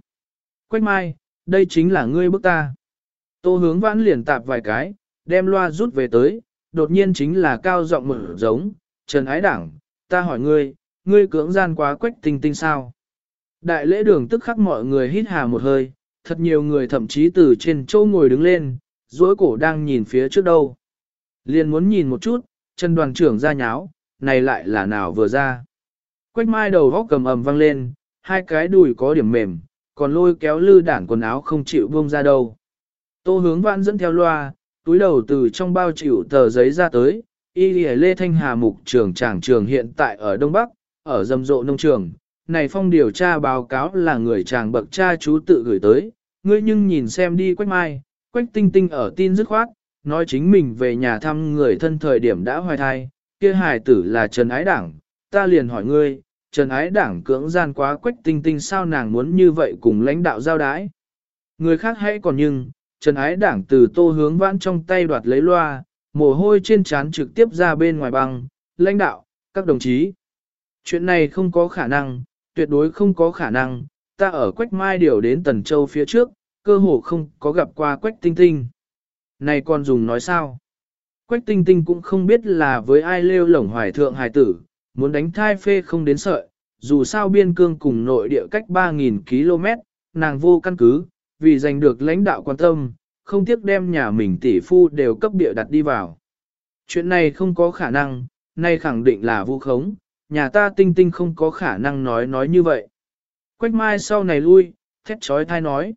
Quách Mai, đây chính là ngươi bức ta. Tô hướng vãn liền tạp vài cái, đem loa rút về tới, đột nhiên chính là cao giọng mở giống, Trần Ái Đảng, ta hỏi ngươi, ngươi cưỡng gian quá quách tinh tinh sao? Đại lễ đường tức khắc mọi người hít hà một hơi, thật nhiều người thậm chí từ trên châu ngồi đứng lên, duỗi cổ đang nhìn phía trước đâu. Liền muốn nhìn một chút, chân đoàn trưởng ra nháo, này lại là nào vừa ra. Quách mai đầu góc cầm ầm vang lên, hai cái đùi có điểm mềm, còn lôi kéo lư đản quần áo không chịu buông ra đâu. Tô hướng vãn dẫn theo loa, túi đầu từ trong bao chịu tờ giấy ra tới, y lê thanh hà mục trưởng tràng trường hiện tại ở Đông Bắc, ở rầm rộ nông trường. Này phong điều tra báo cáo là người chàng bậc cha chú tự gửi tới, ngươi nhưng nhìn xem đi quách mai, quách tinh tinh ở tin dứt khoát, nói chính mình về nhà thăm người thân thời điểm đã hoài thai, kia hài tử là Trần Ái Đảng, ta liền hỏi ngươi, Trần Ái Đảng cưỡng gian quá quách tinh tinh sao nàng muốn như vậy cùng lãnh đạo giao đái. Người khác hãy còn nhưng, Trần Ái Đảng từ tô hướng vãn trong tay đoạt lấy loa, mồ hôi trên trán trực tiếp ra bên ngoài băng, lãnh đạo, các đồng chí. Chuyện này không có khả năng, tuyệt đối không có khả năng, ta ở Quách Mai điều đến Tần Châu phía trước, cơ hồ không có gặp qua Quách Tinh Tinh. Này con dùng nói sao? Quách Tinh Tinh cũng không biết là với ai lêu lổng hoài thượng hài tử, muốn đánh thai phê không đến sợi, dù sao biên cương cùng nội địa cách 3.000 km, nàng vô căn cứ, vì giành được lãnh đạo quan tâm, không tiếc đem nhà mình tỷ phu đều cấp địa đặt đi vào. Chuyện này không có khả năng, nay khẳng định là vu khống, nhà ta tinh tinh không có khả năng nói nói như vậy. Quách mai sau này lui, thét trói thai nói.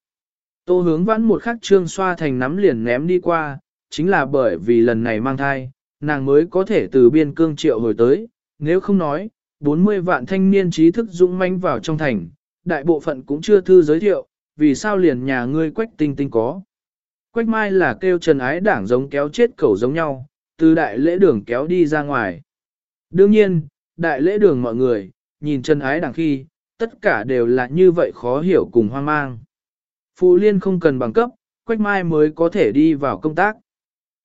Tô hướng vãn một khắc trương xoa thành nắm liền ném đi qua, chính là bởi vì lần này mang thai, nàng mới có thể từ biên cương triệu hồi tới, nếu không nói, 40 vạn thanh niên trí thức dũng manh vào trong thành, đại bộ phận cũng chưa thư giới thiệu, vì sao liền nhà ngươi quách tinh tinh có. Quách mai là kêu trần ái đảng giống kéo chết cẩu giống nhau, từ đại lễ đường kéo đi ra ngoài. Đương nhiên, đại lễ đường mọi người, nhìn trần ái đảng khi, tất cả đều là như vậy khó hiểu cùng hoang mang. Phụ liên không cần bằng cấp, quách mai mới có thể đi vào công tác.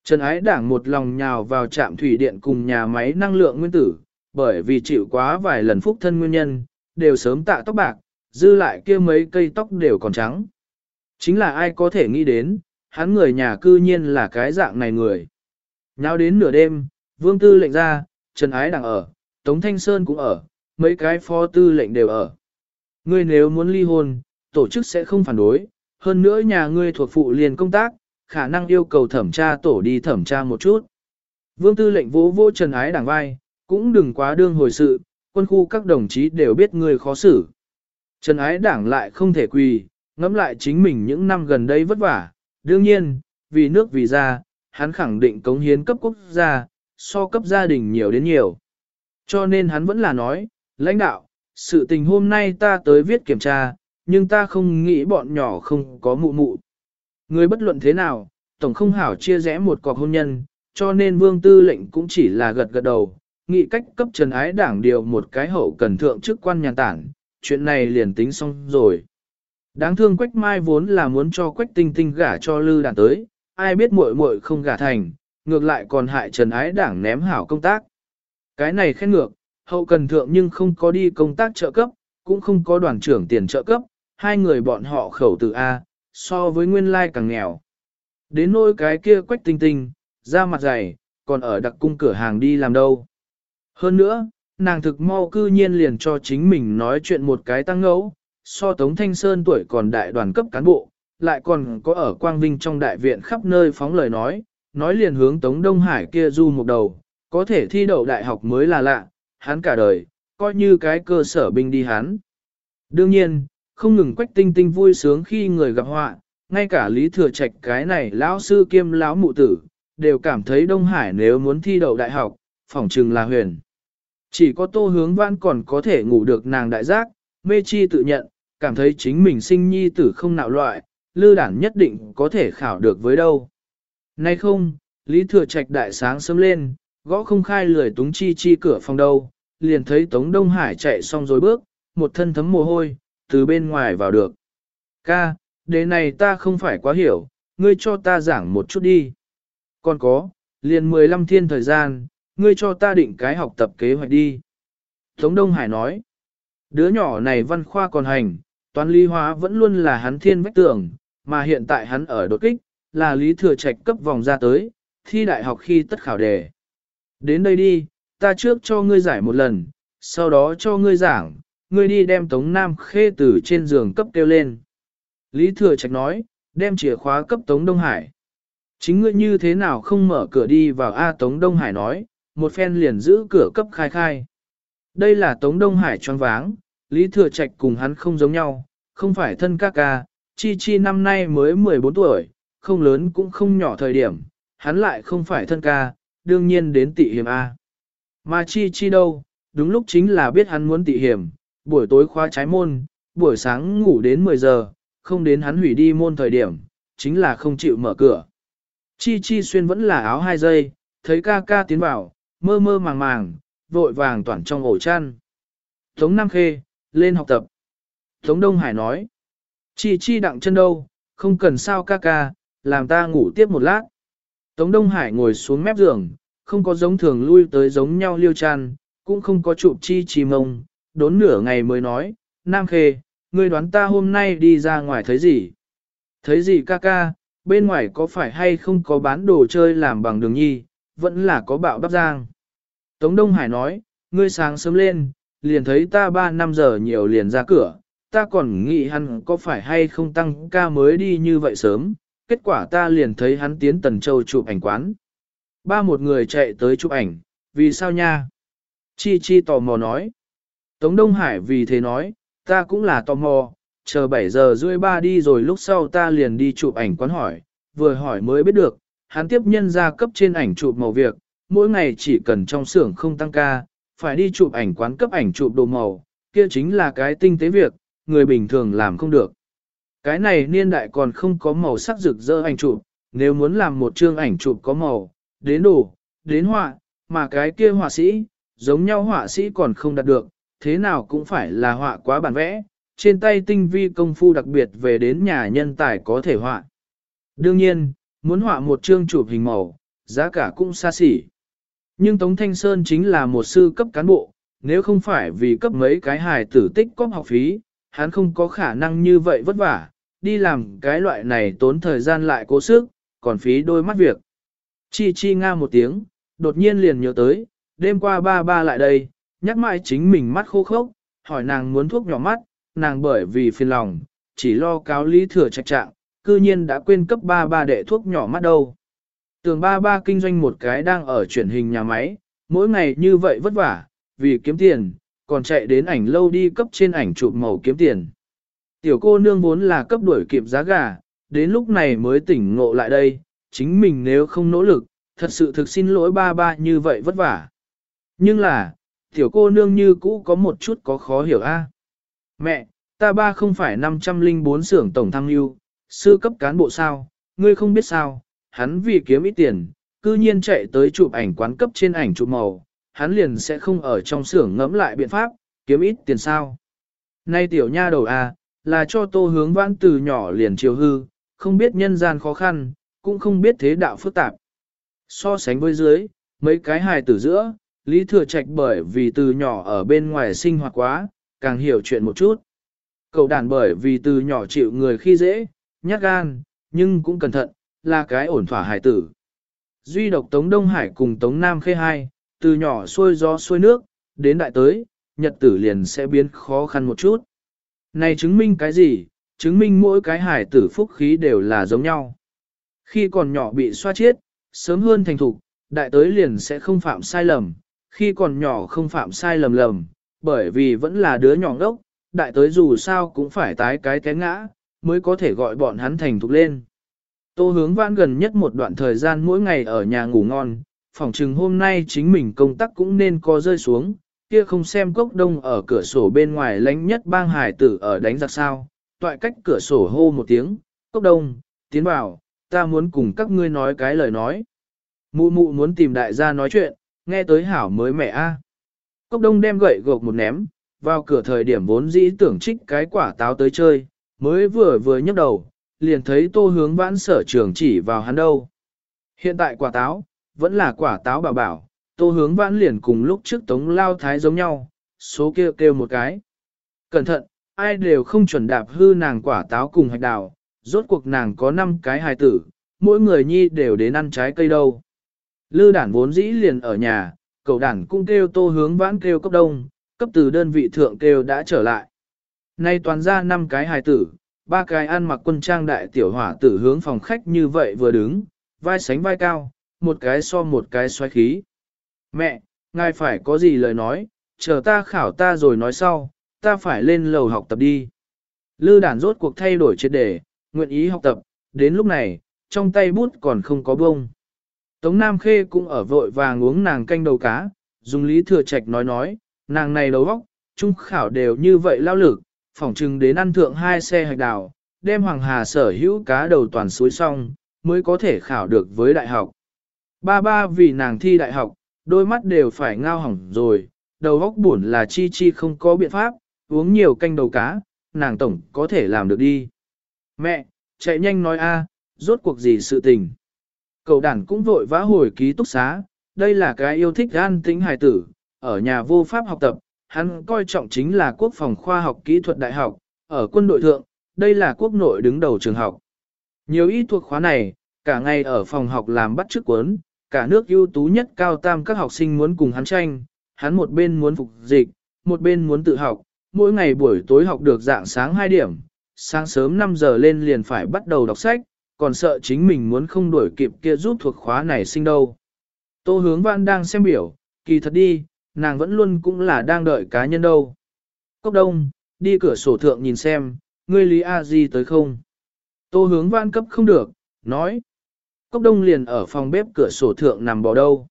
Trần ái đảng một lòng nhào vào trạm thủy điện cùng nhà máy năng lượng nguyên tử, bởi vì chịu quá vài lần phúc thân nguyên nhân, đều sớm tạ tóc bạc, dư lại kia mấy cây tóc đều còn trắng. Chính là ai có thể nghĩ đến, hắn người nhà cư nhiên là cái dạng này người. Nháo đến nửa đêm, vương tư lệnh ra, Trần Ái đang ở, Tống Thanh Sơn cũng ở, mấy cái phó tư lệnh đều ở. Ngươi nếu muốn ly hôn, tổ chức sẽ không phản đối, hơn nữa nhà ngươi thuộc phụ liền công tác, khả năng yêu cầu thẩm tra tổ đi thẩm tra một chút. Vương tư lệnh vỗ vỗ trần ái đảng vai, cũng đừng quá đương hồi sự, quân khu các đồng chí đều biết ngươi khó xử. Trần ái đảng lại không thể quỳ, ngẫm lại chính mình những năm gần đây vất vả, đương nhiên, vì nước vì gia, hắn khẳng định cống hiến cấp quốc gia, so cấp gia đình nhiều đến nhiều. Cho nên hắn vẫn là nói, lãnh đạo, sự tình hôm nay ta tới viết kiểm tra, nhưng ta không nghĩ bọn nhỏ không có mụ mụ. Người bất luận thế nào, tổng không hảo chia rẽ một cọc hôn nhân, cho nên vương tư lệnh cũng chỉ là gật gật đầu, nghị cách cấp trần ái đảng điều một cái hậu cần thượng chức quan nhà tản, chuyện này liền tính xong rồi. Đáng thương Quách Mai vốn là muốn cho Quách Tinh Tinh gả cho Lư Đản tới, ai biết muội muội không gả thành, ngược lại còn hại Trần Ái Đảng ném hảo công tác. Cái này khen ngược, hậu cần thượng nhưng không có đi công tác trợ cấp, cũng không có đoàn trưởng tiền trợ cấp, hai người bọn họ khẩu từ A, so với nguyên lai càng nghèo. Đến nỗi cái kia Quách Tinh Tinh, ra mặt dày, còn ở đặc cung cửa hàng đi làm đâu. Hơn nữa, nàng thực mau cư nhiên liền cho chính mình nói chuyện một cái tăng ngẫu, so Tống Thanh Sơn tuổi còn đại đoàn cấp cán bộ, lại còn có ở Quang Vinh trong đại viện khắp nơi phóng lời nói, nói liền hướng Tống Đông Hải kia du một đầu, có thể thi đậu đại học mới là lạ, hắn cả đời, coi như cái cơ sở binh đi hắn. Đương nhiên, không ngừng quách tinh tinh vui sướng khi người gặp họa, ngay cả Lý Thừa Trạch cái này lão sư kiêm lão mụ tử, đều cảm thấy Đông Hải nếu muốn thi đậu đại học, phỏng chừng là huyền. Chỉ có tô hướng văn còn có thể ngủ được nàng đại giác, mê chi tự nhận, cảm thấy chính mình sinh nhi tử không nạo loại, lư đản nhất định có thể khảo được với đâu. Nay không, Lý Thừa Trạch đại sáng sớm lên, gõ không khai lười túng chi chi cửa phòng đâu, liền thấy Tống Đông Hải chạy xong rồi bước, một thân thấm mồ hôi, từ bên ngoài vào được. Ca, đề này ta không phải quá hiểu, ngươi cho ta giảng một chút đi. Còn có, liền 15 thiên thời gian, ngươi cho ta định cái học tập kế hoạch đi. Tống Đông Hải nói, đứa nhỏ này văn khoa còn hành, toán lý hóa vẫn luôn là hắn thiên vách tưởng, mà hiện tại hắn ở đột kích, là lý thừa trạch cấp vòng ra tới, thi đại học khi tất khảo đề. Đến đây đi, ta trước cho ngươi giải một lần, sau đó cho ngươi giảng, ngươi đi đem Tống Nam Khê từ trên giường cấp kêu lên. Lý Thừa Trạch nói, đem chìa khóa cấp Tống Đông Hải. Chính ngươi như thế nào không mở cửa đi vào A Tống Đông Hải nói, một phen liền giữ cửa cấp khai khai. Đây là Tống Đông Hải choáng váng, Lý Thừa Trạch cùng hắn không giống nhau, không phải thân ca ca, Chi Chi năm nay mới 14 tuổi, không lớn cũng không nhỏ thời điểm, hắn lại không phải thân ca, đương nhiên đến tị hiểm A. Mà Chi Chi đâu, đúng lúc chính là biết hắn muốn tị hiểm, buổi tối khóa trái môn, buổi sáng ngủ đến 10 giờ, không đến hắn hủy đi môn thời điểm, chính là không chịu mở cửa. Chi Chi xuyên vẫn là áo hai giây, thấy ca ca tiến vào, mơ mơ màng màng, vội vàng toàn trong ổ chăn. Tống Nam Khê, lên học tập. Tống Đông Hải nói, Chi Chi đặng chân đâu, không cần sao ca ca, làm ta ngủ tiếp một lát. Tống Đông Hải ngồi xuống mép giường, không có giống thường lui tới giống nhau liêu tràn, cũng không có chụp Chi Chi mông, đốn nửa ngày mới nói, Nam Khê, ngươi đoán ta hôm nay đi ra ngoài thấy gì? Thấy gì ca ca, bên ngoài có phải hay không có bán đồ chơi làm bằng đường nhi, vẫn là có bạo bắp giang. Tống Đông Hải nói, ngươi sáng sớm lên, liền thấy ta 3 năm giờ nhiều liền ra cửa, ta còn nghĩ hắn có phải hay không tăng ca mới đi như vậy sớm, kết quả ta liền thấy hắn tiến Tần Châu chụp ảnh quán. Ba một người chạy tới chụp ảnh, vì sao nha? Chi Chi tò mò nói. Tống Đông Hải vì thế nói, ta cũng là tò mò, chờ 7 giờ rưỡi ba đi rồi lúc sau ta liền đi chụp ảnh quán hỏi, vừa hỏi mới biết được, hắn tiếp nhân ra cấp trên ảnh chụp màu việc, mỗi ngày chỉ cần trong xưởng không tăng ca, phải đi chụp ảnh quán cấp ảnh chụp đồ màu, kia chính là cái tinh tế việc, người bình thường làm không được. Cái này niên đại còn không có màu sắc rực rỡ ảnh chụp, nếu muốn làm một chương ảnh chụp có màu, đến đồ, đến họa, mà cái kia họa sĩ, giống nhau họa sĩ còn không đạt được, thế nào cũng phải là họa quá bản vẽ, trên tay tinh vi công phu đặc biệt về đến nhà nhân tài có thể họa. Đương nhiên, muốn họa một chương chụp hình màu, giá cả cũng xa xỉ. Nhưng Tống Thanh Sơn chính là một sư cấp cán bộ, nếu không phải vì cấp mấy cái hài tử tích có học phí, hắn không có khả năng như vậy vất vả, đi làm cái loại này tốn thời gian lại cố sức, còn phí đôi mắt việc. Chi chi nga một tiếng, đột nhiên liền nhớ tới, đêm qua ba ba lại đây, nhắc mãi chính mình mắt khô khốc, hỏi nàng muốn thuốc nhỏ mắt, nàng bởi vì phiền lòng, chỉ lo cáo lý thừa trạch trạng, cư nhiên đã quên cấp ba ba đệ thuốc nhỏ mắt đâu. Tường ba ba kinh doanh một cái đang ở chuyển hình nhà máy, mỗi ngày như vậy vất vả, vì kiếm tiền, còn chạy đến ảnh lâu đi cấp trên ảnh chụp màu kiếm tiền. Tiểu cô nương vốn là cấp đuổi kịp giá gà, đến lúc này mới tỉnh ngộ lại đây, chính mình nếu không nỗ lực, thật sự thực xin lỗi ba ba như vậy vất vả. Nhưng là, tiểu cô nương như cũ có một chút có khó hiểu a. Mẹ, ta ba không phải 504 xưởng tổng thăng lưu, sư cấp cán bộ sao, ngươi không biết sao, hắn vì kiếm ít tiền, cư nhiên chạy tới chụp ảnh quán cấp trên ảnh chụp màu, hắn liền sẽ không ở trong xưởng ngẫm lại biện pháp, kiếm ít tiền sao. Nay tiểu nha đầu a, là cho tô hướng vãn từ nhỏ liền chiều hư, không biết nhân gian khó khăn, cũng không biết thế đạo phức tạp. So sánh với dưới, mấy cái hài tử giữa, Lý Thừa Trạch bởi vì từ nhỏ ở bên ngoài sinh hoạt quá, càng hiểu chuyện một chút. Cậu đàn bởi vì từ nhỏ chịu người khi dễ, nhát gan, nhưng cũng cẩn thận, là cái ổn thỏa hải tử. Duy độc Tống Đông Hải cùng Tống Nam Khê Hai, từ nhỏ xuôi gió xuôi nước, đến đại tới, nhật tử liền sẽ biến khó khăn một chút. Này chứng minh cái gì? Chứng minh mỗi cái hải tử phúc khí đều là giống nhau. Khi còn nhỏ bị xoa chết, sớm hơn thành thục, đại tới liền sẽ không phạm sai lầm, khi còn nhỏ không phạm sai lầm lầm, bởi vì vẫn là đứa nhỏ ngốc, đại tới dù sao cũng phải tái cái té ngã, mới có thể gọi bọn hắn thành thục lên. Tô hướng vãn gần nhất một đoạn thời gian mỗi ngày ở nhà ngủ ngon, phỏng chừng hôm nay chính mình công tác cũng nên có rơi xuống, kia không xem cốc đông ở cửa sổ bên ngoài lánh nhất bang hải tử ở đánh giặc sao, toại cách cửa sổ hô một tiếng, cốc đông, tiến vào, ta muốn cùng các ngươi nói cái lời nói. Mụ mụ muốn tìm đại gia nói chuyện, nghe tới hảo mới mẹ a. Cốc đông đem gậy gộc một ném, vào cửa thời điểm vốn dĩ tưởng trích cái quả táo tới chơi, mới vừa vừa nhấc đầu, liền thấy tô hướng vãn sở trường chỉ vào hắn đâu. Hiện tại quả táo, vẫn là quả táo bảo bảo, tô hướng vãn liền cùng lúc trước tống lao thái giống nhau, số kêu kêu một cái. Cẩn thận, ai đều không chuẩn đạp hư nàng quả táo cùng hạch đào, rốt cuộc nàng có 5 cái hài tử, mỗi người nhi đều đến ăn trái cây đâu. Lư đản vốn dĩ liền ở nhà, cậu đản cũng kêu tô hướng vãn kêu cấp đông, cấp từ đơn vị thượng kêu đã trở lại. Nay toàn ra 5 cái hài tử, ba cái ăn mặc quân trang đại tiểu hỏa tử hướng phòng khách như vậy vừa đứng, vai sánh vai cao, một cái so một cái xoáy khí. Mẹ, ngài phải có gì lời nói, chờ ta khảo ta rồi nói sau, ta phải lên lầu học tập đi. Lư đản rốt cuộc thay đổi triệt đề, nguyện ý học tập, đến lúc này, trong tay bút còn không có bông. Tống Nam Khê cũng ở vội vàng uống nàng canh đầu cá, dùng lý thừa trạch nói nói, nàng này đầu óc, trung khảo đều như vậy lao lực, phỏng chừng đến ăn thượng hai xe hạch đào, đem Hoàng Hà sở hữu cá đầu toàn suối xong, mới có thể khảo được với đại học. Ba ba vì nàng thi đại học, đôi mắt đều phải ngao hỏng rồi, đầu óc buồn là chi chi không có biện pháp, uống nhiều canh đầu cá, nàng tổng có thể làm được đi. Mẹ, chạy nhanh nói a, rốt cuộc gì sự tình. Cậu đàn cũng vội vã hồi ký túc xá, đây là cái yêu thích gan tính hài tử, ở nhà vô pháp học tập, hắn coi trọng chính là quốc phòng khoa học kỹ thuật đại học, ở quân đội thượng, đây là quốc nội đứng đầu trường học. Nhiều ít thuộc khóa này, cả ngày ở phòng học làm bắt chức cuốn, cả nước ưu tú nhất cao tam các học sinh muốn cùng hắn tranh, hắn một bên muốn phục dịch, một bên muốn tự học, mỗi ngày buổi tối học được dạng sáng 2 điểm, sáng sớm 5 giờ lên liền phải bắt đầu đọc sách, còn sợ chính mình muốn không đuổi kịp kia giúp thuộc khóa này sinh đâu. Tô hướng vãn đang xem biểu, kỳ thật đi, nàng vẫn luôn cũng là đang đợi cá nhân đâu. Cốc đông, đi cửa sổ thượng nhìn xem, ngươi Lý A Di tới không? Tô hướng văn cấp không được, nói. Cốc đông liền ở phòng bếp cửa sổ thượng nằm bò đâu.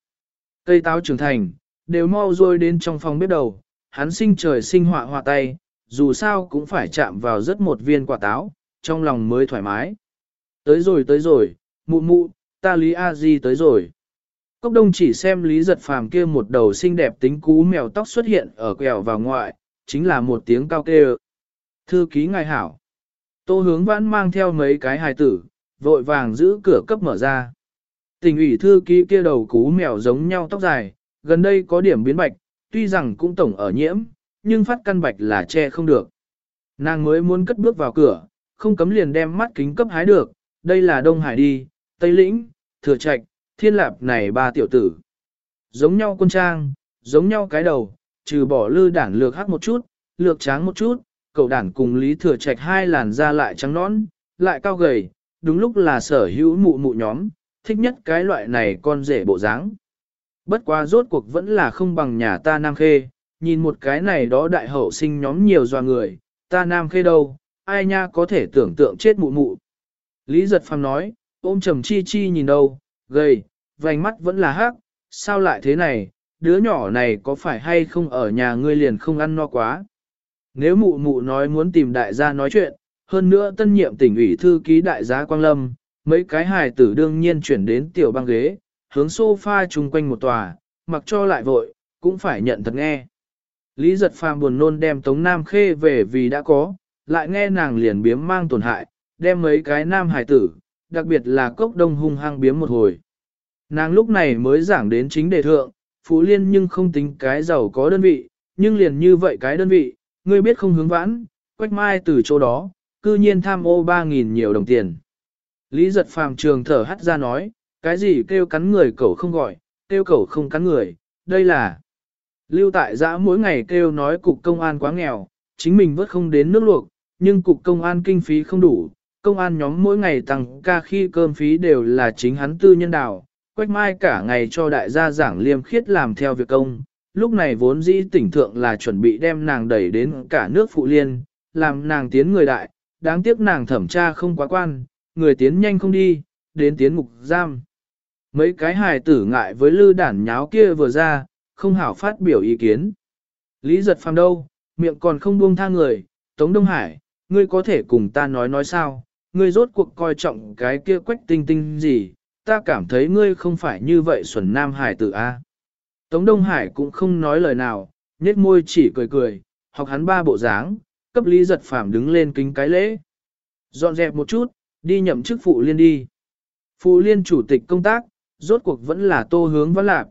Cây táo trưởng thành, đều mau rồi đến trong phòng bếp đầu, hắn sinh trời sinh họa họa tay, dù sao cũng phải chạm vào rất một viên quả táo, trong lòng mới thoải mái. Tới rồi tới rồi, mụ mụ, ta Lý A Di tới rồi. Cốc đông chỉ xem Lý giật phàm kia một đầu xinh đẹp tính cú mèo tóc xuất hiện ở quẹo vào ngoại, chính là một tiếng cao kêu. Thư ký ngài hảo. Tô hướng vãn mang theo mấy cái hài tử, vội vàng giữ cửa cấp mở ra. Tình ủy thư ký kia đầu cú mèo giống nhau tóc dài, gần đây có điểm biến bạch, tuy rằng cũng tổng ở nhiễm, nhưng phát căn bạch là che không được. Nàng mới muốn cất bước vào cửa, không cấm liền đem mắt kính cấp hái được, đây là Đông Hải đi, Tây Lĩnh, Thừa Trạch, Thiên Lạp này ba tiểu tử. Giống nhau quân trang, giống nhau cái đầu, trừ bỏ lư đảng lược hắc một chút, lược tráng một chút, cậu đản cùng Lý Thừa Trạch hai làn da lại trắng nõn, lại cao gầy, đúng lúc là sở hữu mụ mụ nhóm, thích nhất cái loại này con rể bộ dáng. Bất quá rốt cuộc vẫn là không bằng nhà ta Nam Khê, nhìn một cái này đó đại hậu sinh nhóm nhiều doa người, ta Nam Khê đâu, ai nha có thể tưởng tượng chết mụ mụ. Lý giật phàm nói, ôm trầm chi chi nhìn đâu, gầy, vành mắt vẫn là hắc, sao lại thế này, đứa nhỏ này có phải hay không ở nhà ngươi liền không ăn no quá. Nếu mụ mụ nói muốn tìm đại gia nói chuyện, hơn nữa tân nhiệm tỉnh ủy thư ký đại gia Quang Lâm, mấy cái hài tử đương nhiên chuyển đến tiểu băng ghế, hướng sofa chung quanh một tòa, mặc cho lại vội, cũng phải nhận thật nghe. Lý giật phàm buồn nôn đem Tống Nam Khê về vì đã có, lại nghe nàng liền biếm mang tổn hại, đem mấy cái nam hài tử, đặc biệt là cốc đông hung hăng biếm một hồi. Nàng lúc này mới giảng đến chính đề thượng, Phú Liên nhưng không tính cái giàu có đơn vị, nhưng liền như vậy cái đơn vị, ngươi biết không hướng vãn, quách mai từ chỗ đó, cư nhiên tham ô 3.000 nhiều đồng tiền. Lý giật phàm trường thở hắt ra nói, cái gì kêu cắn người cậu không gọi, kêu cậu không cắn người, đây là lưu tại giã mỗi ngày kêu nói cục công an quá nghèo, chính mình vớt không đến nước luộc, nhưng cục công an kinh phí không đủ, công an nhóm mỗi ngày tăng ca khi cơm phí đều là chính hắn tư nhân đảo, quách mai cả ngày cho đại gia giảng liêm khiết làm theo việc công, lúc này vốn dĩ tỉnh thượng là chuẩn bị đem nàng đẩy đến cả nước phụ liên, làm nàng tiến người đại, đáng tiếc nàng thẩm tra không quá quan, người tiến nhanh không đi, đến tiến ngục giam. Mấy cái hài tử ngại với lư đản nháo kia vừa ra, không hảo phát biểu ý kiến. Lý giật phàm đâu, miệng còn không buông tha người, Tống Đông Hải, ngươi có thể cùng ta nói nói sao, ngươi rốt cuộc coi trọng cái kia quách tinh tinh gì, ta cảm thấy ngươi không phải như vậy xuẩn nam hải tử A. À? Tống Đông Hải cũng không nói lời nào, nhếch môi chỉ cười cười, học hắn ba bộ dáng, cấp lý giật phàm đứng lên kính cái lễ. Dọn dẹp một chút, đi nhậm chức phụ liên đi. Phụ liên chủ tịch công tác, rốt cuộc vẫn là tô hướng văn lạc.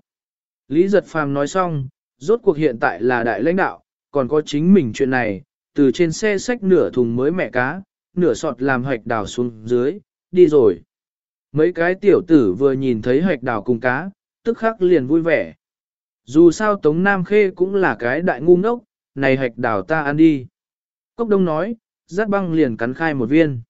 Lý giật phàm nói xong, rốt cuộc hiện tại là đại lãnh đạo, còn có chính mình chuyện này, từ trên xe sách nửa thùng mới mẹ cá, nửa sọt làm hạch đào xuống dưới, đi rồi. Mấy cái tiểu tử vừa nhìn thấy hạch đào cùng cá, tức khắc liền vui vẻ. Dù sao Tống Nam Khê cũng là cái đại ngu ngốc, này hạch đào ta ăn đi. Cốc Đông nói, giác băng liền cắn khai một viên.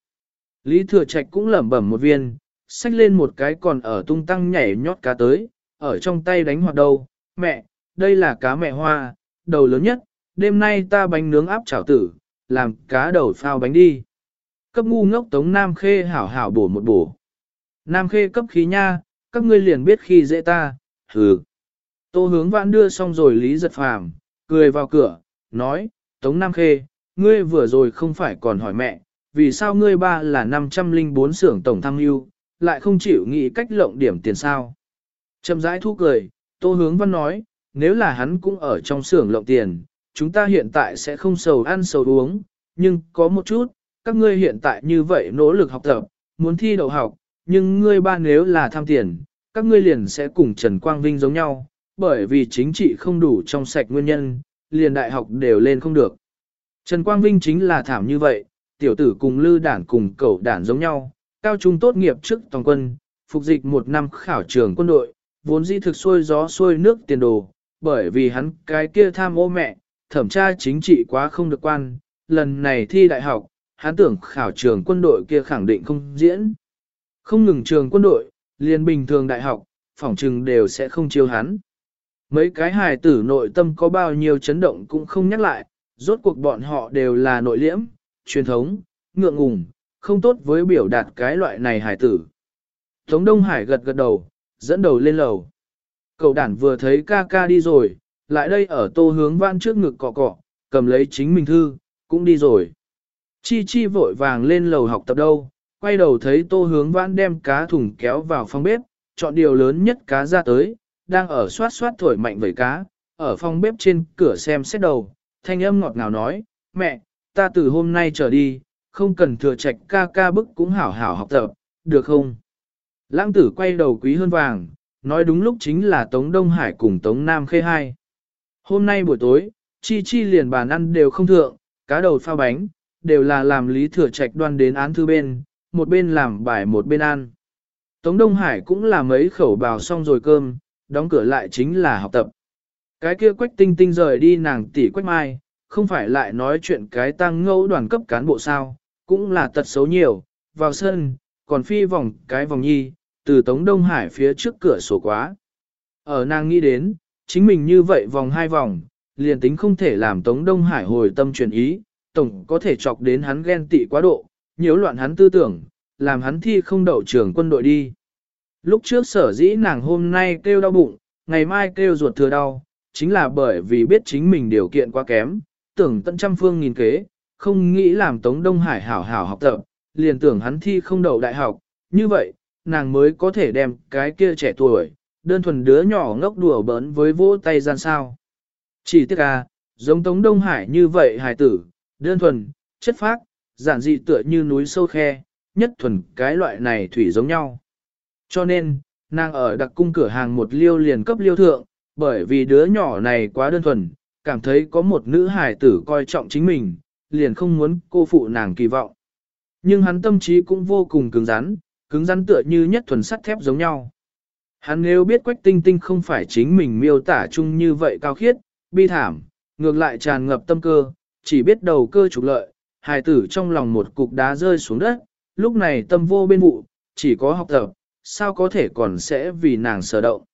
Lý Thừa Trạch cũng lẩm bẩm một viên, xách lên một cái còn ở tung tăng nhảy nhót cá tới, ở trong tay đánh hoạt đầu. Mẹ, đây là cá mẹ hoa, đầu lớn nhất, đêm nay ta bánh nướng áp chảo tử, làm cá đầu phao bánh đi. Cấp ngu ngốc Tống Nam Khê hảo hảo bổ một bổ. Nam Khê cấp khí nha, các ngươi liền biết khi dễ ta, hừ. Tô hướng vãn đưa xong rồi Lý giật phàm, cười vào cửa, nói, Tống Nam Khê, ngươi vừa rồi không phải còn hỏi mẹ, vì sao ngươi ba là 504 xưởng tổng tham mưu, lại không chịu nghĩ cách lộng điểm tiền sao. Chậm rãi thu cười, Tô hướng văn nói, nếu là hắn cũng ở trong xưởng lộng tiền, chúng ta hiện tại sẽ không sầu ăn sầu uống, nhưng có một chút, các ngươi hiện tại như vậy nỗ lực học tập, muốn thi đậu học, nhưng ngươi ba nếu là tham tiền, các ngươi liền sẽ cùng Trần Quang Vinh giống nhau, bởi vì chính trị không đủ trong sạch nguyên nhân, liền đại học đều lên không được. Trần Quang Vinh chính là thảm như vậy, tiểu tử cùng lư đản cùng cậu đản giống nhau, cao trung tốt nghiệp trước toàn quân, phục dịch một năm khảo trường quân đội, vốn di thực xuôi gió xuôi nước tiền đồ, bởi vì hắn cái kia tham ô mẹ, thẩm tra chính trị quá không được quan, lần này thi đại học, hắn tưởng khảo trường quân đội kia khẳng định không diễn. Không ngừng trường quân đội, liền bình thường đại học, phỏng trừng đều sẽ không chiêu hắn. Mấy cái hài tử nội tâm có bao nhiêu chấn động cũng không nhắc lại, rốt cuộc bọn họ đều là nội liễm, truyền thống, ngượng ngùng, không tốt với biểu đạt cái loại này hài tử. Tống Đông Hải gật gật đầu, dẫn đầu lên lầu. Cậu đản vừa thấy ca ca đi rồi, lại đây ở tô hướng văn trước ngực cọ cọ, cầm lấy chính mình thư, cũng đi rồi. Chi chi vội vàng lên lầu học tập đâu, quay đầu thấy tô hướng vãn đem cá thùng kéo vào phòng bếp, chọn điều lớn nhất cá ra tới, đang ở xoát xoát thổi mạnh với cá, ở phòng bếp trên cửa xem xét đầu, thanh âm ngọt ngào nói, mẹ, ta từ hôm nay trở đi, không cần thừa trạch ca ca bức cũng hảo hảo học tập, được không? Lãng tử quay đầu quý hơn vàng, nói đúng lúc chính là Tống Đông Hải cùng Tống Nam Khê Hai. Hôm nay buổi tối, Chi Chi liền bàn ăn đều không thượng, cá đầu pha bánh, đều là làm lý thừa trạch đoan đến án thư bên, một bên làm bài một bên ăn. Tống Đông Hải cũng làm mấy khẩu bào xong rồi cơm, đóng cửa lại chính là học tập. Cái kia quách tinh tinh rời đi nàng tỷ quách mai, không phải lại nói chuyện cái tăng ngẫu đoàn cấp cán bộ sao, cũng là tật xấu nhiều, vào sân, còn phi vòng cái vòng nhi, từ Tống Đông Hải phía trước cửa sổ quá. Ở nàng nghĩ đến, chính mình như vậy vòng hai vòng, liền tính không thể làm Tống Đông Hải hồi tâm chuyển ý, tổng có thể chọc đến hắn ghen tị quá độ, nhiễu loạn hắn tư tưởng, làm hắn thi không đậu trưởng quân đội đi. Lúc trước sở dĩ nàng hôm nay kêu đau bụng, ngày mai kêu ruột thừa đau, chính là bởi vì biết chính mình điều kiện quá kém, tưởng tận trăm phương nghìn kế, không nghĩ làm Tống Đông Hải hảo hảo học tập, liền tưởng hắn thi không đậu đại học, như vậy, nàng mới có thể đem cái kia trẻ tuổi, đơn thuần đứa nhỏ ngốc đùa bỡn với vỗ tay gian sao. Chỉ tiếc à, giống Tống Đông Hải như vậy hài tử, đơn thuần, chất phác, giản dị tựa như núi sâu khe, nhất thuần cái loại này thủy giống nhau. Cho nên, nàng ở đặc cung cửa hàng một liêu liền cấp liêu thượng, bởi vì đứa nhỏ này quá đơn thuần, cảm thấy có một nữ hài tử coi trọng chính mình, liền không muốn cô phụ nàng kỳ vọng. Nhưng hắn tâm trí cũng vô cùng cứng rắn, cứng rắn tựa như nhất thuần sắt thép giống nhau. Hắn nếu biết quách tinh tinh không phải chính mình miêu tả chung như vậy cao khiết, bi thảm, ngược lại tràn ngập tâm cơ, chỉ biết đầu cơ trục lợi, hài tử trong lòng một cục đá rơi xuống đất, lúc này tâm vô bên vụ, chỉ có học tập, sao có thể còn sẽ vì nàng sở động.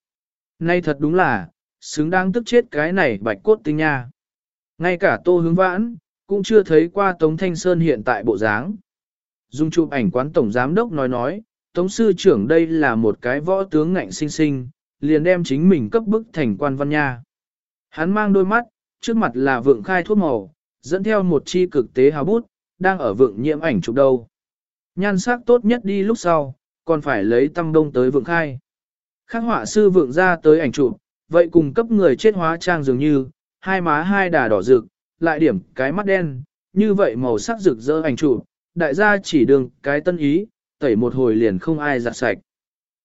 Nay thật đúng là, xứng đáng tức chết cái này bạch cốt tinh nha. Ngay cả tô hướng vãn, cũng chưa thấy qua Tống Thanh Sơn hiện tại bộ dáng. Dung chụp ảnh quán tổng giám đốc nói nói, Tống sư trưởng đây là một cái võ tướng ngạnh sinh sinh, liền đem chính mình cấp bức thành quan văn nha. Hắn mang đôi mắt, trước mặt là vượng khai thuốc màu, dẫn theo một chi cực tế hào bút, đang ở vượng nhiễm ảnh chụp đâu. Nhan sắc tốt nhất đi lúc sau, còn phải lấy tâm đông tới vượng khai. Khác họa sư vượng ra tới ảnh chụp, vậy cùng cấp người chết hóa trang dường như, hai má hai đà đỏ rực, lại điểm cái mắt đen, như vậy màu sắc rực rỡ ảnh chụp, đại gia chỉ đường cái tân ý, tẩy một hồi liền không ai giặt sạch.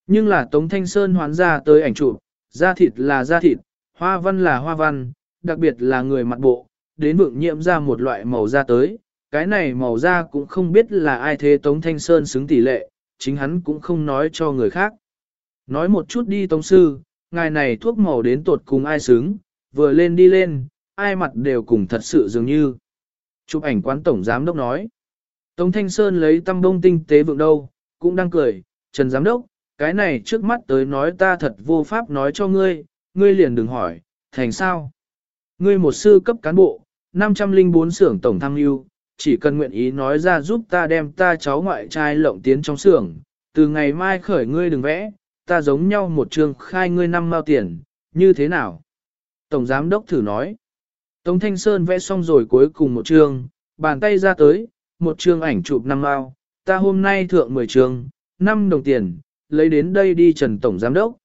Nhưng là Tống Thanh Sơn hoán ra tới ảnh chụp, da thịt là da thịt, hoa văn là hoa văn, đặc biệt là người mặt bộ, đến vượng nhiễm ra một loại màu da tới, cái này màu da cũng không biết là ai thế Tống Thanh Sơn xứng tỷ lệ, chính hắn cũng không nói cho người khác. Nói một chút đi Tống Sư, ngài này thuốc màu đến tột cùng ai xứng, vừa lên đi lên, ai mặt đều cùng thật sự dường như. Chụp ảnh quán tổng giám đốc nói. Tống Thanh Sơn lấy tăm bông tinh tế vượng đâu, cũng đang cười, Trần Giám Đốc, cái này trước mắt tới nói ta thật vô pháp nói cho ngươi, ngươi liền đừng hỏi, thành sao? Ngươi một sư cấp cán bộ, 504 xưởng tổng tham mưu, chỉ cần nguyện ý nói ra giúp ta đem ta cháu ngoại trai lộng tiến trong xưởng, từ ngày mai khởi ngươi đừng vẽ, ta giống nhau một trường khai ngươi năm mao tiền, như thế nào? Tổng giám đốc thử nói. Tống Thanh Sơn vẽ xong rồi cuối cùng một trường, bàn tay ra tới, một trường ảnh chụp năm mao, ta hôm nay thượng 10 trường, 5 đồng tiền, lấy đến đây đi Trần Tổng Giám Đốc.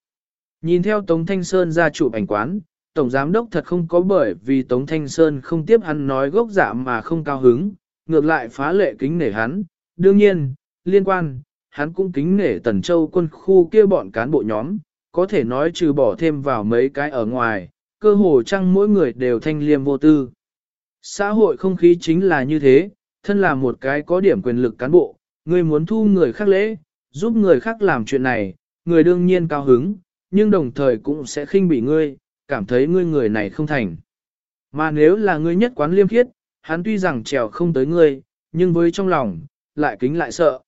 Nhìn theo Tống Thanh Sơn ra chụp ảnh quán, Tổng Giám Đốc thật không có bởi vì Tống Thanh Sơn không tiếp hắn nói gốc dạ mà không cao hứng, ngược lại phá lệ kính nể hắn. Đương nhiên, liên quan, hắn cũng kính nể Tần Châu quân khu kia bọn cán bộ nhóm, có thể nói trừ bỏ thêm vào mấy cái ở ngoài, cơ hồ chăng mỗi người đều thanh liêm vô tư. Xã hội không khí chính là như thế, thân là một cái có điểm quyền lực cán bộ, người muốn thu người khác lễ, giúp người khác làm chuyện này, người đương nhiên cao hứng, nhưng đồng thời cũng sẽ khinh bị ngươi, cảm thấy ngươi người này không thành. Mà nếu là ngươi nhất quán liêm khiết, hắn tuy rằng trèo không tới ngươi, nhưng với trong lòng, lại kính lại sợ.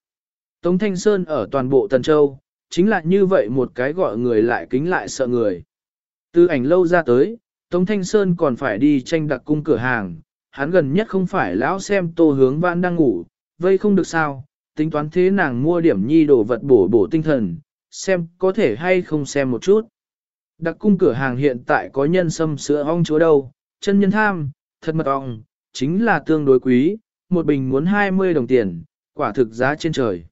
Tống Thanh Sơn ở toàn bộ Tần Châu, chính là như vậy một cái gọi người lại kính lại sợ người. Từ ảnh lâu ra tới, Tống Thanh Sơn còn phải đi tranh đặc cung cửa hàng, hắn gần nhất không phải lão xem tô hướng vãn đang ngủ, vây không được sao, tính toán thế nàng mua điểm nhi đồ vật bổ bổ tinh thần, xem có thể hay không xem một chút. Đặc cung cửa hàng hiện tại có nhân sâm sữa ong chúa đâu, chân nhân tham, thật mật ong, chính là tương đối quý, một bình muốn 20 đồng tiền, quả thực giá trên trời.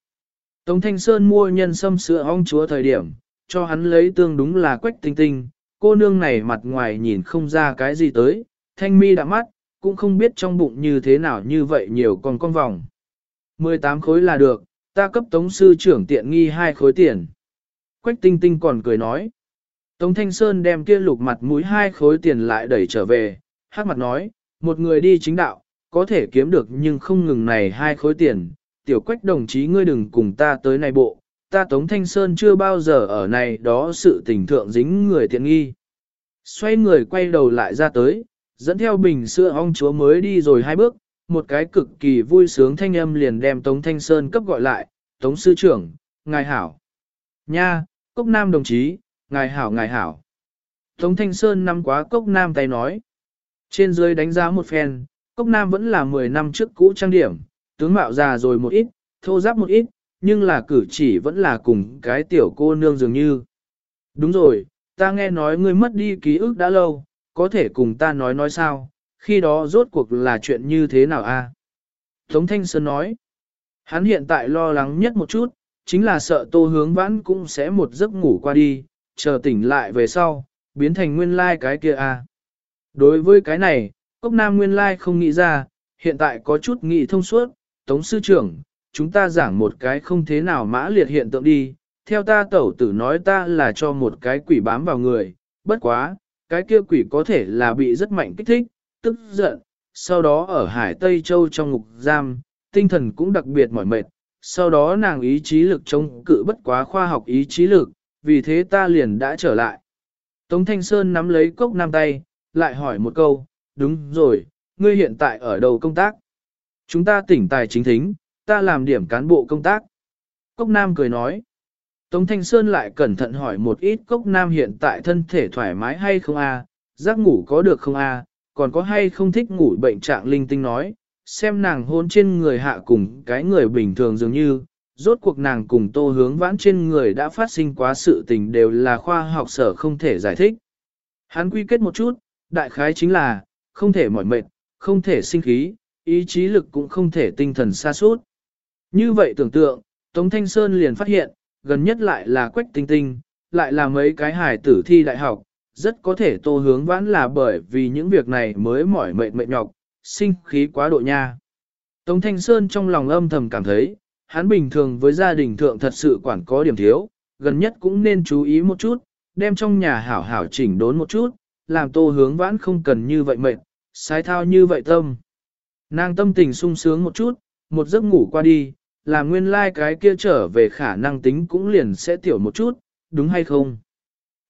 Tống Thanh Sơn mua nhân sâm sữa ong chúa thời điểm, cho hắn lấy tương đúng là quách tinh tinh, cô nương này mặt ngoài nhìn không ra cái gì tới, thanh mi đã mắt, cũng không biết trong bụng như thế nào như vậy nhiều còn con vòng. 18 khối là được, ta cấp tống sư trưởng tiện nghi hai khối tiền. Quách tinh tinh còn cười nói. Tống Thanh Sơn đem kia lục mặt mũi hai khối tiền lại đẩy trở về, hát mặt nói, một người đi chính đạo, có thể kiếm được nhưng không ngừng này hai khối tiền. Tiểu quách đồng chí ngươi đừng cùng ta tới này bộ, ta Tống Thanh Sơn chưa bao giờ ở này đó sự tình thượng dính người tiện nghi. Xoay người quay đầu lại ra tới, Dẫn theo bình sữa ong chúa mới đi rồi hai bước, một cái cực kỳ vui sướng thanh âm liền đem Tống Thanh Sơn cấp gọi lại, Tống Sư trưởng, ngài hảo. Nha, Cốc Nam đồng chí, ngài hảo ngài hảo. Tống Thanh Sơn năm quá Cốc Nam tay nói. Trên dưới đánh giá một phen, Cốc Nam vẫn là 10 năm trước cũ trang điểm, tướng mạo già rồi một ít, thô giáp một ít, nhưng là cử chỉ vẫn là cùng cái tiểu cô nương dường như. Đúng rồi, ta nghe nói ngươi mất đi ký ức đã lâu, có thể cùng ta nói nói sao, khi đó rốt cuộc là chuyện như thế nào a? Tống Thanh Sơn nói, hắn hiện tại lo lắng nhất một chút, chính là sợ tô hướng vãn cũng sẽ một giấc ngủ qua đi, chờ tỉnh lại về sau, biến thành nguyên lai like cái kia a. Đối với cái này, Cốc Nam nguyên lai like không nghĩ ra, hiện tại có chút nghĩ thông suốt, Tống Sư trưởng, chúng ta giảng một cái không thế nào mã liệt hiện tượng đi, theo ta tẩu tử nói ta là cho một cái quỷ bám vào người, bất quá, cái kia quỷ có thể là bị rất mạnh kích thích, tức giận, sau đó ở Hải Tây Châu trong ngục giam, tinh thần cũng đặc biệt mỏi mệt, sau đó nàng ý chí lực chống cự bất quá khoa học ý chí lực, vì thế ta liền đã trở lại. Tống Thanh Sơn nắm lấy cốc nam tay, lại hỏi một câu, đúng rồi, ngươi hiện tại ở đâu công tác? Chúng ta tỉnh tài chính thính, ta làm điểm cán bộ công tác. Cốc Nam cười nói. Tống Thanh Sơn lại cẩn thận hỏi một ít Cốc Nam hiện tại thân thể thoải mái hay không a, giấc ngủ có được không a, còn có hay không thích ngủ bệnh trạng linh tinh nói, xem nàng hôn trên người hạ cùng cái người bình thường dường như, rốt cuộc nàng cùng tô hướng vãn trên người đã phát sinh quá sự tình đều là khoa học sở không thể giải thích. Hắn quy kết một chút, đại khái chính là, không thể mỏi mệt, không thể sinh khí, ý chí lực cũng không thể tinh thần xa suốt. Như vậy tưởng tượng, Tống Thanh Sơn liền phát hiện, gần nhất lại là Quách Tinh Tinh, lại là mấy cái hải tử thi đại học, rất có thể tô hướng vãn là bởi vì những việc này mới mỏi mệt mệt nhọc, sinh khí quá độ nha. Tống Thanh Sơn trong lòng âm thầm cảm thấy, hắn bình thường với gia đình thượng thật sự quản có điểm thiếu, gần nhất cũng nên chú ý một chút, đem trong nhà hảo hảo chỉnh đốn một chút, làm tô hướng vãn không cần như vậy mệt, sai thao như vậy tâm. Nàng tâm tình sung sướng một chút, một giấc ngủ qua đi, là nguyên lai like cái kia trở về khả năng tính cũng liền sẽ tiểu một chút, đúng hay không?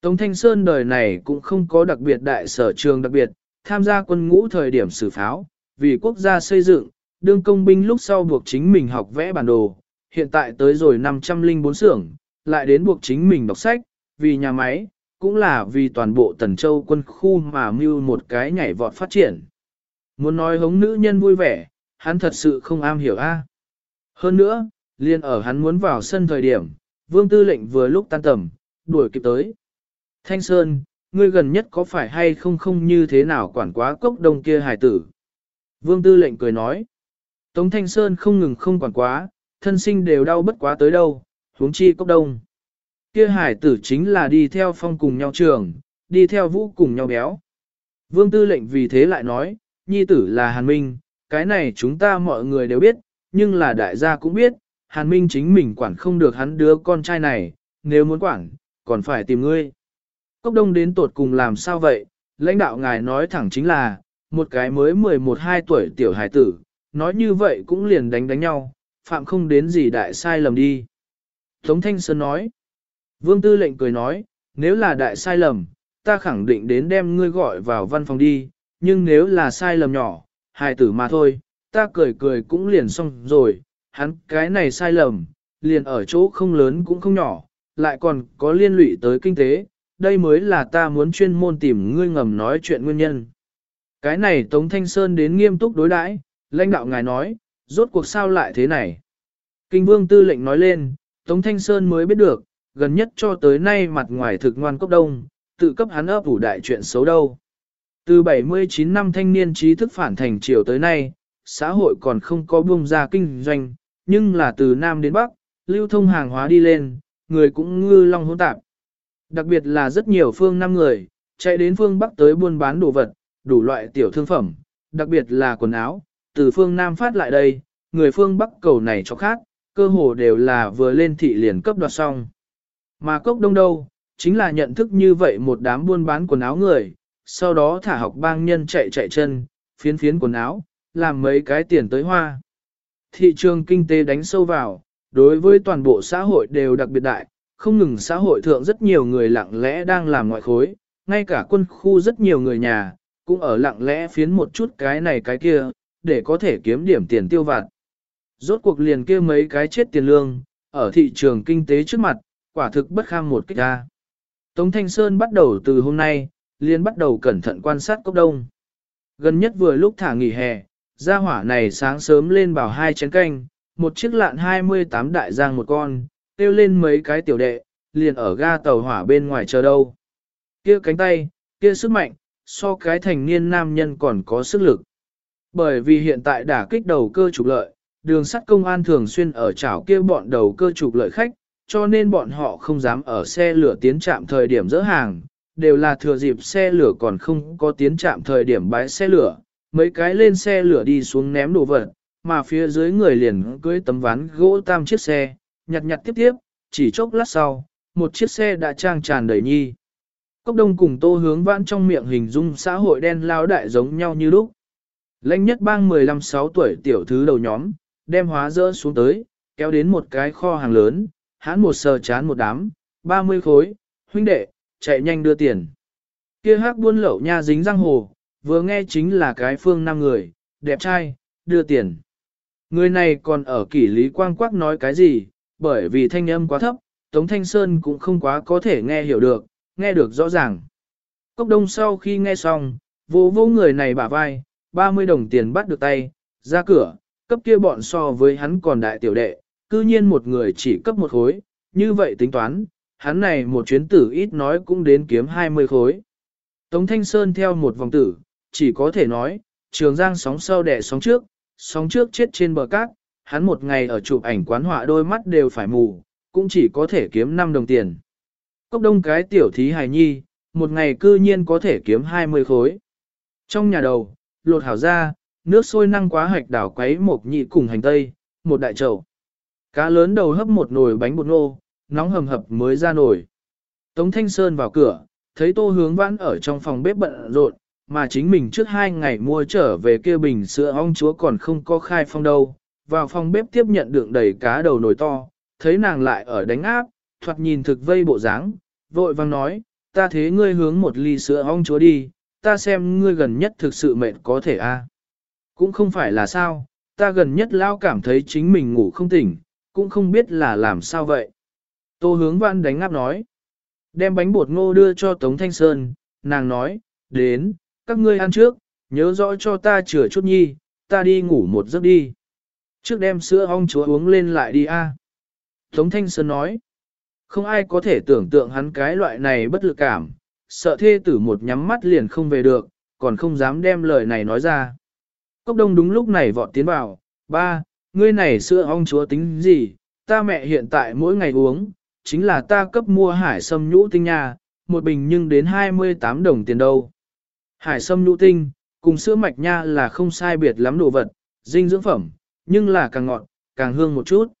Tống Thanh Sơn đời này cũng không có đặc biệt đại sở trường đặc biệt, tham gia quân ngũ thời điểm xử pháo, vì quốc gia xây dựng, đương công binh lúc sau buộc chính mình học vẽ bản đồ, hiện tại tới rồi 504 xưởng, lại đến buộc chính mình đọc sách, vì nhà máy, cũng là vì toàn bộ Tần Châu quân khu mà mưu một cái nhảy vọt phát triển. Muốn nói hống nữ nhân vui vẻ, hắn thật sự không am hiểu a. Hơn nữa, liền ở hắn muốn vào sân thời điểm, vương tư lệnh vừa lúc tan tầm, đuổi kịp tới. Thanh Sơn, ngươi gần nhất có phải hay không không như thế nào quản quá cốc đông kia hài tử? Vương tư lệnh cười nói. Tống Thanh Sơn không ngừng không quản quá, thân sinh đều đau bất quá tới đâu, huống chi cốc đông. Kia hải tử chính là đi theo phong cùng nhau trường, đi theo vũ cùng nhau béo. Vương tư lệnh vì thế lại nói, nhi tử là Hàn Minh, cái này chúng ta mọi người đều biết, nhưng là đại gia cũng biết, Hàn Minh chính mình quản không được hắn đứa con trai này, nếu muốn quản, còn phải tìm ngươi. Cốc đông đến tột cùng làm sao vậy, lãnh đạo ngài nói thẳng chính là, một cái mới 11-12 tuổi tiểu hải tử, nói như vậy cũng liền đánh đánh nhau, phạm không đến gì đại sai lầm đi. Tống Thanh Sơn nói, Vương Tư lệnh cười nói, nếu là đại sai lầm, ta khẳng định đến đem ngươi gọi vào văn phòng đi, nhưng nếu là sai lầm nhỏ, hài tử mà thôi, ta cười cười cũng liền xong rồi, hắn cái này sai lầm, liền ở chỗ không lớn cũng không nhỏ, lại còn có liên lụy tới kinh tế, đây mới là ta muốn chuyên môn tìm ngươi ngầm nói chuyện nguyên nhân. Cái này Tống Thanh Sơn đến nghiêm túc đối đãi, lãnh đạo ngài nói, rốt cuộc sao lại thế này. Kinh vương tư lệnh nói lên, Tống Thanh Sơn mới biết được, gần nhất cho tới nay mặt ngoài thực ngoan cốc đông, tự cấp hắn ấp ủ đại chuyện xấu đâu. Từ 79 năm thanh niên trí thức phản thành triều tới nay, xã hội còn không có buông ra kinh doanh, nhưng là từ Nam đến Bắc, lưu thông hàng hóa đi lên, người cũng ngư long hỗn tạp. Đặc biệt là rất nhiều phương Nam người, chạy đến phương Bắc tới buôn bán đồ vật, đủ loại tiểu thương phẩm, đặc biệt là quần áo, từ phương Nam phát lại đây, người phương Bắc cầu này cho khác, cơ hồ đều là vừa lên thị liền cấp đoạt xong. Mà cốc đông đâu, chính là nhận thức như vậy một đám buôn bán quần áo người, sau đó thả học bang nhân chạy chạy chân, phiến phiến quần áo, làm mấy cái tiền tới hoa. Thị trường kinh tế đánh sâu vào, đối với toàn bộ xã hội đều đặc biệt đại, không ngừng xã hội thượng rất nhiều người lặng lẽ đang làm ngoại khối, ngay cả quân khu rất nhiều người nhà, cũng ở lặng lẽ phiến một chút cái này cái kia, để có thể kiếm điểm tiền tiêu vặt. Rốt cuộc liền kia mấy cái chết tiền lương, ở thị trường kinh tế trước mặt, quả thực bất kham một kích ra. Tống Thanh Sơn bắt đầu từ hôm nay, liền bắt đầu cẩn thận quan sát cốc đông. Gần nhất vừa lúc thả nghỉ hè, gia hỏa này sáng sớm lên bảo hai chén canh, một chiếc lạn 28 đại giang một con, tiêu lên mấy cái tiểu đệ, liền ở ga tàu hỏa bên ngoài chờ đâu. Kia cánh tay, kia sức mạnh, so cái thành niên nam nhân còn có sức lực. Bởi vì hiện tại đã kích đầu cơ trục lợi, đường sắt công an thường xuyên ở chảo kia bọn đầu cơ trục lợi khách, cho nên bọn họ không dám ở xe lửa tiến trạm thời điểm dỡ hàng, đều là thừa dịp xe lửa còn không có tiến trạm thời điểm bãi xe lửa, mấy cái lên xe lửa đi xuống ném đồ vật, mà phía dưới người liền cưới tấm ván gỗ tam chiếc xe, nhặt nhặt tiếp tiếp, chỉ chốc lát sau, một chiếc xe đã trang tràn đầy nhi. Cốc đông cùng tô hướng vãn trong miệng hình dung xã hội đen lao đại giống nhau như lúc. Lãnh nhất bang 15-6 tuổi tiểu thứ đầu nhóm, đem hóa dỡ xuống tới, kéo đến một cái kho hàng lớn, hãn một sờ chán một đám, 30 khối, huynh đệ, chạy nhanh đưa tiền. Kia hắc buôn lậu nha dính răng hồ, vừa nghe chính là cái phương năm người, đẹp trai, đưa tiền. Người này còn ở kỷ lý quang quắc nói cái gì, bởi vì thanh âm quá thấp, Tống Thanh Sơn cũng không quá có thể nghe hiểu được, nghe được rõ ràng. Cốc đông sau khi nghe xong, vô vô người này bả vai, 30 đồng tiền bắt được tay, ra cửa, cấp kia bọn so với hắn còn đại tiểu đệ, cư nhiên một người chỉ cấp một khối, như vậy tính toán, hắn này một chuyến tử ít nói cũng đến kiếm 20 khối. Tống Thanh Sơn theo một vòng tử, chỉ có thể nói, trường giang sóng sau đẻ sóng trước, sóng trước chết trên bờ cát, hắn một ngày ở chụp ảnh quán họa đôi mắt đều phải mù, cũng chỉ có thể kiếm 5 đồng tiền. Cốc đông cái tiểu thí hài nhi, một ngày cư nhiên có thể kiếm 20 khối. Trong nhà đầu, lột hảo ra, nước sôi năng quá hạch đảo quấy một nhị cùng hành tây, một đại chậu. Cá lớn đầu hấp một nồi bánh bột nô, nóng hầm hập mới ra nồi. Tống Thanh Sơn vào cửa, thấy tô hướng vãn ở trong phòng bếp bận rộn, mà chính mình trước hai ngày mua trở về kia bình sữa ong chúa còn không có khai phong đâu. Vào phòng bếp tiếp nhận đựng đầy cá đầu nồi to, thấy nàng lại ở đánh áp, thoạt nhìn thực vây bộ dáng, vội vang nói, ta thế ngươi hướng một ly sữa ong chúa đi, ta xem ngươi gần nhất thực sự mệt có thể a. Cũng không phải là sao, ta gần nhất lao cảm thấy chính mình ngủ không tỉnh, cũng không biết là làm sao vậy. Tô hướng văn đánh ngáp nói. Đem bánh bột ngô đưa cho Tống Thanh Sơn, nàng nói, đến, các ngươi ăn trước, nhớ rõ cho ta chữa chút nhi, ta đi ngủ một giấc đi. Trước đem sữa ong chúa uống lên lại đi a. Tống Thanh Sơn nói, không ai có thể tưởng tượng hắn cái loại này bất lực cảm, sợ thê tử một nhắm mắt liền không về được, còn không dám đem lời này nói ra. Cốc đông đúng lúc này vọt tiến vào, ba, ngươi này sữa ong chúa tính gì, ta mẹ hiện tại mỗi ngày uống, chính là ta cấp mua hải sâm nhũ tinh nha, một bình nhưng đến 28 đồng tiền đâu. Hải sâm nhũ tinh, cùng sữa mạch nha là không sai biệt lắm đồ vật, dinh dưỡng phẩm, nhưng là càng ngọt, càng hương một chút.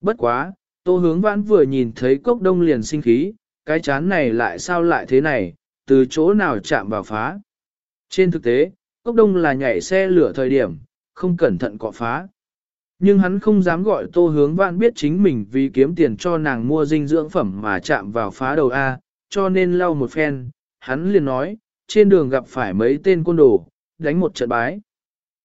Bất quá, tô hướng vãn vừa nhìn thấy cốc đông liền sinh khí, cái chán này lại sao lại thế này, từ chỗ nào chạm vào phá. Trên thực tế, cốc đông là nhảy xe lửa thời điểm, không cẩn thận cọ phá. Nhưng hắn không dám gọi tô hướng vạn biết chính mình vì kiếm tiền cho nàng mua dinh dưỡng phẩm mà chạm vào phá đầu A, cho nên lau một phen, hắn liền nói, trên đường gặp phải mấy tên côn đồ, đánh một trận bái.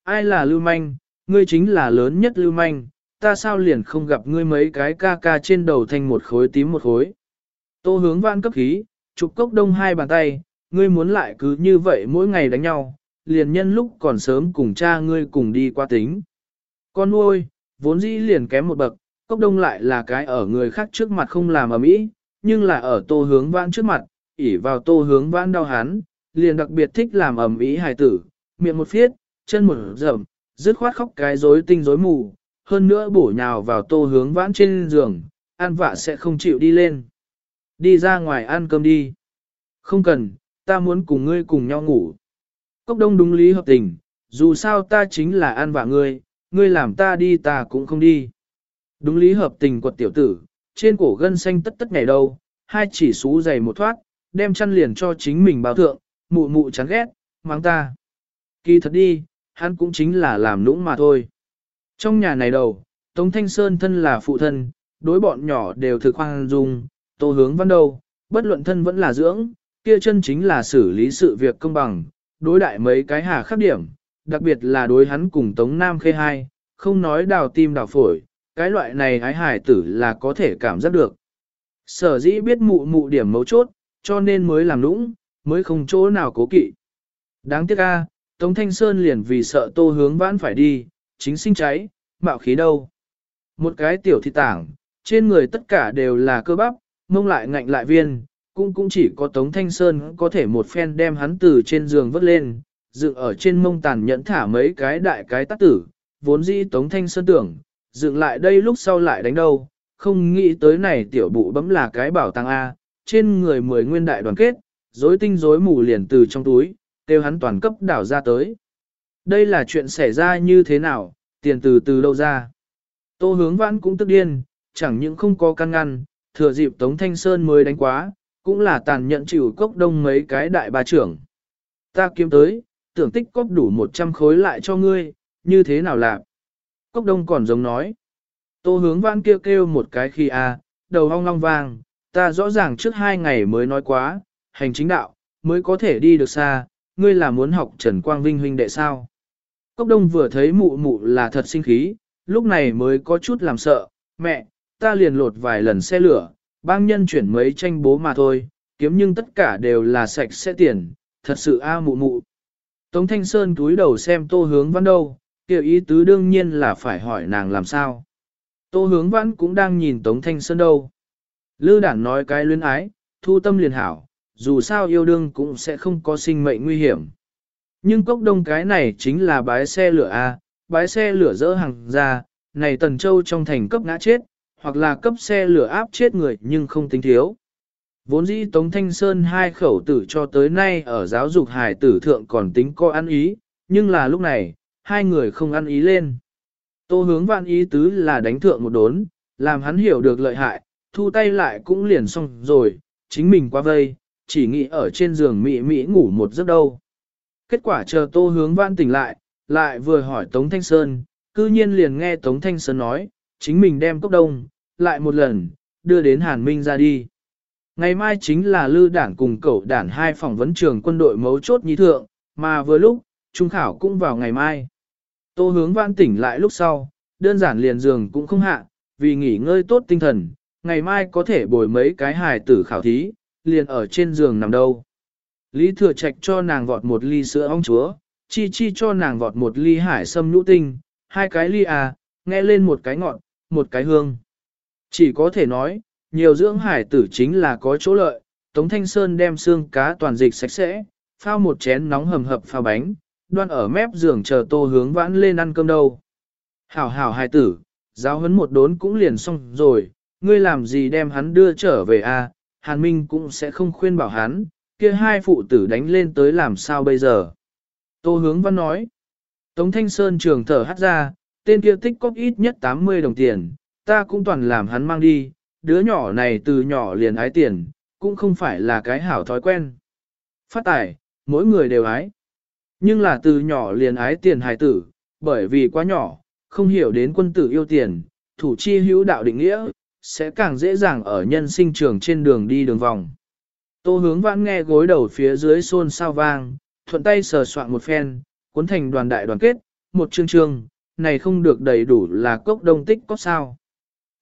Ai là lưu manh, ngươi chính là lớn nhất lưu manh, ta sao liền không gặp ngươi mấy cái ca ca trên đầu thành một khối tím một khối. Tô hướng vãn cấp khí, chụp cốc đông hai bàn tay, ngươi muốn lại cứ như vậy mỗi ngày đánh nhau, liền nhân lúc còn sớm cùng cha ngươi cùng đi qua tính. Con nuôi, vốn dĩ liền kém một bậc, cốc đông lại là cái ở người khác trước mặt không làm ở mỹ, nhưng là ở tô hướng vãn trước mặt, ỉ vào tô hướng vãn đau hán, liền đặc biệt thích làm ẩm ý hài tử, miệng một phiết, chân một rậm, dứt khoát khóc cái rối tinh rối mù, hơn nữa bổ nhào vào tô hướng vãn trên giường, an vạ sẽ không chịu đi lên. Đi ra ngoài ăn cơm đi. Không cần, ta muốn cùng ngươi cùng nhau ngủ. Cốc đông đúng lý hợp tình, dù sao ta chính là ăn vạ ngươi, ngươi làm ta đi ta cũng không đi. Đúng lý hợp tình quật tiểu tử, trên cổ gân xanh tất tất ngày đâu, hai chỉ xú dày một thoát, đem chăn liền cho chính mình báo thượng, mụ mụ chán ghét, mang ta. Kỳ thật đi, hắn cũng chính là làm nũng mà thôi. Trong nhà này đầu, Tống Thanh Sơn thân là phụ thân, đối bọn nhỏ đều thực hoang dung, tô hướng văn đâu, bất luận thân vẫn là dưỡng, kia chân chính là xử lý sự việc công bằng, đối đại mấy cái hà khắc điểm, đặc biệt là đối hắn cùng Tống Nam Khê hai, không nói đào tim đào phổi, cái loại này ái hải tử là có thể cảm giác được. Sở dĩ biết mụ mụ điểm mấu chốt, cho nên mới làm lũng, mới không chỗ nào cố kỵ. Đáng tiếc a, Tống Thanh Sơn liền vì sợ tô hướng vãn phải đi, chính sinh cháy, mạo khí đâu. Một cái tiểu thị tảng, trên người tất cả đều là cơ bắp, mông lại ngạnh lại viên, cũng cũng chỉ có Tống Thanh Sơn có thể một phen đem hắn từ trên giường vớt lên, dựng ở trên mông tàn nhẫn thả mấy cái đại cái tắt tử, vốn dĩ Tống Thanh Sơn tưởng, dựng lại đây lúc sau lại đánh đâu, không nghĩ tới này tiểu bụ bấm là cái bảo tàng A, trên người mười nguyên đại đoàn kết, rối tinh rối mù liền từ trong túi, kêu hắn toàn cấp đảo ra tới. Đây là chuyện xảy ra như thế nào, tiền từ từ đâu ra. Tô hướng vãn cũng tức điên, chẳng những không có căn ngăn, thừa dịp Tống Thanh Sơn mới đánh quá, cũng là tàn nhẫn chịu cốc đông mấy cái đại ba trưởng. Ta kiếm tới, tưởng tích cóp đủ 100 khối lại cho ngươi, như thế nào làm? Cốc đông còn giống nói. Tô hướng vãn kêu kêu một cái khi a đầu hong long vang, ta rõ ràng trước hai ngày mới nói quá, hành chính đạo, mới có thể đi được xa, ngươi là muốn học Trần Quang Vinh huynh đệ sao? Cốc đông vừa thấy mụ mụ là thật sinh khí, lúc này mới có chút làm sợ, mẹ, ta liền lột vài lần xe lửa, bang nhân chuyển mấy tranh bố mà thôi, kiếm nhưng tất cả đều là sạch sẽ tiền, thật sự a mụ mụ. Tống Thanh Sơn túi đầu xem tô hướng văn đâu, kiểu ý tứ đương nhiên là phải hỏi nàng làm sao. Tô hướng văn cũng đang nhìn Tống Thanh Sơn đâu. Lư đản nói cái luyến ái, thu tâm liền hảo, dù sao yêu đương cũng sẽ không có sinh mệnh nguy hiểm. Nhưng cốc đông cái này chính là bái xe lửa A, bái xe lửa dỡ hàng ra, này Tần Châu trong thành cấp ngã chết, hoặc là cấp xe lửa áp chết người nhưng không tính thiếu. Vốn dĩ Tống Thanh Sơn hai khẩu tử cho tới nay ở giáo dục hài tử thượng còn tính coi ăn ý, nhưng là lúc này, hai người không ăn ý lên. Tô hướng vạn ý tứ là đánh thượng một đốn, làm hắn hiểu được lợi hại, thu tay lại cũng liền xong rồi, chính mình qua vây, chỉ nghĩ ở trên giường mị mị ngủ một giấc đâu. Kết quả chờ tô hướng vạn tỉnh lại, lại vừa hỏi Tống Thanh Sơn, cư nhiên liền nghe Tống Thanh Sơn nói, chính mình đem cốc đông, lại một lần, đưa đến Hàn Minh ra đi. Ngày mai chính là lư đảng cùng cậu đảng hai phỏng vấn trường quân đội mấu chốt nhi thượng, mà vừa lúc, trung khảo cũng vào ngày mai. Tô hướng vãn tỉnh lại lúc sau, đơn giản liền giường cũng không hạ, vì nghỉ ngơi tốt tinh thần, ngày mai có thể bồi mấy cái hài tử khảo thí, liền ở trên giường nằm đâu. Lý thừa trạch cho nàng vọt một ly sữa ong chúa, chi chi cho nàng vọt một ly hải sâm nhũ tinh, hai cái ly à, nghe lên một cái ngọn, một cái hương. Chỉ có thể nói, nhiều dưỡng hải tử chính là có chỗ lợi, Tống Thanh Sơn đem xương cá toàn dịch sạch sẽ, phao một chén nóng hầm hập phao bánh, đoan ở mép giường chờ tô hướng vãn lên ăn cơm đâu. Hảo hảo hải tử, giáo huấn một đốn cũng liền xong rồi, ngươi làm gì đem hắn đưa trở về a? À? Hàn Minh cũng sẽ không khuyên bảo hắn, kia hai phụ tử đánh lên tới làm sao bây giờ. Tô hướng văn nói, Tống Thanh Sơn trường thở hắt ra, tên kia tích cóp ít nhất 80 đồng tiền, ta cũng toàn làm hắn mang đi, đứa nhỏ này từ nhỏ liền ái tiền, cũng không phải là cái hảo thói quen. Phát tài, mỗi người đều ái. Nhưng là từ nhỏ liền ái tiền hài tử, bởi vì quá nhỏ, không hiểu đến quân tử yêu tiền, thủ chi hữu đạo định nghĩa, sẽ càng dễ dàng ở nhân sinh trường trên đường đi đường vòng. Tô hướng vãn nghe gối đầu phía dưới xôn sao vang, thuận tay sờ soạn một phen, cuốn thành đoàn đại đoàn kết, một chương chương, này không được đầy đủ là cốc đông tích có sao.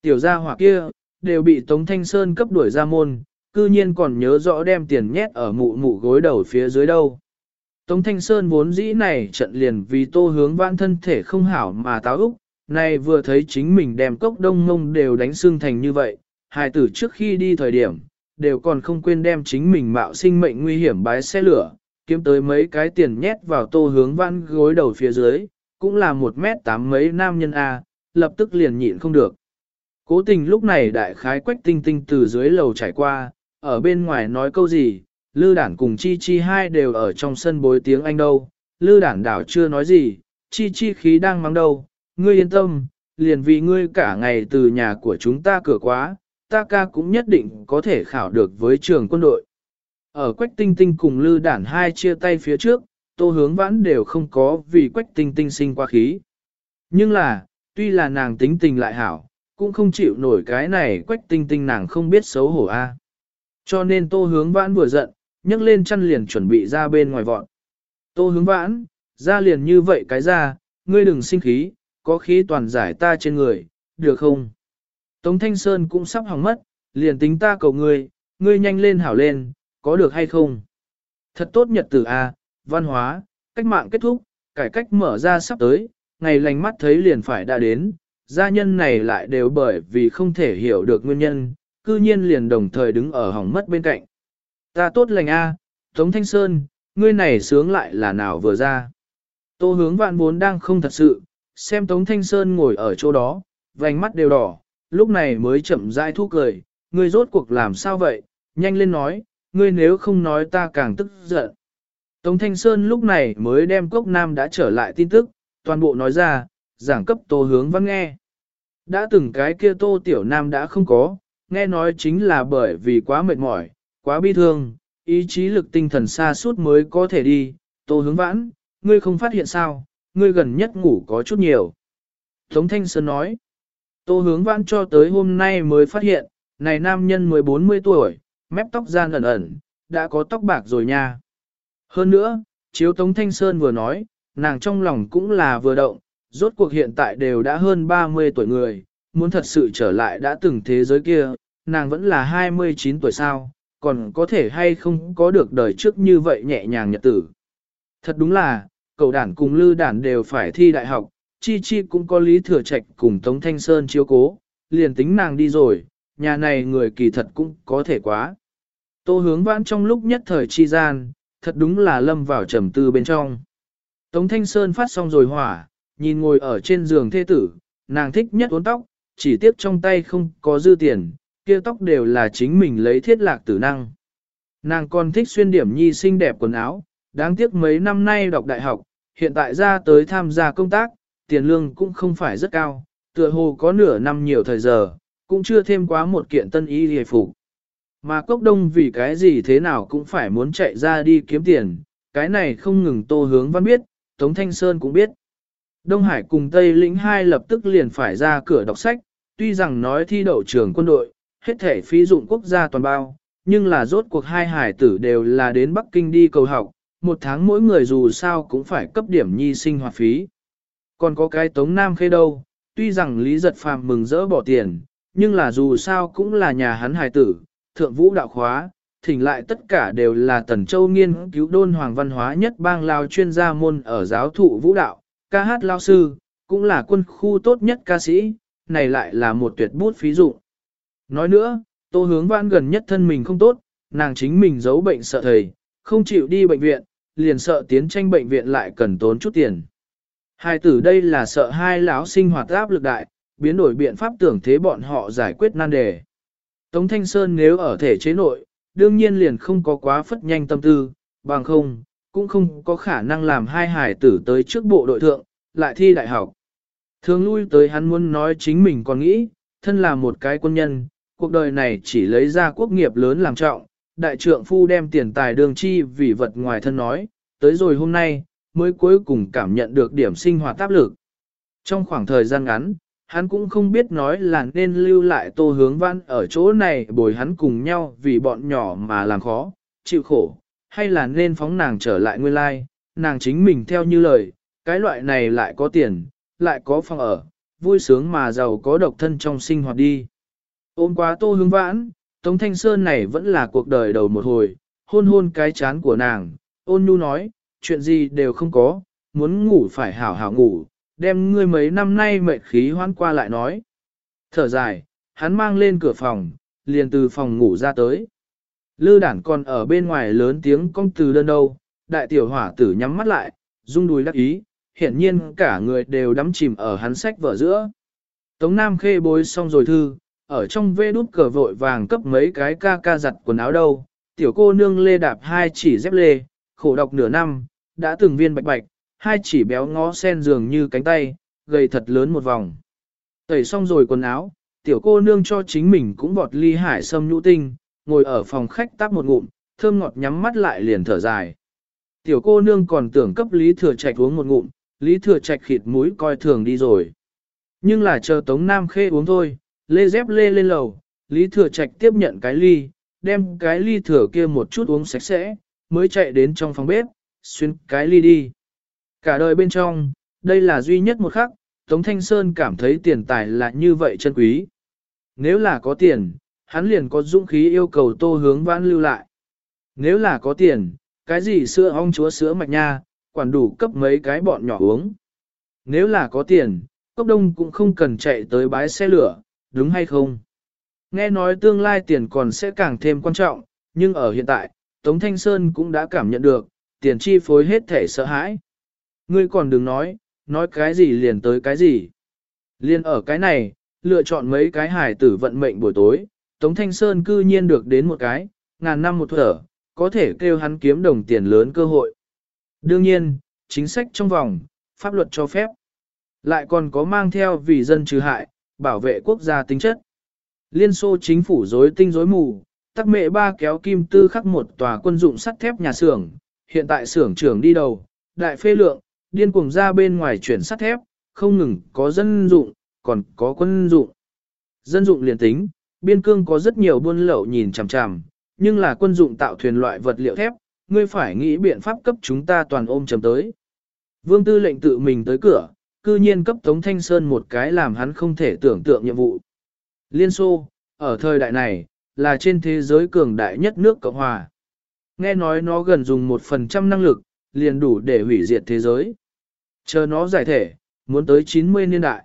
Tiểu gia hỏa kia, đều bị Tống Thanh Sơn cấp đuổi ra môn, cư nhiên còn nhớ rõ đem tiền nhét ở mụ mụ gối đầu phía dưới đâu. Tống Thanh Sơn vốn dĩ này trận liền vì tô hướng vãn thân thể không hảo mà táo úc, này vừa thấy chính mình đem cốc đông ngông đều đánh xương thành như vậy, hài tử trước khi đi thời điểm, đều còn không quên đem chính mình mạo sinh mệnh nguy hiểm bái xe lửa, kiếm tới mấy cái tiền nhét vào tô hướng vãn gối đầu phía dưới, cũng là một mét tám mấy nam nhân A, lập tức liền nhịn không được. Cố tình lúc này đại khái quách tinh tinh từ dưới lầu trải qua, ở bên ngoài nói câu gì, lư đản cùng chi chi hai đều ở trong sân bối tiếng anh đâu, lư đản đảo chưa nói gì, chi chi khí đang mắng đâu, ngươi yên tâm, liền vì ngươi cả ngày từ nhà của chúng ta cửa quá, ta ca cũng nhất định có thể khảo được với trường quân đội. Ở quách tinh tinh cùng lư đản hai chia tay phía trước, tô hướng vãn đều không có vì quách tinh tinh sinh qua khí. Nhưng là, tuy là nàng tính tình lại hảo, cũng không chịu nổi cái này quách tinh tinh nàng không biết xấu hổ a. Cho nên tô hướng vãn vừa giận, nhấc lên chăn liền chuẩn bị ra bên ngoài vọn. Tô hướng vãn, ra liền như vậy cái ra, ngươi đừng sinh khí, có khí toàn giải ta trên người, được không? Tống Thanh Sơn cũng sắp hỏng mất, liền tính ta cầu ngươi, ngươi nhanh lên hảo lên, có được hay không? Thật tốt nhật tử A, văn hóa, cách mạng kết thúc, cải cách mở ra sắp tới, ngày lành mắt thấy liền phải đã đến, gia nhân này lại đều bởi vì không thể hiểu được nguyên nhân, cư nhiên liền đồng thời đứng ở hỏng mất bên cạnh. Ta tốt lành A, Tống Thanh Sơn, ngươi này sướng lại là nào vừa ra. Tô hướng vạn vốn đang không thật sự, xem Tống Thanh Sơn ngồi ở chỗ đó, vành mắt đều đỏ, lúc này mới chậm rãi thu cười, ngươi rốt cuộc làm sao vậy, nhanh lên nói, ngươi nếu không nói ta càng tức giận. Tống Thanh Sơn lúc này mới đem cốc nam đã trở lại tin tức, toàn bộ nói ra, giảng cấp tô hướng văn nghe. Đã từng cái kia tô tiểu nam đã không có, nghe nói chính là bởi vì quá mệt mỏi, quá bi thương, ý chí lực tinh thần xa suốt mới có thể đi, tô hướng vãn, ngươi không phát hiện sao, ngươi gần nhất ngủ có chút nhiều. Tống Thanh Sơn nói, tô hướng vãn cho tới hôm nay mới phát hiện, này nam nhân mới 40 tuổi, mép tóc gian ẩn ẩn, đã có tóc bạc rồi nha. Hơn nữa, chiếu Tống Thanh Sơn vừa nói, nàng trong lòng cũng là vừa động, rốt cuộc hiện tại đều đã hơn 30 tuổi người, muốn thật sự trở lại đã từng thế giới kia, nàng vẫn là 29 tuổi sao, còn có thể hay không có được đời trước như vậy nhẹ nhàng nhật tử. Thật đúng là, cậu đản cùng lư đản đều phải thi đại học, chi chi cũng có lý thừa trạch cùng Tống Thanh Sơn chiếu cố, liền tính nàng đi rồi, nhà này người kỳ thật cũng có thể quá. Tô hướng vãn trong lúc nhất thời chi gian, thật đúng là lâm vào trầm tư bên trong. Tống Thanh Sơn phát xong rồi hỏa, nhìn ngồi ở trên giường thê tử, nàng thích nhất uốn tóc, chỉ tiếc trong tay không có dư tiền, kia tóc đều là chính mình lấy thiết lạc tử năng. Nàng còn thích xuyên điểm nhi xinh đẹp quần áo, đáng tiếc mấy năm nay đọc đại học, hiện tại ra tới tham gia công tác, tiền lương cũng không phải rất cao, tựa hồ có nửa năm nhiều thời giờ, cũng chưa thêm quá một kiện tân y hề phục. Mà cốc đông vì cái gì thế nào cũng phải muốn chạy ra đi kiếm tiền, cái này không ngừng tô hướng văn biết, Tống Thanh Sơn cũng biết. Đông Hải cùng Tây lĩnh hai lập tức liền phải ra cửa đọc sách, tuy rằng nói thi đậu trường quân đội, hết thể phí dụng quốc gia toàn bao, nhưng là rốt cuộc hai hải tử đều là đến Bắc Kinh đi cầu học, một tháng mỗi người dù sao cũng phải cấp điểm nhi sinh hoạt phí. Còn có cái Tống Nam Khê đâu, tuy rằng Lý Giật Phàm mừng rỡ bỏ tiền, nhưng là dù sao cũng là nhà hắn hải tử, thượng vũ đạo khóa, thỉnh lại tất cả đều là Tần Châu nghiên cứu đôn hoàng văn hóa nhất bang lao chuyên gia môn ở giáo thụ vũ đạo, ca hát lao sư, cũng là quân khu tốt nhất ca sĩ, này lại là một tuyệt bút phí dụ. Nói nữa, tô hướng văn gần nhất thân mình không tốt, nàng chính mình giấu bệnh sợ thầy, không chịu đi bệnh viện, liền sợ tiến tranh bệnh viện lại cần tốn chút tiền. Hai tử đây là sợ hai lão sinh hoạt áp lực đại, biến đổi biện pháp tưởng thế bọn họ giải quyết nan đề. Tống Thanh Sơn nếu ở thể chế nội, đương nhiên liền không có quá phất nhanh tâm tư, bằng không, cũng không có khả năng làm hai hải tử tới trước bộ đội thượng, lại thi đại học. Thường lui tới hắn muốn nói chính mình còn nghĩ, thân là một cái quân nhân, cuộc đời này chỉ lấy ra quốc nghiệp lớn làm trọng, đại trượng phu đem tiền tài đường chi vì vật ngoài thân nói, tới rồi hôm nay, mới cuối cùng cảm nhận được điểm sinh hoạt áp lực. Trong khoảng thời gian ngắn, hắn cũng không biết nói là nên lưu lại tô hướng văn ở chỗ này bồi hắn cùng nhau vì bọn nhỏ mà làm khó, chịu khổ, hay là nên phóng nàng trở lại nguyên lai, nàng chính mình theo như lời, cái loại này lại có tiền, lại có phòng ở, vui sướng mà giàu có độc thân trong sinh hoạt đi. Ôm quá tô hướng vãn, Tống Thanh Sơn này vẫn là cuộc đời đầu một hồi, hôn hôn cái chán của nàng, ôn nhu nói, chuyện gì đều không có, muốn ngủ phải hảo hảo ngủ, đem ngươi mấy năm nay mệt khí hoan qua lại nói. Thở dài, hắn mang lên cửa phòng, liền từ phòng ngủ ra tới. Lư đản còn ở bên ngoài lớn tiếng cong từ đơn đâu, đại tiểu hỏa tử nhắm mắt lại, rung đùi đắc ý, hiển nhiên cả người đều đắm chìm ở hắn sách vở giữa. Tống Nam khê bối xong rồi thư, ở trong vê đút cờ vội vàng cấp mấy cái ca ca giặt quần áo đâu, tiểu cô nương lê đạp hai chỉ dép lê, khổ đọc nửa năm, đã từng viên bạch bạch, hai chỉ béo ngó sen dường như cánh tay, gầy thật lớn một vòng. Tẩy xong rồi quần áo, tiểu cô nương cho chính mình cũng vọt ly hải sâm nhũ tinh, ngồi ở phòng khách tắp một ngụm, thơm ngọt nhắm mắt lại liền thở dài. Tiểu cô nương còn tưởng cấp Lý Thừa Trạch uống một ngụm, Lý Thừa Trạch khịt mũi coi thường đi rồi. Nhưng là chờ Tống Nam Khê uống thôi, lê dép lê lên lầu, Lý Thừa Trạch tiếp nhận cái ly, đem cái ly thừa kia một chút uống sạch sẽ, mới chạy đến trong phòng bếp, xuyên cái ly đi. Cả đời bên trong, đây là duy nhất một khắc, Tống Thanh Sơn cảm thấy tiền tài là như vậy chân quý. Nếu là có tiền, hắn liền có dũng khí yêu cầu tô hướng vãn lưu lại. Nếu là có tiền, cái gì sữa ong chúa sữa mạch nha, quản đủ cấp mấy cái bọn nhỏ uống. Nếu là có tiền, cốc đông cũng không cần chạy tới bái xe lửa, đúng hay không? Nghe nói tương lai tiền còn sẽ càng thêm quan trọng, nhưng ở hiện tại, Tống Thanh Sơn cũng đã cảm nhận được, tiền chi phối hết thể sợ hãi. Ngươi còn đừng nói, nói cái gì liền tới cái gì. Liên ở cái này, lựa chọn mấy cái hài tử vận mệnh buổi tối, Tống Thanh Sơn cư nhiên được đến một cái, ngàn năm một thở, có thể kêu hắn kiếm đồng tiền lớn cơ hội. Đương nhiên, chính sách trong vòng, pháp luật cho phép. Lại còn có mang theo vì dân trừ hại, bảo vệ quốc gia tính chất. Liên Xô chính phủ rối tinh rối mù, tắc mệ ba kéo kim tư khắc một tòa quân dụng sắt thép nhà xưởng, hiện tại xưởng trưởng đi đầu, đại phê lượng, điên cuồng ra bên ngoài chuyển sắt thép, không ngừng có dân dụng, còn có quân dụng. Dân dụng liền tính, biên cương có rất nhiều buôn lậu nhìn chằm chằm, nhưng là quân dụng tạo thuyền loại vật liệu thép, ngươi phải nghĩ biện pháp cấp chúng ta toàn ôm chầm tới. Vương tư lệnh tự mình tới cửa, cư nhiên cấp Tống Thanh Sơn một cái làm hắn không thể tưởng tượng nhiệm vụ. Liên Xô, ở thời đại này, là trên thế giới cường đại nhất nước Cộng Hòa. Nghe nói nó gần dùng một phần trăm năng lực, liền đủ để hủy diệt thế giới. Chờ nó giải thể, muốn tới 90 niên đại.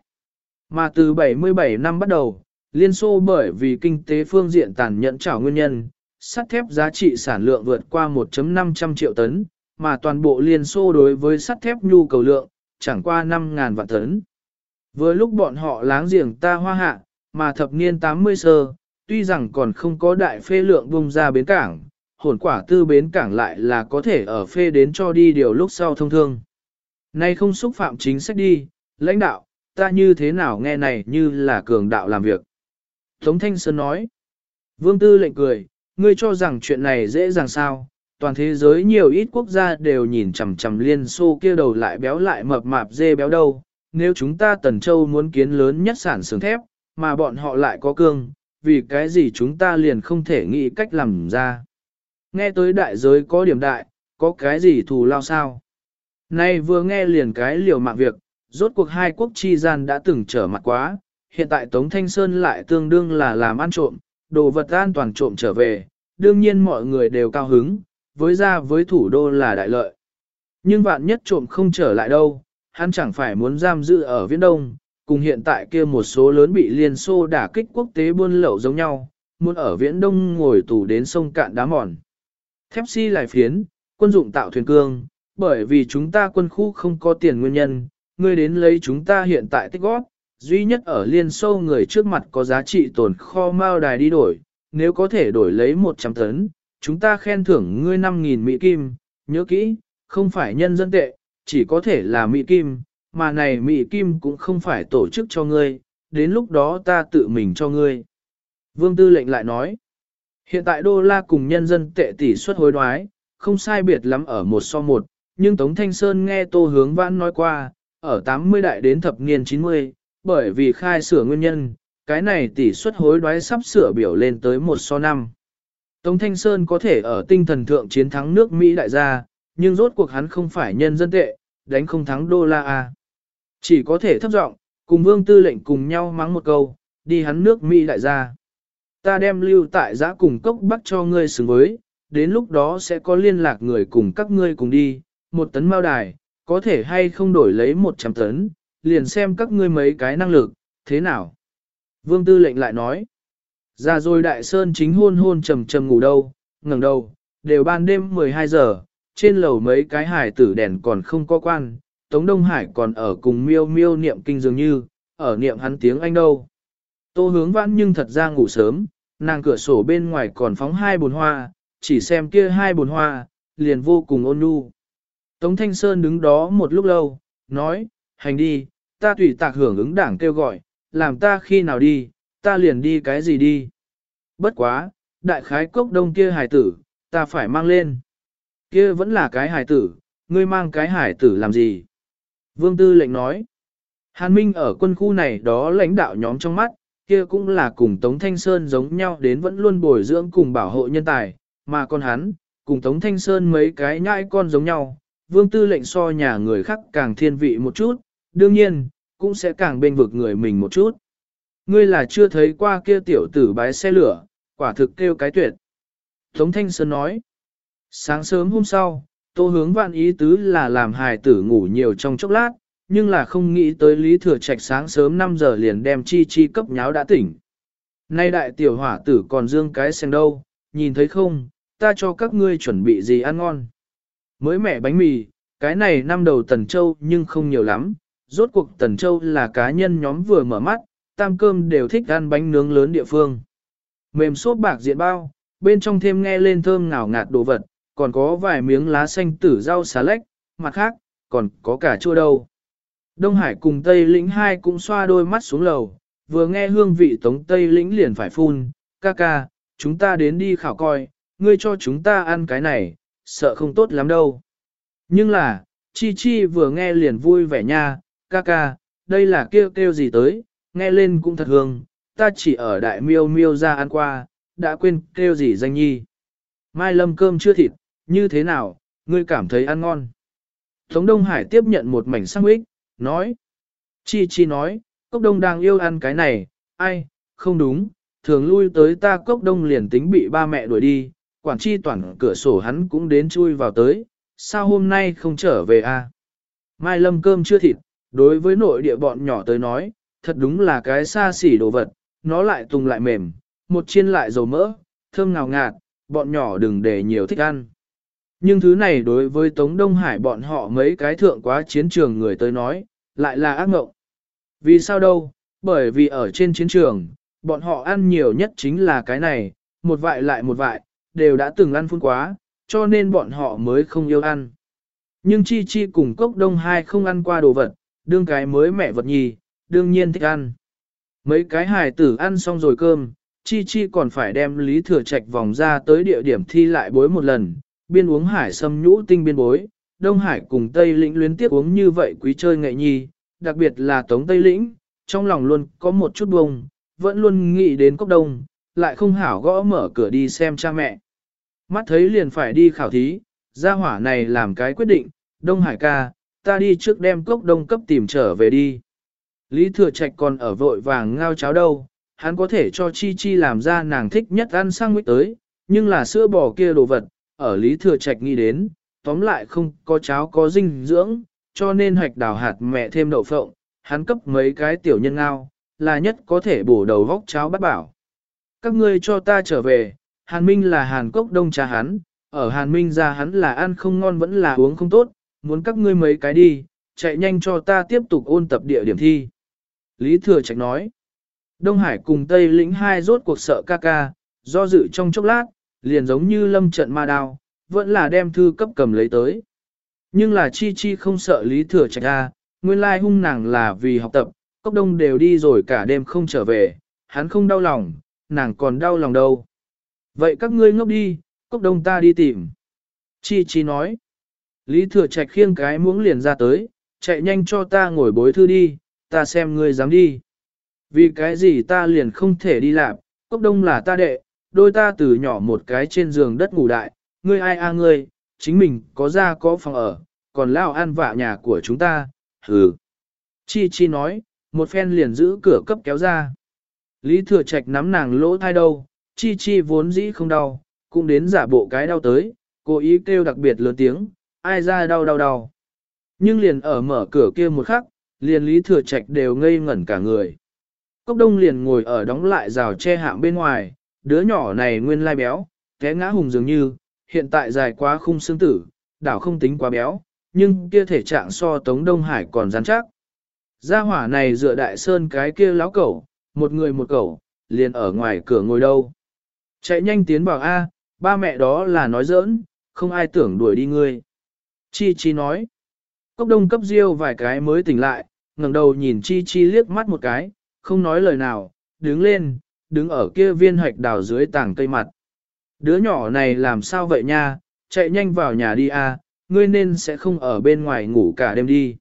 Mà từ 77 năm bắt đầu, Liên Xô bởi vì kinh tế phương diện tàn nhẫn trảo nguyên nhân, sắt thép giá trị sản lượng vượt qua 1.500 triệu tấn, mà toàn bộ Liên Xô đối với sắt thép nhu cầu lượng, chẳng qua 5.000 vạn tấn. Với lúc bọn họ láng giềng ta hoa hạ, mà thập niên 80 sơ, tuy rằng còn không có đại phê lượng bung ra bến cảng, hồn quả tư bến cảng lại là có thể ở phê đến cho đi điều lúc sau thông thương. Nay không xúc phạm chính sách đi, lãnh đạo, ta như thế nào nghe này như là cường đạo làm việc. Tống Thanh Sơn nói, Vương Tư lệnh cười, ngươi cho rằng chuyện này dễ dàng sao, toàn thế giới nhiều ít quốc gia đều nhìn chằm chằm liên xô kia đầu lại béo lại mập mạp dê béo đâu, nếu chúng ta Tần Châu muốn kiến lớn nhất sản xưởng thép, mà bọn họ lại có cương, vì cái gì chúng ta liền không thể nghĩ cách làm ra. Nghe tới đại giới có điểm đại, có cái gì thù lao sao? Nay vừa nghe liền cái liều mạng việc, rốt cuộc hai quốc chi gian đã từng trở mặt quá, hiện tại Tống Thanh Sơn lại tương đương là làm ăn trộm, đồ vật an toàn trộm trở về, đương nhiên mọi người đều cao hứng, với ra với thủ đô là đại lợi. Nhưng vạn nhất trộm không trở lại đâu, hắn chẳng phải muốn giam giữ ở Viễn Đông, cùng hiện tại kia một số lớn bị Liên Xô đả kích quốc tế buôn lậu giống nhau, muốn ở Viễn Đông ngồi tù đến sông cạn đá mòn. Thép xi si lại phiến, quân dụng tạo thuyền cương, bởi vì chúng ta quân khu không có tiền nguyên nhân, ngươi đến lấy chúng ta hiện tại tích góp, duy nhất ở Liên Xô người trước mặt có giá trị tồn kho mao đài đi đổi, nếu có thể đổi lấy 100 tấn, chúng ta khen thưởng ngươi 5.000 Mỹ Kim, nhớ kỹ, không phải nhân dân tệ, chỉ có thể là Mỹ Kim, mà này Mỹ Kim cũng không phải tổ chức cho ngươi, đến lúc đó ta tự mình cho ngươi. Vương Tư lệnh lại nói, hiện tại đô la cùng nhân dân tệ tỷ suất hối đoái, không sai biệt lắm ở một so một, nhưng Tống Thanh Sơn nghe Tô Hướng Vãn nói qua, ở 80 đại đến thập niên 90, bởi vì khai sửa nguyên nhân, cái này tỷ suất hối đoái sắp sửa biểu lên tới một so năm. Tống Thanh Sơn có thể ở tinh thần thượng chiến thắng nước Mỹ đại gia, nhưng rốt cuộc hắn không phải nhân dân tệ, đánh không thắng đô la A. Chỉ có thể thấp giọng cùng vương tư lệnh cùng nhau mắng một câu, đi hắn nước Mỹ đại gia. Ta đem lưu tại giã cùng cốc bắc cho ngươi xứng với, đến lúc đó sẽ có liên lạc người cùng các ngươi cùng đi, một tấn mao đài, có thể hay không đổi lấy một trăm tấn, liền xem các ngươi mấy cái năng lực, thế nào. Vương tư lệnh lại nói, ra rồi đại sơn chính hôn hôn trầm trầm ngủ đâu, ngẩng đầu, đều ban đêm 12 giờ, trên lầu mấy cái hải tử đèn còn không có quan, Tống Đông Hải còn ở cùng miêu miêu niệm kinh dường như, ở niệm hắn tiếng Anh đâu. Tô hướng vãn nhưng thật ra ngủ sớm, nàng cửa sổ bên ngoài còn phóng hai bồn hoa, chỉ xem kia hai bồn hoa, liền vô cùng ôn nhu. Tống Thanh Sơn đứng đó một lúc lâu, nói, hành đi, ta tùy tạc hưởng ứng đảng kêu gọi, làm ta khi nào đi, ta liền đi cái gì đi. Bất quá, đại khái cốc đông kia hải tử, ta phải mang lên. Kia vẫn là cái hải tử, ngươi mang cái hải tử làm gì? Vương Tư lệnh nói, Hàn Minh ở quân khu này đó lãnh đạo nhóm trong mắt, kia cũng là cùng Tống Thanh Sơn giống nhau đến vẫn luôn bồi dưỡng cùng bảo hộ nhân tài, mà con hắn, cùng Tống Thanh Sơn mấy cái nhãi con giống nhau, vương tư lệnh so nhà người khác càng thiên vị một chút, đương nhiên, cũng sẽ càng bên vực người mình một chút. Ngươi là chưa thấy qua kia tiểu tử bái xe lửa, quả thực kêu cái tuyệt. Tống Thanh Sơn nói, sáng sớm hôm sau, tô hướng vạn ý tứ là làm hài tử ngủ nhiều trong chốc lát, nhưng là không nghĩ tới Lý Thừa Trạch sáng sớm 5 giờ liền đem chi chi cấp nháo đã tỉnh. Nay đại tiểu hỏa tử còn dương cái sen đâu, nhìn thấy không, ta cho các ngươi chuẩn bị gì ăn ngon. Mới mẻ bánh mì, cái này năm đầu Tần Châu nhưng không nhiều lắm, rốt cuộc Tần Châu là cá nhân nhóm vừa mở mắt, tam cơm đều thích ăn bánh nướng lớn địa phương. Mềm xốp bạc diện bao, bên trong thêm nghe lên thơm ngào ngạt đồ vật, còn có vài miếng lá xanh tử rau xà lách, mặt khác, còn có cả chua đâu. Đông Hải cùng Tây Lĩnh hai cũng xoa đôi mắt xuống lầu, vừa nghe hương vị tống Tây Lĩnh liền phải phun, ca ca, chúng ta đến đi khảo coi, ngươi cho chúng ta ăn cái này, sợ không tốt lắm đâu. Nhưng là, Chi Chi vừa nghe liền vui vẻ nha, ca ca, đây là kêu kêu gì tới, nghe lên cũng thật hương, ta chỉ ở đại miêu miêu ra ăn qua, đã quên kêu gì danh nhi. Mai lâm cơm chưa thịt, như thế nào, ngươi cảm thấy ăn ngon. Tống Đông Hải tiếp nhận một mảnh sang ích, nói. Chi Chi nói, cốc đông đang yêu ăn cái này, ai, không đúng, thường lui tới ta cốc đông liền tính bị ba mẹ đuổi đi, quản chi toàn cửa sổ hắn cũng đến chui vào tới, sao hôm nay không trở về a? À? Mai lâm cơm chưa thịt, đối với nội địa bọn nhỏ tới nói, thật đúng là cái xa xỉ đồ vật, nó lại tung lại mềm, một chiên lại dầu mỡ, thơm ngào ngạt, bọn nhỏ đừng để nhiều thích ăn. Nhưng thứ này đối với Tống Đông Hải bọn họ mấy cái thượng quá chiến trường người tới nói, lại là ác mộng. Vì sao đâu? Bởi vì ở trên chiến trường, bọn họ ăn nhiều nhất chính là cái này, một vại lại một vại, đều đã từng ăn phun quá, cho nên bọn họ mới không yêu ăn. Nhưng Chi Chi cùng Cốc Đông Hai không ăn qua đồ vật, đương cái mới mẹ vật nhì, đương nhiên thích ăn. Mấy cái hài tử ăn xong rồi cơm, Chi Chi còn phải đem Lý Thừa Trạch vòng ra tới địa điểm thi lại bối một lần, biên uống hải sâm nhũ tinh biên bối, Đông Hải cùng Tây Lĩnh luyến tiếp uống như vậy quý chơi nghệ nhi, đặc biệt là Tống Tây Lĩnh, trong lòng luôn có một chút bông, vẫn luôn nghĩ đến cốc đông, lại không hảo gõ mở cửa đi xem cha mẹ. Mắt thấy liền phải đi khảo thí, gia hỏa này làm cái quyết định, Đông Hải ca, ta đi trước đem cốc đông cấp tìm trở về đi. Lý Thừa Trạch còn ở vội vàng ngao cháo đâu, hắn có thể cho Chi Chi làm ra nàng thích nhất ăn sang nguyết tới, nhưng là sữa bò kia đồ vật, ở Lý Thừa Trạch nghĩ đến, tóm lại không có cháo có dinh dưỡng, cho nên hoạch đào hạt mẹ thêm đậu phộng, hắn cấp mấy cái tiểu nhân ngao, là nhất có thể bổ đầu vóc cháo bắt bảo. Các ngươi cho ta trở về, Hàn Minh là Hàn Cốc Đông cha hắn, ở Hàn Minh ra hắn là ăn không ngon vẫn là uống không tốt, muốn các ngươi mấy cái đi, chạy nhanh cho ta tiếp tục ôn tập địa điểm thi. Lý Thừa Trạch nói, Đông Hải cùng Tây lĩnh hai rốt cuộc sợ ca ca, do dự trong chốc lát, liền giống như lâm trận ma đao, vẫn là đem thư cấp cầm lấy tới. Nhưng là chi chi không sợ Lý Thừa Trạch ra, nguyên lai hung nàng là vì học tập, cốc đông đều đi rồi cả đêm không trở về, hắn không đau lòng, nàng còn đau lòng đâu. Vậy các ngươi ngốc đi, cốc đông ta đi tìm. Chi chi nói. Lý Thừa Trạch khiêng cái muỗng liền ra tới, chạy nhanh cho ta ngồi bối thư đi, ta xem ngươi dám đi. Vì cái gì ta liền không thể đi làm, cốc đông là ta đệ, đôi ta từ nhỏ một cái trên giường đất ngủ đại, ngươi ai a à ngươi, chính mình có ra có phòng ở, còn lao ăn vạ nhà của chúng ta, hừ. Chi Chi nói, một phen liền giữ cửa cấp kéo ra. Lý Thừa Trạch nắm nàng lỗ thai đâu, Chi Chi vốn dĩ không đau, cũng đến giả bộ cái đau tới, cố ý kêu đặc biệt lớn tiếng, ai ra đau đau đau. Nhưng liền ở mở cửa kia một khắc, liền Lý Thừa Trạch đều ngây ngẩn cả người. Cốc đông liền ngồi ở đóng lại rào che hạm bên ngoài, đứa nhỏ này nguyên lai béo, té ngã hùng dường như, hiện tại dài quá khung xương tử, đảo không tính quá béo, nhưng kia thể trạng so Tống Đông Hải còn rắn chắc. Gia hỏa này dựa đại sơn cái kia láo cẩu, một người một cẩu, liền ở ngoài cửa ngồi đâu. Chạy nhanh tiến vào A, ba mẹ đó là nói giỡn, không ai tưởng đuổi đi ngươi. Chi Chi nói. Cốc đông cấp riêu vài cái mới tỉnh lại, ngẩng đầu nhìn Chi Chi liếc mắt một cái, không nói lời nào, đứng lên, đứng ở kia viên hạch đào dưới tảng cây mặt. Đứa nhỏ này làm sao vậy nha, chạy nhanh vào nhà đi a, ngươi nên sẽ không ở bên ngoài ngủ cả đêm đi.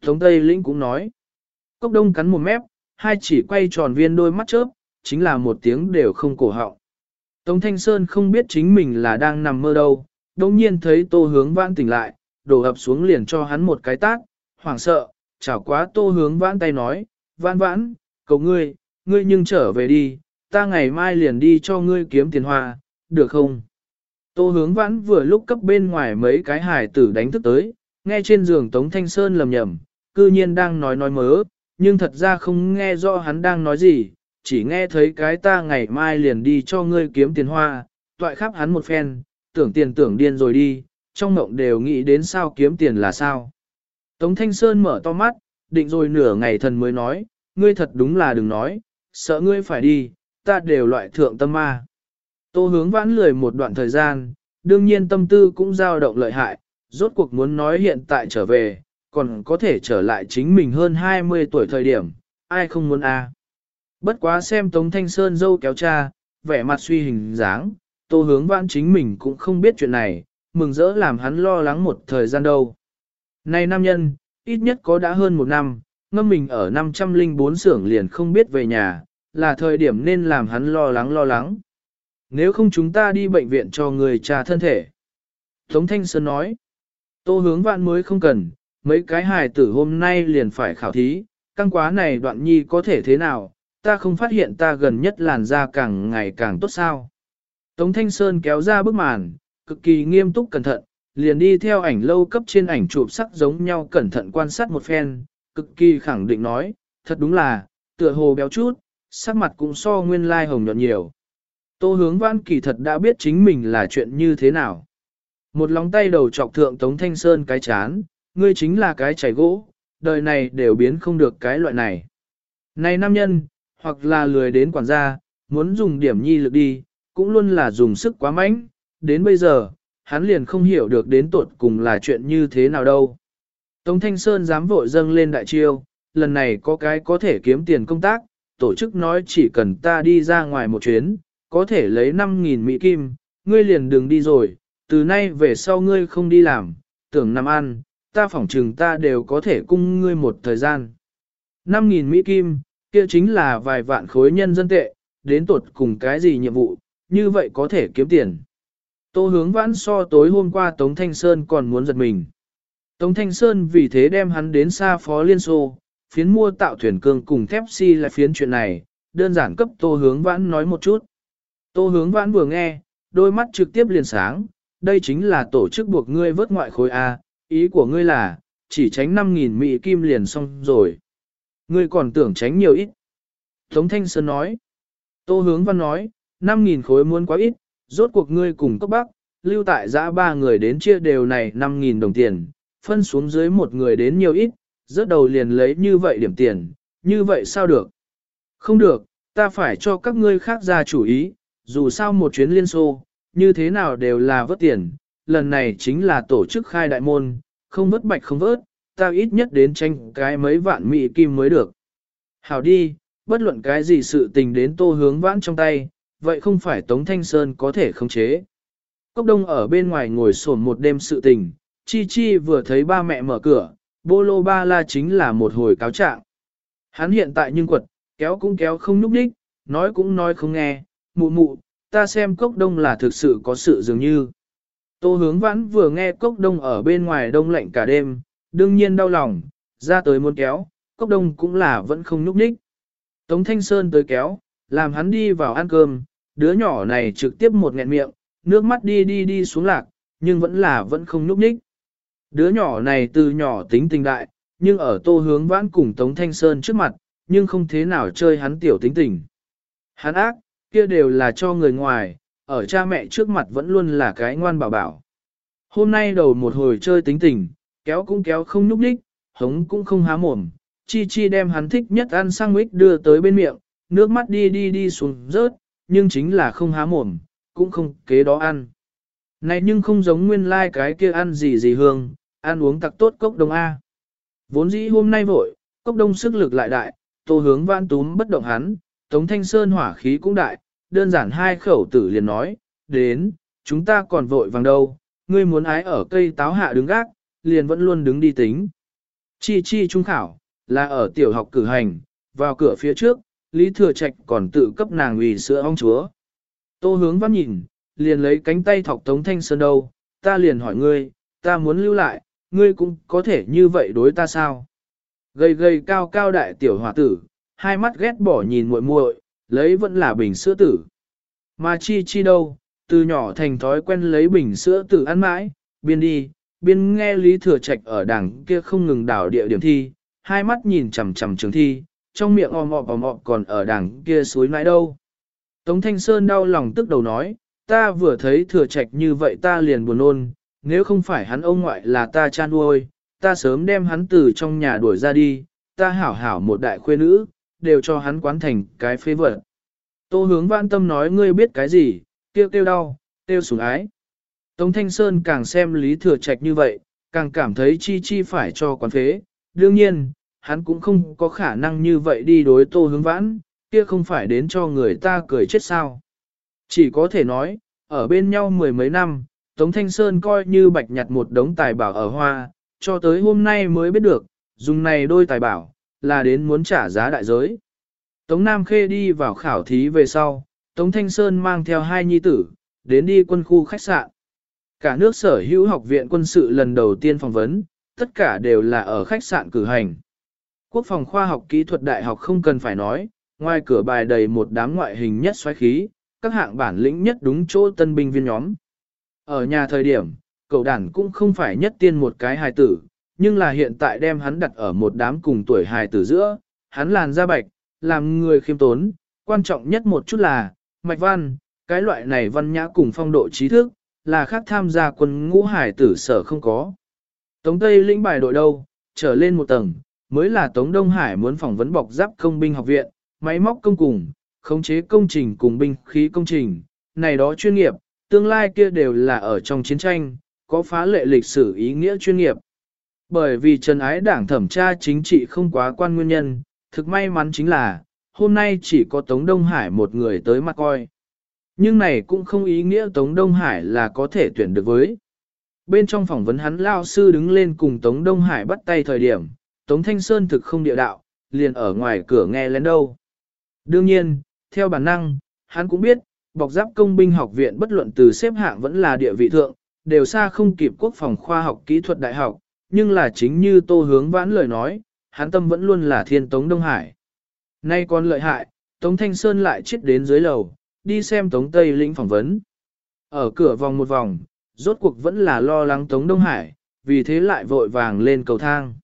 Tống Tây Lĩnh cũng nói. Cốc đông cắn một mép, hai chỉ quay tròn viên đôi mắt chớp, chính là một tiếng đều không cổ họng. Tống Thanh Sơn không biết chính mình là đang nằm mơ đâu, đồng nhiên thấy tô hướng vãn tỉnh lại, đổ ập xuống liền cho hắn một cái tát, hoảng sợ, chảo quá tô hướng vãn tay nói, vãn vãn, cầu ngươi, ngươi nhưng trở về đi, ta ngày mai liền đi cho ngươi kiếm tiền hoa, được không? Tô hướng vãn vừa lúc cấp bên ngoài mấy cái hải tử đánh thức tới, nghe trên giường Tống Thanh Sơn lầm nhầm, cư nhiên đang nói nói mớ, nhưng thật ra không nghe rõ hắn đang nói gì, chỉ nghe thấy cái ta ngày mai liền đi cho ngươi kiếm tiền hoa, toại khắp hắn một phen, tưởng tiền tưởng điên rồi đi, trong mộng đều nghĩ đến sao kiếm tiền là sao. Tống Thanh Sơn mở to mắt, định rồi nửa ngày thần mới nói, ngươi thật đúng là đừng nói, sợ ngươi phải đi, ta đều loại thượng tâm ma. Tô hướng vãn lười một đoạn thời gian, đương nhiên tâm tư cũng dao động lợi hại, rốt cuộc muốn nói hiện tại trở về, còn có thể trở lại chính mình hơn 20 tuổi thời điểm, ai không muốn a? À. Bất quá xem Tống Thanh Sơn dâu kéo cha, vẻ mặt suy hình dáng, tô hướng vãn chính mình cũng không biết chuyện này, mừng rỡ làm hắn lo lắng một thời gian đâu. Này nam nhân, ít nhất có đã hơn một năm, ngâm mình ở 504 xưởng liền không biết về nhà, là thời điểm nên làm hắn lo lắng lo lắng. Nếu không chúng ta đi bệnh viện cho người trà thân thể. Tống Thanh Sơn nói, tô hướng vạn mới không cần, mấy cái hài tử hôm nay liền phải khảo thí, căng quá này đoạn nhi có thể thế nào, ta không phát hiện ta gần nhất làn da càng ngày càng tốt sao. Tống Thanh Sơn kéo ra bức màn, cực kỳ nghiêm túc cẩn thận, liền đi theo ảnh lâu cấp trên ảnh chụp sắc giống nhau cẩn thận quan sát một phen, cực kỳ khẳng định nói, thật đúng là, tựa hồ béo chút, sắc mặt cũng so nguyên lai hồng nhuận nhiều. Tô hướng văn kỳ thật đã biết chính mình là chuyện như thế nào. Một lòng tay đầu chọc thượng Tống Thanh Sơn cái chán, ngươi chính là cái chảy gỗ, đời này đều biến không được cái loại này. Này nam nhân, hoặc là lười đến quản gia, muốn dùng điểm nhi lực đi, cũng luôn là dùng sức quá mạnh, đến bây giờ, hắn liền không hiểu được đến tuột cùng là chuyện như thế nào đâu. Tống Thanh Sơn dám vội dâng lên đại chiêu, lần này có cái có thể kiếm tiền công tác, tổ chức nói chỉ cần ta đi ra ngoài một chuyến, có thể lấy 5.000 Mỹ Kim, ngươi liền đừng đi rồi, từ nay về sau ngươi không đi làm, tưởng nằm ăn, ta phỏng trừng ta đều có thể cung ngươi một thời gian. 5.000 Mỹ Kim, kia chính là vài vạn khối nhân dân tệ, đến tột cùng cái gì nhiệm vụ, như vậy có thể kiếm tiền. Tô hướng vãn so tối hôm qua Tống Thanh Sơn còn muốn giật mình. Tống Thanh Sơn vì thế đem hắn đến xa phó Liên Xô, phiến mua tạo thuyền cương cùng thép si là phiến chuyện này, đơn giản cấp tô hướng vãn nói một chút. Tô hướng vãn vừa nghe, đôi mắt trực tiếp liền sáng, đây chính là tổ chức buộc ngươi vớt ngoại khối A, ý của ngươi là, chỉ tránh 5.000 Mỹ kim liền xong rồi. Ngươi còn tưởng tránh nhiều ít. Tống Thanh Sơn nói. Tô hướng văn nói, 5.000 khối muốn quá ít, rốt cuộc ngươi cùng cấp bác, lưu tại giã ba người đến chia đều này 5.000 đồng tiền, phân xuống dưới một người đến nhiều ít, rớt đầu liền lấy như vậy điểm tiền, như vậy sao được? Không được, ta phải cho các ngươi khác ra chủ ý, dù sao một chuyến liên xô, như thế nào đều là vớt tiền, lần này chính là tổ chức khai đại môn, không vớt bạch không vớt, ta ít nhất đến tranh cái mấy vạn mỹ kim mới được. Hảo đi, bất luận cái gì sự tình đến tô hướng vãn trong tay, vậy không phải Tống Thanh Sơn có thể khống chế. Cốc đông ở bên ngoài ngồi sổn một đêm sự tình, Chi Chi vừa thấy ba mẹ mở cửa, bô lô ba la chính là một hồi cáo trạng. Hắn hiện tại nhưng quật, kéo cũng kéo không núp đích, nói cũng nói không nghe, mụ mụ, ta xem cốc đông là thực sự có sự dường như. Tô hướng vãn vừa nghe cốc đông ở bên ngoài đông lạnh cả đêm, đương nhiên đau lòng, ra tới muốn kéo, cốc đông cũng là vẫn không núp đích. Tống Thanh Sơn tới kéo, làm hắn đi vào ăn cơm, đứa nhỏ này trực tiếp một nghẹn miệng, nước mắt đi đi đi xuống lạc, nhưng vẫn là vẫn không nhúc nhích. Đứa nhỏ này từ nhỏ tính tình đại, nhưng ở tô hướng vãn cùng Tống Thanh Sơn trước mặt, nhưng không thế nào chơi hắn tiểu tính tình. Hắn ác, kia đều là cho người ngoài, ở cha mẹ trước mặt vẫn luôn là cái ngoan bảo bảo. Hôm nay đầu một hồi chơi tính tình, kéo cũng kéo không nhúc nhích, hống cũng không há mồm, chi chi đem hắn thích nhất ăn sang đưa tới bên miệng, nước mắt đi đi đi xuống rớt, nhưng chính là không há mồm, cũng không kế đó ăn. Này nhưng không giống nguyên lai like cái kia ăn gì gì hương, ăn uống tặc tốt cốc đông A. Vốn dĩ hôm nay vội, cốc đông sức lực lại đại, tô hướng vãn túm bất động hắn, tống thanh sơn hỏa khí cũng đại, đơn giản hai khẩu tử liền nói, đến, chúng ta còn vội vàng đâu, ngươi muốn ái ở cây táo hạ đứng gác, liền vẫn luôn đứng đi tính. Chi chi trung khảo, là ở tiểu học cử hành, vào cửa phía trước, Lý Thừa Trạch còn tự cấp nàng ủy sữa ong chúa. Tô hướng văn nhìn, liền lấy cánh tay thọc Tống Thanh Sơn đâu, ta liền hỏi ngươi, ta muốn lưu lại, ngươi cũng có thể như vậy đối ta sao? Gầy gầy cao cao đại tiểu hòa tử, hai mắt ghét bỏ nhìn muội muội, lấy vẫn là bình sữa tử. Mà chi chi đâu, từ nhỏ thành thói quen lấy bình sữa tử ăn mãi, biên đi, biên nghe Lý Thừa Trạch ở đằng kia không ngừng đảo địa điểm thi, hai mắt nhìn chằm chằm trường thi, trong miệng om ọp om ọp còn ở đằng kia suối mãi đâu. Tống Thanh Sơn đau lòng tức đầu nói, ta vừa thấy Thừa Trạch như vậy ta liền buồn nôn, nếu không phải hắn ông ngoại là ta cha nuôi, ta sớm đem hắn từ trong nhà đuổi ra đi, ta hảo hảo một đại khuê nữ, đều cho hắn quán thành cái phế vật. Tô hướng vãn tâm nói ngươi biết cái gì, kêu kêu đau, kêu sủng ái. Tống Thanh Sơn càng xem Lý Thừa Trạch như vậy, càng cảm thấy chi chi phải cho quán phế. Đương nhiên, hắn cũng không có khả năng như vậy đi đối tô hướng vãn, kia không phải đến cho người ta cười chết sao. Chỉ có thể nói, ở bên nhau mười mấy năm, Tống Thanh Sơn coi như bạch nhặt một đống tài bảo ở hoa, cho tới hôm nay mới biết được, dùng này đôi tài bảo, là đến muốn trả giá đại giới. Tống Nam Khê đi vào khảo thí về sau, Tống Thanh Sơn mang theo hai nhi tử, đến đi quân khu khách sạn. Cả nước sở hữu học viện quân sự lần đầu tiên phỏng vấn, tất cả đều là ở khách sạn cử hành. Quốc phòng khoa học kỹ thuật đại học không cần phải nói, ngoài cửa bài đầy một đám ngoại hình nhất xoáy khí, các hạng bản lĩnh nhất đúng chỗ tân binh viên nhóm. Ở nhà thời điểm, cậu đàn cũng không phải nhất tiên một cái hài tử, nhưng là hiện tại đem hắn đặt ở một đám cùng tuổi hài tử giữa, hắn làn da bạch, làm người khiêm tốn, quan trọng nhất một chút là, mạch văn, cái loại này văn nhã cùng phong độ trí thức, là khác tham gia quân ngũ hải tử sở không có. Tống Tây lĩnh bài đội đâu, trở lên một tầng, mới là Tống Đông Hải muốn phỏng vấn bọc giáp công binh học viện, máy móc công cùng, khống chế công trình cùng binh khí công trình, này đó chuyên nghiệp, tương lai kia đều là ở trong chiến tranh, có phá lệ lịch sử ý nghĩa chuyên nghiệp. Bởi vì Trần Ái Đảng thẩm tra chính trị không quá quan nguyên nhân, thực may mắn chính là, hôm nay chỉ có Tống Đông Hải một người tới mặt coi. Nhưng này cũng không ý nghĩa Tống Đông Hải là có thể tuyển được với. Bên trong phỏng vấn hắn lao sư đứng lên cùng Tống Đông Hải bắt tay thời điểm, Tống Thanh Sơn thực không địa đạo, liền ở ngoài cửa nghe lén đâu. Đương nhiên, theo bản năng, hắn cũng biết, bọc giáp công binh học viện bất luận từ xếp hạng vẫn là địa vị thượng, đều xa không kịp quốc phòng khoa học kỹ thuật đại học, nhưng là chính như tô hướng vãn lời nói, hắn tâm vẫn luôn là thiên Tống Đông Hải. Nay còn lợi hại, Tống Thanh Sơn lại chết đến dưới lầu, đi xem Tống Tây lĩnh phỏng vấn. Ở cửa vòng một vòng, rốt cuộc vẫn là lo lắng Tống Đông Hải, vì thế lại vội vàng lên cầu thang.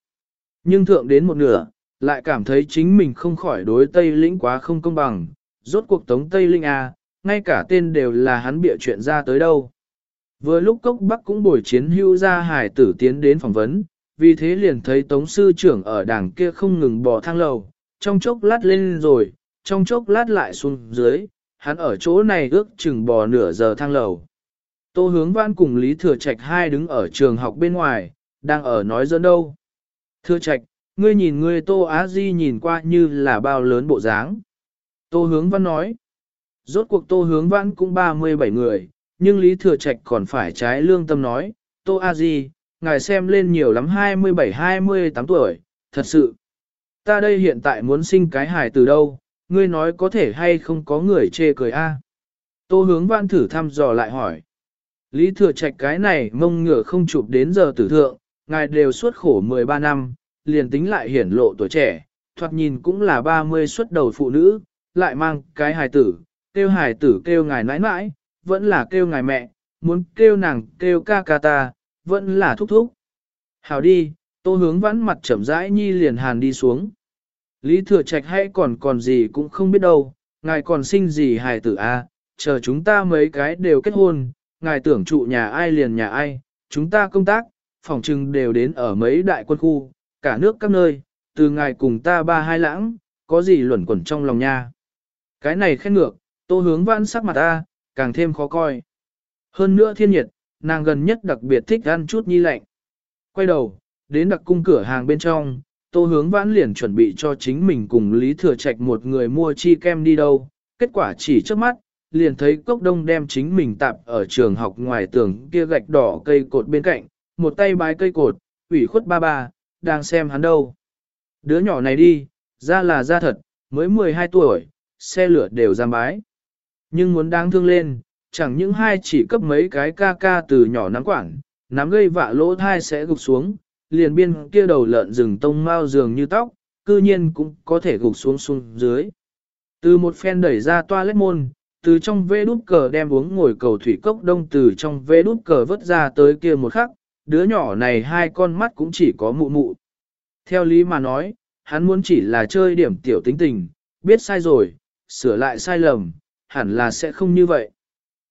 Nhưng thượng đến một nửa, lại cảm thấy chính mình không khỏi đối Tây lĩnh quá không công bằng, rốt cuộc Tống Tây lĩnh A, ngay cả tên đều là hắn bịa chuyện ra tới đâu. Vừa lúc Cốc Bắc cũng bồi chiến hưu ra hải tử tiến đến phỏng vấn, vì thế liền thấy Tống Sư trưởng ở đảng kia không ngừng bỏ thang lầu, trong chốc lát lên rồi, trong chốc lát lại xuống dưới, hắn ở chỗ này ước chừng bò nửa giờ thang lầu. Tô hướng văn cùng Lý Thừa Trạch hai đứng ở trường học bên ngoài, đang ở nói dẫn đâu. Thừa Trạch, ngươi nhìn ngươi Tô Á Di nhìn qua như là bao lớn bộ dáng. Tô hướng văn nói. Rốt cuộc Tô hướng văn cũng 37 người, nhưng Lý Thừa Trạch còn phải trái lương tâm nói. Tô Á Di, ngài xem lên nhiều lắm 27-28 tuổi, thật sự. Ta đây hiện tại muốn sinh cái hài từ đâu, ngươi nói có thể hay không có người chê cười a? Tô hướng văn thử thăm dò lại hỏi. Lý thừa trạch cái này mông ngựa không chụp đến giờ tử thượng, ngài đều suốt khổ 13 năm, liền tính lại hiển lộ tuổi trẻ, thoạt nhìn cũng là 30 xuất đầu phụ nữ, lại mang cái hài tử, kêu hài tử kêu ngài nãi nãi, vẫn là kêu ngài mẹ, muốn kêu nàng kêu ca ca ta, vẫn là thúc thúc. Hào đi, tô hướng vãn mặt chậm rãi nhi liền hàn đi xuống. Lý thừa trạch hay còn còn gì cũng không biết đâu, ngài còn sinh gì hài tử a? À, chờ chúng ta mấy cái đều kết hôn, ngài tưởng trụ nhà ai liền nhà ai, chúng ta công tác, phòng trừng đều đến ở mấy đại quân khu, cả nước các nơi, từ ngài cùng ta ba hai lãng, có gì luẩn quẩn trong lòng nha. Cái này khen ngược, tô hướng vãn sắc mặt ta, càng thêm khó coi. Hơn nữa thiên nhiệt, nàng gần nhất đặc biệt thích ăn chút nhi lạnh. Quay đầu, đến đặc cung cửa hàng bên trong, tô hướng vãn liền chuẩn bị cho chính mình cùng Lý Thừa Trạch một người mua chi kem đi đâu. Kết quả chỉ trước mắt, liền thấy cốc đông đem chính mình tạp ở trường học ngoài tường kia gạch đỏ cây cột bên cạnh, một tay bái cây cột, ủy khuất ba ba, đang xem hắn đâu. Đứa nhỏ này đi, ra là ra thật, mới 12 tuổi, xe lửa đều giam bái. Nhưng muốn đáng thương lên, chẳng những hai chỉ cấp mấy cái ca ca từ nhỏ nắm quảng, nắm gây vạ lỗ thai sẽ gục xuống, liền biên kia đầu lợn rừng tông mau dường như tóc, cư nhiên cũng có thể gục xuống xuống dưới. Từ một phen đẩy ra toilet môn, từ trong vê đút cờ đem uống ngồi cầu thủy cốc đông từ trong vê đút cờ vớt ra tới kia một khắc, đứa nhỏ này hai con mắt cũng chỉ có mụ mụ. Theo lý mà nói, hắn muốn chỉ là chơi điểm tiểu tính tình, biết sai rồi, sửa lại sai lầm, hẳn là sẽ không như vậy.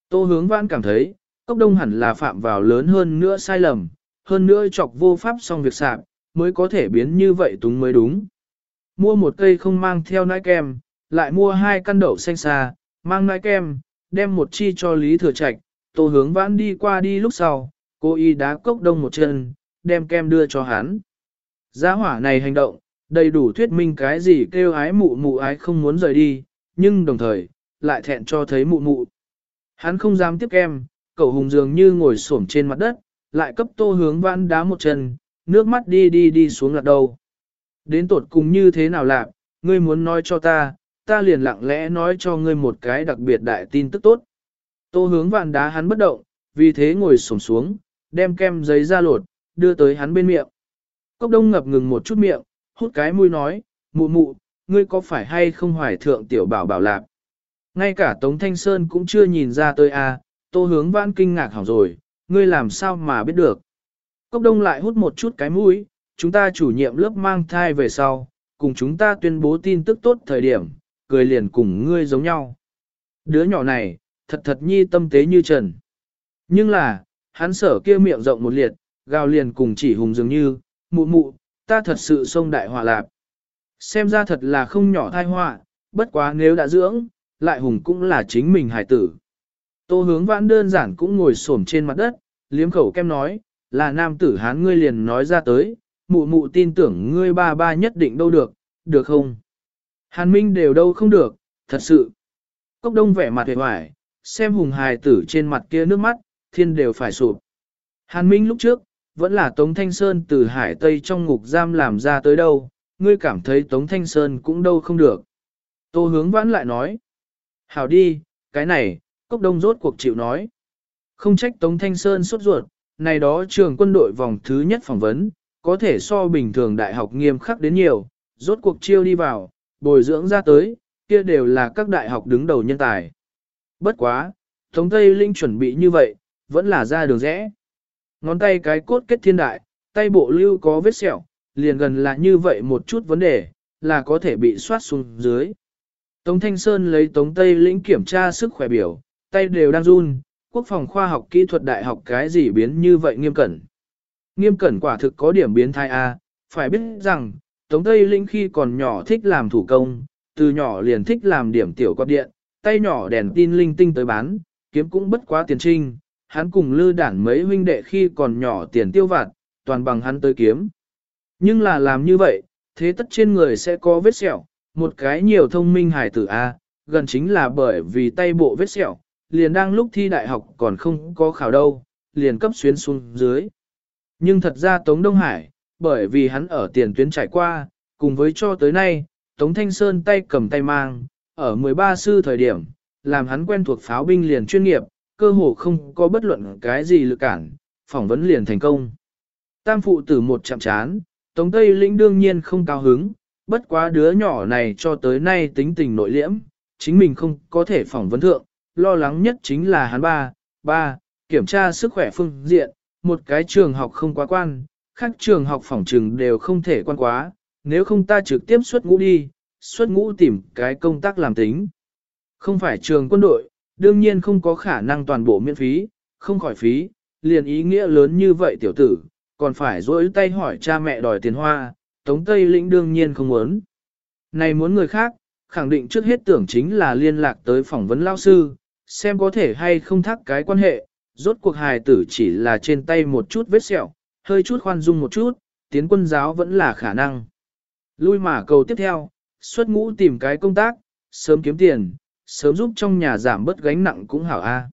Tô hướng vãn cảm thấy, cốc đông hẳn là phạm vào lớn hơn nữa sai lầm, hơn nữa chọc vô pháp xong việc sạp, mới có thể biến như vậy túng mới đúng. Mua một cây không mang theo nai kem, lại mua hai căn đậu xanh xa, mang nai kem, đem một chi cho Lý Thừa Trạch, tô hướng vãn đi qua đi lúc sau, cô y đá cốc đông một chân, đem kem đưa cho hắn. Giá hỏa này hành động, đầy đủ thuyết minh cái gì kêu ái mụ mụ ái không muốn rời đi, nhưng đồng thời, lại thẹn cho thấy mụ mụ. Hắn không dám tiếp kem, cậu hùng dường như ngồi xổm trên mặt đất, lại cấp tô hướng vãn đá một chân, nước mắt đi đi đi xuống lạc đầu. Đến tột cùng như thế nào lạc, ngươi muốn nói cho ta, ta liền lặng lẽ nói cho ngươi một cái đặc biệt đại tin tức tốt. Tô hướng vạn đá hắn bất động, vì thế ngồi xổm xuống, đem kem giấy ra lột, đưa tới hắn bên miệng. Cốc đông ngập ngừng một chút miệng, hút cái mũi nói, mụ mụ, ngươi có phải hay không hoài thượng tiểu bảo bảo lạc. Ngay cả Tống Thanh Sơn cũng chưa nhìn ra tôi à, tô hướng vãn kinh ngạc hỏng rồi, ngươi làm sao mà biết được. Cốc đông lại hút một chút cái mũi, chúng ta chủ nhiệm lớp mang thai về sau, cùng chúng ta tuyên bố tin tức tốt thời điểm, cười liền cùng ngươi giống nhau. Đứa nhỏ này, thật thật nhi tâm tế như trần. Nhưng là, hắn sở kia miệng rộng một liệt, gào liền cùng chỉ hùng dường như, mụ mụ, ta thật sự sông đại họa lạp. Xem ra thật là không nhỏ thai họa, bất quá nếu đã dưỡng, lại hùng cũng là chính mình hải tử. Tô hướng vãn đơn giản cũng ngồi xổm trên mặt đất, liếm khẩu kem nói, là nam tử hán ngươi liền nói ra tới, mụ mụ tin tưởng ngươi ba ba nhất định đâu được, được không? Hàn Minh đều đâu không được, thật sự. Cốc đông vẻ mặt hề hoài, xem hùng hài tử trên mặt kia nước mắt, thiên đều phải sụp. Hàn Minh lúc trước, vẫn là Tống Thanh Sơn từ Hải Tây trong ngục giam làm ra tới đâu, ngươi cảm thấy Tống Thanh Sơn cũng đâu không được. Tô hướng vãn lại nói. Hảo đi, cái này, cốc đông rốt cuộc chịu nói. Không trách Tống Thanh Sơn sốt ruột, này đó trường quân đội vòng thứ nhất phỏng vấn, có thể so bình thường đại học nghiêm khắc đến nhiều, rốt cuộc chiêu đi vào, bồi dưỡng ra tới, kia đều là các đại học đứng đầu nhân tài. Bất quá, Tống Tây Linh chuẩn bị như vậy, vẫn là ra đường rẽ. Ngón tay cái cốt kết thiên đại, tay bộ lưu có vết sẹo, liền gần là như vậy một chút vấn đề, là có thể bị soát xuống dưới. Tống Thanh Sơn lấy Tống Tây Lĩnh kiểm tra sức khỏe biểu, tay đều đang run, quốc phòng khoa học kỹ thuật đại học cái gì biến như vậy nghiêm cẩn. Nghiêm cẩn quả thực có điểm biến thai A, phải biết rằng, Tống Tây Linh khi còn nhỏ thích làm thủ công, từ nhỏ liền thích làm điểm tiểu quạt điện, tay nhỏ đèn tin linh tinh tới bán, kiếm cũng bất quá tiền trinh, hắn cùng lư đản mấy huynh đệ khi còn nhỏ tiền tiêu vặt, toàn bằng hắn tới kiếm. Nhưng là làm như vậy, thế tất trên người sẽ có vết sẹo, một cái nhiều thông minh hài tử A, gần chính là bởi vì tay bộ vết sẹo, liền đang lúc thi đại học còn không có khảo đâu, liền cấp xuyến xuống dưới. Nhưng thật ra Tống Đông Hải, bởi vì hắn ở tiền tuyến trải qua, cùng với cho tới nay, Tống Thanh Sơn tay cầm tay mang, ở 13 sư thời điểm, làm hắn quen thuộc pháo binh liền chuyên nghiệp, cơ hồ không có bất luận cái gì lực cản, phỏng vấn liền thành công. Tam phụ tử một chạm chán, Tống Tây Lĩnh đương nhiên không cao hứng, bất quá đứa nhỏ này cho tới nay tính tình nội liễm, chính mình không có thể phỏng vấn thượng, lo lắng nhất chính là hắn ba, ba, kiểm tra sức khỏe phương diện, một cái trường học không quá quan, khác trường học phỏng trường đều không thể quan quá, nếu không ta trực tiếp xuất ngũ đi, xuất ngũ tìm cái công tác làm tính. Không phải trường quân đội, đương nhiên không có khả năng toàn bộ miễn phí, không khỏi phí, liền ý nghĩa lớn như vậy tiểu tử, còn phải dỗi tay hỏi cha mẹ đòi tiền hoa, Tống Tây Lĩnh đương nhiên không muốn. Này muốn người khác, khẳng định trước hết tưởng chính là liên lạc tới phỏng vấn lao sư, xem có thể hay không thắc cái quan hệ, rốt cuộc hài tử chỉ là trên tay một chút vết sẹo, hơi chút khoan dung một chút, tiến quân giáo vẫn là khả năng. Lui mà cầu tiếp theo, xuất ngũ tìm cái công tác, sớm kiếm tiền, sớm giúp trong nhà giảm bớt gánh nặng cũng hảo a.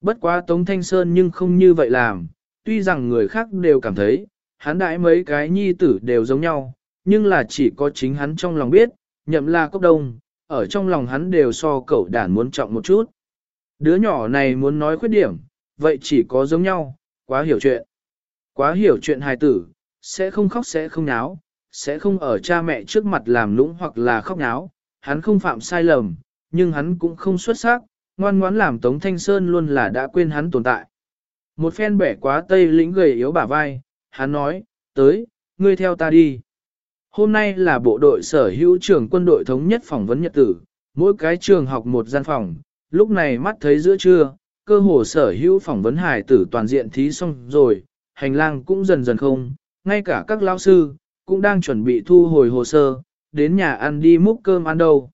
Bất quá Tống Thanh Sơn nhưng không như vậy làm, tuy rằng người khác đều cảm thấy, hắn đại mấy cái nhi tử đều giống nhau, nhưng là chỉ có chính hắn trong lòng biết, nhậm là cốc đông, ở trong lòng hắn đều so cậu đàn muốn trọng một chút. Đứa nhỏ này muốn nói khuyết điểm, vậy chỉ có giống nhau, quá hiểu chuyện. Quá hiểu chuyện hài tử, sẽ không khóc sẽ không náo, sẽ không ở cha mẹ trước mặt làm lũng hoặc là khóc náo, hắn không phạm sai lầm, nhưng hắn cũng không xuất sắc, ngoan ngoãn làm Tống Thanh Sơn luôn là đã quên hắn tồn tại. Một phen bẻ quá tây lĩnh gầy yếu bả vai, hắn nói, tới, ngươi theo ta đi. Hôm nay là bộ đội sở hữu trưởng quân đội thống nhất phỏng vấn nhật tử, mỗi cái trường học một gian phòng, lúc này mắt thấy giữa trưa, cơ hồ sở hữu phỏng vấn hải tử toàn diện thí xong rồi, hành lang cũng dần dần không, ngay cả các lao sư, cũng đang chuẩn bị thu hồi hồ sơ, đến nhà ăn đi múc cơm ăn đâu.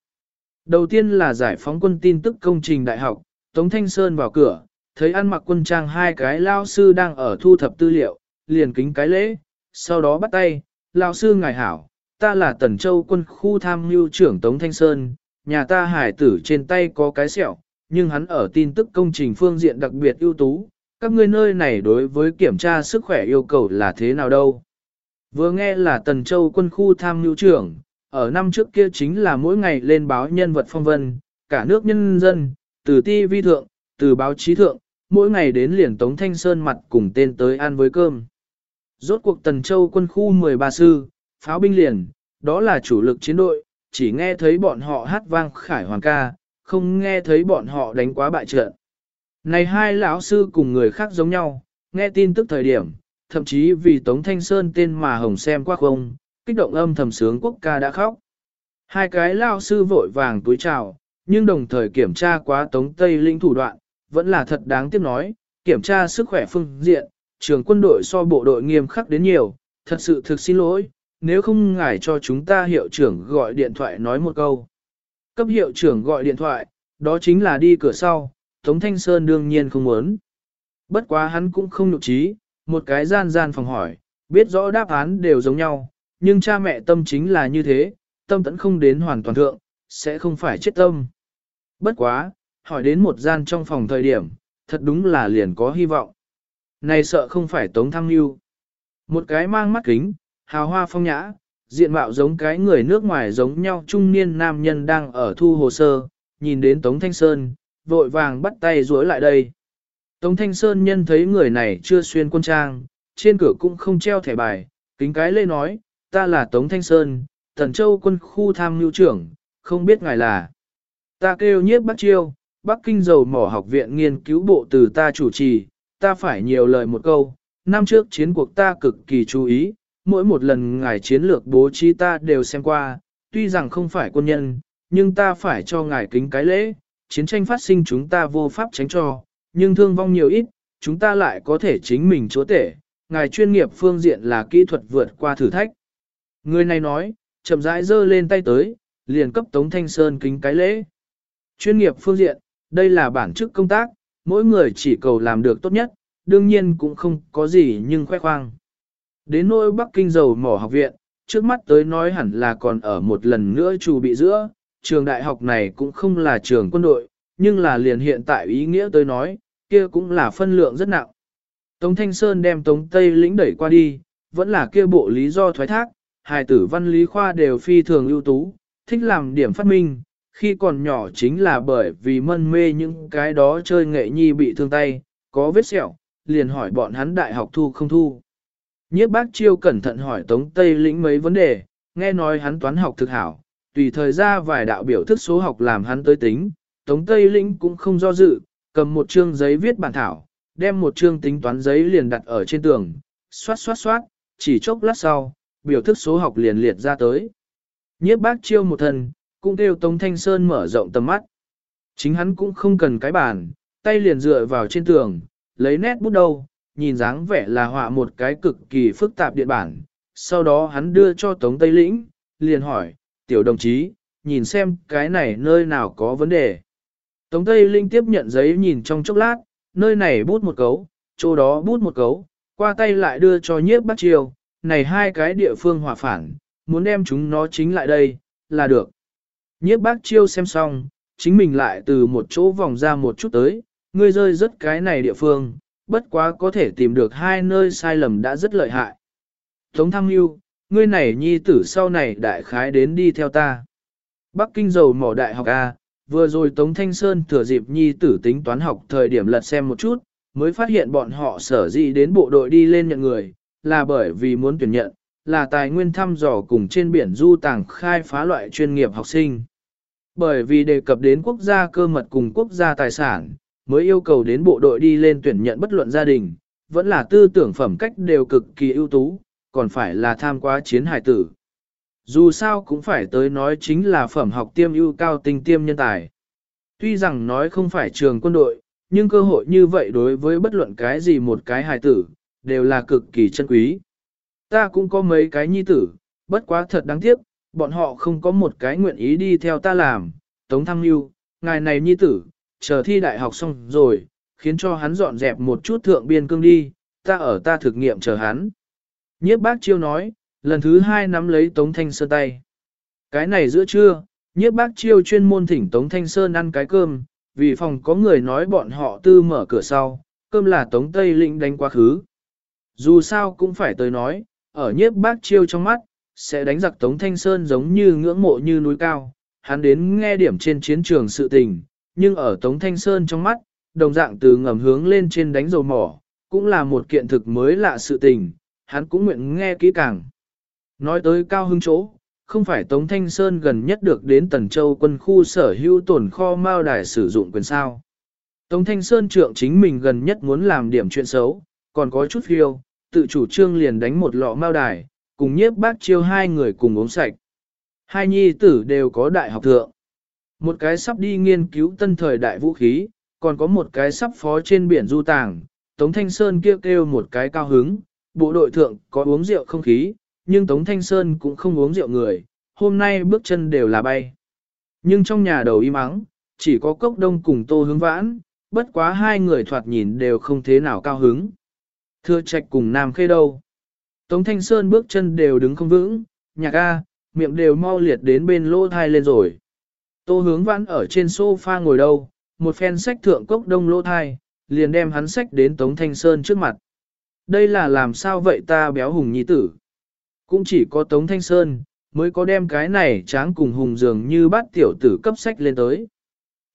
Đầu tiên là giải phóng quân tin tức công trình đại học, Tống Thanh Sơn vào cửa, thấy ăn mặc quân trang hai cái lao sư đang ở thu thập tư liệu, liền kính cái lễ, sau đó bắt tay, lao sư ngài hảo, ta là Tần Châu quân khu tham mưu trưởng Tống Thanh Sơn, nhà ta hải tử trên tay có cái sẹo, nhưng hắn ở tin tức công trình phương diện đặc biệt ưu tú, các ngươi nơi này đối với kiểm tra sức khỏe yêu cầu là thế nào đâu. Vừa nghe là Tần Châu quân khu tham mưu trưởng, ở năm trước kia chính là mỗi ngày lên báo nhân vật phong vân, cả nước nhân dân, từ ti vi thượng, từ báo chí thượng, mỗi ngày đến liền Tống Thanh Sơn mặt cùng tên tới ăn với cơm. Rốt cuộc Tần Châu quân khu 13 sư, pháo binh liền, đó là chủ lực chiến đội, chỉ nghe thấy bọn họ hát vang khải hoàng ca, không nghe thấy bọn họ đánh quá bại trận. Này hai lão sư cùng người khác giống nhau, nghe tin tức thời điểm, thậm chí vì Tống Thanh Sơn tên mà hồng xem qua không, kích động âm thầm sướng quốc ca đã khóc. Hai cái lão sư vội vàng túi chào, nhưng đồng thời kiểm tra quá Tống Tây Linh thủ đoạn, vẫn là thật đáng tiếc nói, kiểm tra sức khỏe phương diện, trường quân đội so bộ đội nghiêm khắc đến nhiều, thật sự thực xin lỗi, nếu không ngài cho chúng ta hiệu trưởng gọi điện thoại nói một câu. Cấp hiệu trưởng gọi điện thoại, đó chính là đi cửa sau, Tống Thanh Sơn đương nhiên không muốn. Bất quá hắn cũng không nhục trí, một cái gian gian phòng hỏi, biết rõ đáp án đều giống nhau, nhưng cha mẹ tâm chính là như thế, tâm tẫn không đến hoàn toàn thượng, sẽ không phải chết tâm. Bất quá, hỏi đến một gian trong phòng thời điểm, thật đúng là liền có hy vọng. Này sợ không phải tống thăng lưu. Một cái mang mắt kính, hào hoa phong nhã, diện mạo giống cái người nước ngoài giống nhau trung niên nam nhân đang ở thu hồ sơ, nhìn đến Tống Thanh Sơn, vội vàng bắt tay duỗi lại đây. Tống Thanh Sơn nhân thấy người này chưa xuyên quân trang, trên cửa cũng không treo thẻ bài, kính cái lê nói, ta là Tống Thanh Sơn, Tần Châu quân khu tham mưu trưởng, không biết ngài là. Ta kêu nhiếp Bắc Chiêu, Bắc Kinh dầu mỏ học viện nghiên cứu bộ từ ta chủ trì, ta phải nhiều lời một câu, năm trước chiến cuộc ta cực kỳ chú ý, mỗi một lần ngài chiến lược bố trí ta đều xem qua, tuy rằng không phải quân nhân, nhưng ta phải cho ngài kính cái lễ, chiến tranh phát sinh chúng ta vô pháp tránh cho, nhưng thương vong nhiều ít, chúng ta lại có thể chính mình chúa tể, ngài chuyên nghiệp phương diện là kỹ thuật vượt qua thử thách. Người này nói, chậm rãi giơ lên tay tới, liền cấp Tống Thanh Sơn kính cái lễ. Chuyên nghiệp phương diện, đây là bản chức công tác, mỗi người chỉ cầu làm được tốt nhất, đương nhiên cũng không có gì nhưng khoe khoang. Đến nỗi Bắc Kinh dầu mỏ học viện, trước mắt tới nói hẳn là còn ở một lần nữa chủ bị giữa, trường đại học này cũng không là trường quân đội, nhưng là liền hiện tại ý nghĩa tới nói, kia cũng là phân lượng rất nặng. Tống Thanh Sơn đem Tống Tây lĩnh đẩy qua đi, vẫn là kia bộ lý do thoái thác, hài tử văn lý khoa đều phi thường ưu tú, thích làm điểm phát minh, khi còn nhỏ chính là bởi vì mân mê những cái đó chơi nghệ nhi bị thương tay, có vết sẹo, liền hỏi bọn hắn đại học thu không thu. Nhiếp bác chiêu cẩn thận hỏi Tống Tây lĩnh mấy vấn đề, nghe nói hắn toán học thực hảo, tùy thời ra vài đạo biểu thức số học làm hắn tới tính, Tống Tây lĩnh cũng không do dự, cầm một chương giấy viết bản thảo, đem một chương tính toán giấy liền đặt ở trên tường, xoát xoát xoát, chỉ chốc lát sau, biểu thức số học liền liệt ra tới. Nhiếp bác chiêu một thần, cũng kêu Tống Thanh Sơn mở rộng tầm mắt. Chính hắn cũng không cần cái bàn, tay liền dựa vào trên tường, lấy nét bút đầu, nhìn dáng vẻ là họa một cái cực kỳ phức tạp điện bản. Sau đó hắn đưa cho Tống Tây Lĩnh, liền hỏi, tiểu đồng chí, nhìn xem cái này nơi nào có vấn đề. Tống Tây Linh tiếp nhận giấy nhìn trong chốc lát, nơi này bút một cấu, chỗ đó bút một cấu, qua tay lại đưa cho nhiếp Bác chiêu này hai cái địa phương hòa phản, muốn đem chúng nó chính lại đây, là được. Nhiếp bác chiêu xem xong, chính mình lại từ một chỗ vòng ra một chút tới, ngươi rơi rất cái này địa phương, bất quá có thể tìm được hai nơi sai lầm đã rất lợi hại. Tống Thăng Yêu, ngươi này nhi tử sau này đại khái đến đi theo ta. Bắc Kinh dầu mỏ đại học A, vừa rồi Tống Thanh Sơn thừa dịp nhi tử tính toán học thời điểm lật xem một chút, mới phát hiện bọn họ sở dĩ đến bộ đội đi lên nhận người, là bởi vì muốn tuyển nhận, là tài nguyên thăm dò cùng trên biển du tàng khai phá loại chuyên nghiệp học sinh. Bởi vì đề cập đến quốc gia cơ mật cùng quốc gia tài sản, mới yêu cầu đến bộ đội đi lên tuyển nhận bất luận gia đình, vẫn là tư tưởng phẩm cách đều cực kỳ ưu tú, còn phải là tham quá chiến hải tử. Dù sao cũng phải tới nói chính là phẩm học tiêm ưu cao tinh tiêm nhân tài. Tuy rằng nói không phải trường quân đội, nhưng cơ hội như vậy đối với bất luận cái gì một cái hài tử, đều là cực kỳ chân quý. Ta cũng có mấy cái nhi tử, bất quá thật đáng tiếc, bọn họ không có một cái nguyện ý đi theo ta làm. Tống Thăng Nhu, ngài này nhi tử, chờ thi đại học xong rồi, khiến cho hắn dọn dẹp một chút thượng biên cương đi, ta ở ta thực nghiệm chờ hắn. Nhiếp bác chiêu nói, lần thứ hai nắm lấy Tống Thanh Sơn tay. Cái này giữa trưa, nhiếp bác chiêu chuyên môn thỉnh Tống Thanh Sơn ăn cái cơm, vì phòng có người nói bọn họ tư mở cửa sau, cơm là Tống Tây Lĩnh đánh quá khứ. Dù sao cũng phải tới nói, ở nhiếp bác chiêu trong mắt, sẽ đánh giặc Tống Thanh Sơn giống như ngưỡng mộ như núi cao, hắn đến nghe điểm trên chiến trường sự tình, nhưng ở Tống Thanh Sơn trong mắt, đồng dạng từ ngầm hướng lên trên đánh dầu mỏ, cũng là một kiện thực mới lạ sự tình, hắn cũng nguyện nghe kỹ càng. Nói tới cao hưng chỗ, không phải Tống Thanh Sơn gần nhất được đến Tần Châu quân khu sở hữu tổn kho mao đài sử dụng quyền sao. Tống Thanh Sơn trượng chính mình gần nhất muốn làm điểm chuyện xấu, còn có chút phiêu, tự chủ trương liền đánh một lọ mao đài, cùng nhiếp bác chiêu hai người cùng uống sạch. Hai nhi tử đều có đại học thượng. Một cái sắp đi nghiên cứu tân thời đại vũ khí, còn có một cái sắp phó trên biển du tàng. Tống Thanh Sơn kêu kêu một cái cao hứng, bộ đội thượng có uống rượu không khí, nhưng Tống Thanh Sơn cũng không uống rượu người, hôm nay bước chân đều là bay. Nhưng trong nhà đầu im ắng, chỉ có cốc đông cùng tô hướng vãn, bất quá hai người thoạt nhìn đều không thế nào cao hứng. Thưa trạch cùng Nam Khê đâu. Tống Thanh Sơn bước chân đều đứng không vững, nhạc a, miệng đều mau liệt đến bên lỗ thai lên rồi. Tô hướng vãn ở trên sofa ngồi đâu, một phen sách thượng cốc đông lỗ thai, liền đem hắn sách đến Tống Thanh Sơn trước mặt. Đây là làm sao vậy ta béo hùng nhi tử. Cũng chỉ có Tống Thanh Sơn, mới có đem cái này tráng cùng hùng dường như bát tiểu tử cấp sách lên tới.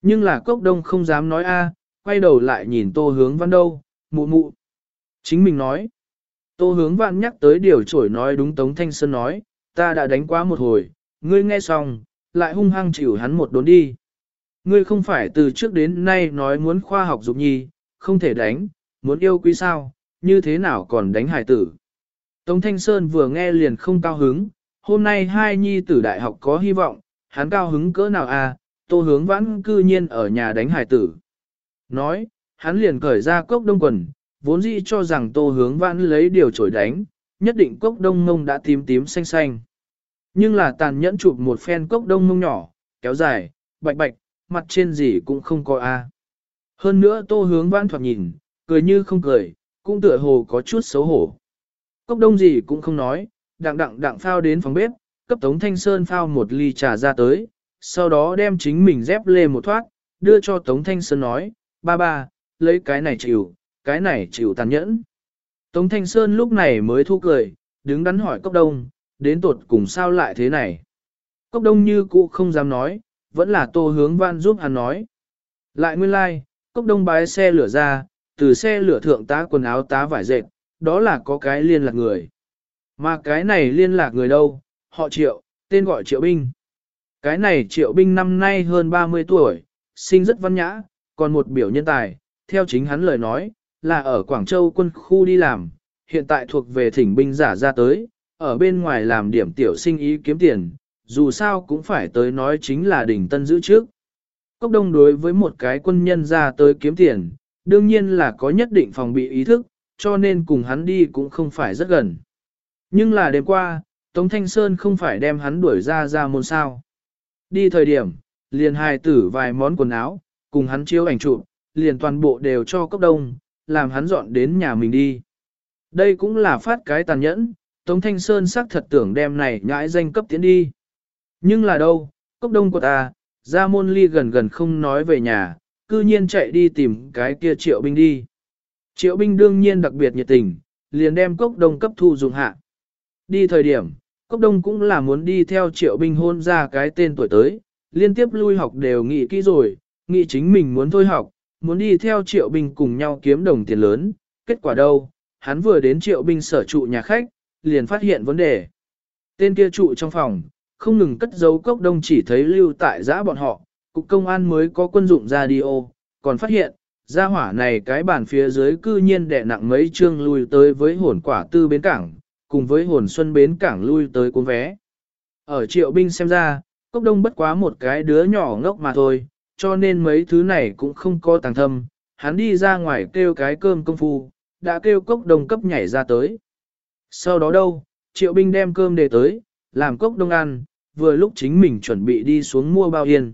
Nhưng là cốc đông không dám nói a, quay đầu lại nhìn tô hướng văn đâu, mụ mụ. Chính mình nói. Tô hướng vạn nhắc tới điều trổi nói đúng Tống Thanh Sơn nói, ta đã đánh quá một hồi, ngươi nghe xong, lại hung hăng chịu hắn một đốn đi. Ngươi không phải từ trước đến nay nói muốn khoa học dục nhi, không thể đánh, muốn yêu quý sao, như thế nào còn đánh hải tử. Tống Thanh Sơn vừa nghe liền không cao hứng, hôm nay hai nhi tử đại học có hy vọng, hắn cao hứng cỡ nào à, tô hướng vãn cư nhiên ở nhà đánh hải tử. Nói, hắn liền cởi ra cốc đông quần, vốn dĩ cho rằng tô hướng vãn lấy điều trổi đánh, nhất định cốc đông mông đã tím tím xanh xanh. Nhưng là tàn nhẫn chụp một phen cốc đông mông nhỏ, kéo dài, bạch bạch, mặt trên gì cũng không có a. Hơn nữa tô hướng vãn thoạt nhìn, cười như không cười, cũng tựa hồ có chút xấu hổ. Cốc đông gì cũng không nói, đặng đặng đặng phao đến phòng bếp, cấp Tống Thanh Sơn phao một ly trà ra tới, sau đó đem chính mình dép lê một thoát, đưa cho Tống Thanh Sơn nói, ba ba, lấy cái này chịu, cái này chịu tàn nhẫn. Tống Thanh Sơn lúc này mới thu cười, đứng đắn hỏi Cốc Đông, đến tột cùng sao lại thế này. Cốc Đông như cũ không dám nói, vẫn là tô hướng văn giúp hắn nói. Lại nguyên lai, like, Cốc Đông bái xe lửa ra, từ xe lửa thượng tá quần áo tá vải dệt, đó là có cái liên lạc người. Mà cái này liên lạc người đâu, họ triệu, tên gọi triệu binh. Cái này triệu binh năm nay hơn 30 tuổi, sinh rất văn nhã, còn một biểu nhân tài, theo chính hắn lời nói, là ở Quảng Châu quân khu đi làm, hiện tại thuộc về thỉnh binh giả ra tới, ở bên ngoài làm điểm tiểu sinh ý kiếm tiền, dù sao cũng phải tới nói chính là đỉnh tân giữ trước. Cốc đông đối với một cái quân nhân ra tới kiếm tiền, đương nhiên là có nhất định phòng bị ý thức, cho nên cùng hắn đi cũng không phải rất gần. Nhưng là đêm qua, Tống Thanh Sơn không phải đem hắn đuổi ra ra môn sao. Đi thời điểm, liền hài tử vài món quần áo, cùng hắn chiếu ảnh chụp, liền toàn bộ đều cho cốc đông, làm hắn dọn đến nhà mình đi. Đây cũng là phát cái tàn nhẫn, Tống Thanh Sơn xác thật tưởng đem này nhãi danh cấp tiến đi. Nhưng là đâu, cốc đông của ta, ra môn ly gần gần không nói về nhà, cư nhiên chạy đi tìm cái kia triệu binh đi. Triệu binh đương nhiên đặc biệt nhiệt tình, liền đem cốc đông cấp thu dùng hạ. Đi thời điểm, cốc đông cũng là muốn đi theo triệu binh hôn ra cái tên tuổi tới, liên tiếp lui học đều nghĩ kỹ rồi, nghĩ chính mình muốn thôi học, muốn đi theo triệu binh cùng nhau kiếm đồng tiền lớn, kết quả đâu, hắn vừa đến triệu binh sở trụ nhà khách, liền phát hiện vấn đề. Tên kia trụ trong phòng, không ngừng cất giấu cốc đông chỉ thấy lưu tại giã bọn họ, cục công an mới có quân dụng radio, còn phát hiện, gia hỏa này cái bàn phía dưới cư nhiên đè nặng mấy chương lui tới với hồn quả tư bến cảng, cùng với hồn xuân bến cảng lui tới cuốn vé. Ở triệu binh xem ra, cốc đông bất quá một cái đứa nhỏ ngốc mà thôi, cho nên mấy thứ này cũng không có tàng thâm, hắn đi ra ngoài kêu cái cơm công phu, đã kêu cốc đông cấp nhảy ra tới. Sau đó đâu, triệu binh đem cơm để tới, làm cốc đông ăn, vừa lúc chính mình chuẩn bị đi xuống mua bao yên.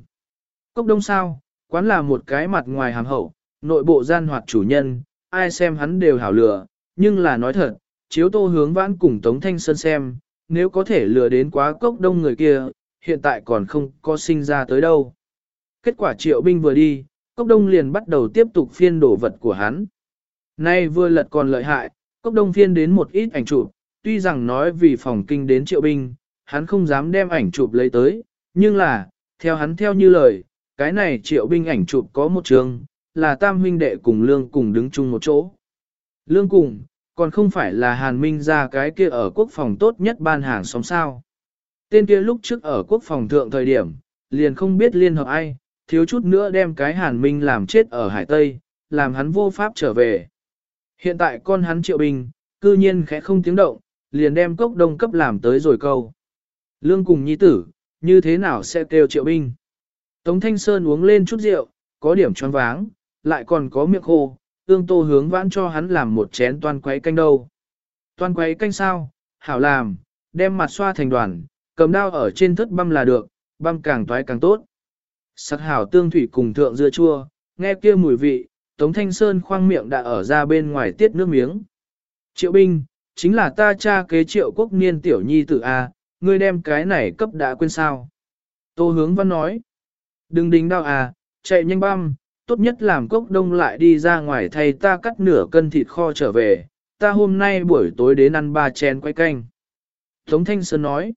Cốc đông sao, quán là một cái mặt ngoài hàm hậu, nội bộ gian hoạt chủ nhân, ai xem hắn đều hảo lừa, nhưng là nói thật, chiếu tô hướng vãn cùng Tống Thanh Sơn xem, nếu có thể lừa đến quá cốc đông người kia, hiện tại còn không có sinh ra tới đâu. Kết quả triệu binh vừa đi, cốc đông liền bắt đầu tiếp tục phiên đổ vật của hắn. Nay vừa lật còn lợi hại, cốc đông phiên đến một ít ảnh chụp, tuy rằng nói vì phòng kinh đến triệu binh, hắn không dám đem ảnh chụp lấy tới, nhưng là, theo hắn theo như lời, cái này triệu binh ảnh chụp có một trường, là tam huynh đệ cùng lương cùng đứng chung một chỗ. Lương cùng, còn không phải là hàn minh ra cái kia ở quốc phòng tốt nhất ban hàng xóm sao. Tên kia lúc trước ở quốc phòng thượng thời điểm, liền không biết liên hợp ai, thiếu chút nữa đem cái hàn minh làm chết ở Hải Tây, làm hắn vô pháp trở về. Hiện tại con hắn triệu binh, cư nhiên khẽ không tiếng động, liền đem cốc đông cấp làm tới rồi câu. Lương cùng nhi tử, như thế nào sẽ kêu triệu binh? Tống Thanh Sơn uống lên chút rượu, có điểm choáng váng, lại còn có miệng khô, tương tô hướng vãn cho hắn làm một chén toan quấy canh đâu. Toan quấy canh sao? Hảo làm, đem mặt xoa thành đoàn, cầm đao ở trên thất băm là được, băm càng toái càng tốt. Sắc hảo tương thủy cùng thượng dưa chua, nghe kia mùi vị, Tống Thanh Sơn khoang miệng đã ở ra bên ngoài tiết nước miếng. Triệu binh, chính là ta cha kế triệu quốc niên tiểu nhi tử A, ngươi đem cái này cấp đã quên sao. Tô hướng văn nói, đừng đính đau à, chạy nhanh băm, tốt nhất làm cốc đông lại đi ra ngoài thay ta cắt nửa cân thịt kho trở về, ta hôm nay buổi tối đến ăn ba chén quay canh. Tống Thanh Sơn nói,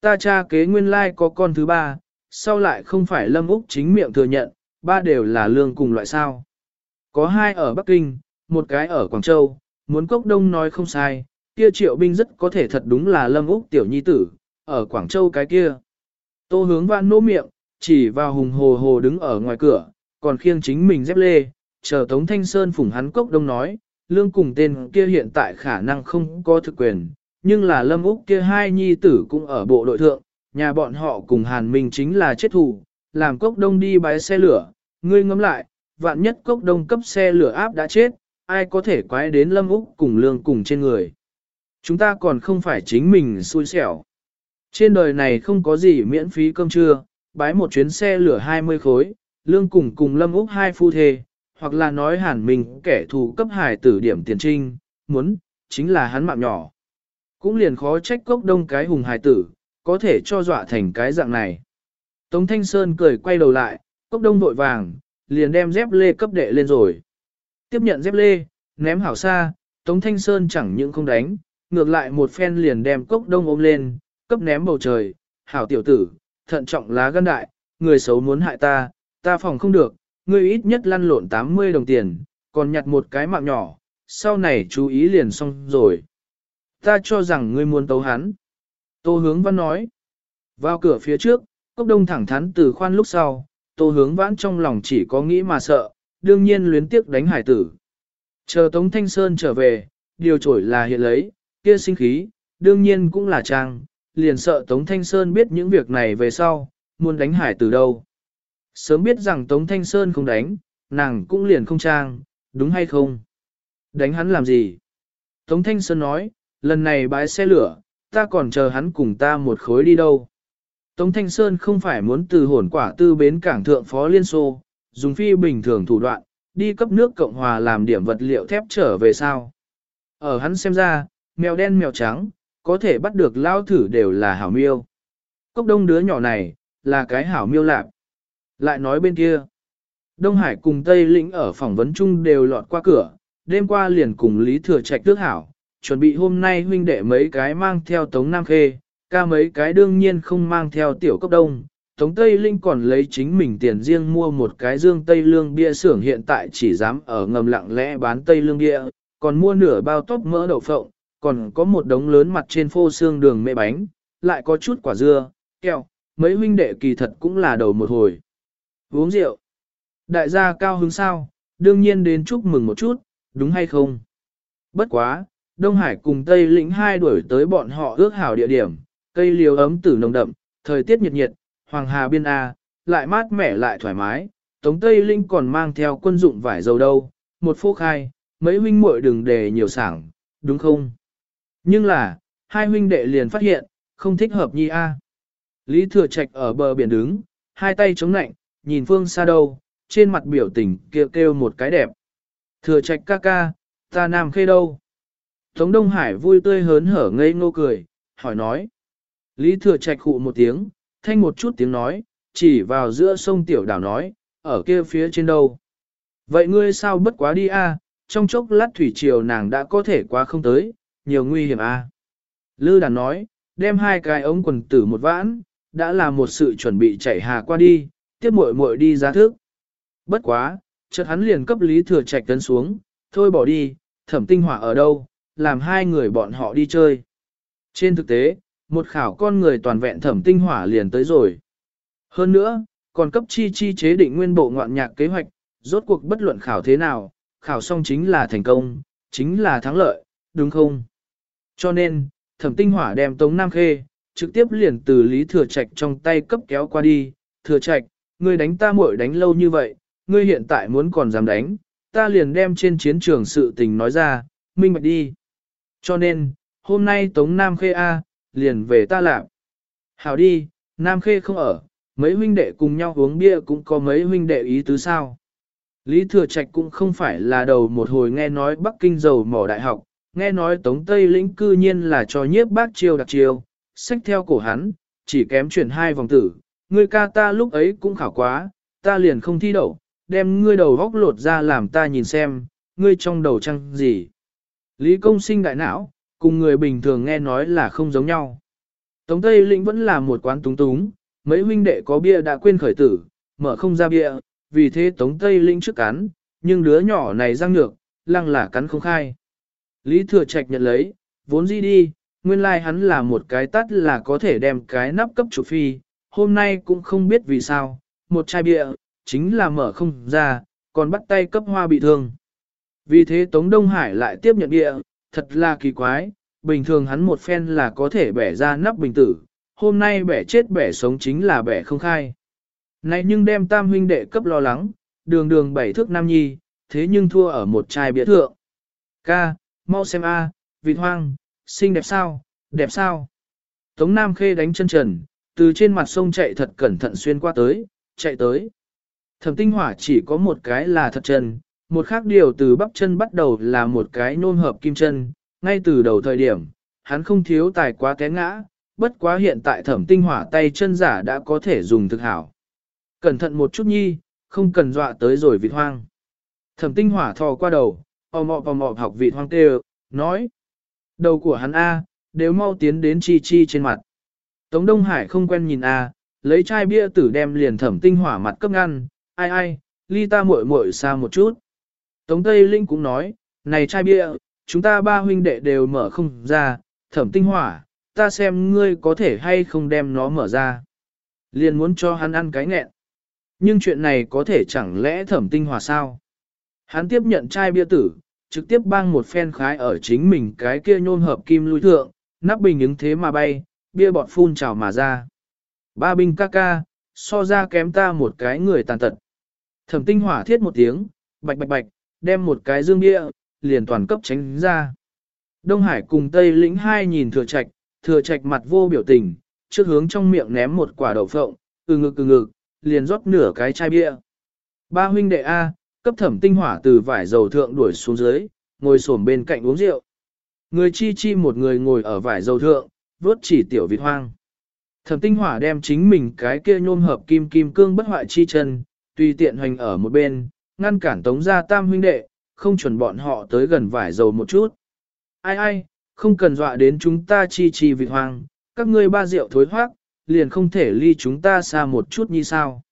ta cha kế nguyên lai có con thứ ba, sau lại không phải Lâm Úc chính miệng thừa nhận, ba đều là lương cùng loại sao. Có hai ở Bắc Kinh, một cái ở Quảng Châu, muốn cốc đông nói không sai, kia triệu binh rất có thể thật đúng là Lâm Úc tiểu nhi tử, ở Quảng Châu cái kia. Tô hướng văn nỗ miệng, chỉ vào hùng hồ hồ đứng ở ngoài cửa, còn khiêng chính mình dép lê, chờ Tống Thanh Sơn phủng hắn cốc đông nói, lương cùng tên kia hiện tại khả năng không có thực quyền, nhưng là Lâm Úc kia hai nhi tử cũng ở bộ đội thượng, nhà bọn họ cùng Hàn Minh chính là chết thù, làm cốc đông đi bái xe lửa, ngươi ngẫm lại, vạn nhất cốc đông cấp xe lửa áp đã chết, ai có thể quái đến Lâm Úc cùng lương cùng trên người. Chúng ta còn không phải chính mình xui xẻo. Trên đời này không có gì miễn phí cơm trưa, bái một chuyến xe lửa 20 khối, lương cùng cùng Lâm Úc hai phu thê, hoặc là nói hàn mình kẻ thù cấp hải tử điểm tiền trinh, muốn, chính là hắn mạng nhỏ. Cũng liền khó trách cốc đông cái hùng hải tử, có thể cho dọa thành cái dạng này. Tống Thanh Sơn cười quay đầu lại, cốc đông vội vàng, liền đem dép lê cấp đệ lên rồi. Tiếp nhận dép lê, ném hảo xa, Tống Thanh Sơn chẳng những không đánh, ngược lại một phen liền đem cốc đông ôm lên, cấp ném bầu trời, hảo tiểu tử, thận trọng lá gan đại, người xấu muốn hại ta, ta phòng không được, ngươi ít nhất lăn lộn 80 đồng tiền, còn nhặt một cái mạng nhỏ, sau này chú ý liền xong rồi. Ta cho rằng ngươi muốn tấu hắn. Tô hướng văn nói. Vào cửa phía trước, cốc đông thẳng thắn từ khoan lúc sau, tô hướng vãn trong lòng chỉ có nghĩ mà sợ, đương nhiên luyến tiếc đánh hải tử. Chờ Tống Thanh Sơn trở về, điều trổi là hiện lấy, kia sinh khí, đương nhiên cũng là trang, liền sợ Tống Thanh Sơn biết những việc này về sau, muốn đánh hải Tử đâu. Sớm biết rằng Tống Thanh Sơn không đánh, nàng cũng liền không trang, đúng hay không? Đánh hắn làm gì? Tống Thanh Sơn nói, lần này bái xe lửa, ta còn chờ hắn cùng ta một khối đi đâu. Tống Thanh Sơn không phải muốn từ hồn quả tư bến cảng thượng phó Liên Xô, dùng phi bình thường thủ đoạn, đi cấp nước Cộng Hòa làm điểm vật liệu thép trở về sao. Ở hắn xem ra, mèo đen mèo trắng, có thể bắt được lao thử đều là hảo miêu. Cốc đông đứa nhỏ này, là cái hảo miêu lạc. Lại nói bên kia, Đông Hải cùng Tây Lĩnh ở phỏng vấn chung đều lọt qua cửa, đêm qua liền cùng Lý Thừa Trạch tước hảo, chuẩn bị hôm nay huynh đệ mấy cái mang theo Tống Nam Khê, ca mấy cái đương nhiên không mang theo tiểu cốc đông, Tống Tây Linh còn lấy chính mình tiền riêng mua một cái dương Tây Lương bia xưởng hiện tại chỉ dám ở ngầm lặng lẽ bán Tây Lương bia, còn mua nửa bao tóc mỡ đậu phộng, còn có một đống lớn mặt trên phô xương đường mê bánh, lại có chút quả dưa, kẹo, mấy huynh đệ kỳ thật cũng là đầu một hồi. Uống rượu. Đại gia cao hứng sao, đương nhiên đến chúc mừng một chút, đúng hay không? Bất quá, Đông Hải cùng Tây Lĩnh hai đuổi tới bọn họ ước hảo địa điểm, cây liều ấm tử nồng đậm, thời tiết nhiệt nhiệt, Hoàng Hà biên A, lại mát mẻ lại thoải mái, Tống Tây Linh còn mang theo quân dụng vải dầu đâu, một phô khai, mấy huynh muội đừng để nhiều sảng, đúng không? Nhưng là, hai huynh đệ liền phát hiện, không thích hợp nhi A. Lý Thừa Trạch ở bờ biển đứng, hai tay chống nạnh, nhìn phương xa đâu, trên mặt biểu tình kêu kêu một cái đẹp. Thừa Trạch ca ca, ta nam khê đâu? Tống Đông Hải vui tươi hớn hở ngây ngô cười, hỏi nói. Lý Thừa Trạch hụ một tiếng, thanh một chút tiếng nói, chỉ vào giữa sông Tiểu Đảo nói, ở kia phía trên đâu. Vậy ngươi sao bất quá đi a? trong chốc lát thủy triều nàng đã có thể qua không tới, nhiều nguy hiểm a. Lư đàn nói, đem hai cái ống quần tử một vãn, đã là một sự chuẩn bị chạy hà qua đi, tiếp muội muội đi ra thước. Bất quá, chợt hắn liền cấp Lý Thừa Trạch tấn xuống, thôi bỏ đi, thẩm tinh hỏa ở đâu, làm hai người bọn họ đi chơi. Trên thực tế, một khảo con người toàn vẹn thẩm tinh hỏa liền tới rồi. Hơn nữa, còn cấp chi chi chế định nguyên bộ ngoạn nhạc kế hoạch, rốt cuộc bất luận khảo thế nào, khảo xong chính là thành công, chính là thắng lợi, đúng không? Cho nên, thẩm tinh hỏa đem Tống Nam Khê, trực tiếp liền từ Lý Thừa Trạch trong tay cấp kéo qua đi, Thừa Trạch, ngươi đánh ta muội đánh lâu như vậy, ngươi hiện tại muốn còn dám đánh, ta liền đem trên chiến trường sự tình nói ra, minh bạch đi. Cho nên, hôm nay Tống Nam Khê A, liền về ta làm. Hảo đi, Nam Khê không ở, mấy huynh đệ cùng nhau uống bia cũng có mấy huynh đệ ý tứ sao. Lý Thừa Trạch cũng không phải là đầu một hồi nghe nói Bắc Kinh giàu mỏ đại học, nghe nói Tống Tây lĩnh cư nhiên là cho nhiếp bác chiêu đặc chiêu, sách theo cổ hắn, chỉ kém chuyển hai vòng tử, ngươi ca ta lúc ấy cũng khảo quá, ta liền không thi đậu, đem ngươi đầu góc lột ra làm ta nhìn xem, ngươi trong đầu trăng gì. Lý công sinh đại não, cùng người bình thường nghe nói là không giống nhau. Tống Tây Lĩnh vẫn là một quán túng túng, mấy huynh đệ có bia đã quên khởi tử, mở không ra bia, vì thế Tống Tây Lĩnh trước cắn, nhưng đứa nhỏ này răng nhược, lăng là cắn không khai. Lý Thừa Trạch nhận lấy, vốn gì đi, nguyên lai like hắn là một cái tắt là có thể đem cái nắp cấp chủ phi, hôm nay cũng không biết vì sao, một chai bia, chính là mở không ra, còn bắt tay cấp hoa bị thương. Vì thế Tống Đông Hải lại tiếp nhận địa thật là kỳ quái, bình thường hắn một phen là có thể bẻ ra nắp bình tử, hôm nay bẻ chết bẻ sống chính là bẻ không khai. Này nhưng đem tam huynh đệ cấp lo lắng, đường đường bảy thước nam nhi, thế nhưng thua ở một chai bia thượng. Ca, mau xem a, vịt hoang, xinh đẹp sao, đẹp sao. Tống Nam Khê đánh chân trần, từ trên mặt sông chạy thật cẩn thận xuyên qua tới, chạy tới. Thẩm tinh hỏa chỉ có một cái là thật trần một khác điều từ bắp chân bắt đầu là một cái nôn hợp kim chân, ngay từ đầu thời điểm, hắn không thiếu tài quá té ngã, bất quá hiện tại thẩm tinh hỏa tay chân giả đã có thể dùng thực hảo. Cẩn thận một chút nhi, không cần dọa tới rồi vịt hoang. Thẩm tinh hỏa thò qua đầu, o mọ o mọ học vịt hoang kêu, nói. Đầu của hắn A, đều mau tiến đến chi chi trên mặt. Tống Đông Hải không quen nhìn A, lấy chai bia tử đem liền thẩm tinh hỏa mặt cấp ngăn, ai ai, ly ta muội muội xa một chút. Tống Tây Linh cũng nói, này chai bia, chúng ta ba huynh đệ đều mở không ra, thẩm tinh hỏa, ta xem ngươi có thể hay không đem nó mở ra. Liền muốn cho hắn ăn cái nghẹn. Nhưng chuyện này có thể chẳng lẽ thẩm tinh hỏa sao? Hắn tiếp nhận chai bia tử, trực tiếp băng một phen khái ở chính mình cái kia nhôm hợp kim lui thượng, nắp bình ứng thế mà bay, bia bọt phun trào mà ra. Ba binh ca ca, so ra kém ta một cái người tàn tật. Thẩm tinh hỏa thiết một tiếng, bạch bạch bạch, đem một cái dương bia, liền toàn cấp tránh ra. Đông Hải cùng Tây lĩnh hai nhìn thừa trạch, thừa trạch mặt vô biểu tình, trước hướng trong miệng ném một quả đậu phộng, từ ngực từ ngực, liền rót nửa cái chai bia. Ba huynh đệ A, cấp thẩm tinh hỏa từ vải dầu thượng đuổi xuống dưới, ngồi xổm bên cạnh uống rượu. Người chi chi một người ngồi ở vải dầu thượng, vớt chỉ tiểu vịt hoang. Thẩm tinh hỏa đem chính mình cái kia nhôm hợp kim kim cương bất hoại chi chân, tùy tiện hoành ở một bên, ngăn cản tống gia tam huynh đệ, không chuẩn bọn họ tới gần vải dầu một chút. Ai ai, không cần dọa đến chúng ta chi chi vịt hoang, các ngươi ba rượu thối hoác, liền không thể ly chúng ta xa một chút như sao.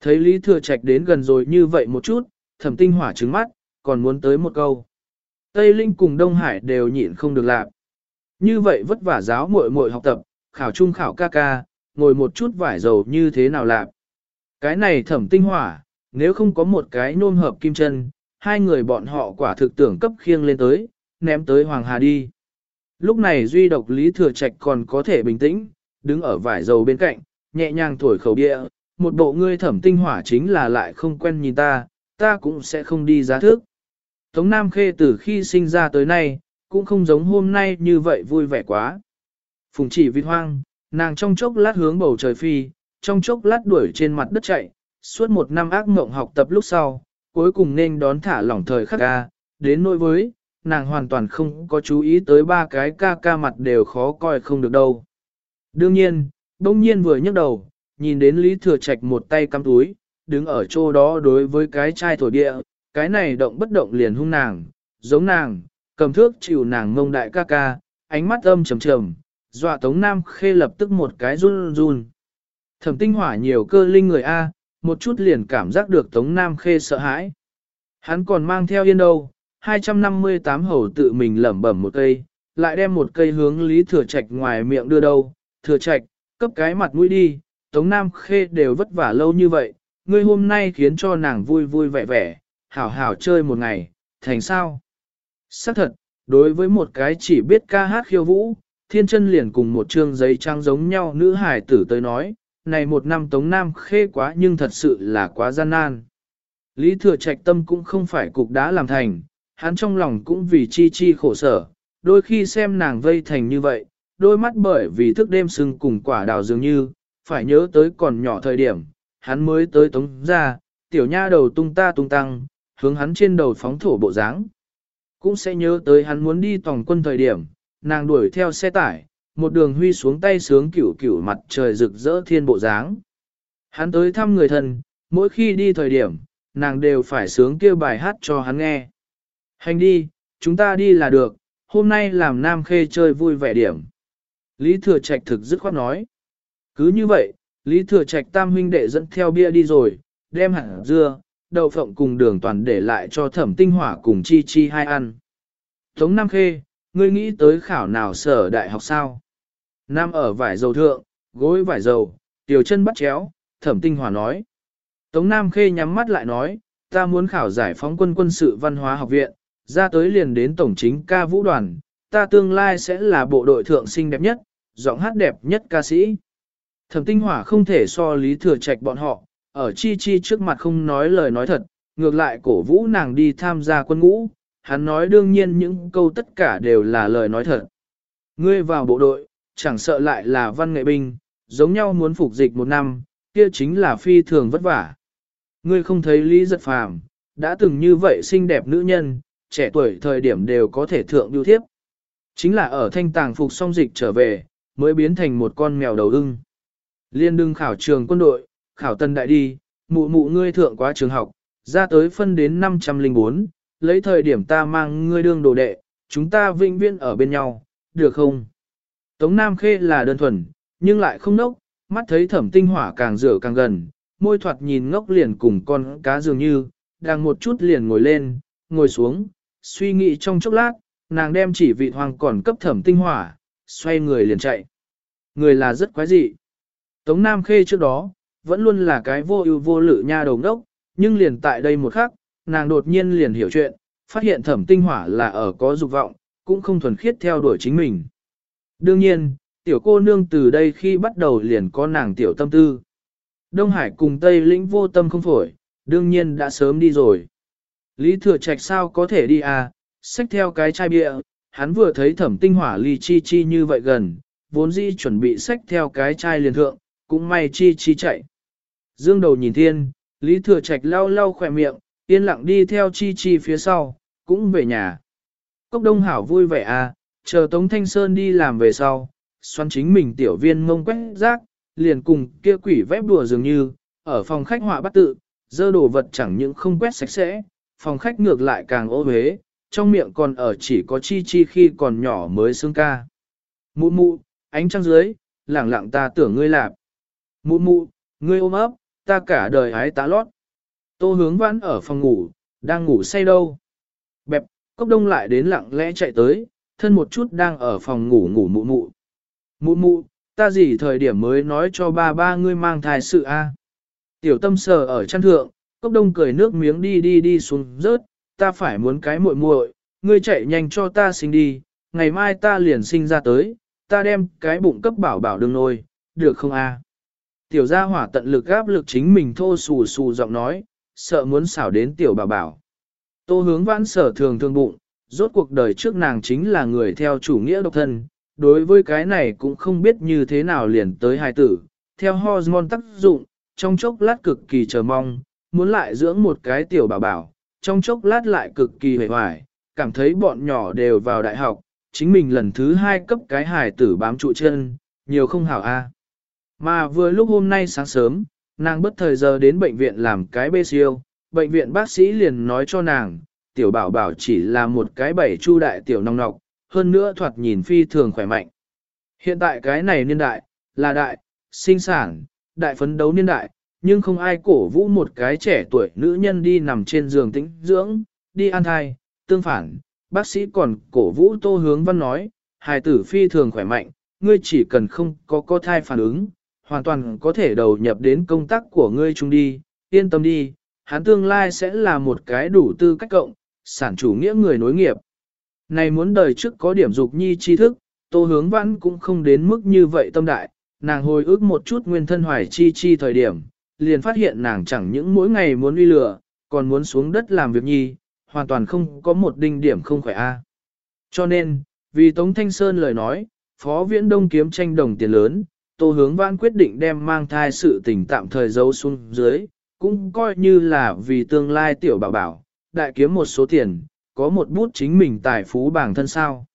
Thấy Lý Thừa Trạch đến gần rồi như vậy một chút, thẩm tinh hỏa trứng mắt, còn muốn tới một câu. Tây Linh cùng Đông Hải đều nhịn không được làm. Như vậy vất vả giáo muội muội học tập, khảo trung khảo ca ca, ngồi một chút vải dầu như thế nào làm. Cái này thẩm tinh hỏa, nếu không có một cái nôm hợp kim chân, hai người bọn họ quả thực tưởng cấp khiêng lên tới, ném tới Hoàng Hà đi. Lúc này duy độc Lý Thừa Trạch còn có thể bình tĩnh, đứng ở vải dầu bên cạnh, nhẹ nhàng thổi khẩu địa, một bộ ngươi thẩm tinh hỏa chính là lại không quen nhìn ta, ta cũng sẽ không đi giá thước. Tống Nam Khê từ khi sinh ra tới nay, cũng không giống hôm nay như vậy vui vẻ quá. Phùng chỉ vịt hoang, nàng trong chốc lát hướng bầu trời phi, trong chốc lát đuổi trên mặt đất chạy, suốt một năm ác mộng học tập lúc sau, cuối cùng nên đón thả lỏng thời khắc ca, đến nỗi với, nàng hoàn toàn không có chú ý tới ba cái ca ca mặt đều khó coi không được đâu. Đương nhiên, đông nhiên vừa nhấc đầu, nhìn đến Lý Thừa Trạch một tay cắm túi, đứng ở chỗ đó đối với cái chai thổ địa, cái này động bất động liền hung nàng, giống nàng, cầm thước chịu nàng ngông đại ca ca, ánh mắt âm trầm trầm, dọa Tống Nam Khê lập tức một cái run run. Thẩm tinh hỏa nhiều cơ linh người A, một chút liền cảm giác được Tống Nam Khê sợ hãi. Hắn còn mang theo yên đâu, 258 hầu tự mình lẩm bẩm một cây, lại đem một cây hướng Lý Thừa Trạch ngoài miệng đưa đâu, Thừa Trạch, cấp cái mặt mũi đi, Tống Nam Khê đều vất vả lâu như vậy, ngươi hôm nay khiến cho nàng vui vui vẻ vẻ, hảo hảo chơi một ngày, thành sao? Xác thật, đối với một cái chỉ biết ca hát khiêu vũ, thiên chân liền cùng một trương giấy trang giống nhau nữ hải tử tới nói, này một năm Tống Nam Khê quá nhưng thật sự là quá gian nan. Lý Thừa Trạch tâm cũng không phải cục đã làm thành, hắn trong lòng cũng vì chi chi khổ sở, đôi khi xem nàng vây thành như vậy, đôi mắt bởi vì thức đêm sưng cùng quả đào dường như, phải nhớ tới còn nhỏ thời điểm, hắn mới tới tống ra, tiểu nha đầu tung ta tung tăng, hướng hắn trên đầu phóng thổ bộ dáng. Cũng sẽ nhớ tới hắn muốn đi tòng quân thời điểm, nàng đuổi theo xe tải, một đường huy xuống tay sướng cửu cửu mặt trời rực rỡ thiên bộ dáng. Hắn tới thăm người thân, mỗi khi đi thời điểm, nàng đều phải sướng kêu bài hát cho hắn nghe. Hành đi, chúng ta đi là được, hôm nay làm nam khê chơi vui vẻ điểm. Lý Thừa Trạch thực dứt khoát nói. Cứ như vậy, Lý Thừa Trạch tam huynh đệ dẫn theo bia đi rồi, đem hẳn dưa, đậu phộng cùng đường toàn để lại cho thẩm tinh hỏa cùng chi chi hai ăn. Tống Nam Khê, ngươi nghĩ tới khảo nào sở đại học sao? Nam ở vải dầu thượng, gối vải dầu, tiểu chân bắt chéo, thẩm tinh Hòa nói. Tống Nam Khê nhắm mắt lại nói, ta muốn khảo giải phóng quân quân sự văn hóa học viện, ra tới liền đến tổng chính ca vũ đoàn, ta tương lai sẽ là bộ đội thượng sinh đẹp nhất, giọng hát đẹp nhất ca sĩ. Thẩm tinh hỏa không thể so lý thừa trạch bọn họ, ở chi chi trước mặt không nói lời nói thật, ngược lại cổ vũ nàng đi tham gia quân ngũ, hắn nói đương nhiên những câu tất cả đều là lời nói thật. Ngươi vào bộ đội, chẳng sợ lại là văn nghệ binh, giống nhau muốn phục dịch một năm, kia chính là phi thường vất vả. Ngươi không thấy Lý Giật Phàm đã từng như vậy xinh đẹp nữ nhân, trẻ tuổi thời điểm đều có thể thượng biêu thiếp. Chính là ở thanh tàng phục song dịch trở về, mới biến thành một con mèo đầu ưng. Liên đương khảo trường quân đội, khảo tân đại đi, mụ mụ ngươi thượng quá trường học, ra tới phân đến 504, lấy thời điểm ta mang ngươi đương đồ đệ, chúng ta vinh viên ở bên nhau, được không? Tống Nam Khê là đơn thuần, nhưng lại không nốc, mắt thấy thẩm tinh hỏa càng rửa càng gần, môi thoạt nhìn ngốc liền cùng con cá dường như, đang một chút liền ngồi lên, ngồi xuống, suy nghĩ trong chốc lát, nàng đem chỉ vị hoàng còn cấp thẩm tinh hỏa, xoay người liền chạy. Người là rất quái dị. Tống Nam Khê trước đó, vẫn luôn là cái vô ưu vô lự nha đầu ngốc, nhưng liền tại đây một khắc, nàng đột nhiên liền hiểu chuyện, phát hiện thẩm tinh hỏa là ở có dục vọng, cũng không thuần khiết theo đuổi chính mình. Đương nhiên, tiểu cô nương từ đây khi bắt đầu liền có nàng tiểu tâm tư. Đông Hải cùng Tây lĩnh vô tâm không phổi, đương nhiên đã sớm đi rồi. Lý Thừa Trạch sao có thể đi à, xách theo cái chai bia, hắn vừa thấy thẩm tinh hỏa ly chi chi như vậy gần, vốn dĩ chuẩn bị xách theo cái chai liền thượng, cũng may chi chi chạy. Dương đầu nhìn thiên, Lý Thừa Trạch lau lau khỏe miệng, yên lặng đi theo chi chi phía sau, cũng về nhà. Cốc Đông Hảo vui vẻ à, chờ Tống Thanh Sơn đi làm về sau, xoắn chính mình tiểu viên mông quét rác, liền cùng kia quỷ vép đùa dường như, ở phòng khách họa bắt tự, dơ đồ vật chẳng những không quét sạch sẽ, phòng khách ngược lại càng ô huế, trong miệng còn ở chỉ có chi chi khi còn nhỏ mới xương ca. Mụ mụ, ánh trăng dưới, lẳng lặng ta tưởng ngươi lạp. Mụ mụ, ngươi ôm ấp, ta cả đời hái tá lót. Tô hướng vãn ở phòng ngủ, đang ngủ say đâu. Bẹp, cốc đông lại đến lặng lẽ chạy tới, thân một chút đang ở phòng ngủ ngủ mụ mụ. Mụ mụ, ta gì thời điểm mới nói cho ba ba ngươi mang thai sự a? Tiểu tâm sờ ở chăn thượng, cốc đông cười nước miếng đi đi đi xuống rớt, ta phải muốn cái muội muội, ngươi chạy nhanh cho ta sinh đi, ngày mai ta liền sinh ra tới, ta đem cái bụng cấp bảo bảo đừng nôi, được không a? Tiểu gia hỏa tận lực gáp lực chính mình thô xù xù giọng nói, sợ muốn xảo đến tiểu bảo bảo. Tô hướng vãn sở thường thương bụng, rốt cuộc đời trước nàng chính là người theo chủ nghĩa độc thân, đối với cái này cũng không biết như thế nào liền tới hài tử, theo hormone tác dụng, trong chốc lát cực kỳ chờ mong, muốn lại dưỡng một cái tiểu bảo bảo, trong chốc lát lại cực kỳ hề hoài, cảm thấy bọn nhỏ đều vào đại học, chính mình lần thứ hai cấp cái hài tử bám trụ chân, nhiều không hảo a. Mà vừa lúc hôm nay sáng sớm, nàng bất thời giờ đến bệnh viện làm cái bê siêu, bệnh viện bác sĩ liền nói cho nàng, tiểu bảo bảo chỉ là một cái bảy chu đại tiểu nong nọc, hơn nữa thoạt nhìn phi thường khỏe mạnh. Hiện tại cái này niên đại, là đại, sinh sản, đại phấn đấu niên đại, nhưng không ai cổ vũ một cái trẻ tuổi nữ nhân đi nằm trên giường tĩnh dưỡng, đi ăn thai, tương phản, bác sĩ còn cổ vũ tô hướng văn nói, hài tử phi thường khỏe mạnh, ngươi chỉ cần không có có thai phản ứng, hoàn toàn có thể đầu nhập đến công tác của ngươi chung đi, yên tâm đi, hắn tương lai sẽ là một cái đủ tư cách cộng, sản chủ nghĩa người nối nghiệp. Này muốn đời trước có điểm dục nhi tri thức, tô hướng vãn cũng không đến mức như vậy tâm đại, nàng hồi ức một chút nguyên thân hoài chi chi thời điểm, liền phát hiện nàng chẳng những mỗi ngày muốn uy lửa, còn muốn xuống đất làm việc nhi, hoàn toàn không có một đinh điểm không khỏe a. Cho nên, vì Tống Thanh Sơn lời nói, Phó Viễn Đông kiếm tranh đồng tiền lớn, Tô Hướng Vãn quyết định đem mang thai sự tình tạm thời giấu xuống dưới, cũng coi như là vì tương lai tiểu bảo bảo, đại kiếm một số tiền, có một bút chính mình tài phú bản thân sao.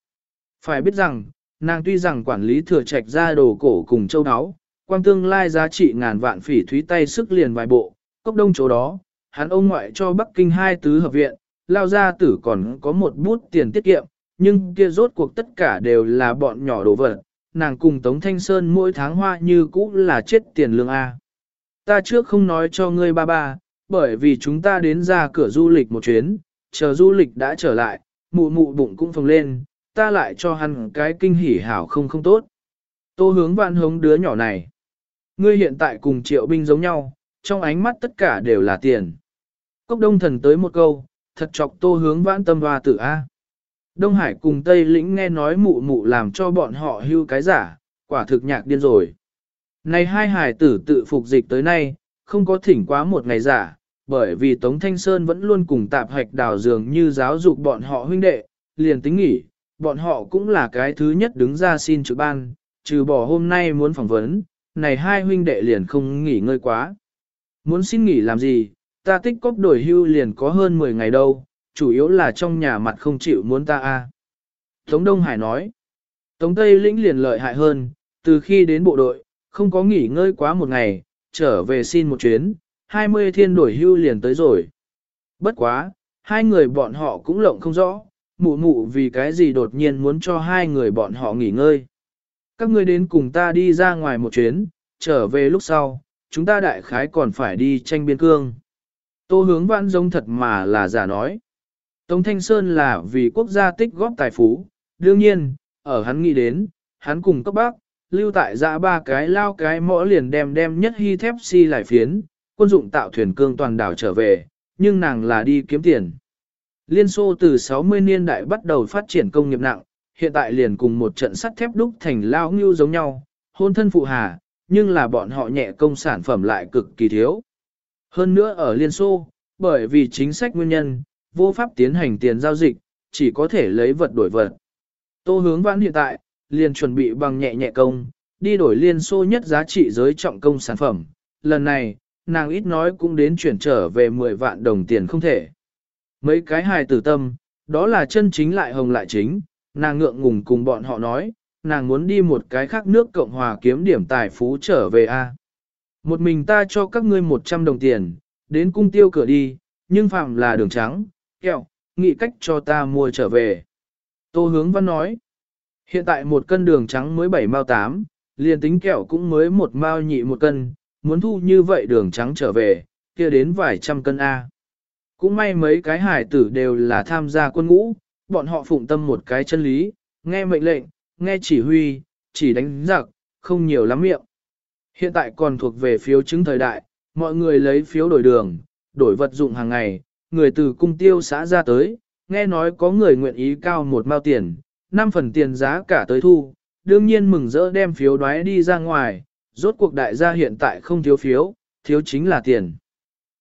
Phải biết rằng, nàng tuy rằng quản lý thừa trạch ra đồ cổ cùng châu áo, quang tương lai giá trị ngàn vạn phỉ thúy tay sức liền vài bộ, cốc đông chỗ đó, hắn ông ngoại cho Bắc Kinh hai tứ hợp viện, lao ra tử còn có một bút tiền tiết kiệm, nhưng kia rốt cuộc tất cả đều là bọn nhỏ đồ vật, nàng cùng Tống Thanh Sơn mỗi tháng hoa như cũ là chết tiền lương A. Ta trước không nói cho ngươi ba ba, bởi vì chúng ta đến ra cửa du lịch một chuyến, chờ du lịch đã trở lại, mụ mụ bụng cũng phồng lên, ta lại cho hắn cái kinh hỉ hảo không không tốt. Tô hướng vạn hống đứa nhỏ này. Ngươi hiện tại cùng triệu binh giống nhau, trong ánh mắt tất cả đều là tiền. Cốc đông thần tới một câu, thật chọc tô hướng vãn tâm hoa tử A. Đông Hải cùng Tây Lĩnh nghe nói mụ mụ làm cho bọn họ hưu cái giả, quả thực nhạc điên rồi. Này hai hải tử tự phục dịch tới nay, không có thỉnh quá một ngày giả, bởi vì Tống Thanh Sơn vẫn luôn cùng tạp hạch đào dường như giáo dục bọn họ huynh đệ, liền tính nghỉ, bọn họ cũng là cái thứ nhất đứng ra xin trực ban, trừ bỏ hôm nay muốn phỏng vấn, này hai huynh đệ liền không nghỉ ngơi quá. Muốn xin nghỉ làm gì, ta tích cóp đổi hưu liền có hơn 10 ngày đâu, chủ yếu là trong nhà mặt không chịu muốn ta a. Tống Đông Hải nói, Tống Tây lĩnh liền lợi hại hơn, từ khi đến bộ đội, không có nghỉ ngơi quá một ngày, trở về xin một chuyến, 20 thiên đổi hưu liền tới rồi. Bất quá, hai người bọn họ cũng lộng không rõ, mụ mụ vì cái gì đột nhiên muốn cho hai người bọn họ nghỉ ngơi. Các ngươi đến cùng ta đi ra ngoài một chuyến, trở về lúc sau, chúng ta đại khái còn phải đi tranh biên cương. Tô hướng vãn giống thật mà là giả nói. Tống Thanh Sơn là vì quốc gia tích góp tài phú, đương nhiên, ở hắn nghĩ đến, hắn cùng các bác, lưu tại dạ ba cái lao cái mõ liền đem đem nhất hy thép si lại phiến, quân dụng tạo thuyền cương toàn đảo trở về, nhưng nàng là đi kiếm tiền. Liên Xô từ 60 niên đại bắt đầu phát triển công nghiệp nặng, hiện tại liền cùng một trận sắt thép đúc thành lao ngưu giống nhau, hôn thân phụ hà, nhưng là bọn họ nhẹ công sản phẩm lại cực kỳ thiếu. Hơn nữa ở Liên Xô, bởi vì chính sách nguyên nhân, vô pháp tiến hành tiền giao dịch, chỉ có thể lấy vật đổi vật. Tô hướng vãn hiện tại, liền chuẩn bị bằng nhẹ nhẹ công, đi đổi liên xô nhất giá trị giới trọng công sản phẩm. Lần này, nàng ít nói cũng đến chuyển trở về 10 vạn đồng tiền không thể. Mấy cái hài tử tâm, đó là chân chính lại hồng lại chính, nàng ngượng ngùng cùng bọn họ nói, nàng muốn đi một cái khác nước Cộng Hòa kiếm điểm tài phú trở về A. Một mình ta cho các ngươi 100 đồng tiền, đến cung tiêu cửa đi, nhưng phạm là đường trắng, kẹo, nghĩ cách cho ta mua trở về. Tô hướng văn nói, hiện tại một cân đường trắng mới 7 mao 8, liền tính kẹo cũng mới một mao nhị một cân, muốn thu như vậy đường trắng trở về, kia đến vài trăm cân A. Cũng may mấy cái hải tử đều là tham gia quân ngũ, bọn họ phụng tâm một cái chân lý, nghe mệnh lệnh, nghe chỉ huy, chỉ đánh giặc, không nhiều lắm miệng. Hiện tại còn thuộc về phiếu chứng thời đại, mọi người lấy phiếu đổi đường, đổi vật dụng hàng ngày, người từ cung tiêu xã ra tới, nghe nói có người nguyện ý cao một mao tiền, 5 phần tiền giá cả tới thu, đương nhiên mừng rỡ đem phiếu đoái đi ra ngoài, rốt cuộc đại gia hiện tại không thiếu phiếu, thiếu chính là tiền.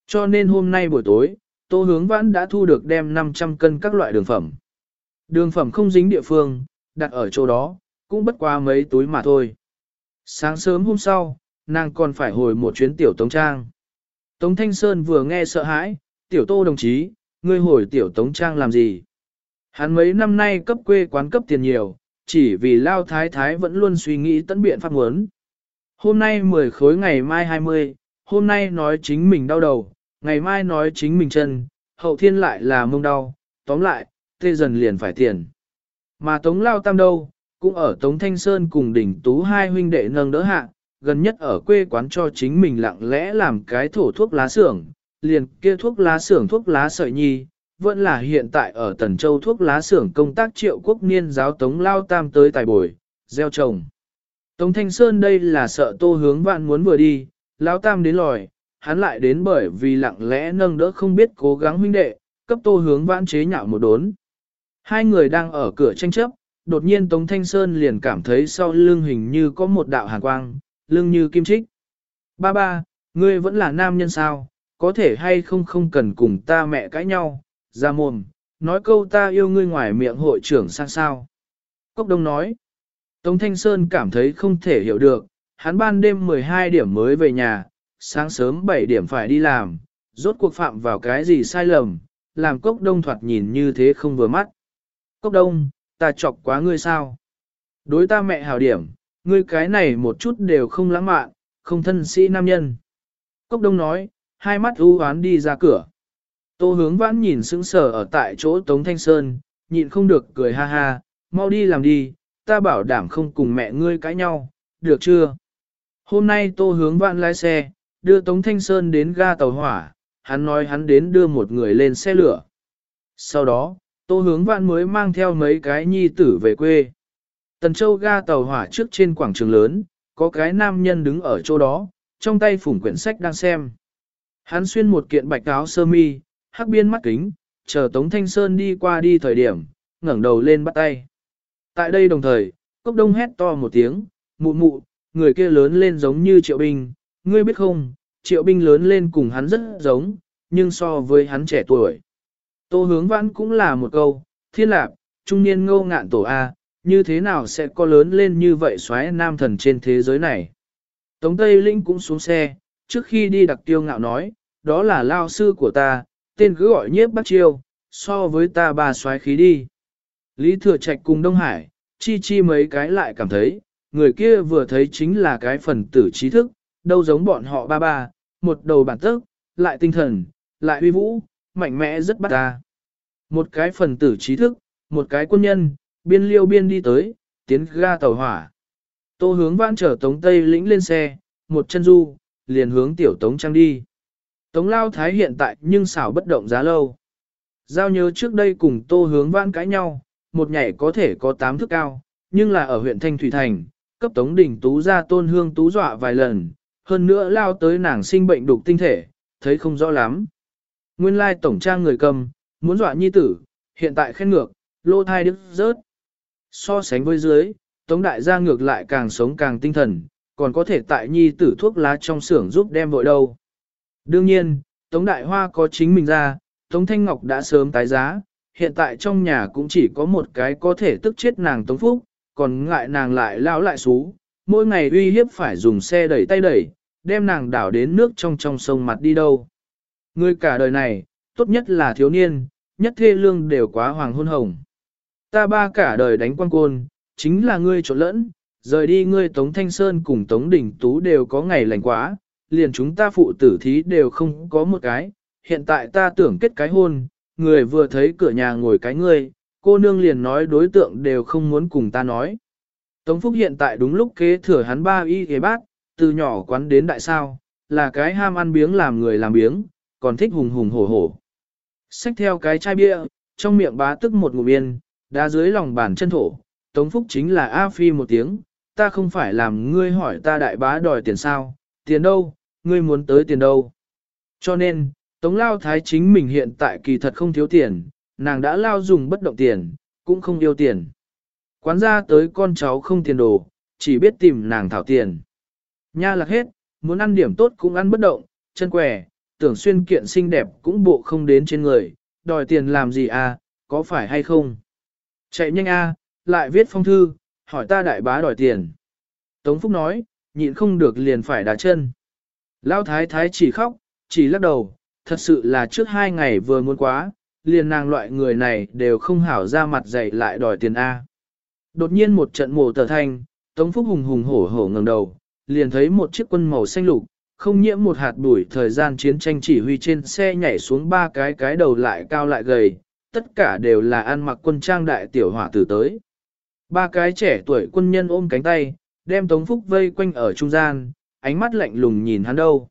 Cho nên hôm nay buổi tối, Tô Hướng Vãn đã thu được đem 500 cân các loại đường phẩm. Đường phẩm không dính địa phương, đặt ở chỗ đó, cũng bất qua mấy túi mà thôi. Sáng sớm hôm sau, nàng còn phải hồi một chuyến tiểu tống trang. Tống Thanh Sơn vừa nghe sợ hãi, tiểu tô đồng chí, ngươi hồi tiểu tống trang làm gì? Hắn mấy năm nay cấp quê quán cấp tiền nhiều, chỉ vì lao thái thái vẫn luôn suy nghĩ tận biện pháp muốn. Hôm nay 10 khối ngày mai 20, hôm nay nói chính mình đau đầu, ngày mai nói chính mình chân, hậu thiên lại là mông đau, tóm lại, tê dần liền phải tiền. Mà Tống Lao Tam đâu, cũng ở Tống Thanh Sơn cùng đỉnh tú hai huynh đệ nâng đỡ hạ, gần nhất ở quê quán cho chính mình lặng lẽ làm cái thổ thuốc lá xưởng, liền kia thuốc lá xưởng thuốc lá sợi nhi, vẫn là hiện tại ở Tần Châu thuốc lá xưởng công tác triệu quốc niên giáo Tống Lao Tam tới tài bồi, gieo trồng. Tống Thanh Sơn đây là sợ tô hướng vạn muốn vừa đi, Lao Tam đến lòi, hắn lại đến bởi vì lặng lẽ nâng đỡ không biết cố gắng huynh đệ, cấp tô hướng vãn chế nhạo một đốn. Hai người đang ở cửa tranh chấp, đột nhiên Tống Thanh Sơn liền cảm thấy sau lưng hình như có một đạo hàn quang, lưng như kim trích. Ba ba, ngươi vẫn là nam nhân sao, có thể hay không không cần cùng ta mẹ cãi nhau, ra mồm, nói câu ta yêu ngươi ngoài miệng hội trưởng sang sao. Cốc Đông nói, Tống Thanh Sơn cảm thấy không thể hiểu được, hắn ban đêm 12 điểm mới về nhà, sáng sớm 7 điểm phải đi làm, rốt cuộc phạm vào cái gì sai lầm, làm Cốc Đông thoạt nhìn như thế không vừa mắt. Cốc Đông, ta chọc quá ngươi sao? Đối ta mẹ hảo điểm, ngươi cái này một chút đều không lãng mạn, không thân sĩ nam nhân. Cốc Đông nói, hai mắt u hoán đi ra cửa. Tô hướng vãn nhìn sững sờ ở tại chỗ Tống Thanh Sơn, nhịn không được cười ha ha, mau đi làm đi, ta bảo đảm không cùng mẹ ngươi cãi nhau, được chưa? Hôm nay tô hướng vãn lái xe, đưa Tống Thanh Sơn đến ga tàu hỏa, hắn nói hắn đến đưa một người lên xe lửa. Sau đó, tô hướng vãn mới mang theo mấy cái nhi tử về quê. Tần Châu ga tàu hỏa trước trên quảng trường lớn, có cái nam nhân đứng ở chỗ đó, trong tay phủng quyển sách đang xem. Hắn xuyên một kiện bạch áo sơ mi, hắc biên mắt kính, chờ Tống Thanh Sơn đi qua đi thời điểm, ngẩng đầu lên bắt tay. Tại đây đồng thời, cốc đông hét to một tiếng, mụ mụ, người kia lớn lên giống như triệu binh, ngươi biết không, triệu binh lớn lên cùng hắn rất giống, nhưng so với hắn trẻ tuổi. Tô hướng vãn cũng là một câu, thiên lạc, trung niên ngô ngạn tổ A, như thế nào sẽ có lớn lên như vậy xoáy nam thần trên thế giới này. Tống Tây Linh cũng xuống xe, trước khi đi đặc tiêu ngạo nói, đó là lao sư của ta, tên cứ gọi nhiếp bác chiêu, so với ta ba xoáy khí đi. Lý Thừa Trạch cùng Đông Hải, chi chi mấy cái lại cảm thấy, người kia vừa thấy chính là cái phần tử trí thức, đâu giống bọn họ ba ba, một đầu bản tức, lại tinh thần, lại uy vũ, mạnh mẽ rất bắt ta. Một cái phần tử trí thức, một cái quân nhân, biên liêu biên đi tới, tiến ga tàu hỏa. Tô hướng vãn trở Tống Tây lĩnh lên xe, một chân du, liền hướng tiểu Tống Trang đi. Tống Lao Thái hiện tại nhưng xảo bất động giá lâu. Giao nhớ trước đây cùng Tô hướng vãn cãi nhau, một nhảy có thể có tám thước cao, nhưng là ở huyện Thanh Thủy Thành, cấp Tống Đình Tú ra tôn hương tú dọa vài lần, hơn nữa lao tới nàng sinh bệnh đục tinh thể, thấy không rõ lắm. Nguyên lai tổng trang người cầm, muốn dọa nhi tử, hiện tại khen ngược, lô thai đức rớt. So sánh với dưới, Tống Đại gia ngược lại càng sống càng tinh thần, còn có thể tại nhi tử thuốc lá trong xưởng giúp đem vội đâu. Đương nhiên, Tống Đại Hoa có chính mình ra, Tống Thanh Ngọc đã sớm tái giá, hiện tại trong nhà cũng chỉ có một cái có thể tức chết nàng Tống Phúc, còn ngại nàng lại lão lại xú, mỗi ngày uy hiếp phải dùng xe đẩy tay đẩy, đem nàng đảo đến nước trong trong sông mặt đi đâu. Người cả đời này, tốt nhất là thiếu niên, nhất thê lương đều quá hoàng hôn hồng. Ta ba cả đời đánh quan côn, chính là ngươi trộn lẫn, rời đi ngươi Tống Thanh Sơn cùng Tống Đình Tú đều có ngày lành quá, liền chúng ta phụ tử thí đều không có một cái, hiện tại ta tưởng kết cái hôn, người vừa thấy cửa nhà ngồi cái ngươi, cô nương liền nói đối tượng đều không muốn cùng ta nói. Tống Phúc hiện tại đúng lúc kế thừa hắn ba y ghế bát, từ nhỏ quán đến đại sao, là cái ham ăn biếng làm người làm biếng, còn thích hùng hùng hổ hổ. Xách theo cái chai bia, trong miệng bá tức một ngụm yên, đá dưới lòng bàn chân thổ, Tống Phúc chính là A Phi một tiếng, ta không phải làm ngươi hỏi ta đại bá đòi tiền sao, tiền đâu, ngươi muốn tới tiền đâu. Cho nên, Tống Lao Thái chính mình hiện tại kỳ thật không thiếu tiền, nàng đã lao dùng bất động tiền, cũng không yêu tiền. Quán ra tới con cháu không tiền đồ, chỉ biết tìm nàng thảo tiền. Nha lạc hết, muốn ăn điểm tốt cũng ăn bất động, chân quẻ, tưởng xuyên kiện xinh đẹp cũng bộ không đến trên người, đòi tiền làm gì à, có phải hay không? Chạy nhanh a, lại viết phong thư, hỏi ta đại bá đòi tiền. Tống Phúc nói, nhịn không được liền phải đá chân. Lão thái thái chỉ khóc, chỉ lắc đầu, thật sự là trước hai ngày vừa muốn quá, liền nàng loại người này đều không hảo ra mặt dậy lại đòi tiền A. Đột nhiên một trận mổ tờ thanh, Tống Phúc hùng hùng hổ hổ ngẩng đầu, liền thấy một chiếc quân màu xanh lục, không nhiễm một hạt bụi thời gian chiến tranh chỉ huy trên xe nhảy xuống ba cái cái đầu lại cao lại gầy, tất cả đều là ăn mặc quân trang đại tiểu hỏa tử tới. Ba cái trẻ tuổi quân nhân ôm cánh tay, đem Tống Phúc vây quanh ở trung gian, ánh mắt lạnh lùng nhìn hắn đâu.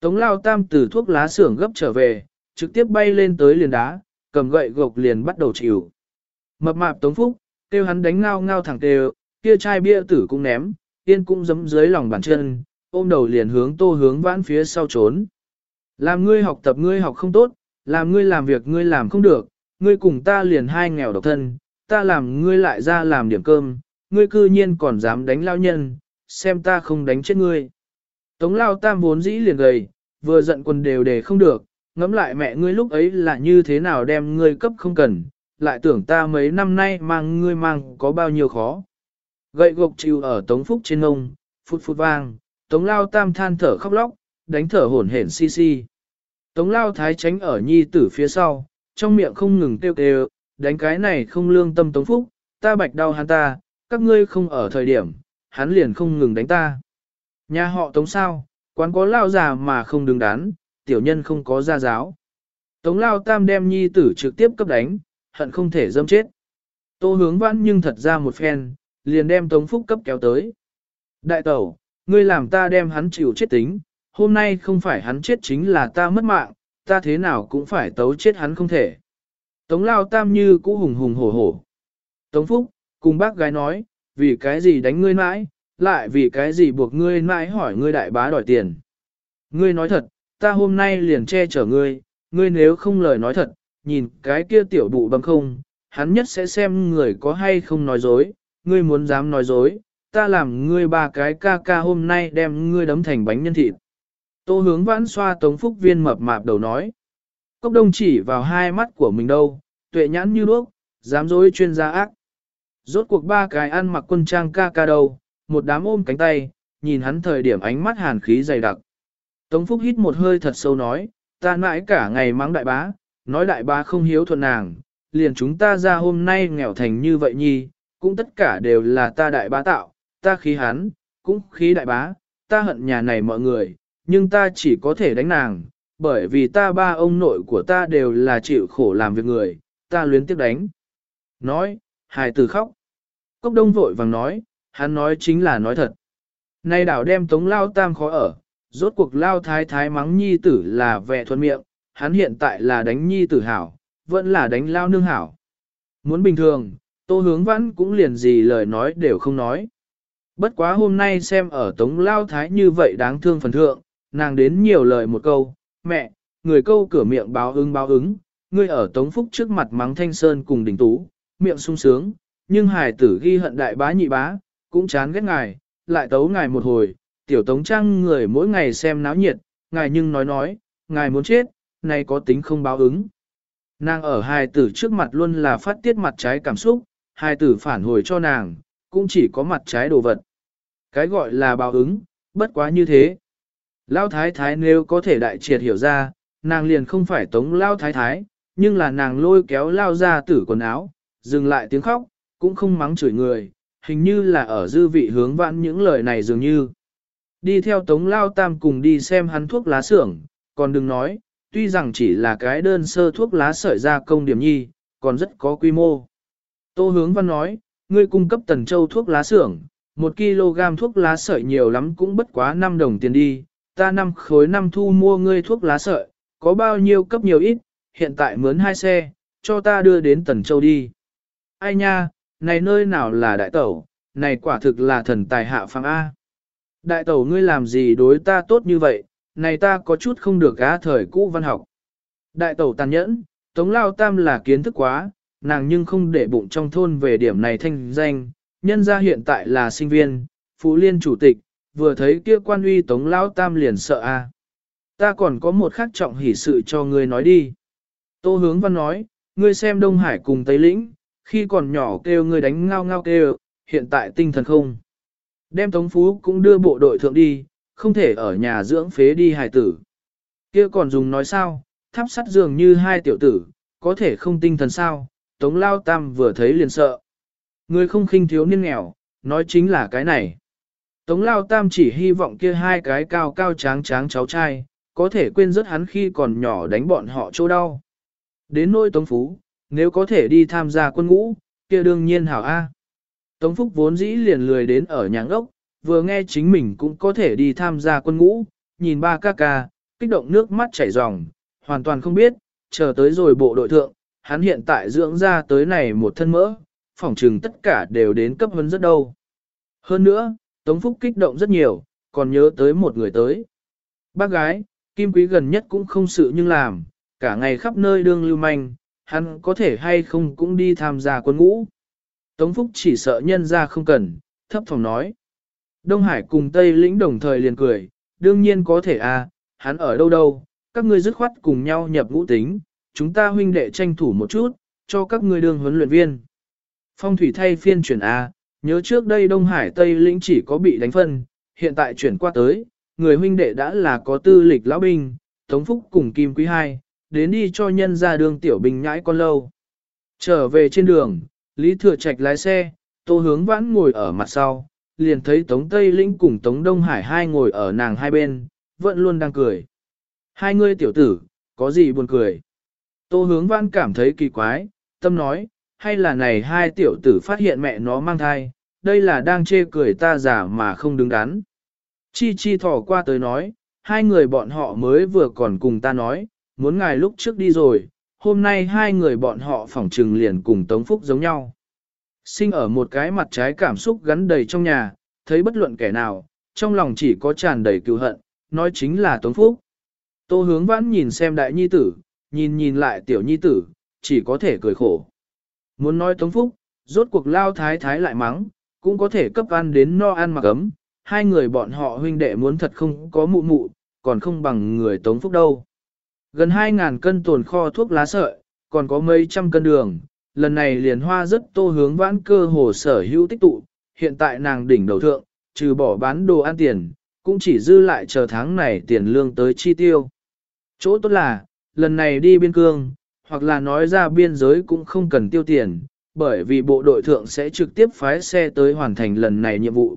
Tống lao tam từ thuốc lá xưởng gấp trở về, trực tiếp bay lên tới liền đá, cầm gậy gộc liền bắt đầu chịu. Mập mạp Tống Phúc, kêu hắn đánh ngao ngao thẳng kêu, kia chai bia tử cũng ném, yên cũng giấm dưới lòng bàn chân, ôm đầu liền hướng tô hướng vãn phía sau trốn. Làm ngươi học tập ngươi học không tốt, làm ngươi làm việc ngươi làm không được, ngươi cùng ta liền hai nghèo độc thân, ta làm ngươi lại ra làm điểm cơm, ngươi cư nhiên còn dám đánh lao nhân, xem ta không đánh chết ngươi. Tống lao tam vốn dĩ liền gầy, vừa giận quần đều để không được, ngẫm lại mẹ ngươi lúc ấy là như thế nào đem ngươi cấp không cần, lại tưởng ta mấy năm nay mang ngươi mang có bao nhiêu khó. Gậy gộc chịu ở tống phúc trên ngông, phút phút vang, tống lao tam than thở khóc lóc, đánh thở hổn hển si si. Tống lao thái tránh ở nhi tử phía sau, trong miệng không ngừng kêu kêu, đánh cái này không lương tâm tống phúc, ta bạch đau hắn ta, các ngươi không ở thời điểm, hắn liền không ngừng đánh ta. Nhà họ tống sao, quán có lao già mà không đứng đắn, tiểu nhân không có gia giáo. Tống lao tam đem nhi tử trực tiếp cấp đánh, hận không thể dâm chết. Tô hướng vãn nhưng thật ra một phen, liền đem tống phúc cấp kéo tới. Đại tẩu, ngươi làm ta đem hắn chịu chết tính, hôm nay không phải hắn chết chính là ta mất mạng, ta thế nào cũng phải tấu chết hắn không thể. Tống lao tam như cũ hùng hùng hổ hổ. Tống phúc, cùng bác gái nói, vì cái gì đánh ngươi mãi, lại vì cái gì buộc ngươi mãi hỏi ngươi đại bá đòi tiền. Ngươi nói thật, ta hôm nay liền che chở ngươi, ngươi nếu không lời nói thật, nhìn cái kia tiểu bụ bằng không, hắn nhất sẽ xem người có hay không nói dối, ngươi muốn dám nói dối, ta làm ngươi ba cái ca ca hôm nay đem ngươi đấm thành bánh nhân thịt. Tô hướng vãn xoa tống phúc viên mập mạp đầu nói. Cốc đông chỉ vào hai mắt của mình đâu, tuệ nhãn như đuốc, dám dối chuyên gia ác. Rốt cuộc ba cái ăn mặc quân trang ca ca đâu, một đám ôm cánh tay, nhìn hắn thời điểm ánh mắt hàn khí dày đặc. Tống Phúc hít một hơi thật sâu nói, ta mãi cả ngày mắng đại bá, nói đại bá không hiếu thuận nàng, liền chúng ta ra hôm nay nghèo thành như vậy nhi, cũng tất cả đều là ta đại bá tạo, ta khí hắn, cũng khí đại bá, ta hận nhà này mọi người, nhưng ta chỉ có thể đánh nàng, bởi vì ta ba ông nội của ta đều là chịu khổ làm việc người, ta luyến tiếc đánh. Nói, hài Tử khóc. Cốc đông vội vàng nói, hắn nói chính là nói thật. Nay đảo đem tống lao tam khó ở, rốt cuộc lao thái thái mắng nhi tử là vẻ thuận miệng, hắn hiện tại là đánh nhi tử hảo, vẫn là đánh lao nương hảo. Muốn bình thường, tô hướng vãn cũng liền gì lời nói đều không nói. Bất quá hôm nay xem ở tống lao thái như vậy đáng thương phần thượng, nàng đến nhiều lời một câu, mẹ, người câu cửa miệng báo ứng báo ứng, ngươi ở tống phúc trước mặt mắng thanh sơn cùng đỉnh tú, miệng sung sướng, nhưng hài tử ghi hận đại bá nhị bá, cũng chán ghét ngài, lại tấu ngài một hồi, tiểu tống trăng người mỗi ngày xem náo nhiệt, ngài nhưng nói nói, ngài muốn chết, này có tính không báo ứng. Nàng ở hài tử trước mặt luôn là phát tiết mặt trái cảm xúc, hài tử phản hồi cho nàng, cũng chỉ có mặt trái đồ vật. Cái gọi là báo ứng, bất quá như thế. Lao thái thái nếu có thể đại triệt hiểu ra, nàng liền không phải tống lao thái thái, nhưng là nàng lôi kéo lao ra tử quần áo, dừng lại tiếng khóc, cũng không mắng chửi người, hình như là ở dư vị hướng vãn những lời này dường như. Đi theo tống lao tam cùng đi xem hắn thuốc lá xưởng, còn đừng nói, tuy rằng chỉ là cái đơn sơ thuốc lá sợi ra công điểm nhi, còn rất có quy mô. Tô hướng văn nói, ngươi cung cấp tần châu thuốc lá xưởng, một kg thuốc lá sợi nhiều lắm cũng bất quá 5 đồng tiền đi, ta năm khối năm thu mua ngươi thuốc lá sợi, có bao nhiêu cấp nhiều ít, hiện tại mướn hai xe, cho ta đưa đến tần châu đi. Ai nha, này nơi nào là đại tẩu, này quả thực là thần tài hạ phàm A. Đại tẩu ngươi làm gì đối ta tốt như vậy, này ta có chút không được á thời cũ văn học. Đại tẩu tàn nhẫn, tống lao tam là kiến thức quá, nàng nhưng không để bụng trong thôn về điểm này thanh danh, nhân ra hiện tại là sinh viên, phụ liên chủ tịch, vừa thấy kia quan uy tống lao tam liền sợ a. Ta còn có một khắc trọng hỷ sự cho ngươi nói đi. Tô hướng văn nói, ngươi xem Đông Hải cùng Tây Lĩnh, khi còn nhỏ kêu người đánh ngao ngao kêu, hiện tại tinh thần không. Đem Tống Phú cũng đưa bộ đội thượng đi, không thể ở nhà dưỡng phế đi hài tử. Kia còn dùng nói sao, tháp sắt dường như hai tiểu tử, có thể không tinh thần sao, Tống Lao Tam vừa thấy liền sợ. Người không khinh thiếu niên nghèo, nói chính là cái này. Tống Lao Tam chỉ hy vọng kia hai cái cao cao tráng tráng cháu trai, có thể quên rất hắn khi còn nhỏ đánh bọn họ chỗ đau. Đến nỗi Tống Phú, nếu có thể đi tham gia quân ngũ, kia đương nhiên hảo A. Tống Phúc vốn dĩ liền lười đến ở nhà ngốc, vừa nghe chính mình cũng có thể đi tham gia quân ngũ, nhìn ba ca ca, kích động nước mắt chảy ròng, hoàn toàn không biết, chờ tới rồi bộ đội thượng, hắn hiện tại dưỡng ra tới này một thân mỡ, phỏng trừng tất cả đều đến cấp hơn rất đâu. Hơn nữa, Tống Phúc kích động rất nhiều, còn nhớ tới một người tới. Bác gái, Kim Quý gần nhất cũng không sự nhưng làm, cả ngày khắp nơi đương lưu manh, hắn có thể hay không cũng đi tham gia quân ngũ. Tống Phúc chỉ sợ nhân ra không cần, thấp phòng nói. Đông Hải cùng Tây lĩnh đồng thời liền cười, đương nhiên có thể à, hắn ở đâu đâu, các ngươi dứt khoát cùng nhau nhập ngũ tính, chúng ta huynh đệ tranh thủ một chút, cho các ngươi đương huấn luyện viên. Phong thủy thay phiên chuyển A, nhớ trước đây Đông Hải Tây lĩnh chỉ có bị đánh phân, hiện tại chuyển qua tới, người huynh đệ đã là có tư lịch lão binh, Tống Phúc cùng Kim Quý Hai, đến đi cho nhân ra đường tiểu bình nhãi con lâu. Trở về trên đường, Lý Thừa Trạch lái xe, Tô Hướng Vãn ngồi ở mặt sau, liền thấy Tống Tây Linh cùng Tống Đông Hải hai ngồi ở nàng hai bên, vẫn luôn đang cười. Hai ngươi tiểu tử, có gì buồn cười? Tô Hướng Vãn cảm thấy kỳ quái, tâm nói, hay là này hai tiểu tử phát hiện mẹ nó mang thai, đây là đang chê cười ta giả mà không đứng đắn. Chi Chi thỏ qua tới nói, hai người bọn họ mới vừa còn cùng ta nói, muốn ngài lúc trước đi rồi, hôm nay hai người bọn họ phỏng trừng liền cùng Tống Phúc giống nhau. Sinh ở một cái mặt trái cảm xúc gắn đầy trong nhà, thấy bất luận kẻ nào, trong lòng chỉ có tràn đầy cựu hận, nói chính là Tống Phúc. Tô hướng vãn nhìn xem đại nhi tử, nhìn nhìn lại tiểu nhi tử, chỉ có thể cười khổ. Muốn nói Tống Phúc, rốt cuộc lao thái thái lại mắng, cũng có thể cấp ăn đến no ăn mặc ấm, hai người bọn họ huynh đệ muốn thật không có mụ mụ, còn không bằng người Tống Phúc đâu. Gần 2.000 cân tồn kho thuốc lá sợi, còn có mấy trăm cân đường, lần này liền hoa rất tô hướng vãn cơ hồ sở hữu tích tụ, hiện tại nàng đỉnh đầu thượng, trừ bỏ bán đồ ăn tiền, cũng chỉ dư lại chờ tháng này tiền lương tới chi tiêu. Chỗ tốt là, lần này đi biên cương, hoặc là nói ra biên giới cũng không cần tiêu tiền, bởi vì bộ đội thượng sẽ trực tiếp phái xe tới hoàn thành lần này nhiệm vụ.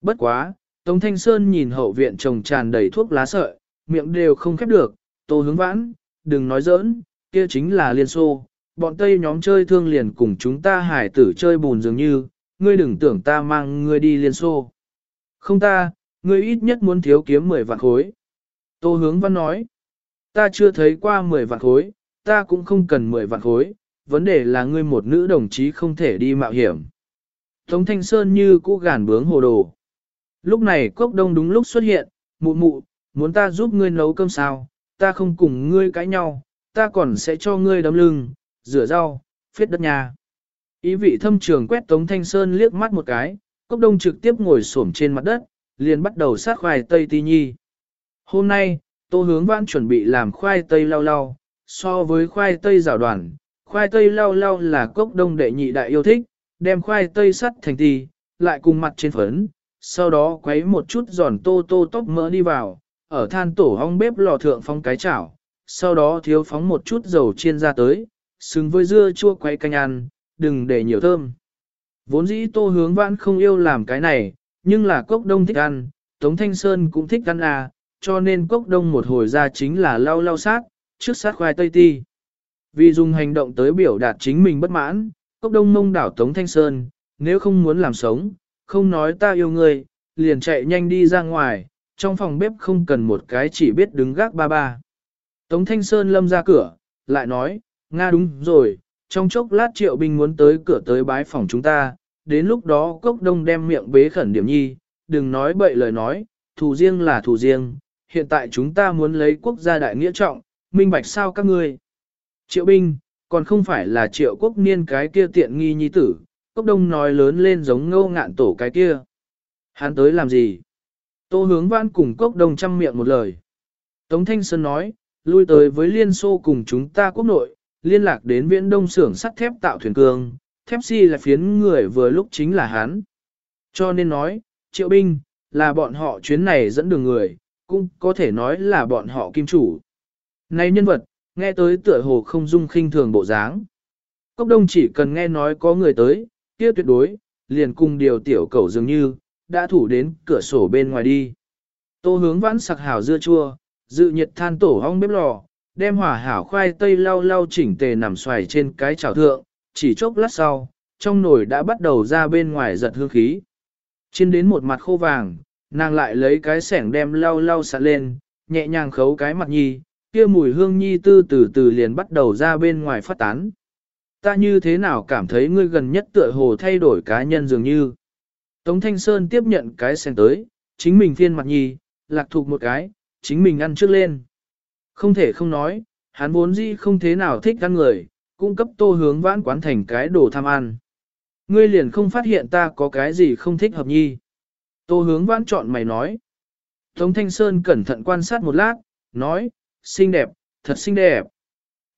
Bất quá, Tống Thanh Sơn nhìn hậu viện trồng tràn đầy thuốc lá sợi, miệng đều không khép được, tô hướng vãn, đừng nói giỡn, kia chính là liên xô, bọn Tây nhóm chơi thương liền cùng chúng ta hải tử chơi bùn dường như, ngươi đừng tưởng ta mang ngươi đi liên xô. Không ta, ngươi ít nhất muốn thiếu kiếm 10 vạn khối. Tô hướng văn nói, ta chưa thấy qua 10 vạn khối, ta cũng không cần 10 vạn khối, vấn đề là ngươi một nữ đồng chí không thể đi mạo hiểm. Tống Thanh Sơn như cũ gản bướng hồ đồ. Lúc này cốc đông đúng lúc xuất hiện, mụ mụ, muốn ta giúp ngươi nấu cơm sao, ta không cùng ngươi cãi nhau, ta còn sẽ cho ngươi đấm lưng, rửa rau, phết đất nhà. Ý vị thâm trường quét Tống Thanh Sơn liếc mắt một cái, cốc đông trực tiếp ngồi xổm trên mặt đất, liền bắt đầu sát khoai tây ti nhi. Hôm nay, tô hướng vãn chuẩn bị làm khoai tây lau lau, so với khoai tây rào đoàn, khoai tây lau lau là cốc đông đệ nhị đại yêu thích, đem khoai tây sắt thành ti, lại cùng mặt trên phấn, sau đó quấy một chút giòn tô tô tóc mỡ đi vào, ở than tổ hong bếp lò thượng phong cái chảo, sau đó thiếu phóng một chút dầu chiên ra tới, xứng với dưa chua quay canh ăn, đừng để nhiều thơm. Vốn dĩ tô hướng vãn không yêu làm cái này, nhưng là cốc đông thích ăn, Tống Thanh Sơn cũng thích ăn à, cho nên cốc đông một hồi ra chính là lau lau sát, trước sát khoai tây ti. Vì dùng hành động tới biểu đạt chính mình bất mãn, cốc đông mông đảo Tống Thanh Sơn, nếu không muốn làm sống, không nói ta yêu ngươi, liền chạy nhanh đi ra ngoài, trong phòng bếp không cần một cái chỉ biết đứng gác ba ba. Tống Thanh Sơn lâm ra cửa, lại nói, Nga đúng rồi, trong chốc lát triệu binh muốn tới cửa tới bái phòng chúng ta, đến lúc đó cốc đông đem miệng bế khẩn điểm nhi, đừng nói bậy lời nói, thù riêng là thù riêng, hiện tại chúng ta muốn lấy quốc gia đại nghĩa trọng, minh bạch sao các ngươi. Triệu binh, còn không phải là triệu quốc niên cái kia tiện nghi nhi tử, cốc đông nói lớn lên giống ngâu ngạn tổ cái kia. Hắn tới làm gì? Tô hướng vãn cùng cốc đông chăm miệng một lời. Tống Thanh Sơn nói, lui tới với Liên Xô cùng chúng ta quốc nội, liên lạc đến viễn đông xưởng sắt thép tạo thuyền cường. thép si là phiến người vừa lúc chính là hắn. Cho nên nói, triệu binh, là bọn họ chuyến này dẫn đường người, cũng có thể nói là bọn họ kim chủ. Này nhân vật, nghe tới tựa hồ không dung khinh thường bộ dáng. Cốc đông chỉ cần nghe nói có người tới, kia tuyệt đối, liền cùng điều tiểu cầu dường như, đã thủ đến cửa sổ bên ngoài đi. Tô hướng vãn sặc hảo dưa chua, dự nhiệt than tổ hong bếp lò, đem hỏa hảo khoai tây lau lau chỉnh tề nằm xoài trên cái chảo thượng, chỉ chốc lát sau, trong nồi đã bắt đầu ra bên ngoài giật hương khí. Trên đến một mặt khô vàng, nàng lại lấy cái sẻng đem lau lau sạt lên, nhẹ nhàng khấu cái mặt nhi, kia mùi hương nhi tư từ từ liền bắt đầu ra bên ngoài phát tán. Ta như thế nào cảm thấy ngươi gần nhất tựa hồ thay đổi cá nhân dường như. Tống Thanh Sơn tiếp nhận cái sen tới, chính mình phiên mặt nhì, lạc thuộc một cái, chính mình ăn trước lên. Không thể không nói, hắn vốn dĩ không thế nào thích ăn người, cung cấp tô hướng vãn quán thành cái đồ tham ăn. Ngươi liền không phát hiện ta có cái gì không thích hợp nhi. Tô hướng vãn chọn mày nói. Tống Thanh Sơn cẩn thận quan sát một lát, nói, xinh đẹp, thật xinh đẹp.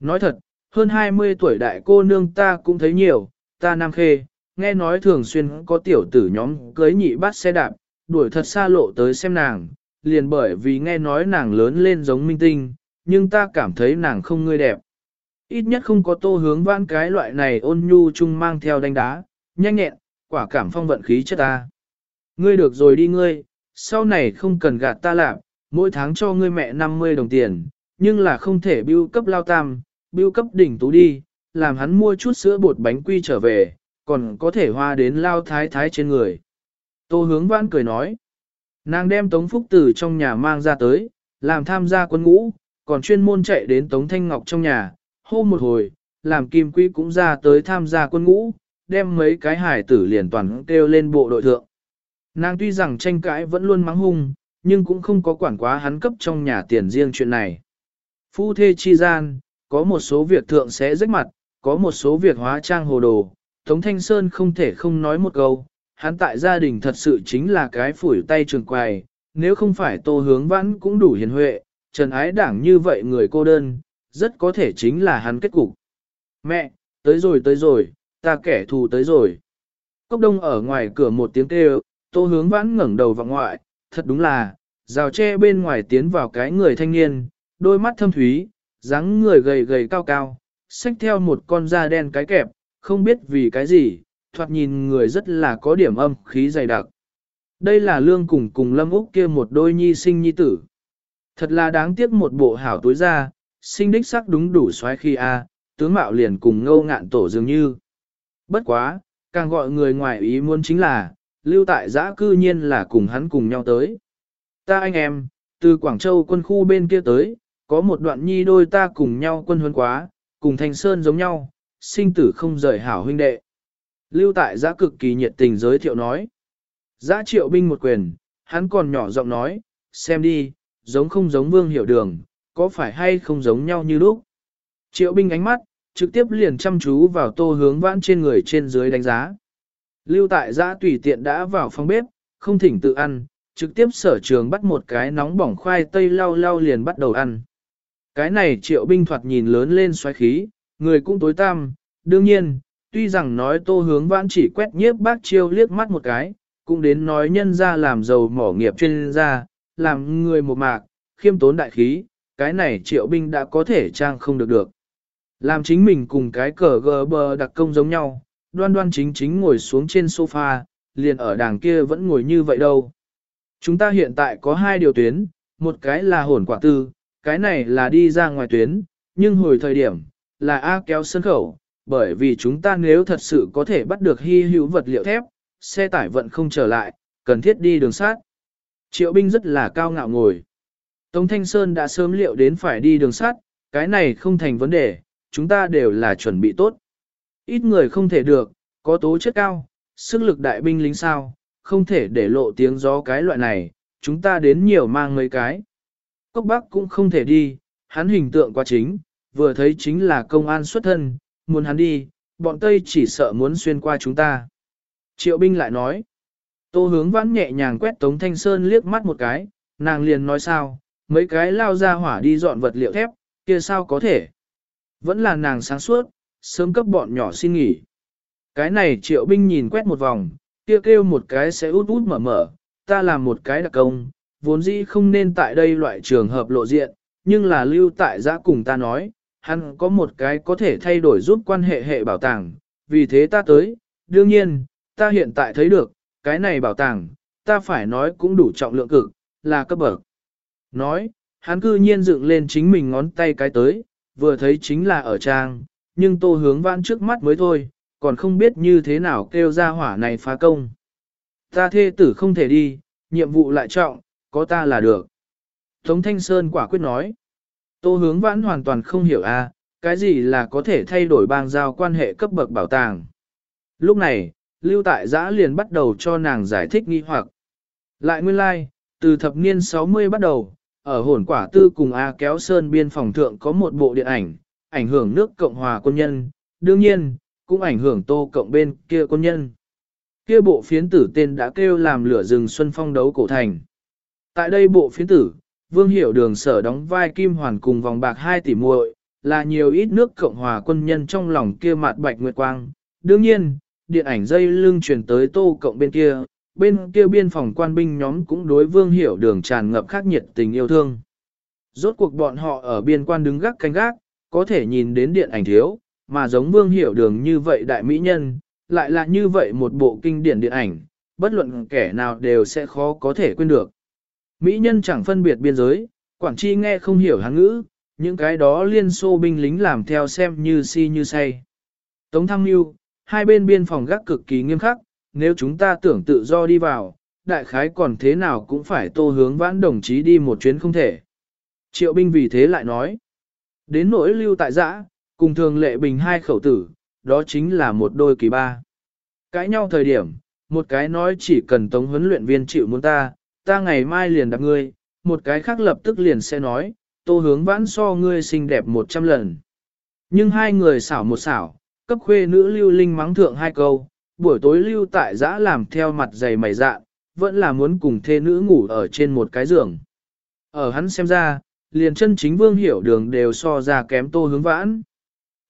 Nói thật, hơn 20 tuổi đại cô nương ta cũng thấy nhiều, ta nam khê, nghe nói thường xuyên có tiểu tử nhóm cưới nhị bắt xe đạp, đuổi thật xa lộ tới xem nàng, liền bởi vì nghe nói nàng lớn lên giống minh tinh, nhưng ta cảm thấy nàng không ngươi đẹp. Ít nhất không có tô hướng vãn cái loại này ôn nhu chung mang theo đánh đá, nhanh nhẹn, quả cảm phong vận khí chất ta. Ngươi được rồi đi ngươi, sau này không cần gạt ta làm, mỗi tháng cho ngươi mẹ 50 đồng tiền, nhưng là không thể bưu cấp lao tam, bưu cấp đỉnh tú đi, làm hắn mua chút sữa bột bánh quy trở về, còn có thể hoa đến lao thái thái trên người. Tô hướng vãn cười nói, nàng đem Tống Phúc Tử trong nhà mang ra tới, làm tham gia quân ngũ, còn chuyên môn chạy đến Tống Thanh Ngọc trong nhà, hô một hồi, làm kim quý cũng ra tới tham gia quân ngũ, đem mấy cái hải tử liền toàn kêu lên bộ đội thượng. Nàng tuy rằng tranh cãi vẫn luôn mắng hung, nhưng cũng không có quản quá hắn cấp trong nhà tiền riêng chuyện này. Phu thê chi gian, có một số việc thượng sẽ rách mặt, có một số việc hóa trang hồ đồ, Tống Thanh Sơn không thể không nói một câu, hắn tại gia đình thật sự chính là cái phủi tay trường quài, nếu không phải tô hướng vãn cũng đủ hiền huệ, trần ái đảng như vậy người cô đơn, rất có thể chính là hắn kết cục. Mẹ, tới rồi tới rồi, ta kẻ thù tới rồi. Cốc đông ở ngoài cửa một tiếng kêu, tô hướng vãn ngẩng đầu vào ngoại, thật đúng là, rào tre bên ngoài tiến vào cái người thanh niên, đôi mắt thâm thúy, dáng người gầy gầy cao cao, xách theo một con da đen cái kẹp, không biết vì cái gì, thoạt nhìn người rất là có điểm âm khí dày đặc. Đây là lương cùng cùng lâm úc kia một đôi nhi sinh nhi tử. Thật là đáng tiếc một bộ hảo tối ra, sinh đích sắc đúng đủ xoáy khi a, tướng mạo liền cùng ngâu ngạn tổ dường như. Bất quá, càng gọi người ngoài ý muốn chính là, lưu tại giã cư nhiên là cùng hắn cùng nhau tới. Ta anh em, từ Quảng Châu quân khu bên kia tới, có một đoạn nhi đôi ta cùng nhau quân huấn quá, cùng Thành Sơn giống nhau, sinh tử không rời hảo huynh đệ. Lưu tại giã cực kỳ nhiệt tình giới thiệu nói. Giã triệu binh một quyền, hắn còn nhỏ giọng nói, xem đi, giống không giống vương hiểu đường, có phải hay không giống nhau như lúc. Triệu binh ánh mắt, trực tiếp liền chăm chú vào tô hướng vãn trên người trên dưới đánh giá. Lưu tại giã tùy tiện đã vào phòng bếp, không thỉnh tự ăn, trực tiếp sở trường bắt một cái nóng bỏng khoai tây lau lau liền bắt đầu ăn. Cái này triệu binh thoạt nhìn lớn lên xoáy khí, người cũng tối tăm, đương nhiên, tuy rằng nói tô hướng vãn chỉ quét nhiếp bác chiêu liếc mắt một cái, cũng đến nói nhân ra làm giàu mỏ nghiệp chuyên gia, làm người một mạc, khiêm tốn đại khí, cái này triệu binh đã có thể trang không được được. Làm chính mình cùng cái cờ gờ bờ đặc công giống nhau, đoan đoan chính chính ngồi xuống trên sofa, liền ở đàng kia vẫn ngồi như vậy đâu. Chúng ta hiện tại có hai điều tuyến, một cái là hồn quả tư, cái này là đi ra ngoài tuyến, nhưng hồi thời điểm, là A kéo sân khẩu, bởi vì chúng ta nếu thật sự có thể bắt được hy hữu vật liệu thép, xe tải vận không trở lại, cần thiết đi đường sát. Triệu binh rất là cao ngạo ngồi. Tống Thanh Sơn đã sớm liệu đến phải đi đường sát, cái này không thành vấn đề, chúng ta đều là chuẩn bị tốt. Ít người không thể được, có tố chất cao, sức lực đại binh lính sao, không thể để lộ tiếng gió cái loại này, chúng ta đến nhiều mang mấy cái. Cốc Bắc cũng không thể đi, hắn hình tượng quá chính, vừa thấy chính là công an xuất thân, muốn hắn đi, bọn Tây chỉ sợ muốn xuyên qua chúng ta. Triệu binh lại nói, tô hướng vãn nhẹ nhàng quét Tống Thanh Sơn liếc mắt một cái, nàng liền nói sao, mấy cái lao ra hỏa đi dọn vật liệu thép, kia sao có thể. Vẫn là nàng sáng suốt, sớm cấp bọn nhỏ xin nghỉ. Cái này triệu binh nhìn quét một vòng, kia kêu một cái sẽ út út mở mở, ta làm một cái đặc công, vốn dĩ không nên tại đây loại trường hợp lộ diện, nhưng là lưu tại giã cùng ta nói, hắn có một cái có thể thay đổi giúp quan hệ hệ bảo tàng, vì thế ta tới, đương nhiên, ta hiện tại thấy được, cái này bảo tàng, ta phải nói cũng đủ trọng lượng cực, là cấp bậc. Nói, hắn cư nhiên dựng lên chính mình ngón tay cái tới, vừa thấy chính là ở trang, nhưng tô hướng vãn trước mắt mới thôi, còn không biết như thế nào kêu ra hỏa này phá công. Ta thê tử không thể đi, nhiệm vụ lại trọng, có ta là được. Tống Thanh Sơn quả quyết nói. Tô hướng vãn hoàn toàn không hiểu a, à, cái gì là có thể thay đổi bang giao quan hệ cấp bậc bảo tàng. Lúc này, Lưu Tại Giã liền bắt đầu cho nàng giải thích nghi hoặc. Lại nguyên lai, like, từ thập niên 60 bắt đầu, ở hồn quả tư cùng A kéo sơn biên phòng thượng có một bộ điện ảnh, ảnh hưởng nước Cộng hòa quân nhân, đương nhiên, cũng ảnh hưởng tô cộng bên kia quân nhân. Kia bộ phiến tử tên đã kêu làm lửa rừng xuân phong đấu cổ thành. Tại đây bộ phiến tử, Vương Hiểu Đường sở đóng vai Kim Hoàn cùng vòng bạc 2 tỷ muội, là nhiều ít nước Cộng hòa quân nhân trong lòng kia mạt bạch nguyệt quang. Đương nhiên, điện ảnh dây lưng truyền tới tô cộng bên kia, bên kia biên phòng quan binh nhóm cũng đối Vương Hiểu Đường tràn ngập khắc nhiệt tình yêu thương. Rốt cuộc bọn họ ở biên quan đứng gác canh gác, có thể nhìn đến điện ảnh thiếu, mà giống Vương Hiểu Đường như vậy đại mỹ nhân, lại là như vậy một bộ kinh điển điện ảnh, bất luận kẻ nào đều sẽ khó có thể quên được. Mỹ nhân chẳng phân biệt biên giới, Quảng Chi nghe không hiểu hán ngữ, những cái đó liên xô binh lính làm theo xem như si như say. Tống Thăng Nhu, hai bên biên phòng gác cực kỳ nghiêm khắc, nếu chúng ta tưởng tự do đi vào, đại khái còn thế nào cũng phải tô hướng vãn đồng chí đi một chuyến không thể. Triệu binh vì thế lại nói, đến nỗi lưu tại giã, cùng thường lệ bình hai khẩu tử, đó chính là một đôi kỳ ba. Cãi nhau thời điểm, một cái nói chỉ cần tống huấn luyện viên chịu muốn ta, ta ngày mai liền đạp ngươi, một cái khác lập tức liền sẽ nói, tô hướng vãn so ngươi xinh đẹp một trăm lần. Nhưng hai người xảo một xảo, cấp khuê nữ lưu linh mắng thượng hai câu, buổi tối lưu tại giã làm theo mặt dày mày dạ, vẫn là muốn cùng thê nữ ngủ ở trên một cái giường. Ở hắn xem ra, liền chân chính vương hiểu đường đều so ra kém tô hướng vãn.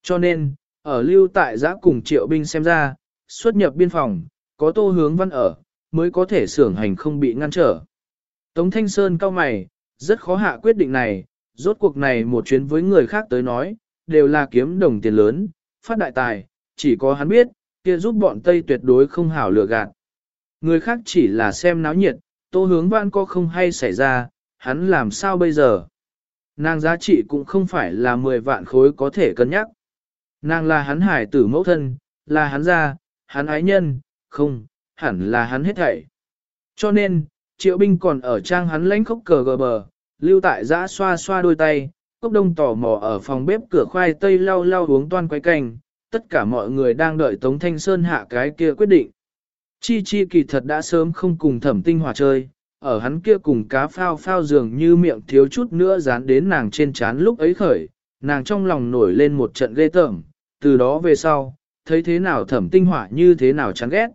Cho nên, ở lưu tại giã cùng triệu binh xem ra, xuất nhập biên phòng, có tô hướng văn ở, mới có thể xưởng hành không bị ngăn trở. Tống Thanh Sơn cao mày, rất khó hạ quyết định này, rốt cuộc này một chuyến với người khác tới nói, đều là kiếm đồng tiền lớn, phát đại tài, chỉ có hắn biết, kia giúp bọn Tây tuyệt đối không hảo lừa gạt. Người khác chỉ là xem náo nhiệt, tô hướng vãn có không hay xảy ra, hắn làm sao bây giờ? Nàng giá trị cũng không phải là 10 vạn khối có thể cân nhắc. Nàng là hắn hải tử mẫu thân, là hắn gia, hắn ái nhân, không, hẳn là hắn hết thảy. Cho nên, triệu binh còn ở trang hắn lãnh khốc cờ gờ bờ, lưu tại giã xoa xoa đôi tay, cốc đông tò mò ở phòng bếp cửa khoai tây lau lau uống toan quay canh, tất cả mọi người đang đợi Tống Thanh Sơn hạ cái kia quyết định. Chi Chi kỳ thật đã sớm không cùng thẩm tinh hòa chơi, ở hắn kia cùng cá phao phao dường như miệng thiếu chút nữa dán đến nàng trên chán lúc ấy khởi, nàng trong lòng nổi lên một trận ghê tởm, từ đó về sau, thấy thế nào thẩm tinh hỏa như thế nào chán ghét.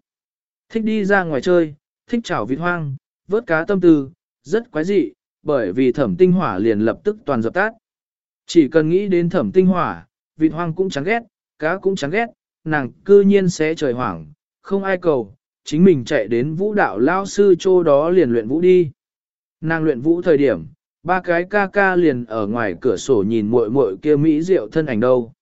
Thích đi ra ngoài chơi, thích chảo vịt hoang, vớt cá tâm tư, rất quái dị, bởi vì thẩm tinh hỏa liền lập tức toàn dập tắt. Chỉ cần nghĩ đến thẩm tinh hỏa, vịt hoang cũng chán ghét, cá cũng chán ghét, nàng cư nhiên sẽ trời hoảng, không ai cầu, chính mình chạy đến vũ đạo lao sư chỗ đó liền luyện vũ đi. Nàng luyện vũ thời điểm, ba cái ca ca liền ở ngoài cửa sổ nhìn muội muội kia mỹ diệu thân ảnh đâu.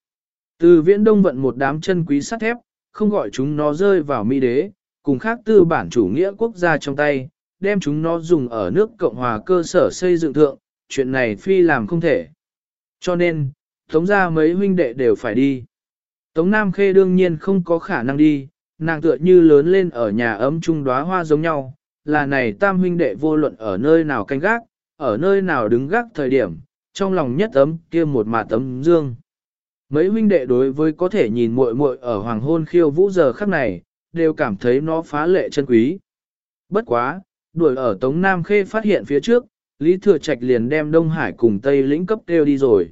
Từ viễn đông vận một đám chân quý sắt thép, không gọi chúng nó rơi vào mỹ đế, cùng khác tư bản chủ nghĩa quốc gia trong tay, đem chúng nó dùng ở nước Cộng hòa cơ sở xây dựng thượng, chuyện này phi làm không thể. Cho nên, thống ra mấy huynh đệ đều phải đi. Tống Nam Khê đương nhiên không có khả năng đi, nàng tựa như lớn lên ở nhà ấm trung đóa hoa giống nhau, là này tam huynh đệ vô luận ở nơi nào canh gác, ở nơi nào đứng gác thời điểm, trong lòng nhất ấm kia một mà tấm dương. Mấy huynh đệ đối với có thể nhìn muội muội ở hoàng hôn khiêu vũ giờ khắc này, đều cảm thấy nó phá lệ chân quý. Bất quá, đuổi ở Tống Nam Khê phát hiện phía trước, Lý Thừa Trạch liền đem Đông Hải cùng Tây lĩnh cấp kêu đi rồi.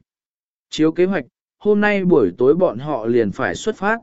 Chiếu kế hoạch, hôm nay buổi tối bọn họ liền phải xuất phát.